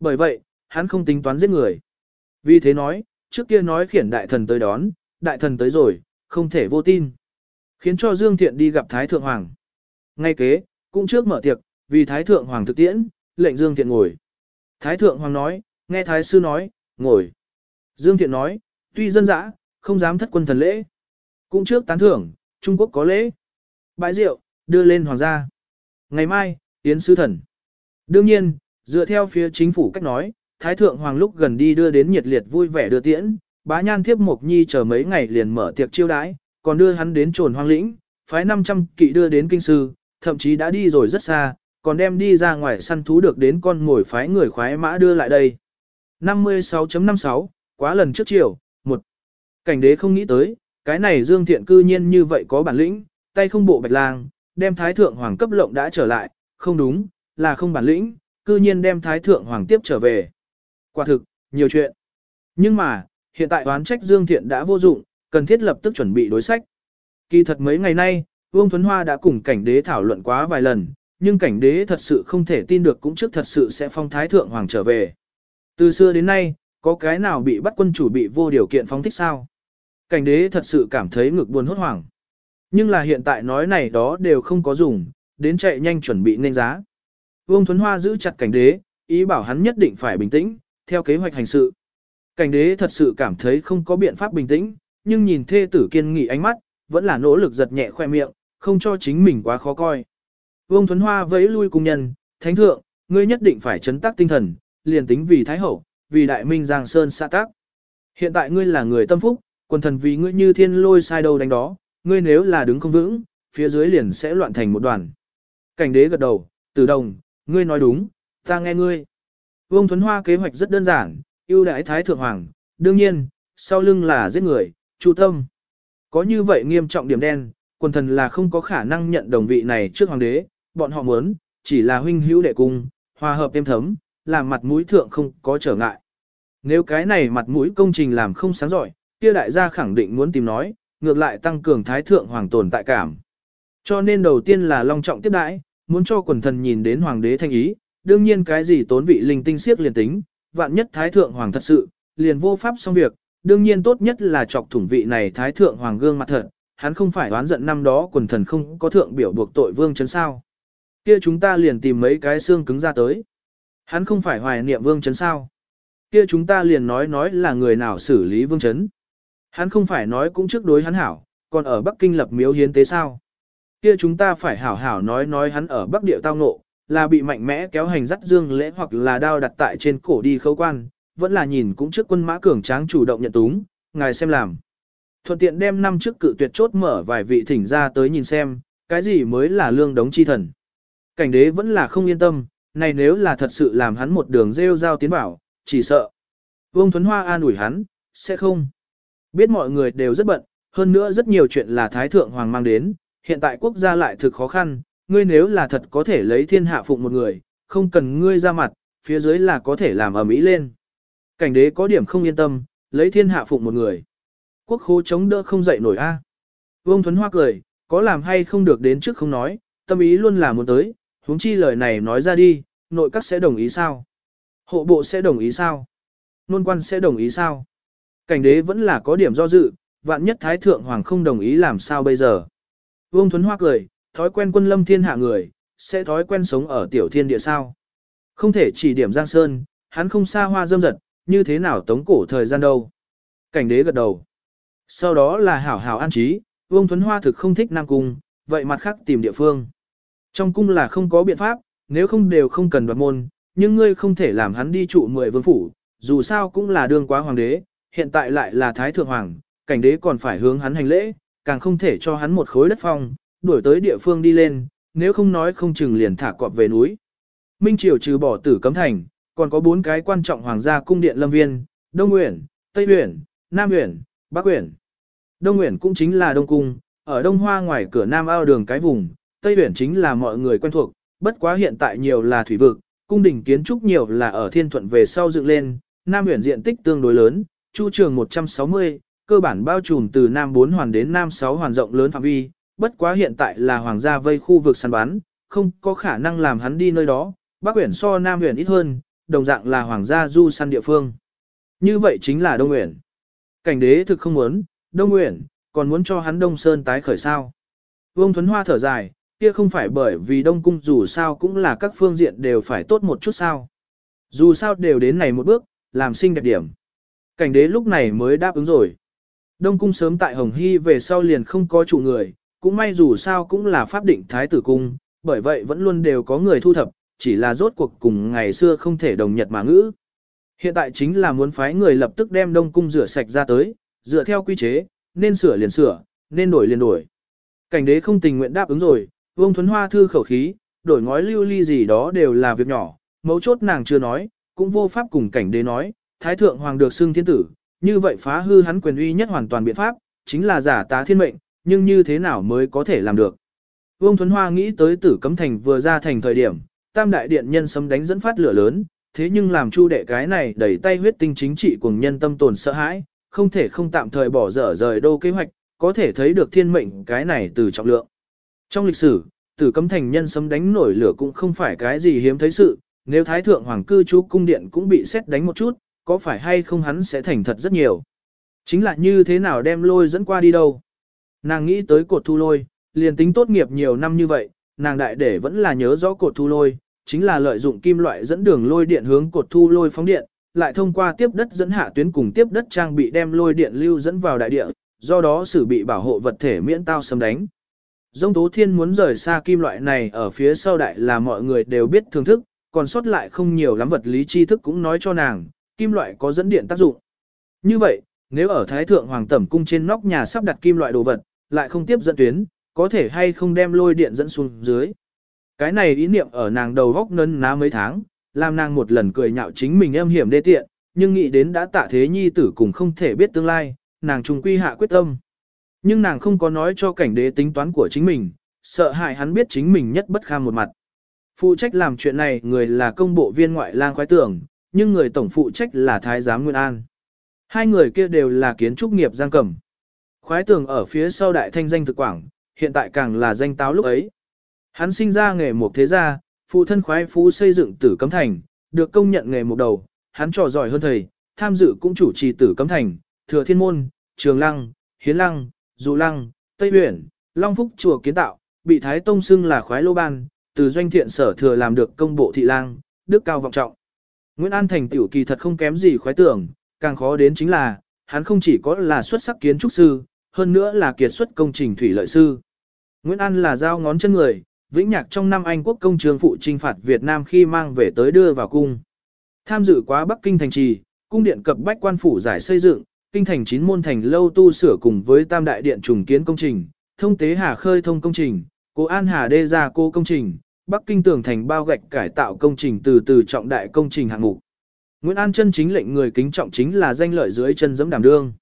Speaker 1: Bởi vậy, hắn không tính toán giết người. Vì thế nói, trước kia nói khiển đại thần tới đón, đại thần tới rồi, không thể vô tin. Khiến cho Dương Thiện đi gặp Thái Thượng Hoàng. Ngay kế, cũng trước mở tiệc, vì Thái Thượng Hoàng thực tiễn, lệnh Dương Thiện ngồi. Thái Thượng Hoàng nói, nghe Thái Sư nói, ngồi. Dương Thiện nói, tuy dân dã, không dám thất quân thần lễ. Cũng trước tán thưởng, Trung Quốc có lễ. Bãi rượu, đưa lên Hoàng gia. Ngày mai, Yến Sư Thần. Đương nhiên, dựa theo phía chính phủ cách nói, Thái Thượng Hoàng lúc gần đi đưa đến nhiệt liệt vui vẻ đưa tiễn, bá nhan thiếp Mộc Nhi chờ mấy ngày liền mở tiệc chiêu đãi, còn đưa hắn đến trồn hoang lĩnh, phái 500 kỵ đưa đến kinh sư, thậm chí đã đi rồi rất xa, còn đem đi ra ngoài săn thú được đến con ngồi phái người khoái mã đưa lại đây. 56.56, quá lần trước chiều, một Cảnh đế không nghĩ tới, cái này Dương Thiện cư nhiên như vậy có bản lĩnh, tay không bộ bạch lang, đem Thái Thượng Hoàng cấp lộng đã trở lại, không đúng, là không bản lĩnh, cư nhiên đem Thái Thượng Hoàng tiếp trở về. Quả thực, nhiều chuyện. Nhưng mà, hiện tại đoán trách Dương Thiện đã vô dụng, cần thiết lập tức chuẩn bị đối sách. Kỳ thật mấy ngày nay, Vương Thuấn Hoa đã cùng cảnh đế thảo luận quá vài lần, nhưng cảnh đế thật sự không thể tin được cũng trước thật sự sẽ phong thái thượng hoàng trở về. Từ xưa đến nay, có cái nào bị bắt quân chủ bị vô điều kiện phóng thích sao? Cảnh đế thật sự cảm thấy ngực buồn hốt hoảng. Nhưng là hiện tại nói này đó đều không có dùng, đến chạy nhanh chuẩn bị nên giá. Vương Thuấn Hoa giữ chặt cảnh đế, ý bảo hắn nhất định phải bình tĩnh, theo kế hoạch hành sự. Cảnh đế thật sự cảm thấy không có biện pháp bình tĩnh, nhưng nhìn thê tử kiên nghị ánh mắt, vẫn là nỗ lực giật nhẹ khoe miệng, không cho chính mình quá khó coi. Vương Thuấn Hoa vẫy lui cung nhân, thánh thượng, ngươi nhất định phải chấn tác tinh thần, liền tính vì Thái Hậu, vì Đại Minh Giang Sơn xa tác. Hiện tại ngươi là người tâm phúc, quần thần vì ngươi như thiên lôi sai đâu đánh đó, ngươi nếu là đứng không vững, phía dưới liền sẽ loạn thành một đoàn. Cảnh đế gật đầu, Tử đồng, ngươi nói đúng, ta nghe ngươi. Vương Thuấn Hoa kế hoạch rất đơn giản, ưu đãi Thái Thượng Hoàng, đương nhiên, sau lưng là giết người, trụ tâm. Có như vậy nghiêm trọng điểm đen, quần thần là không có khả năng nhận đồng vị này trước hoàng đế, bọn họ muốn, chỉ là huynh hữu đệ cung, hòa hợp êm thấm, làm mặt mũi thượng không có trở ngại. Nếu cái này mặt mũi công trình làm không sáng giỏi, kia đại gia khẳng định muốn tìm nói, ngược lại tăng cường thái thượng hoàng tồn tại cảm. Cho nên đầu tiên là long trọng tiếp đãi, muốn cho quần thần nhìn đến hoàng đế thanh ý, đương nhiên cái gì tốn vị linh tinh siết liền tính, vạn nhất thái thượng hoàng thật sự, liền vô pháp xong việc, đương nhiên tốt nhất là chọc thủng vị này thái thượng hoàng gương mặt thật, hắn không phải đoán giận năm đó quần thần không có thượng biểu buộc tội vương chấn sao. Kia chúng ta liền tìm mấy cái xương cứng ra tới. Hắn không phải hoài niệm vương chấn sao. Kia chúng ta liền nói nói là người nào xử lý vương chấn. Hắn không phải nói cũng trước đối hắn hảo, còn ở Bắc Kinh lập miếu hiến tế sao. Kia chúng ta phải hảo hảo nói nói hắn ở Bắc Địa tao ngộ, là bị mạnh mẽ kéo hành dắt dương lễ hoặc là đao đặt tại trên cổ đi khâu quan, vẫn là nhìn cũng trước quân mã cường tráng chủ động nhận túng, ngài xem làm. Thuận tiện đem năm trước cự tuyệt chốt mở vài vị thỉnh ra tới nhìn xem, cái gì mới là lương đống chi thần. Cảnh đế vẫn là không yên tâm, này nếu là thật sự làm hắn một đường rêu giao tiến bảo, chỉ sợ. Vương Thuấn Hoa an ủi hắn, sẽ không. Biết mọi người đều rất bận, hơn nữa rất nhiều chuyện là Thái Thượng Hoàng mang đến, hiện tại quốc gia lại thực khó khăn, ngươi nếu là thật có thể lấy thiên hạ phụng một người, không cần ngươi ra mặt, phía dưới là có thể làm ở mỹ lên. Cảnh đế có điểm không yên tâm, lấy thiên hạ phụng một người. Quốc khố chống đỡ không dậy nổi a. Vương Thuấn Hoa cười, có làm hay không được đến trước không nói, tâm ý luôn là muốn tới, huống chi lời này nói ra đi, nội các sẽ đồng ý sao? Hộ bộ sẽ đồng ý sao? Nôn quan sẽ đồng ý sao? Cảnh đế vẫn là có điểm do dự, vạn nhất thái thượng hoàng không đồng ý làm sao bây giờ. Vương Thuấn Hoa cười, thói quen quân lâm thiên hạ người, sẽ thói quen sống ở tiểu thiên địa sao. Không thể chỉ điểm Giang Sơn, hắn không xa hoa dâm dật, như thế nào tống cổ thời gian đâu. Cảnh đế gật đầu. Sau đó là hảo hảo an trí, Vương Thuấn Hoa thực không thích Nam Cung, vậy mặt khác tìm địa phương. Trong cung là không có biện pháp, nếu không đều không cần đoạt môn, nhưng ngươi không thể làm hắn đi trụ mười vương phủ, dù sao cũng là đương quá hoàng đế, hiện tại lại là thái thượng hoàng, cảnh đế còn phải hướng hắn hành lễ, càng không thể cho hắn một khối đất phong, đuổi tới địa phương đi lên, nếu không nói không chừng liền thả cọp về núi. Minh Triều trừ bỏ tử cấm thành, còn có bốn cái quan trọng hoàng gia cung điện lâm viên, Đông nguyễn, Tây nguyễn, Nam nguyễn, Bắc nguyễn. Đông nguyễn cũng chính là Đông Cung, ở Đông Hoa ngoài cửa Nam ao đường cái vùng, Tây nguyễn chính là mọi người quen thuộc, bất quá hiện tại nhiều là thủy vực, cung đình kiến trúc nhiều là ở Thiên Thuận về sau dựng lên, Nam nguyễn diện tích tương đối lớn, chu trường 160, cơ bản bao trùm từ Nam 4 hoàn đến Nam 6 hoàn rộng lớn phạm vi, bất quá hiện tại là hoàng gia vây khu vực săn bắn, không có khả năng làm hắn đi nơi đó, Bắc Uyển so Nam Uyển ít hơn, đồng dạng là hoàng gia du săn địa phương. Như vậy chính là Đông Uyển. Cảnh đế thực không muốn, Đông Uyển, còn muốn cho hắn Đông Sơn tái khởi sao. Vương Thuấn Hoa thở dài, kia không phải bởi vì Đông Cung dù sao cũng là các phương diện đều phải tốt một chút sao. Dù sao đều đến này một bước, làm xinh đẹp điểm. Cảnh đế lúc này mới đáp ứng rồi. Đông Cung sớm tại Hồng Hy về sau liền không có chủ người, cũng may dù sao cũng là pháp định Thái tử Cung, bởi vậy vẫn luôn đều có người thu thập, chỉ là rốt cuộc cùng ngày xưa không thể đồng nhật mà ngữ. Hiện tại chính là muốn phái người lập tức đem Đông Cung rửa sạch ra tới, dựa theo quy chế, nên sửa liền sửa, nên đổi liền đổi. Cảnh đế không tình nguyện đáp ứng rồi, Vương Thuấn Hoa thư khẩu khí, đổi ngói lưu ly gì đó đều là việc nhỏ, mấu chốt nàng chưa nói, cũng vô pháp cùng cảnh đế nói, Thái Thượng Hoàng được xưng thiên tử, như vậy phá hư hắn quyền uy nhất hoàn toàn biện pháp, chính là giả tá thiên mệnh, nhưng như thế nào mới có thể làm được. Vương Thuấn Hoa nghĩ tới tử cấm thành vừa ra thành thời điểm, tam đại điện nhân sấm đánh dẫn phát lửa lớn, thế nhưng làm chu đệ cái này đẩy tay huyết tinh chính trị cùng nhân tâm tồn sợ hãi, không thể không tạm thời bỏ dở rời đô kế hoạch, có thể thấy được thiên mệnh cái này từ trọng lượng. Trong lịch sử, tử cấm thành nhân sấm đánh nổi lửa cũng không phải cái gì hiếm thấy sự, nếu thái thượng hoàng cư chú cung điện cũng bị xét đánh một chút, có phải hay không hắn sẽ thành thật rất nhiều. Chính là như thế nào đem lôi dẫn qua đi đâu. Nàng nghĩ tới cột thu lôi, liền tính tốt nghiệp nhiều năm như vậy, nàng đại để vẫn là nhớ rõ cột thu lôi, chính là lợi dụng kim loại dẫn đường lôi điện hướng cột thu lôi phóng điện, lại thông qua tiếp đất dẫn hạ tuyến cùng tiếp đất trang bị đem lôi điện lưu dẫn vào đại địa, do đó xử bị bảo hộ vật thể miễn tao xâm đánh. Dông Tố Thiên muốn rời xa kim loại này ở phía sau đại là mọi người đều biết thưởng thức, còn sót lại không nhiều lắm vật lý tri thức cũng nói cho nàng, kim loại có dẫn điện tác dụng. Như vậy, nếu ở Thái Thượng Hoàng Tẩm Cung trên nóc nhà sắp đặt kim loại đồ vật, lại không tiếp dẫn tuyến, có thể hay không đem lôi điện dẫn xuống dưới. Cái này ý niệm ở nàng đầu góc nân ná mấy tháng, làm nàng một lần cười nhạo chính mình em hiểm đê tiện, nhưng nghĩ đến đã tạ thế nhi tử cùng không thể biết tương lai, nàng trùng quy hạ quyết tâm. Nhưng nàng không có nói cho cảnh đế tính toán của chính mình, sợ hại hắn biết chính mình nhất bất kham một mặt. Phụ trách làm chuyện này người là công bộ viên ngoại lang khoái tưởng, nhưng người tổng phụ trách là thái giám Nguyên An. Hai người kia đều là kiến trúc nghiệp giang cẩm. Khoái tường ở phía sau đại thanh danh thực quảng, hiện tại càng là danh táo lúc ấy. Hắn sinh ra nghề một thế gia, phụ thân khoái phú xây dựng tử cấm thành, được công nhận nghề một đầu, hắn trò giỏi hơn thầy, tham dự cũng chủ trì tử cấm thành, thừa thiên môn, trường lăng, hiến lăng, dụ lăng, tây huyện, long phúc chùa kiến tạo, bị thái tông xưng là khoái lô ban, từ doanh thiện sở thừa làm được công bộ thị lang, đức cao vọng trọng. Nguyễn An thành tiểu kỳ thật không kém gì khoái tưởng, càng khó đến chính là, hắn không chỉ có là xuất sắc kiến trúc sư, hơn nữa là kiệt xuất công trình thủy lợi sư. Nguyễn An là giao ngón chân người, vĩnh nhạc trong năm Anh quốc công trường phụ trinh phạt Việt Nam khi mang về tới đưa vào cung. Tham dự quá Bắc Kinh thành trì, cung điện cập bách quan phủ giải xây dựng, kinh thành chín môn thành lâu tu sửa cùng với tam đại điện trùng kiến công trình, thông tế hà khơi thông công trình, cố an hà đê ra cô công trình, Bắc Kinh tường thành bao gạch cải tạo công trình từ từ trọng đại công trình hạng mục. Nguyễn An chân chính lệnh người kính trọng chính là danh lợi dưới chân giẫm đảm đương.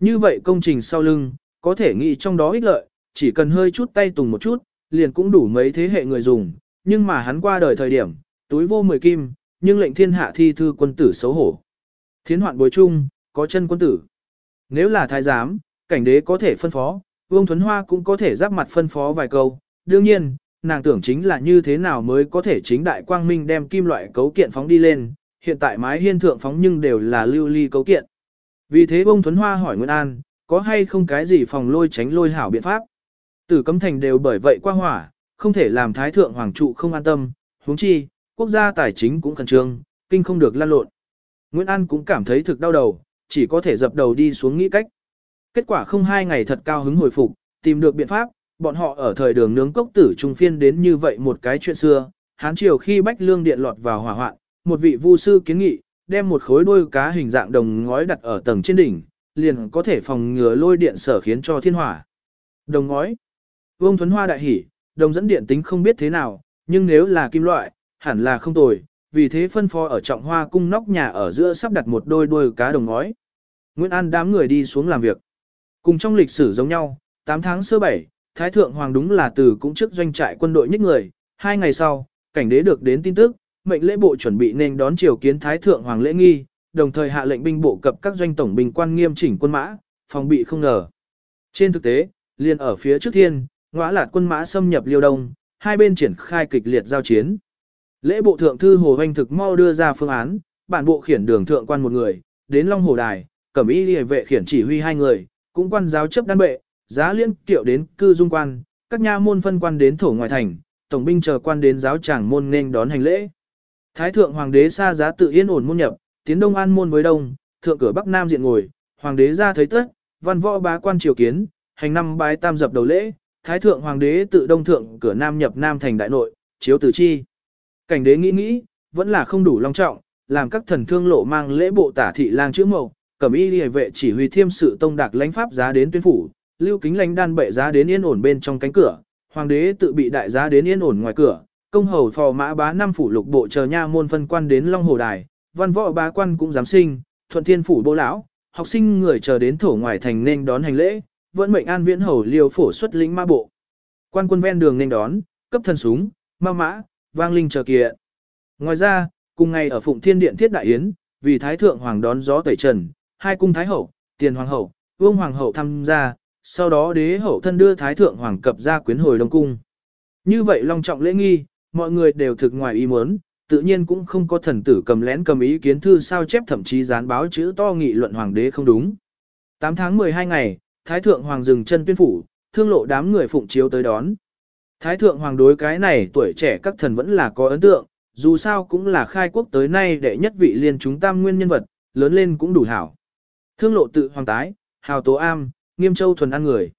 Speaker 1: Như vậy công trình sau lưng, có thể nghĩ trong đó ích lợi, chỉ cần hơi chút tay tùng một chút, liền cũng đủ mấy thế hệ người dùng, nhưng mà hắn qua đời thời điểm, túi vô mười kim, nhưng lệnh thiên hạ thi thư quân tử xấu hổ. Thiến hoạn bối chung, có chân quân tử. Nếu là thái giám, cảnh đế có thể phân phó, Vương Thuấn Hoa cũng có thể giáp mặt phân phó vài câu. Đương nhiên, nàng tưởng chính là như thế nào mới có thể chính đại quang minh đem kim loại cấu kiện phóng đi lên, hiện tại mái hiên thượng phóng nhưng đều là lưu ly cấu kiện. Vì thế bông Thuấn Hoa hỏi Nguyễn An, có hay không cái gì phòng lôi tránh lôi hảo biện pháp? Tử cấm thành đều bởi vậy qua hỏa, không thể làm thái thượng hoàng trụ không an tâm, huống chi, quốc gia tài chính cũng khẩn trương, kinh không được lan lộn. Nguyễn An cũng cảm thấy thực đau đầu, chỉ có thể dập đầu đi xuống nghĩ cách. Kết quả không hai ngày thật cao hứng hồi phục, tìm được biện pháp, bọn họ ở thời đường nướng cốc tử trung phiên đến như vậy một cái chuyện xưa, hán triều khi bách lương điện lọt vào hỏa hoạn, một vị vu sư kiến nghị, đem một khối đôi cá hình dạng đồng ngói đặt ở tầng trên đỉnh, liền có thể phòng ngừa lôi điện sở khiến cho thiên hỏa. Đồng ngói. Vương Thuấn Hoa đại hỉ, đồng dẫn điện tính không biết thế nào, nhưng nếu là kim loại, hẳn là không tồi, vì thế phân phó ở trọng hoa cung nóc nhà ở giữa sắp đặt một đôi đôi cá đồng ngói. Nguyễn An đám người đi xuống làm việc. Cùng trong lịch sử giống nhau, 8 tháng sơ bảy, Thái Thượng Hoàng đúng là từ cũng trước doanh trại quân đội nhất người, hai ngày sau, cảnh đế được đến tin tức, mệnh lễ bộ chuẩn bị nên đón triều kiến Thái Thượng Hoàng lễ nghi, đồng thời hạ lệnh binh bộ cập các doanh tổng binh quan nghiêm chỉnh quân mã, phòng bị không ngờ. Trên thực tế, liền ở phía trước thiên, ngõa lạt quân mã xâm nhập liêu đông, hai bên triển khai kịch liệt giao chiến. Lễ bộ thượng thư Hồ Hoành thực mau đưa ra phương án, bản bộ khiển đường thượng quan một người, đến Long Hồ Đài, cẩm y liề vệ khiển chỉ huy hai người, cũng quan giáo chấp đan bệ, giá liên kiệu đến cư dung quan, các nha môn phân quan đến thổ ngoại thành, tổng binh chờ quan đến giáo tràng môn nên đón hành lễ. Thái thượng hoàng đế xa giá tự yên ổn môn nhập, tiến đông an môn với đông, thượng cửa bắc nam diện ngồi, hoàng đế ra thấy tất, văn võ bá quan triều kiến, hành năm bái tam dập đầu lễ, thái thượng hoàng đế tự đông thượng cửa nam nhập nam thành đại nội, chiếu tử chi. Cảnh đế nghĩ nghĩ, vẫn là không đủ long trọng, làm các thần thương lộ mang lễ bộ tả thị lang chữ mậu, cẩm y liề vệ chỉ huy thiêm sự tông đạc lãnh pháp giá đến tuyên phủ, lưu kính lãnh đan bệ giá đến yên ổn bên trong cánh cửa, hoàng đế tự bị đại giá đến yên ổn ngoài cửa, công hầu phò mã bá năm phủ lục bộ chờ nha môn phân quan đến long hồ đài, văn võ bá quan cũng giám sinh, thuận thiên phủ bố lão, học sinh người chờ đến thổ ngoài thành nên đón hành lễ, vẫn mệnh an viễn hầu liều phổ xuất lĩnh ma bộ. Quan quân ven đường nên đón, cấp thân súng, ma mã, vang linh chờ kia. Ngoài ra, cùng ngày ở Phụng Thiên Điện Thiết Đại Yến, vì Thái Thượng Hoàng đón gió tẩy trần, hai cung Thái Hậu, Tiền Hoàng Hậu, Vương Hoàng Hậu tham gia, sau đó đế hậu thân đưa Thái Thượng Hoàng cập ra quyến hồi Đông Cung. Như vậy long trọng lễ nghi, mọi người đều thực ngoài ý muốn, tự nhiên cũng không có thần tử cầm lén cầm ý kiến thư sao chép thậm chí dán báo chữ to nghị luận hoàng đế không đúng. 8 tháng 12 ngày, Thái Thượng Hoàng dừng chân tuyên phủ, thương lộ đám người phụng chiếu tới đón. Thái Thượng Hoàng đối cái này tuổi trẻ các thần vẫn là có ấn tượng, dù sao cũng là khai quốc tới nay đệ nhất vị liên chúng tam nguyên nhân vật, lớn lên cũng đủ hảo. Thương lộ tự hoàng tái, hào tố am, nghiêm châu thuần ăn người.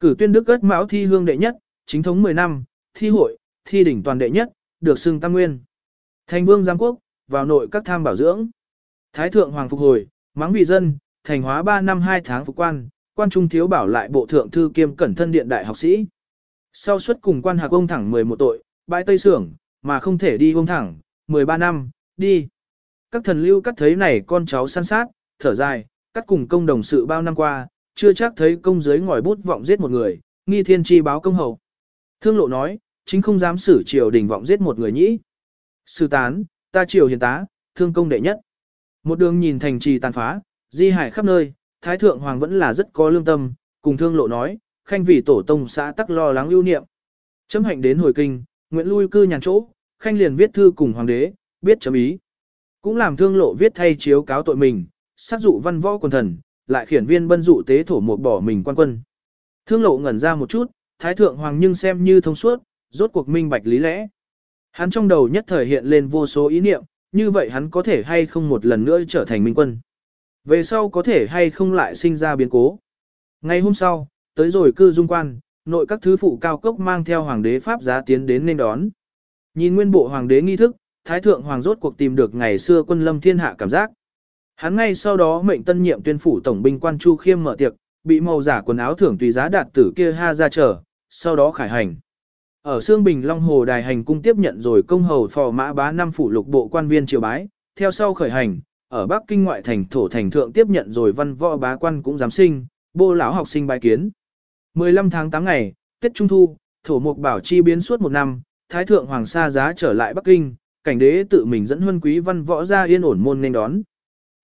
Speaker 1: Cử tuyên đức cất mão thi hương đệ nhất, chính thống 10 năm, thi hội, thi đỉnh toàn đệ nhất, được xưng tam nguyên. Thành vương giang quốc, vào nội các tham bảo dưỡng. Thái thượng hoàng phục hồi, mắng vị dân, thành hóa 3 năm 2 tháng phục quan, quan trung thiếu bảo lại bộ thượng thư kiêm cẩn thân điện đại học sĩ. Sau suất cùng quan hạc ông thẳng 11 tội, bãi tây sưởng, mà không thể đi ông thẳng, 13 năm, đi. Các thần lưu cắt thấy này con cháu săn sát, thở dài, cắt cùng công đồng sự bao năm qua, chưa chắc thấy công giới ngòi bút vọng giết một người, nghi thiên chi báo công hậu. Thương lộ nói, chính không dám xử triều đình vọng giết một người nhĩ. Sư tán, ta triều hiền tá, thương công đệ nhất. Một đường nhìn thành trì tàn phá, di hải khắp nơi, thái thượng hoàng vẫn là rất có lương tâm, cùng thương lộ nói, khanh vì tổ tông xã tắc lo lắng lưu niệm. Chấm hạnh đến hồi kinh, nguyện lui cư nhàn chỗ, khanh liền viết thư cùng hoàng đế, biết chấm ý. Cũng làm thương lộ viết thay chiếu cáo tội mình, sát dụ văn võ quần thần, lại khiển viên bân dụ tế thổ một bỏ mình quan quân. Thương lộ ngẩn ra một chút, thái thượng hoàng nhưng xem như thông suốt, rốt cuộc minh bạch lý lẽ. Hắn trong đầu nhất thời hiện lên vô số ý niệm, như vậy hắn có thể hay không một lần nữa trở thành minh quân. Về sau có thể hay không lại sinh ra biến cố. Ngày hôm sau, tới rồi cư dung quan, nội các thứ phụ cao cốc mang theo hoàng đế Pháp giá tiến đến nên đón. Nhìn nguyên bộ hoàng đế nghi thức, thái thượng hoàng rốt cuộc tìm được ngày xưa quân lâm thiên hạ cảm giác. Hắn ngay sau đó mệnh tân nhiệm tuyên phủ tổng binh quan Chu Khiêm mở tiệc, bị màu giả quần áo thưởng tùy giá đạt tử kia ha ra chờ, sau đó khải hành. Ở Sương Bình Long Hồ Đài hành cung tiếp nhận rồi công hầu phò mã bá năm phủ lục bộ quan viên triều bái, theo sau khởi hành, ở Bắc Kinh ngoại thành thổ thành thượng tiếp nhận rồi văn võ bá quan cũng giám sinh, bô lão học sinh bài kiến. 15 tháng 8 ngày, Tết Trung Thu, thổ mục bảo chi biến suốt một năm, Thái Thượng Hoàng sa giá trở lại Bắc Kinh, cảnh đế tự mình dẫn huân quý văn võ ra yên ổn môn nên đón.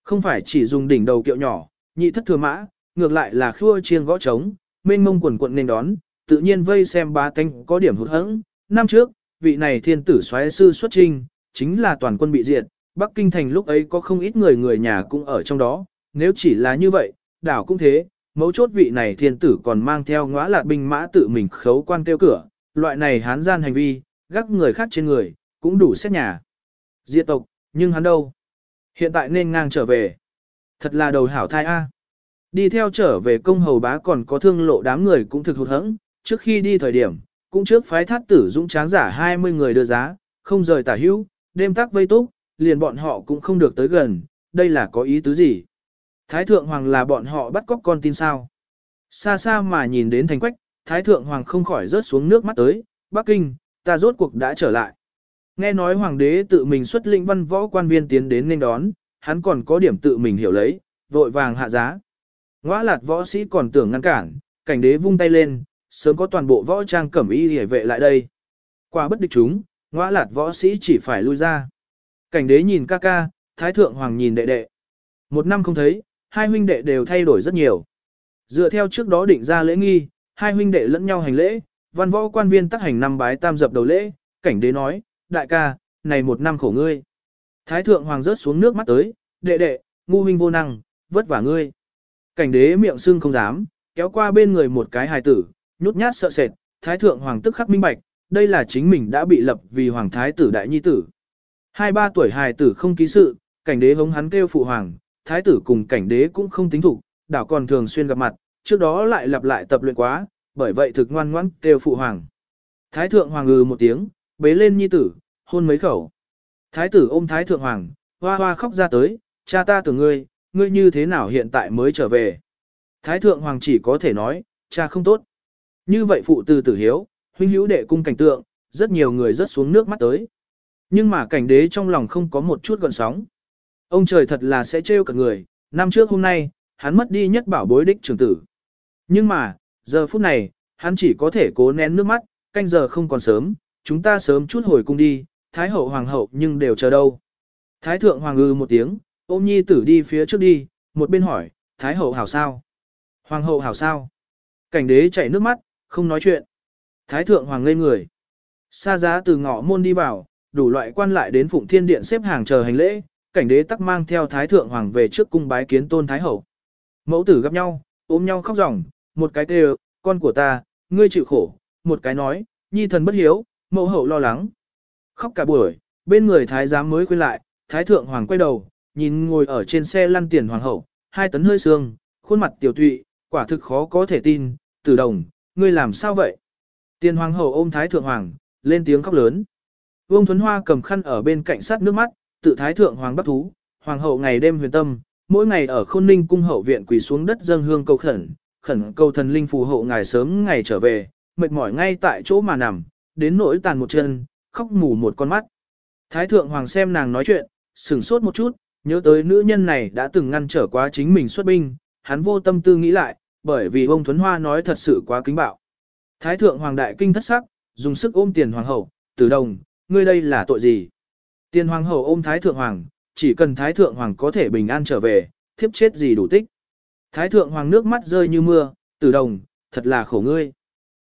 Speaker 1: Không phải chỉ dùng đỉnh đầu kiệu nhỏ, nhị thất thừa mã, ngược lại là khua chiêng gõ trống, mênh mông quần quận nên đón, tự nhiên vây xem ba tánh có điểm hụt hẫng. Năm trước, vị này thiên tử xoáy sư xuất trinh, chính là toàn quân bị diệt, Bắc Kinh thành lúc ấy có không ít người người nhà cũng ở trong đó, nếu chỉ là như vậy, đảo cũng thế, mấu chốt vị này thiên tử còn mang theo ngõa lạt binh mã tự mình khấu quan kêu cửa, loại này hán gian hành vi, gác người khác trên người, cũng đủ xét nhà. Diệt tộc, nhưng hắn đâu? Hiện tại nên ngang trở về. Thật là đầu hảo thai A. Đi theo trở về công hầu bá còn có thương lộ đám người cũng thực hụt hẫng, trước khi đi thời điểm, cũng trước phái thát tử dũng tráng giả 20 người đưa giá, không rời tả hữu, đêm tác vây túc, liền bọn họ cũng không được tới gần, đây là có ý tứ gì? Thái thượng hoàng là bọn họ bắt cóc con tin sao? Xa xa mà nhìn đến thành quách, Thái thượng hoàng không khỏi rớt xuống nước mắt tới, Bắc Kinh, ta rốt cuộc đã trở lại. Nghe nói hoàng đế tự mình xuất lĩnh văn võ quan viên tiến đến nên đón, hắn còn có điểm tự mình hiểu lấy, vội vàng hạ giá. Ngoã lạt võ sĩ còn tưởng ngăn cản, cảnh đế vung tay lên, sớm có toàn bộ võ trang cẩm y hề vệ lại đây. Qua bất địch chúng, ngoã lạt võ sĩ chỉ phải lui ra. Cảnh đế nhìn ca ca, thái thượng hoàng nhìn đệ đệ. Một năm không thấy, hai huynh đệ đều thay đổi rất nhiều. Dựa theo trước đó định ra lễ nghi, hai huynh đệ lẫn nhau hành lễ, văn võ quan viên tác hành năm bái tam dập đầu lễ, cảnh đế nói, đại ca, này một năm khổ ngươi. Thái thượng hoàng rớt xuống nước mắt tới, đệ đệ, ngu huynh vô năng, vất vả ngươi. Cảnh đế miệng sưng không dám, kéo qua bên người một cái hài tử, nhút nhát sợ sệt, thái thượng hoàng tức khắc minh bạch, đây là chính mình đã bị lập vì hoàng thái tử đại nhi tử. Hai ba tuổi hài tử không ký sự, cảnh đế hống hắn kêu phụ hoàng, thái tử cùng cảnh đế cũng không tính thủ, đảo còn thường xuyên gặp mặt, trước đó lại lặp lại tập luyện quá, bởi vậy thực ngoan ngoãn kêu phụ hoàng. Thái thượng hoàng ngừ một tiếng, bế lên nhi tử, hôn mấy khẩu. Thái tử ôm thái thượng hoàng, hoa hoa khóc ra tới, cha ta tưởng ngươi, ngươi như thế nào hiện tại mới trở về. Thái thượng hoàng chỉ có thể nói, cha không tốt. Như vậy phụ từ tử hiếu, huynh hữu đệ cung cảnh tượng, rất nhiều người rớt xuống nước mắt tới. Nhưng mà cảnh đế trong lòng không có một chút gọn sóng. Ông trời thật là sẽ trêu cả người, năm trước hôm nay, hắn mất đi nhất bảo bối đích trưởng tử. Nhưng mà, giờ phút này, hắn chỉ có thể cố nén nước mắt, canh giờ không còn sớm, chúng ta sớm chút hồi cung đi, Thái hậu hoàng hậu nhưng đều chờ đâu. Thái thượng hoàng ư một tiếng, ôm nhi tử đi phía trước đi, một bên hỏi, Thái hậu hảo sao? Hoàng hậu hảo sao? Cảnh đế chảy nước mắt, không nói chuyện. Thái thượng hoàng ngây người. Xa giá từ ngõ môn đi vào, đủ loại quan lại đến phụng thiên điện xếp hàng chờ hành lễ, cảnh đế tắc mang theo thái thượng hoàng về trước cung bái kiến tôn thái hậu. Mẫu tử gặp nhau, ôm nhau khóc ròng, một cái kêu, con của ta, ngươi chịu khổ, một cái nói, nhi thần bất hiếu, mẫu hậu lo lắng. Khóc cả buổi, bên người thái giám mới quay lại, thái thượng hoàng quay đầu, nhìn ngồi ở trên xe lăn tiền hoàng hậu, hai tấn hơi xương, khuôn mặt tiểu tụy, quả thực khó có thể tin, tử đồng, ngươi làm sao vậy? Tiền hoàng hậu ôm thái thượng hoàng, lên tiếng khóc lớn. Vương Thuấn Hoa cầm khăn ở bên cạnh sát nước mắt, tự thái thượng hoàng bắt thú, hoàng hậu ngày đêm huyền tâm, mỗi ngày ở khôn ninh cung hậu viện quỳ xuống đất dâng hương cầu khẩn, khẩn cầu thần linh phù hộ ngài sớm ngày trở về, mệt mỏi ngay tại chỗ mà nằm, đến nỗi tàn một chân, khóc mù một con mắt. Thái thượng hoàng xem nàng nói chuyện, sửng sốt một chút, nhớ tới nữ nhân này đã từng ngăn trở quá chính mình xuất binh, hắn vô tâm tư nghĩ lại, bởi vì ông Thuấn Hoa nói thật sự quá kính bạo. Thái thượng hoàng đại kinh thất sắc, dùng sức ôm tiền hoàng hậu, tử đồng, ngươi đây là tội gì? Tiền hoàng hậu ôm thái thượng hoàng, chỉ cần thái thượng hoàng có thể bình an trở về, thiếp chết gì đủ tích. Thái thượng hoàng nước mắt rơi như mưa, tử đồng, thật là khổ ngươi.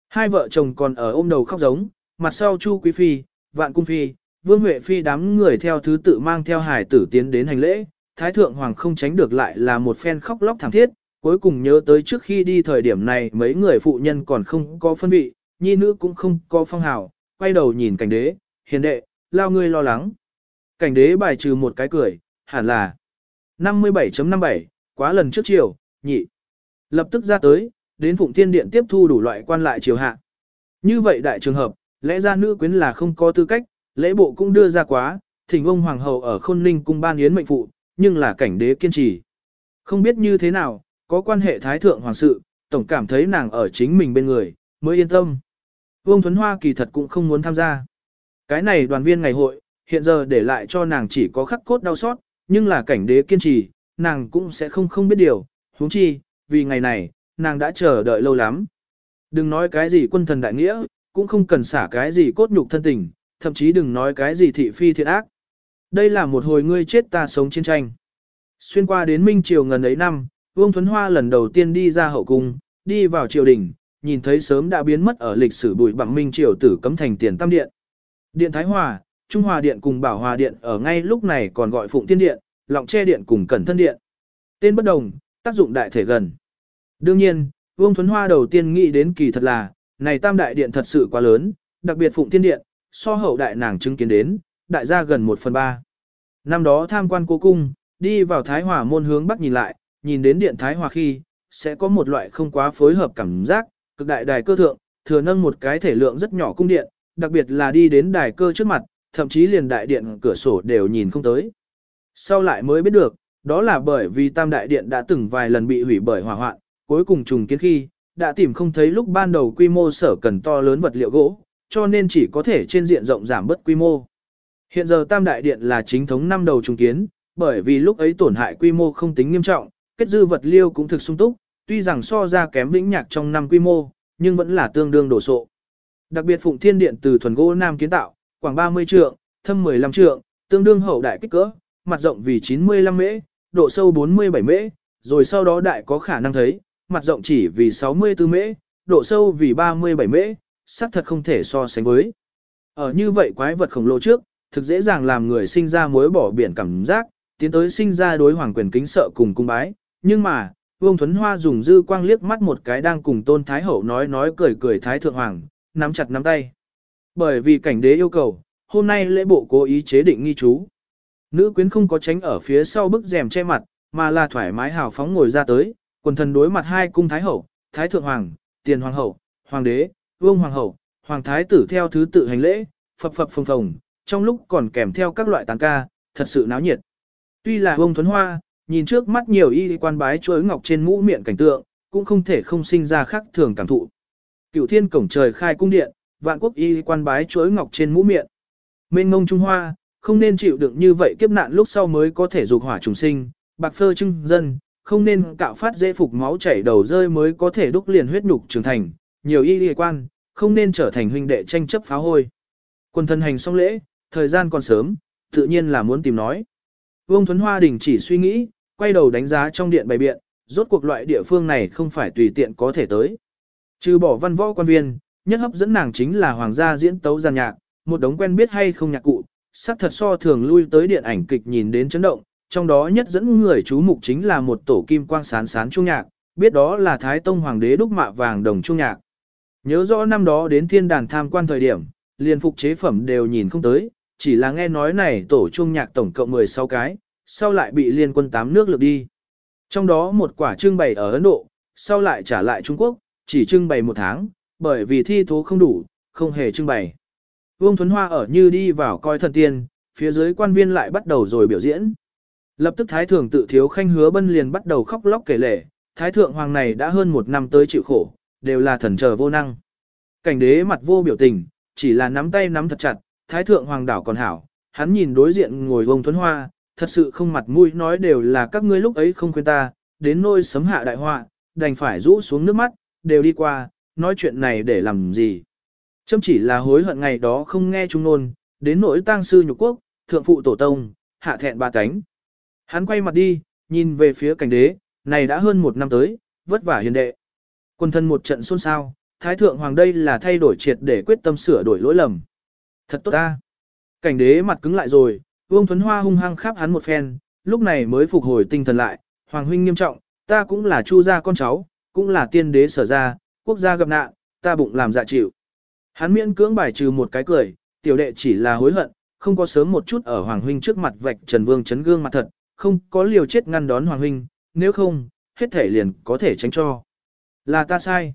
Speaker 1: Hai vợ chồng còn ở ôm đầu khóc giống, mặt sau Chu Quý Phi, Vạn Cung Phi, Vương Huệ Phi đám người theo thứ tự mang theo hải tử tiến đến hành lễ, Thái Thượng Hoàng không tránh được lại là một phen khóc lóc thảm thiết, cuối cùng nhớ tới trước khi đi thời điểm này mấy người phụ nhân còn không có phân vị, nhi nữ cũng không có phong hào, quay đầu nhìn cảnh đế, hiền đệ, lao ngươi lo lắng. Cảnh đế bài trừ một cái cười, hẳn là 57.57, quá lần trước chiều, nhị. Lập tức ra tới, đến Phụng Thiên Điện tiếp thu đủ loại quan lại triều hạ. Như vậy đại trường hợp, lẽ ra nữ quyến là không có tư cách, lễ bộ cũng đưa ra quá, thỉnh ông hoàng hậu ở khôn ninh cung ban yến mệnh phụ, nhưng là cảnh đế kiên trì. Không biết như thế nào, có quan hệ thái thượng hoàng sự, tổng cảm thấy nàng ở chính mình bên người, mới yên tâm. Vương Thuấn Hoa kỳ thật cũng không muốn tham gia. Cái này đoàn viên ngày hội, hiện giờ để lại cho nàng chỉ có khắc cốt đau xót, nhưng là cảnh đế kiên trì, nàng cũng sẽ không không biết điều, huống chi, vì ngày này, nàng đã chờ đợi lâu lắm. Đừng nói cái gì quân thần đại nghĩa, cũng không cần xả cái gì cốt nhục thân tình, thậm chí đừng nói cái gì thị phi thiện ác. Đây là một hồi ngươi chết ta sống chiến tranh. Xuyên qua đến Minh Triều ngần ấy năm, Vương Thuấn Hoa lần đầu tiên đi ra hậu cung, đi vào triều đình, nhìn thấy sớm đã biến mất ở lịch sử bụi bằng Minh Triều tử cấm thành tiền tam điện. Điện Thái Hòa, Trung Hòa Điện cùng Bảo Hòa Điện ở ngay lúc này còn gọi Phụng Tiên Điện, Lọng Che Điện cùng Cẩn Thân Điện. Tên bất đồng, tác dụng đại thể gần. Đương nhiên, Vương Thuấn Hoa đầu tiên nghĩ đến kỳ thật là, này tam đại điện thật sự quá lớn, đặc biệt Phụng Thiên Điện, so hậu đại nàng chứng kiến đến, đại gia gần 1 phần 3. Năm đó tham quan cố cung, đi vào Thái Hòa môn hướng bắc nhìn lại, nhìn đến điện Thái Hòa khi, sẽ có một loại không quá phối hợp cảm giác, cực đại đài cơ thượng, thừa nâng một cái thể lượng rất nhỏ cung điện, đặc biệt là đi đến đài cơ trước mặt, thậm chí liền đại điện cửa sổ đều nhìn không tới. Sau lại mới biết được, đó là bởi vì tam đại điện đã từng vài lần bị hủy bởi hỏa hoạn, cuối cùng trùng kiến khi, đã tìm không thấy lúc ban đầu quy mô sở cần to lớn vật liệu gỗ, cho nên chỉ có thể trên diện rộng giảm bớt quy mô. Hiện giờ tam đại điện là chính thống năm đầu trùng kiến, bởi vì lúc ấy tổn hại quy mô không tính nghiêm trọng, kết dư vật liêu cũng thực sung túc, tuy rằng so ra kém vĩnh nhạc trong năm quy mô, nhưng vẫn là tương đương đổ sộ. Đặc biệt Phụng Thiên Điện từ thuần gỗ nam kiến tạo, khoảng 30 trượng, thâm 15 trượng, tương đương hậu đại kích cỡ, mặt rộng vì 95 mễ, độ sâu 47 mễ, rồi sau đó đại có khả năng thấy, mặt rộng chỉ vì 64 mễ, độ sâu vì 37 mễ, xác thật không thể so sánh với. Ở như vậy quái vật khổng lồ trước, thực dễ dàng làm người sinh ra mối bỏ biển cảm giác, tiến tới sinh ra đối hoàng quyền kính sợ cùng cung bái. Nhưng mà, Vương Thuấn Hoa dùng dư quang liếc mắt một cái đang cùng Tôn Thái Hậu nói nói cười cười Thái Thượng Hoàng, nắm chặt nắm tay. Bởi vì cảnh đế yêu cầu, hôm nay lễ bộ cố ý chế định nghi chú. Nữ quyến không có tránh ở phía sau bức rèm che mặt, mà là thoải mái hào phóng ngồi ra tới, quần thần đối mặt hai cung Thái Hậu, Thái Thượng Hoàng, Tiền Hoàng Hậu, Hoàng đế, Vương Hoàng Hậu, Hoàng Thái tử theo thứ tự hành lễ, phập phập phồng phồng, trong lúc còn kèm theo các loại tán ca, thật sự náo nhiệt. Tuy là Vương Thuấn Hoa, nhìn trước mắt nhiều y quan bái chuối ngọc trên mũ miệng cảnh tượng, cũng không thể không sinh ra khác thường cảm thụ. Cửu thiên cổng trời khai cung điện, vạn quốc y quan bái chuối ngọc trên mũ miệng. Mênh ngông Trung Hoa, không nên chịu đựng như vậy kiếp nạn lúc sau mới có thể dục hỏa trùng sinh, bạc phơ trưng dân, không nên cạo phát dễ phục máu chảy đầu rơi mới có thể đúc liền huyết nhục trưởng thành, nhiều y y quan, không nên trở thành huynh đệ tranh chấp phá hôi. Quân thân hành xong lễ, thời gian còn sớm, tự nhiên là muốn tìm nói. Vương Thuấn Hoa đình chỉ suy nghĩ, quay đầu đánh giá trong điện bày biện, rốt cuộc loại địa phương này không phải tùy tiện có thể tới. Trừ bỏ văn võ quan viên, nhất hấp dẫn nàng chính là hoàng gia diễn tấu giàn nhạc, một đống quen biết hay không nhạc cụ, sắc thật so thường lui tới điện ảnh kịch nhìn đến chấn động, trong đó nhất dẫn người chú mục chính là một tổ kim quang sán sán trung nhạc, biết đó là Thái Tông Hoàng đế đúc mạ vàng đồng trung nhạc. Nhớ rõ năm đó đến thiên đàn tham quan thời điểm, liền phục chế phẩm đều nhìn không tới, chỉ là nghe nói này tổ trung nhạc tổng cộng 16 cái, sau lại bị liên quân tám nước lược đi. Trong đó một quả trưng bày ở Ấn Độ, sau lại trả lại Trung Quốc, chỉ trưng bày một tháng, bởi vì thi thố không đủ, không hề trưng bày. Vương Thuấn Hoa ở như đi vào coi thần tiên, phía dưới quan viên lại bắt đầu rồi biểu diễn. Lập tức Thái Thượng tự thiếu khanh hứa bân liền bắt đầu khóc lóc kể lể, Thái Thượng Hoàng này đã hơn một năm tới chịu khổ, đều là thần chờ vô năng. Cảnh đế mặt vô biểu tình, chỉ là nắm tay nắm thật chặt, Thái Thượng Hoàng đảo còn hảo, hắn nhìn đối diện ngồi vông thuấn hoa, thật sự không mặt mũi nói đều là các ngươi lúc ấy không khuyên ta, đến nôi sấm hạ đại họa, đành phải rũ xuống nước mắt, đều đi qua, nói chuyện này để làm gì. Châm chỉ là hối hận ngày đó không nghe trung nôn, đến nỗi tang sư nhục quốc, thượng phụ tổ tông, hạ thẹn ba cánh. Hắn quay mặt đi, nhìn về phía cảnh đế, này đã hơn một năm tới, vất vả hiền đệ. Quân thân một trận xôn xao, thái thượng hoàng đây là thay đổi triệt để quyết tâm sửa đổi lỗi lầm. Thật tốt ta. Cảnh đế mặt cứng lại rồi, Vương Thuấn Hoa hung hăng khắp hắn một phen, lúc này mới phục hồi tinh thần lại, hoàng huynh nghiêm trọng, ta cũng là chu gia con cháu, cũng là tiên đế sở gia, quốc gia gặp nạn, ta bụng làm dạ chịu. Hắn miễn cưỡng bài trừ một cái cười, tiểu đệ chỉ là hối hận, không có sớm một chút ở hoàng huynh trước mặt vạch Trần Vương chấn gương mặt thật, không có liều chết ngăn đón hoàng huynh, nếu không, hết thể liền có thể tránh cho. Là ta sai.